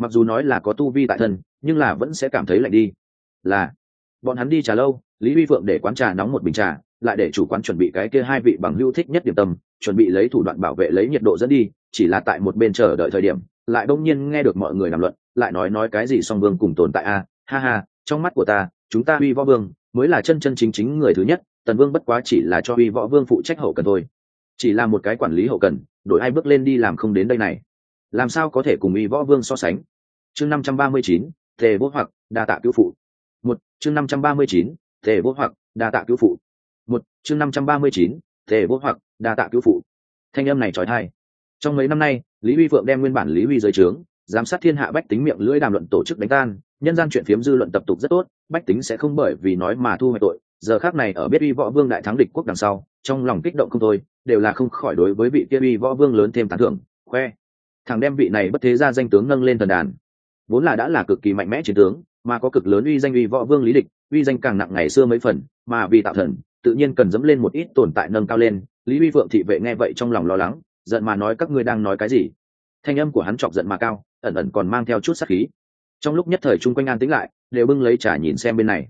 mặc dù nói là có tu vi tại thân, nhưng là vẫn sẽ cảm thấy lạnh đi. Là, bọn hắn đi trà lâu, lý vi phượng để quán trà nóng một bình trà, lại để chủ quán chuẩn bị cái kia hai vị bằng hữu thích nhất điểm tâm, chuẩn bị lấy thủ đoạn bảo vệ lấy nhiệt độ dẫn đi, chỉ là tại một bên chờ đợi thời điểm, lại đông nhiên nghe được mọi người làm luận, lại nói nói cái gì song vương cùng tồn tại a, ha ha, trong mắt của ta, chúng ta uy võ vương mới là chân chân chính chính người thứ nhất, tần vương bất quá chỉ là cho uy võ vương phụ trách hậu cần thôi. Chỉ là một cái quản lý hậu cần, đổi ai bước lên đi làm không đến đây này. Làm sao có thể cùng uy võ vương so sánh? Chương năm trăm ba mươi chín, tề vô hoặc, đa tạ cứu phụ. Một, chương năm trăm ba mươi chín, tề vô hoặc, đa tạ cứu phụ. Một, chương năm trăm ba mươi chín, tề vô hoặc, đa tạ cứu phụ. Thanh âm này trói thai. Trong mấy năm nay, lý huy phượng đem nguyên bản lý huy giới trướng, giám sát thiên hạ bách tính miệng lưỡi đàm luận tổ chức đánh tan, nhân gian chuyện phiếm dư luận tập tục rất tốt, bách tính sẽ không bởi vì nói mà thu hoạch tội. Giờ khác này ở biết uy võ vương đại thắng địch quốc đằng sau, trong lòng kích động không thôi, đều là không khỏi đối với vị kia uy võ vương lớn thêm tán thưởng. Khoe. Thằng đem vị này bất thế ra danh tướng nâng lên thần đàn vốn là đã là cực kỳ mạnh mẽ chiến tướng, mà có cực lớn uy danh uy võ vương lý địch, uy danh càng nặng ngày xưa mấy phần, mà vì tạo thần, tự nhiên cần dẫm lên một ít tồn tại nâng cao lên. Lý uy vượng thị vệ nghe vậy trong lòng lo lắng, giận mà nói, các ngươi đang nói cái gì? Thanh âm của hắn chọc giận mà cao, ẩn ẩn còn mang theo chút sát khí. Trong lúc nhất thời chung quanh an tĩnh lại, đều bưng lấy trà nhìn xem bên này.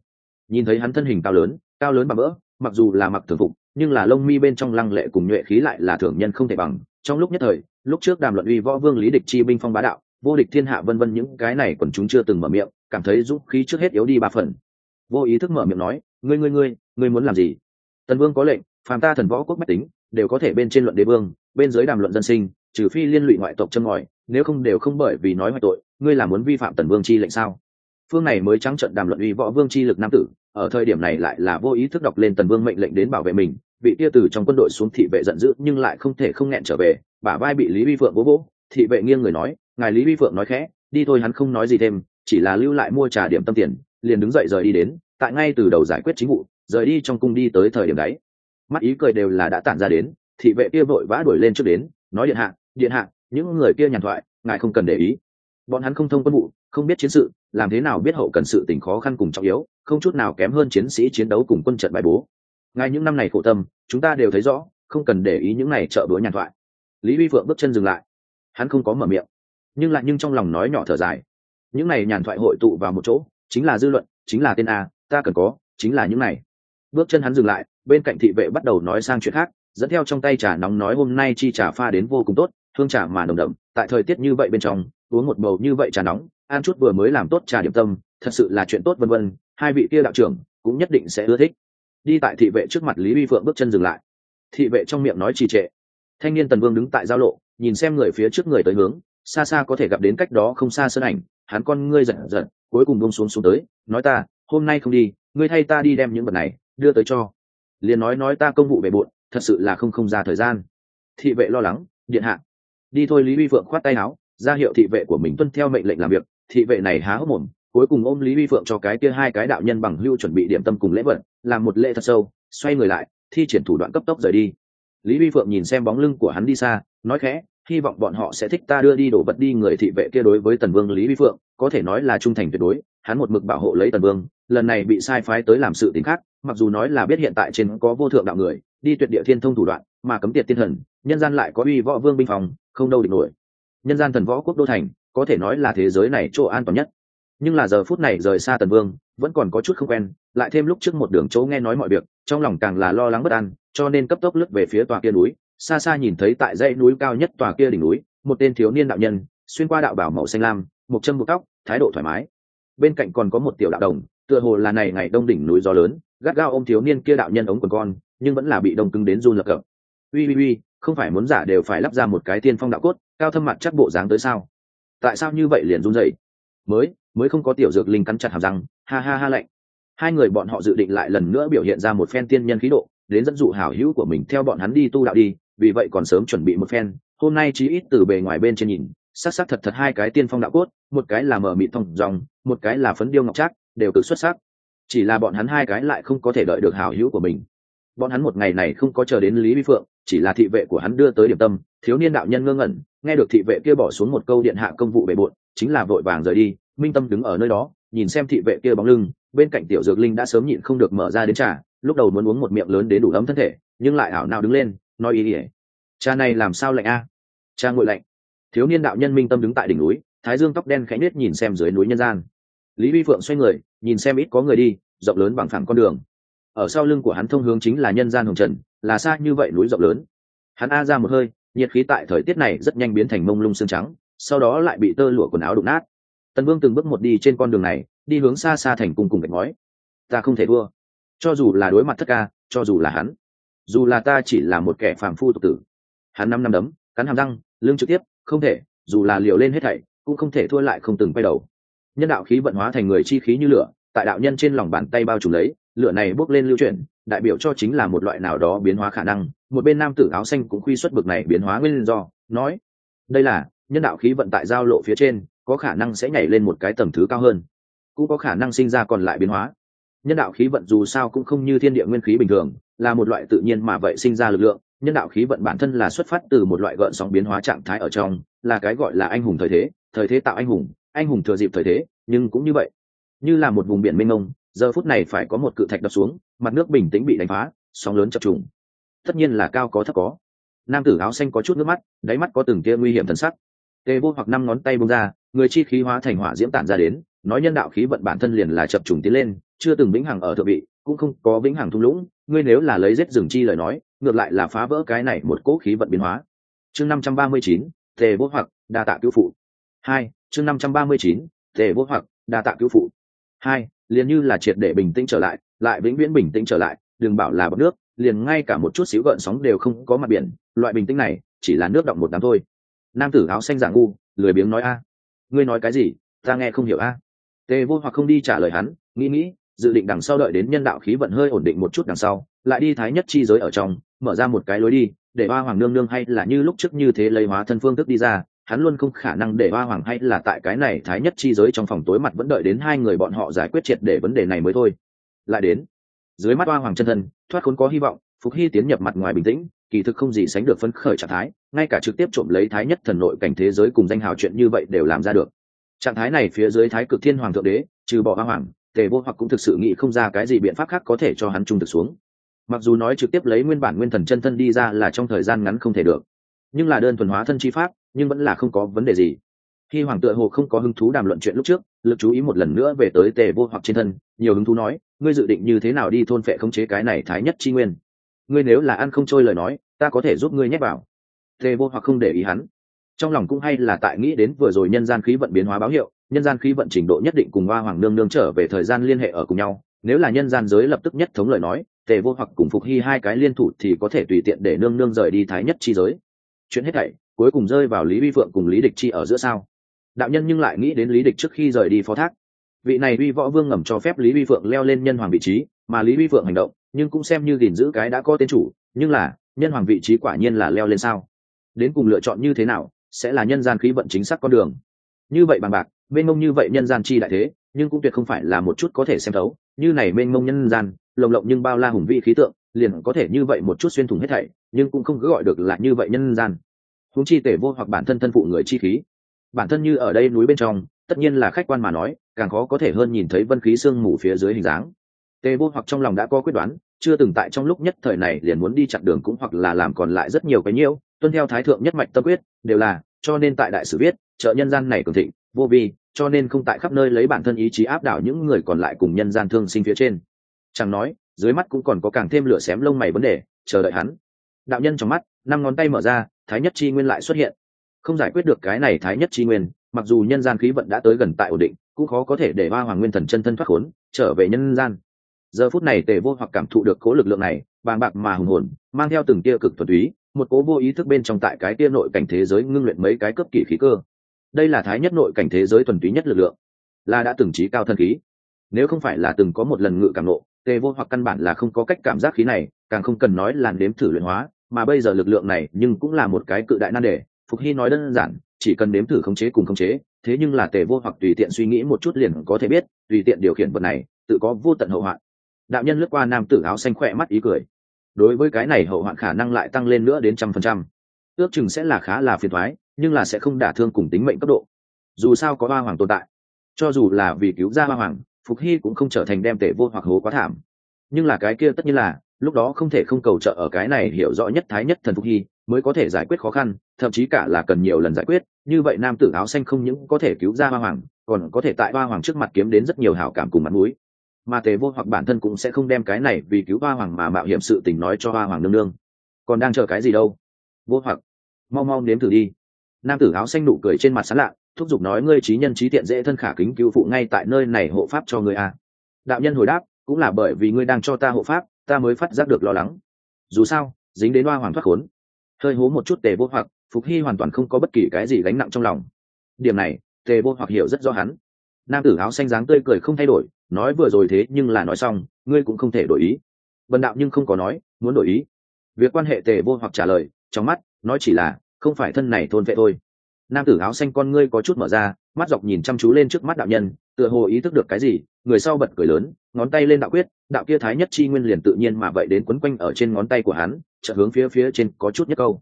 Nhìn thấy hắn thân hình cao lớn cao lớn mà vỡ mặc dù là mặc thường phục, nhưng là lông mi bên trong lăng lệ cùng nhuệ khí lại là thường nhân không thể bằng. Trong lúc nhất thời, lúc trước đàm luận uy võ vương lý địch chi binh phong bá đạo vô địch thiên hạ vân vân những cái này còn chúng chưa từng mở miệng, cảm thấy dũng khí trước hết yếu đi ba phần. Vô ý thức mở miệng nói, ngươi ngươi ngươi ngươi muốn làm gì? Tần vương có lệnh, phàm ta thần võ quốc bách tính, đều có thể bên trên luận đế vương, bên dưới đàm luận dân sinh, trừ phi liên lụy ngoại tộc châm ngòi, nếu không đều không bởi vì nói ngoại tội, ngươi là muốn vi phạm tần vương chi lệnh sao? Phương này mới trắng trận đàm luận uy võ vương chi lực nam tử, ở thời điểm này lại là vô ý thức đọc lên tần vương mệnh lệnh đến bảo vệ mình, vị tia từ trong quân đội xuống thị vệ giận dữ nhưng lại không thể không nghẹn trở về, bả vai bị lý vi phượng vỗ vỗ thị vệ nghiêng người nói, ngài lý vi phượng nói khẽ, đi thôi, hắn không nói gì thêm, chỉ là lưu lại mua trà điểm tâm tiền, liền đứng dậy rời đi đến, tại ngay từ đầu giải quyết chính vụ, rời đi trong cung đi tới thời điểm đấy. Mắt ý cười đều là đã tản ra đến, thị vệ kia vội vã đuổi lên trước đến, nói, điện hạ điện hạ, những người kia nhàn thoại, ngài không cần để ý. Bọn hắn không thông quân vụ, không biết chiến sự, làm thế nào biết hậu cần sự tình khó khăn cùng trọng yếu, không chút nào kém hơn chiến sĩ chiến đấu cùng quân trận bài bố. Ngài những năm này khổ tâm, chúng ta đều thấy rõ, không cần để ý những này trợ bữa nhàn thoại. Lý vi phượng bước chân dừng lại hắn không có mở miệng, nhưng lại nhưng trong lòng nói nhỏ thở dài. Những này nhàn thoại hội tụ vào một chỗ, chính là dư luận, chính là tên a, ta cần có, chính là những này. Bước chân hắn dừng lại, bên cạnh thị vệ bắt đầu nói sang chuyện khác, dẫn theo trong tay trà nóng nói hôm nay chi trà pha đến vô cùng tốt, hương trà mà nồng đậm, tại thời tiết như vậy bên trong, uống một bầu như vậy trà nóng, ăn chút vừa mới làm tốt trà điểm tâm, thật sự là chuyện tốt vân vân, hai vị kia đạo trưởng cũng nhất định sẽ ưa thích. Đi tại thị vệ trước mặt lý vi phượng bước chân dừng lại. Thị vệ trong miệng nói trì trệ. Thanh niên tần vương đứng tại giao lộ nhìn xem người phía trước người tới hướng, xa xa có thể gặp đến cách đó không xa sân ảnh, hắn con ngươi giận giận cuối cùng bông xuống xuống tới, nói ta, hôm nay không đi, ngươi thay ta đi đem những vật này đưa tới cho. Liền nói nói ta công vụ bề bộn, thật sự là không không ra thời gian. Thị vệ lo lắng, điện hạ, đi thôi. Lý vi phượng khoát tay áo, ra hiệu thị vệ của mình tuân theo mệnh lệnh làm việc. Thị vệ này há hốc mồm, cuối cùng ôm lý vi phượng cho cái kia hai cái đạo nhân bằng hưu chuẩn bị điểm tâm cùng lễ vật, làm một lễ thật sâu, xoay người lại, thi triển thủ đoạn cấp tốc rời đi. Lý vi phượng nhìn xem bóng lưng của hắn đi xa, nói khẽ hy vọng bọn họ sẽ thích ta đưa đi đổ vật đi, người thị vệ kia đối với tần vương lý vi phượng, có thể nói là trung thành tuyệt đối, hắn một mực bảo hộ lấy tần vương, lần này bị sai phái tới làm sự t khác, mặc dù nói là biết hiện tại trên có vô thượng đạo người, đi tuyệt địa thiên thông thủ đoạn, mà cấm tiệt tiên thần, nhân gian lại có uy võ vương binh phòng, không đâu địch nổi. Nhân gian thần võ quốc đô thành, có thể nói là thế giới này chỗ an toàn nhất. Nhưng là giờ phút này rời xa tần vương, vẫn còn có chút không quen, lại thêm lúc trước một đường chỗ nghe nói mọi việc, trong lòng càng là lo lắng bất an, cho nên cấp tốc lướt về phía tòa kia núi xa xa nhìn thấy tại dãy núi cao nhất tòa kia đỉnh núi, một tên thiếu niên đạo nhân, xuyên qua đạo bảo màu xanh lam, một chân một tóc, thái độ thoải mái. Bên cạnh còn có một tiểu đạo đồng, tựa hồ là này ngày đông đỉnh núi gió lớn, gắt gao ôm thiếu niên kia đạo nhân ống quần con, nhưng vẫn là bị đông cứng đến run lập cập. Uy uy uy, không phải muốn giả đều phải lắp ra một cái tiên phong đạo cốt, cao thâm mặt chắc bộ dáng tới sao? Tại sao như vậy liền run dậy mới mới không có tiểu dược linh cắn chặt hàm răng, ha ha ha lạnh. Hai người bọn họ dự định lại lần nữa biểu hiện ra một phen tiên nhân khí độ, đến dẫn dụ hảo hữu của mình theo bọn hắn đi tu đạo đi vì vậy còn sớm chuẩn bị một phen, hôm nay chí ít từ bề ngoài bên trên nhìn, sắc sắc thật thật hai cái tiên phong đạo cốt, một cái là mở mịt thông dòng, một cái là phấn điêu ngọc trác, đều cực xuất sắc. Chỉ là bọn hắn hai cái lại không có thể đợi được hảo hữu của mình. Bọn hắn một ngày này không có chờ đến lý vi phượng, chỉ là thị vệ của hắn đưa tới điểm tâm, thiếu niên đạo nhân ngơ ngẩn, nghe được thị vệ kia bỏ xuống một câu điện hạ công vụ bề bộn, chính là vội vàng rời đi, minh tâm đứng ở nơi đó, nhìn xem thị vệ kia bóng lưng, bên cạnh tiểu dược linh đã sớm nhịn không được mở ra đến trà, lúc đầu muốn uống một miệng lớn đến đủ ấm thân thể, nhưng lại ảo nào đứng lên nói ý ỉa cha này làm sao lạnh a? Cha ngội lạnh. Thiếu niên đạo nhân minh tâm đứng tại đỉnh núi, thái dương tóc đen khẽ nết nhìn xem dưới núi nhân gian. Lý vi phượng xoay người, nhìn xem ít có người đi, rộng lớn bằng phẳng con đường. Ở sau lưng của hắn thông hướng chính là nhân gian hồng trần, là xa như vậy núi rộng lớn. Hắn a ra một hơi, nhiệt khí tại thời tiết này rất nhanh biến thành mông lung xương trắng, sau đó lại bị tơ lụa quần áo đụng nát. Tần vương từng bước một đi trên con đường này, đi hướng xa xa thành cung cùng gạch ngói. Ta không thể thua. Cho dù là đối mặt thất ca, cho dù là hắn dù là ta chỉ là một kẻ phàm phu tục tử. Hắn năm năm đấm, cắn hàm răng, lưng trực tiếp, không thể, dù là liều lên hết thảy, cũng không thể thua lại không từng quay đầu. Nhân đạo khí vận hóa thành người chi khí như lửa, tại đạo nhân trên lòng bàn tay bao trùm lấy, lửa này bốc lên lưu chuyển, đại biểu cho chính là một loại nào đó biến hóa khả năng. Một bên nam tử áo xanh cũng khuy xuất bực này biến hóa nguyên do, nói, đây là, nhân đạo khí vận tại giao lộ phía trên, có khả năng sẽ nhảy lên một cái tầm thứ cao hơn, cũng có khả năng sinh ra còn lại biến hóa. Nhân đạo khí vận dù sao cũng không như thiên địa nguyên khí bình thường là một loại tự nhiên mà vậy sinh ra lực lượng, nhân đạo khí vận bản thân là xuất phát từ một loại gợn sóng biến hóa trạng thái ở trong, là cái gọi là anh hùng thời thế thời thế tạo anh hùng anh hùng thừa dịp thời thế, nhưng cũng như vậy. Như là một vùng biển mênh mông, giờ phút này phải có một cự thạch đập xuống, mặt nước bình tĩnh bị đánh phá, sóng lớn chập trùng. Tất nhiên là cao có thấp có. Nam tử áo xanh có chút nước mắt, đáy mắt có từng tia nguy hiểm thần sắc. Tê vô hoặc năm ngón tay bông ra, người chi khí hóa thành hỏa diễm tản ra đến, nói nhân đạo khí vận bản thân liền là chập trùng tiến lên, chưa từng vĩnh hằng ở thượng vị, cũng không có vĩnh hằng thung lũng ngươi nếu là lấy giết rừng chi lời nói, ngược lại là phá vỡ cái này một cỗ khí vận biến hóa. Chương năm trăm ba mươi chín, tề vô hoặc, đa tạ cứu phụ. Hai, chương năm trăm ba mươi chín, tề vô hoặc, đa tạ cứu phụ. Hai, liền như là triệt để bình tĩnh trở lại lại vĩnh viễn bình tĩnh trở lại, đừng bảo là bọc nước, liền ngay cả một chút xíu gợn sóng đều không có mặt biển, loại bình tĩnh này, chỉ là nước động một đám thôi. Nam tử áo xanh dạng ngu, lười biếng nói a. Ngươi nói cái gì, ta nghe không hiểu a. Tề vô hoặc không đi trả lời hắn, nghĩ nghĩ dự định đằng sau đợi đến nhân đạo khí vận hơi ổn định một chút đằng sau, lại đi thái nhất chi giới ở trong, mở ra một cái lối đi, để ba hoàng nương nương hay là như lúc trước như thế lấy hóa thân phương thức đi ra, hắn luôn không khả năng để ba hoàng hay là tại cái này thái nhất chi giới trong phòng tối mặt vẫn đợi đến hai người bọn họ giải quyết triệt để vấn đề này mới thôi. Lại đến, dưới mắt ba hoàng chân thân, thoát khốn có hy vọng, phục hy tiến nhập mặt ngoài bình tĩnh, kỳ thực không gì sánh được phấn khởi trạng thái, ngay cả trực tiếp trộm lấy thái nhất thần nội cảnh thế giới cùng danh hào chuyện như vậy đều làm ra được. Trạng thái này phía dưới thái cực thiên hoàng thượng đế, trừ bỏ ba hoàng tề vô hoặc cũng thực sự nghĩ không ra cái gì biện pháp khác có thể cho hắn trung thực xuống. Mặc dù nói trực tiếp lấy nguyên bản nguyên thần chân thân đi ra là trong thời gian ngắn không thể được, nhưng là đơn thuần hóa thân chi pháp, nhưng vẫn là không có vấn đề gì. Khi hoàng tựa hồ không có hứng thú đàm luận chuyện lúc trước, lực chú ý một lần nữa về tới tề vô hoặc trên thân, nhiều hứng thú nói, ngươi dự định như thế nào đi thôn phệ khống chế cái này thái nhất chi nguyên? Ngươi nếu là ăn không trôi lời nói, ta có thể giúp ngươi nhét vào. Tề vô hoặc không để ý hắn. Trong lòng cũng hay là tại nghĩ đến vừa rồi nhân gian khí vận biến hóa báo hiệu nhân gian khí vận trình độ nhất định cùng hoa hoàng nương nương trở về thời gian liên hệ ở cùng nhau. Nếu là nhân gian giới lập tức nhất thống lời nói, tề vô hoặc cùng phục hy hai cái liên thủ thì có thể tùy tiện để nương nương rời đi thái nhất chi giới. Chuyện hết thảy, cuối cùng rơi vào lý vi phượng cùng lý địch chi ở giữa sao? Đạo nhân nhưng lại nghĩ đến lý địch trước khi rời đi phó thác. Vị này uy võ vương ngầm cho phép lý vi phượng leo lên nhân hoàng vị trí, mà lý vi phượng hành động, nhưng cũng xem như gìn giữ cái đã có tên chủ, nhưng là, nhân hoàng vị trí quả nhiên là leo lên sao? Đến cùng lựa chọn như thế nào, sẽ là nhân gian khí vận chính xác con đường? Như vậy bằng bạc mênh mông như vậy nhân gian chi đại thế, nhưng cũng tuyệt không phải là một chút có thể xem thấu. Như này mênh mông nhân gian, lồng lộng nhưng bao la hùng vị khí tượng, liền có thể như vậy một chút xuyên thủng hết thảy, nhưng cũng không cứ gọi được là như vậy nhân gian. Húng chi tể vô hoặc bản thân thân phụ người chi khí. Bản thân như ở đây núi bên trong, tất nhiên là khách quan mà nói, càng khó có thể hơn nhìn thấy vân khí sương mù phía dưới hình dáng. Tề vô hoặc trong lòng đã có quyết đoán, chưa từng tại trong lúc nhất thời này liền muốn đi chặn đường cũng hoặc là làm còn lại rất nhiều cái nhiễu, tuân theo thái thượng nhất mạch tâm quyết, đều là, cho nên tại đại sử viết, trợ nhân gian này cường thịnh vô vi, cho nên không tại khắp nơi lấy bản thân ý chí áp đảo những người còn lại cùng nhân gian thương sinh phía trên. Chẳng nói, dưới mắt cũng còn có càng thêm lửa xém lông mày vấn đề, chờ đợi hắn. Đạo nhân trong mắt, năm ngón tay mở ra, thái nhất chi nguyên lại xuất hiện. Không giải quyết được cái này thái nhất chi nguyên, mặc dù nhân gian khí vận đã tới gần tại ổn định, cũng khó có thể để ba hoàng nguyên thần chân thân thoát khốn, trở về nhân gian. Giờ phút này tề vô hoặc cảm thụ được cố lực lượng này, bàng bạc mà hùng hồn, mang theo từng tia cực thuần túy, một cố vô ý thức bên trong tại cái tia nội cảnh thế giới ngưng luyện mấy cái cấp kỷ khí cơ đây là thái nhất nội cảnh thế giới thuần túy nhất lực lượng. Là đã từng trí cao thân khí. Nếu không phải là từng có một lần ngự cảm nộ tề vô hoặc căn bản là không có cách cảm giác khí này, càng không cần nói làn đếm thử luyện hóa, mà bây giờ lực lượng này nhưng cũng là một cái cự đại nan đề, phục hy nói đơn giản, chỉ cần nếm thử khống chế cùng khống chế, thế nhưng là tề vô hoặc tùy tiện suy nghĩ một chút liền có thể biết, tùy tiện điều khiển vật này, tự có vô tận hậu hoạn. Đạo nhân lướt qua nam tử áo xanh khỏe mắt ý cười. Đối với cái này hậu hoạn khả năng lại tăng lên nữa đến trăm phần trăm. Ước chừng sẽ là khá là phiền thoái nhưng là sẽ không đả thương cùng tính mệnh cấp độ. Dù sao có ba hoàng tồn tại, cho dù là vì cứu ra ba hoàng, phục hy cũng không trở thành đem tể vô hoặc hố quá thảm. Nhưng là cái kia tất nhiên là, lúc đó không thể không cầu trợ ở cái này hiểu rõ nhất thái nhất thần phục hy mới có thể giải quyết khó khăn, thậm chí cả là cần nhiều lần giải quyết. Như vậy nam tử áo xanh không những có thể cứu ra hoa hoàng, còn có thể tại hoa hoàng trước mặt kiếm đến rất nhiều hảo cảm cùng mặt mũi. Mà tề vô hoặc bản thân cũng sẽ không đem cái này vì cứu hoa hoàng mà mạo hiểm sự tình nói cho hoa hoàng nương nương. Còn đang chờ cái gì đâu? Vô hoặc, mau mau nếm thử đi nam tử áo xanh nụ cười trên mặt sán lạ, thúc giục nói, ngươi trí nhân trí tiện dễ thân khả kính cứu phụ ngay tại nơi này hộ pháp cho ngươi à. Đạo nhân hồi đáp, cũng là bởi vì ngươi đang cho ta hộ pháp, ta mới phát giác được lo lắng. Dù sao, dính đến hoa hoàng thoát khốn. Hơi hố một chút tề vô hoặc, phục hy hoàn toàn không có bất kỳ cái gì gánh nặng trong lòng. Điểm này, tề vô hoặc hiểu rất rõ hắn. Nam tử áo xanh dáng tươi cười không thay đổi, nói, vừa rồi thế nhưng là nói xong, ngươi cũng không thể đổi ý. Vần đạo nhưng không có nói, muốn đổi ý. Việc quan hệ tề vô hoặc trả lời, trong mắt, nói chỉ là không phải thân này thôn vệ thôi. Nam tử áo xanh con ngươi có chút mở ra, mắt dọc nhìn chăm chú lên trước mắt đạo nhân, tựa hồ ý thức được cái gì, người sau bật cười lớn, ngón tay lên đạo quyết, đạo kia thái nhất chi nguyên liền tự nhiên mà vậy đến quấn quanh ở trên ngón tay của hắn, chợt hướng phía phía trên có chút nhất câu.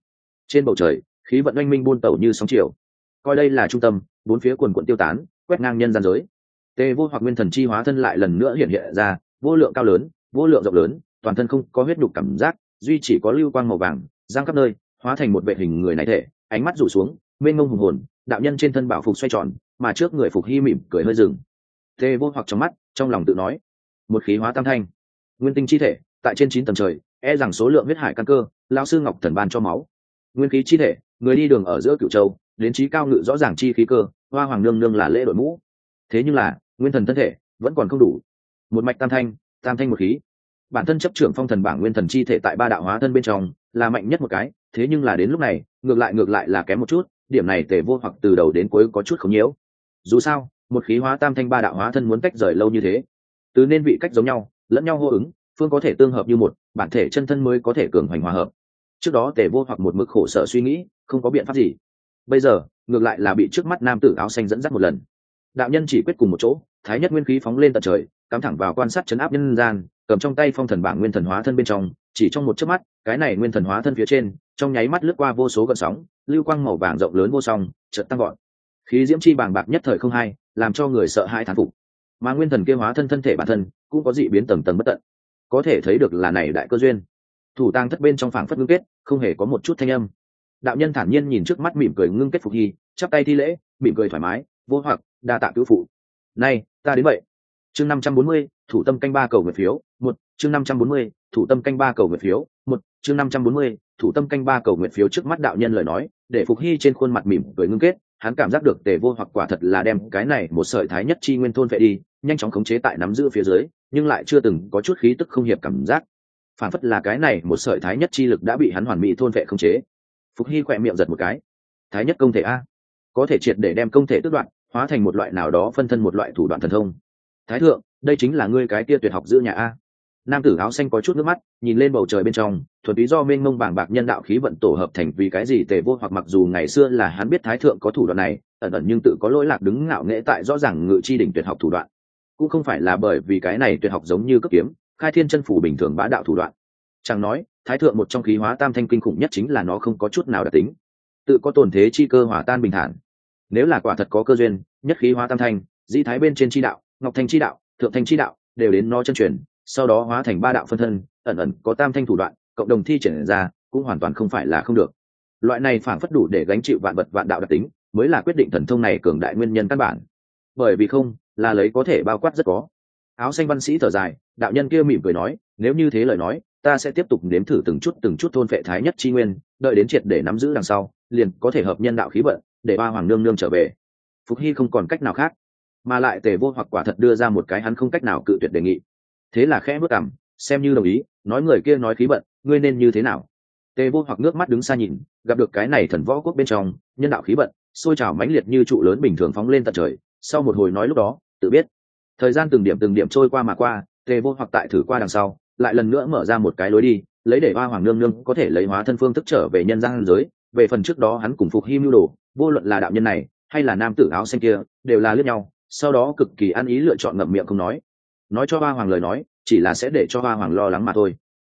Trên bầu trời, khí vận oanh minh buôn tẩu như sóng chiều. Coi đây là trung tâm, bốn phía quần quận tiêu tán, quét ngang nhân gian giới. Tê vô hoặc nguyên thần chi hóa thân lại lần nữa hiện hiện ra, vô lượng cao lớn, vô lượng rộng lớn, toàn thân không có huyết nhục cảm giác, duy chỉ có lưu quang màu vàng, giang khắp nơi hóa thành một vệ hình người này thể, ánh mắt rủ xuống, mênh mông hùng hồn, đạo nhân trên thân bảo phục xoay tròn, mà trước người phục hy mỉm cười hơi rừng tê vô hoặc trong mắt, trong lòng tự nói, một khí hóa tam thanh, nguyên tinh chi thể, tại trên chín tầng trời e rằng số lượng huyết hải căn cơ lao sư ngọc thần ban cho máu. Nguyên khí chi thể, người đi đường ở giữa cựu châu, đến trí cao ngự rõ ràng chi khí cơ, hoa hoàng nương nương là lễ đội mũ. Thế nhưng là, nguyên thần thân thể, vẫn còn không đủ. Một mạch tam thanh tam thanh một khí. Bản thân chấp trưởng phong thần bảng nguyên thần chi thể tại ba đạo hóa thân bên trong là mạnh nhất một cái, thế nhưng là đến lúc này, ngược lại ngược lại là kém một chút, điểm này tề vô hoặc từ đầu đến cuối có chút không nhiễu. Dù sao, một khí hóa tam thanh ba đạo hóa thân muốn cách rời lâu như thế, từ nên vị cách giống nhau, lẫn nhau hô ứng, phương có thể tương hợp như một, bản thể chân thân mới có thể cường hoành hòa hợp. Trước đó tề vô hoặc một mực khổ sở suy nghĩ, không có biện pháp gì. Bây giờ, ngược lại là bị trước mắt nam tử áo xanh dẫn dắt một lần. Đạo nhân chỉ quyết cùng một chỗ, thái nhất nguyên khí phóng lên tận trời, cắm thẳng vào quan sát chấn áp nhân gian, cầm trong tay phong thần bảng nguyên thần hóa thân bên trong chỉ trong một chớp mắt, cái này nguyên thần hóa thân phía trên, trong nháy mắt lướt qua vô số gợn sóng, lưu quang màu vàng rộng lớn vô song, chợt tăng gọn khí diễm chi bàng bạc nhất thời không hai làm cho người sợ hãi thán phục. Mà nguyên thần kia hóa thân thân thể bản thân, cũng có dị biến tầng tầng bất tận. Có thể thấy được là này đại cơ duyên. Thủ tang thất bên trong phảng phất ngưng kết, không hề có một chút thanh âm. Đạo nhân thản nhiên nhìn trước mắt mỉm cười ngưng kết phục hy, chắp tay thi lễ, mỉm cười thoải mái, vô hoặc, đa tạ cứu phụ. Nay ta đến vậy. Chương năm trăm bốn mươi, thủ tâm canh ba cầu nguyện phiếu, một, chương năm trăm bốn mươi thủ tâm canh ba cầu nguyện phiếu, một, chương năm trăm bốn mươi, thủ tâm canh ba cầu nguyện phiếu trước mắt đạo nhân lời nói, để phục hy trên khuôn mặt mỉm cười ngưng kết, hắn cảm giác được tề vô hoặc quả thật là đem cái này một sợi thái nhất chi nguyên thôn vệ đi, nhanh chóng khống chế tại nắm giữ phía dưới, nhưng lại chưa từng có chút khí tức không hiệp cảm giác. Phản phất là cái này một sợi thái nhất chi lực đã bị hắn hoàn mỹ thôn vệ khống chế. Phục hy khỏe miệng giật một cái. Thái nhất công thể a. Có thể triệt để đem công thể tước đoạn, hóa thành một loại nào đó phân thân một loại thủ đoạn thần thông. Thái thượng, đây chính là ngươi cái kia tuyệt học giữ nhà a nam tử áo xanh có chút nước mắt, nhìn lên bầu trời bên trong, thuần túy do mênh mông bảng bạc nhân đạo khí vận tổ hợp thành vì cái gì tề vô hoặc mặc dù ngày xưa là hắn biết thái thượng có thủ đoạn này, ẩn ẩn nhưng tự có lỗi lạc đứng ngạo nghễ tại rõ ràng ngự chi đỉnh tuyệt học thủ đoạn. Cũng không phải là bởi vì cái này tuyệt học giống như cấp kiếm, khai thiên chân phủ bình thường bá đạo thủ đoạn. Chẳng nói, thái thượng một trong khí hóa tam thanh kinh khủng nhất chính là nó không có chút nào đặc tính. Tự có tồn thế chi cơ hỏa tan bình thản. Nếu là quả thật có cơ duyên, nhất khí hóa tam thanh, dĩ thái bên trên chi đạo, ngọc thanh chi đạo, thượng thanh chi đạo, đều đến nó chân truyền sau đó hóa thành ba đạo phân thân, ẩn ẩn có tam thanh thủ đoạn, cộng đồng thi triển ra, cũng hoàn toàn không phải là không được. Loại này phản phất đủ để gánh chịu vạn vật vạn đạo đặc tính, mới là quyết định thần thông này cường đại nguyên nhân căn bản. Bởi vì không, là lấy có thể bao quát rất có. Áo xanh văn sĩ thở dài, đạo nhân kia mỉm cười nói, nếu như thế lời nói, ta sẽ tiếp tục nếm thử từng chút từng chút thôn vệ thái nhất chi nguyên, đợi đến triệt để nắm giữ đằng sau, liền có thể hợp nhân đạo khí vận, để ba hoàng nương nương trở về. Phục hy không còn cách nào khác, mà lại tề vô hoặc quả thật đưa ra một cái hắn không cách nào cự tuyệt đề nghị thế là khẽ bước cằm xem như đồng ý nói người kia nói khí bận, ngươi nên như thế nào? Tề vô hoặc nước mắt đứng xa nhìn gặp được cái này thần võ quốc bên trong nhân đạo khí bận, sôi trào mãnh liệt như trụ lớn bình thường phóng lên tận trời sau một hồi nói lúc đó tự biết. Thời gian từng điểm từng điểm trôi qua mà qua tề vô hoặc tại thử qua đằng sau lại lần nữa mở ra một cái lối đi lấy để hoa hoàng nương nương có thể lấy hóa thân phương thức trở về nhân gian giới. Về phần trước đó hắn cùng phục hy mưu đồ vô luận là đạo nhân này hay là nam tử áo xanh kia đều là lướt nhau sau đó cực kỳ ăn ý lựa chọn ngậm miệng không nói nói cho hoa hoàng lời nói, chỉ là sẽ để cho hoa hoàng lo lắng mà thôi.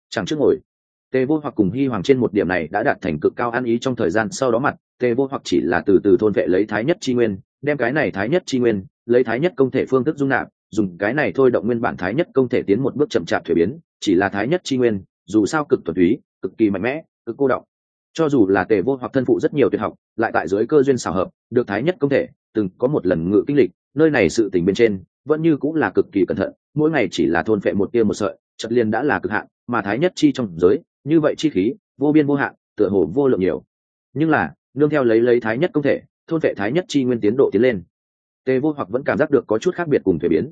Chẳng trước ngồi. Tề vô hoặc cùng hy hoàng trên một điểm này đã đạt thành cực cao ăn ý trong thời gian sau đó mặt, tề vô hoặc chỉ là từ từ thôn vệ lấy thái nhất chi nguyên, đem cái này thái nhất chi nguyên, lấy thái nhất công thể phương thức dung nạp, dùng cái này thôi động nguyên bản thái nhất công thể tiến một bước chậm chạp thuế biến, chỉ là thái nhất chi nguyên, dù sao cực thuần túy, cực kỳ mạnh mẽ, cực cô động cho dù là tề vô hoặc thân phụ rất nhiều tuyệt học, lại tại dưới cơ duyên xào hợp, được thái nhất công thể, từng có một lần ngự kinh lịch, nơi này sự tình bên trên vẫn như cũng là cực kỳ cẩn thận, mỗi ngày chỉ là thôn phệ một tia một sợi, chật liền đã là cực hạn, mà thái nhất chi trong giới, như vậy chi khí, vô biên vô hạn, tựa hồ vô lượng nhiều. Nhưng là, nương theo lấy lấy thái nhất công thể, thôn phệ thái nhất chi nguyên tiến độ tiến lên. Tề vô hoặc vẫn cảm giác được có chút khác biệt cùng thể biến.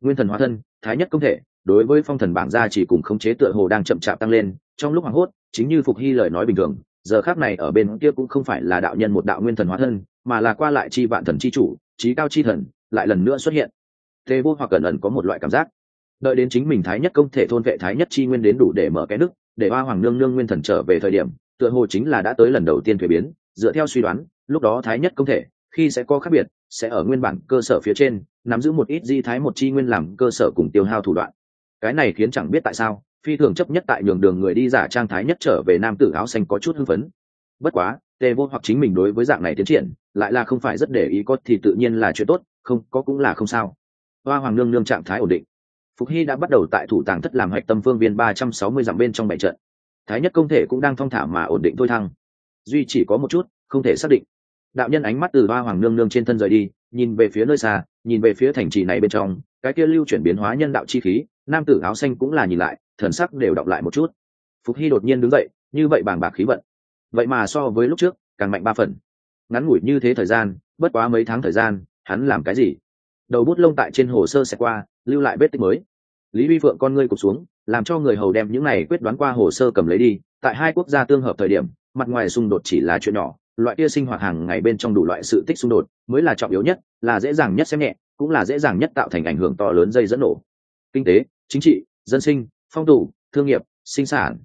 Nguyên thần hóa thân, thái nhất công thể, đối với phong thần bảng gia chỉ cùng khống chế tựa hồ đang chậm chạp tăng lên, trong lúc hoảng hốt, chính như phục hy lời nói bình thường, giờ khác này ở bên kia cũng không phải là đạo nhân một đạo nguyên thần hóa thân, mà là qua lại chi vạn thần chi chủ trí cao chi thần, lại lần nữa xuất hiện tề vô hoặc ẩn ẩn có một loại cảm giác. Đợi đến chính mình thái nhất công thể thôn vệ thái nhất chi nguyên đến đủ để mở cái nước để hoa hoàng nương nương nguyên thần trở về thời điểm, tựa hồ chính là đã tới lần đầu tiên thuế biến. Dựa theo suy đoán, lúc đó thái nhất công thể, khi sẽ có khác biệt, sẽ ở nguyên bản cơ sở phía trên, nắm giữ một ít di thái một chi nguyên làm cơ sở cùng tiêu hao thủ đoạn. Cái này khiến chẳng biết tại sao, phi thường chấp nhất tại nhường đường người đi giả trang thái nhất trở về nam tử áo xanh có chút hưng phấn. Bất quá tề vô hoặc chính mình đối với dạng này tiến triển, lại là không phải rất để ý có thì tự nhiên là chuyện tốt, không, có cũng là không sao hoa hoàng nương nương trạng thái ổn định. Phục hy đã bắt đầu tại thủ tàng thất làm hạch tâm phương viên ba trăm sáu mươi dặm bên trong bảy trận. Thái nhất công thể cũng đang thong thả mà ổn định thôi thăng. Duy chỉ có một chút, không thể xác định. Đạo nhân ánh mắt từ hoa hoàng nương nương trên thân rời đi, nhìn về phía nơi xa, nhìn về phía thành trì này bên trong, cái kia lưu chuyển biến hóa nhân đạo chi khí, nam tử áo xanh cũng là nhìn lại, thần sắc đều đọc lại một chút. Phục hy đột nhiên đứng dậy, như vậy bàng bạc khí vận. Vậy mà so với lúc trước, càng mạnh ba phần. Ngắn ngủi như thế thời gian, bất quá mấy tháng thời gian, hắn làm cái gì? Đầu bút lông tại trên hồ sơ sẽ qua, lưu lại vết tích mới. Lý vi phượng con ngươi cụp xuống, làm cho người hầu đem những này quyết đoán qua hồ sơ cầm lấy đi. Tại hai quốc gia tương hợp thời điểm, mặt ngoài xung đột chỉ là chuyện nhỏ, loại kia sinh hoạt hàng ngày bên trong đủ loại sự tích xung đột, mới là trọng yếu nhất, là dễ dàng nhất xem nhẹ, cũng là dễ dàng nhất tạo thành ảnh hưởng to lớn dây dẫn nổ. Kinh tế, chính trị, dân sinh, phong tục, thương nghiệp, sinh sản.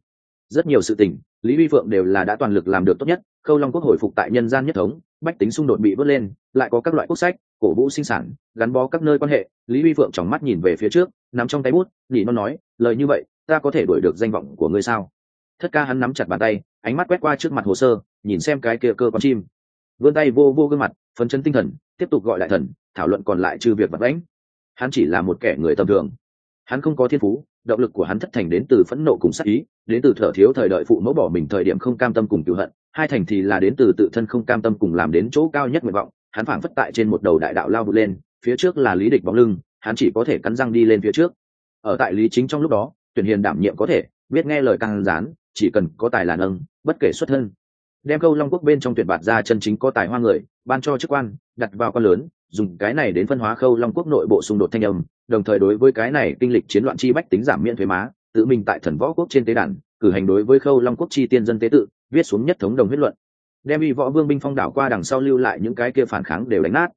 Rất nhiều sự tình, lý vi phượng đều là đã toàn lực làm được tốt nhất, khâu long quốc hồi phục tại nhân gian nhất thống, bách tính xung đột bị vớt lên, lại có các loại quốc sách cổ vũ sinh sản, gắn bó các nơi quan hệ, lý vi phượng tròng mắt nhìn về phía trước, nắm trong tay bút, nhỉ nó nói, lời như vậy, ta có thể đuổi được danh vọng của ngươi sao? Thất ca hắn nắm chặt bàn tay, ánh mắt quét qua trước mặt hồ sơ, nhìn xem cái kia cơ con chim. Vươn tay vô vô gương mặt, phấn chân tinh thần, tiếp tục gọi lại thần, thảo luận còn lại trừ việc vật lãnh hắn chỉ là một kẻ người tầm thường. Hắn không có thiên phú, động lực của hắn thất thành đến từ phẫn nộ cùng sắc ý, đến từ thở thiếu thời đợi phụ mẫu bỏ mình thời điểm không cam tâm cùng cựu hận, hai thành thì là đến từ tự thân không cam tâm cùng làm đến chỗ cao nhất nguyện vọng hắn phảng phất tại trên một đầu đại đạo lao vụt lên, phía trước là lý địch bóng lưng, hắn chỉ có thể cắn răng đi lên phía trước. Ở tại lý chính trong lúc đó, tuyển hiền đảm nhiệm có thể, biết nghe lời càng rán chỉ cần có tài là nâng, bất kể xuất thân. Đem câu long quốc bên trong tuyển bạt ra chân chính có tài hoa người, ban cho chức quan, đặt vào quan lớn, dùng cái này đến phân hóa khâu long quốc nội bộ xung đột thanh âm, đồng thời đối với cái này kinh lịch chiến loạn chi bách tính giảm miễn thuế má, tự mình tại thần võ quốc trên tế đàn, cử hành đối với khâu long quốc chi tiên dân tế tự, viết xuống nhất thống đồng huyết luận đem y võ vương binh phong đảo qua đằng sau lưu lại những cái kia phản kháng đều đánh nát.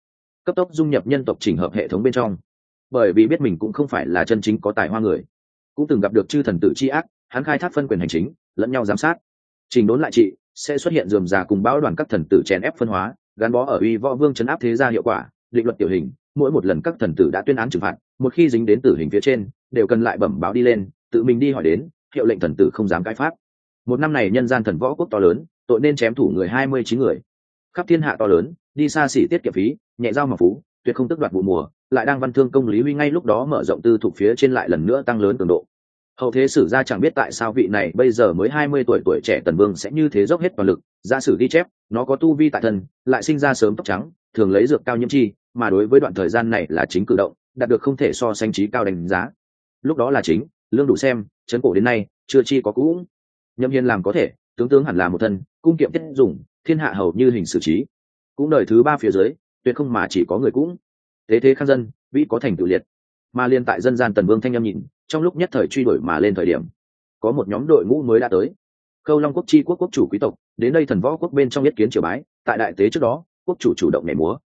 Cấp tốc dung nhập nhân tộc chỉnh hợp hệ thống bên trong. Bởi vì biết mình cũng không phải là chân chính có tài hoa người. Cũng từng gặp được chư thần tử chi ác, hắn khai thác phân quyền hành chính, lẫn nhau giám sát. Trình đốn lại trị, sẽ xuất hiện dườm già cùng bão đoàn các thần tử chèn ép phân hóa, gắn bó ở uy võ vương chấn áp thế gia hiệu quả, định luật tiểu hình, mỗi một lần các thần tử đã tuyên án trừng phạt, một khi dính đến tử hình phía trên, đều cần lại bẩm báo đi lên, tự mình đi hỏi đến, hiệu lệnh thần tử không dám cãi pháp. Một năm này nhân gian thần võ quốc to lớn tội nên chém thủ người hai mươi chín người. Khắp thiên hạ to lớn, đi xa xỉ tiết kiệm phí, nhẹ giao mà phú, tuyệt không tức đoạt vụ mùa, lại đang văn thương công lý huy ngay lúc đó mở rộng tư thuộc phía trên lại lần nữa tăng lớn cường độ. Hậu thế sử gia chẳng biết tại sao vị này bây giờ mới hai mươi tuổi tuổi trẻ tần vương sẽ như thế dốc hết toàn lực ra sử ghi chép, nó có tu vi tại thân, lại sinh ra sớm tóc trắng, thường lấy dược cao nhiễm chi, mà đối với đoạn thời gian này là chính cử động, đạt được không thể so sánh trí cao đánh giá. Lúc đó là chính, lương đủ xem, chấn cổ đến nay, chưa chi có cũ. Nhâm hiền làm có thể tướng tướng hẳn là một thân, cung kiệm tiết dùng, thiên hạ hầu như hình xử trí. Cũng đời thứ ba phía dưới, tuyệt không mà chỉ có người cũng. Thế thế khang dân, vĩ có thành tự liệt. Mà liên tại dân gian tần vương thanh em nhìn, trong lúc nhất thời truy đuổi mà lên thời điểm, có một nhóm đội ngũ mới đã tới. Khâu long quốc chi quốc quốc chủ quý tộc, đến đây thần võ quốc bên trong nhất kiến triều bái, tại đại tế trước đó, quốc chủ chủ động nhảy múa.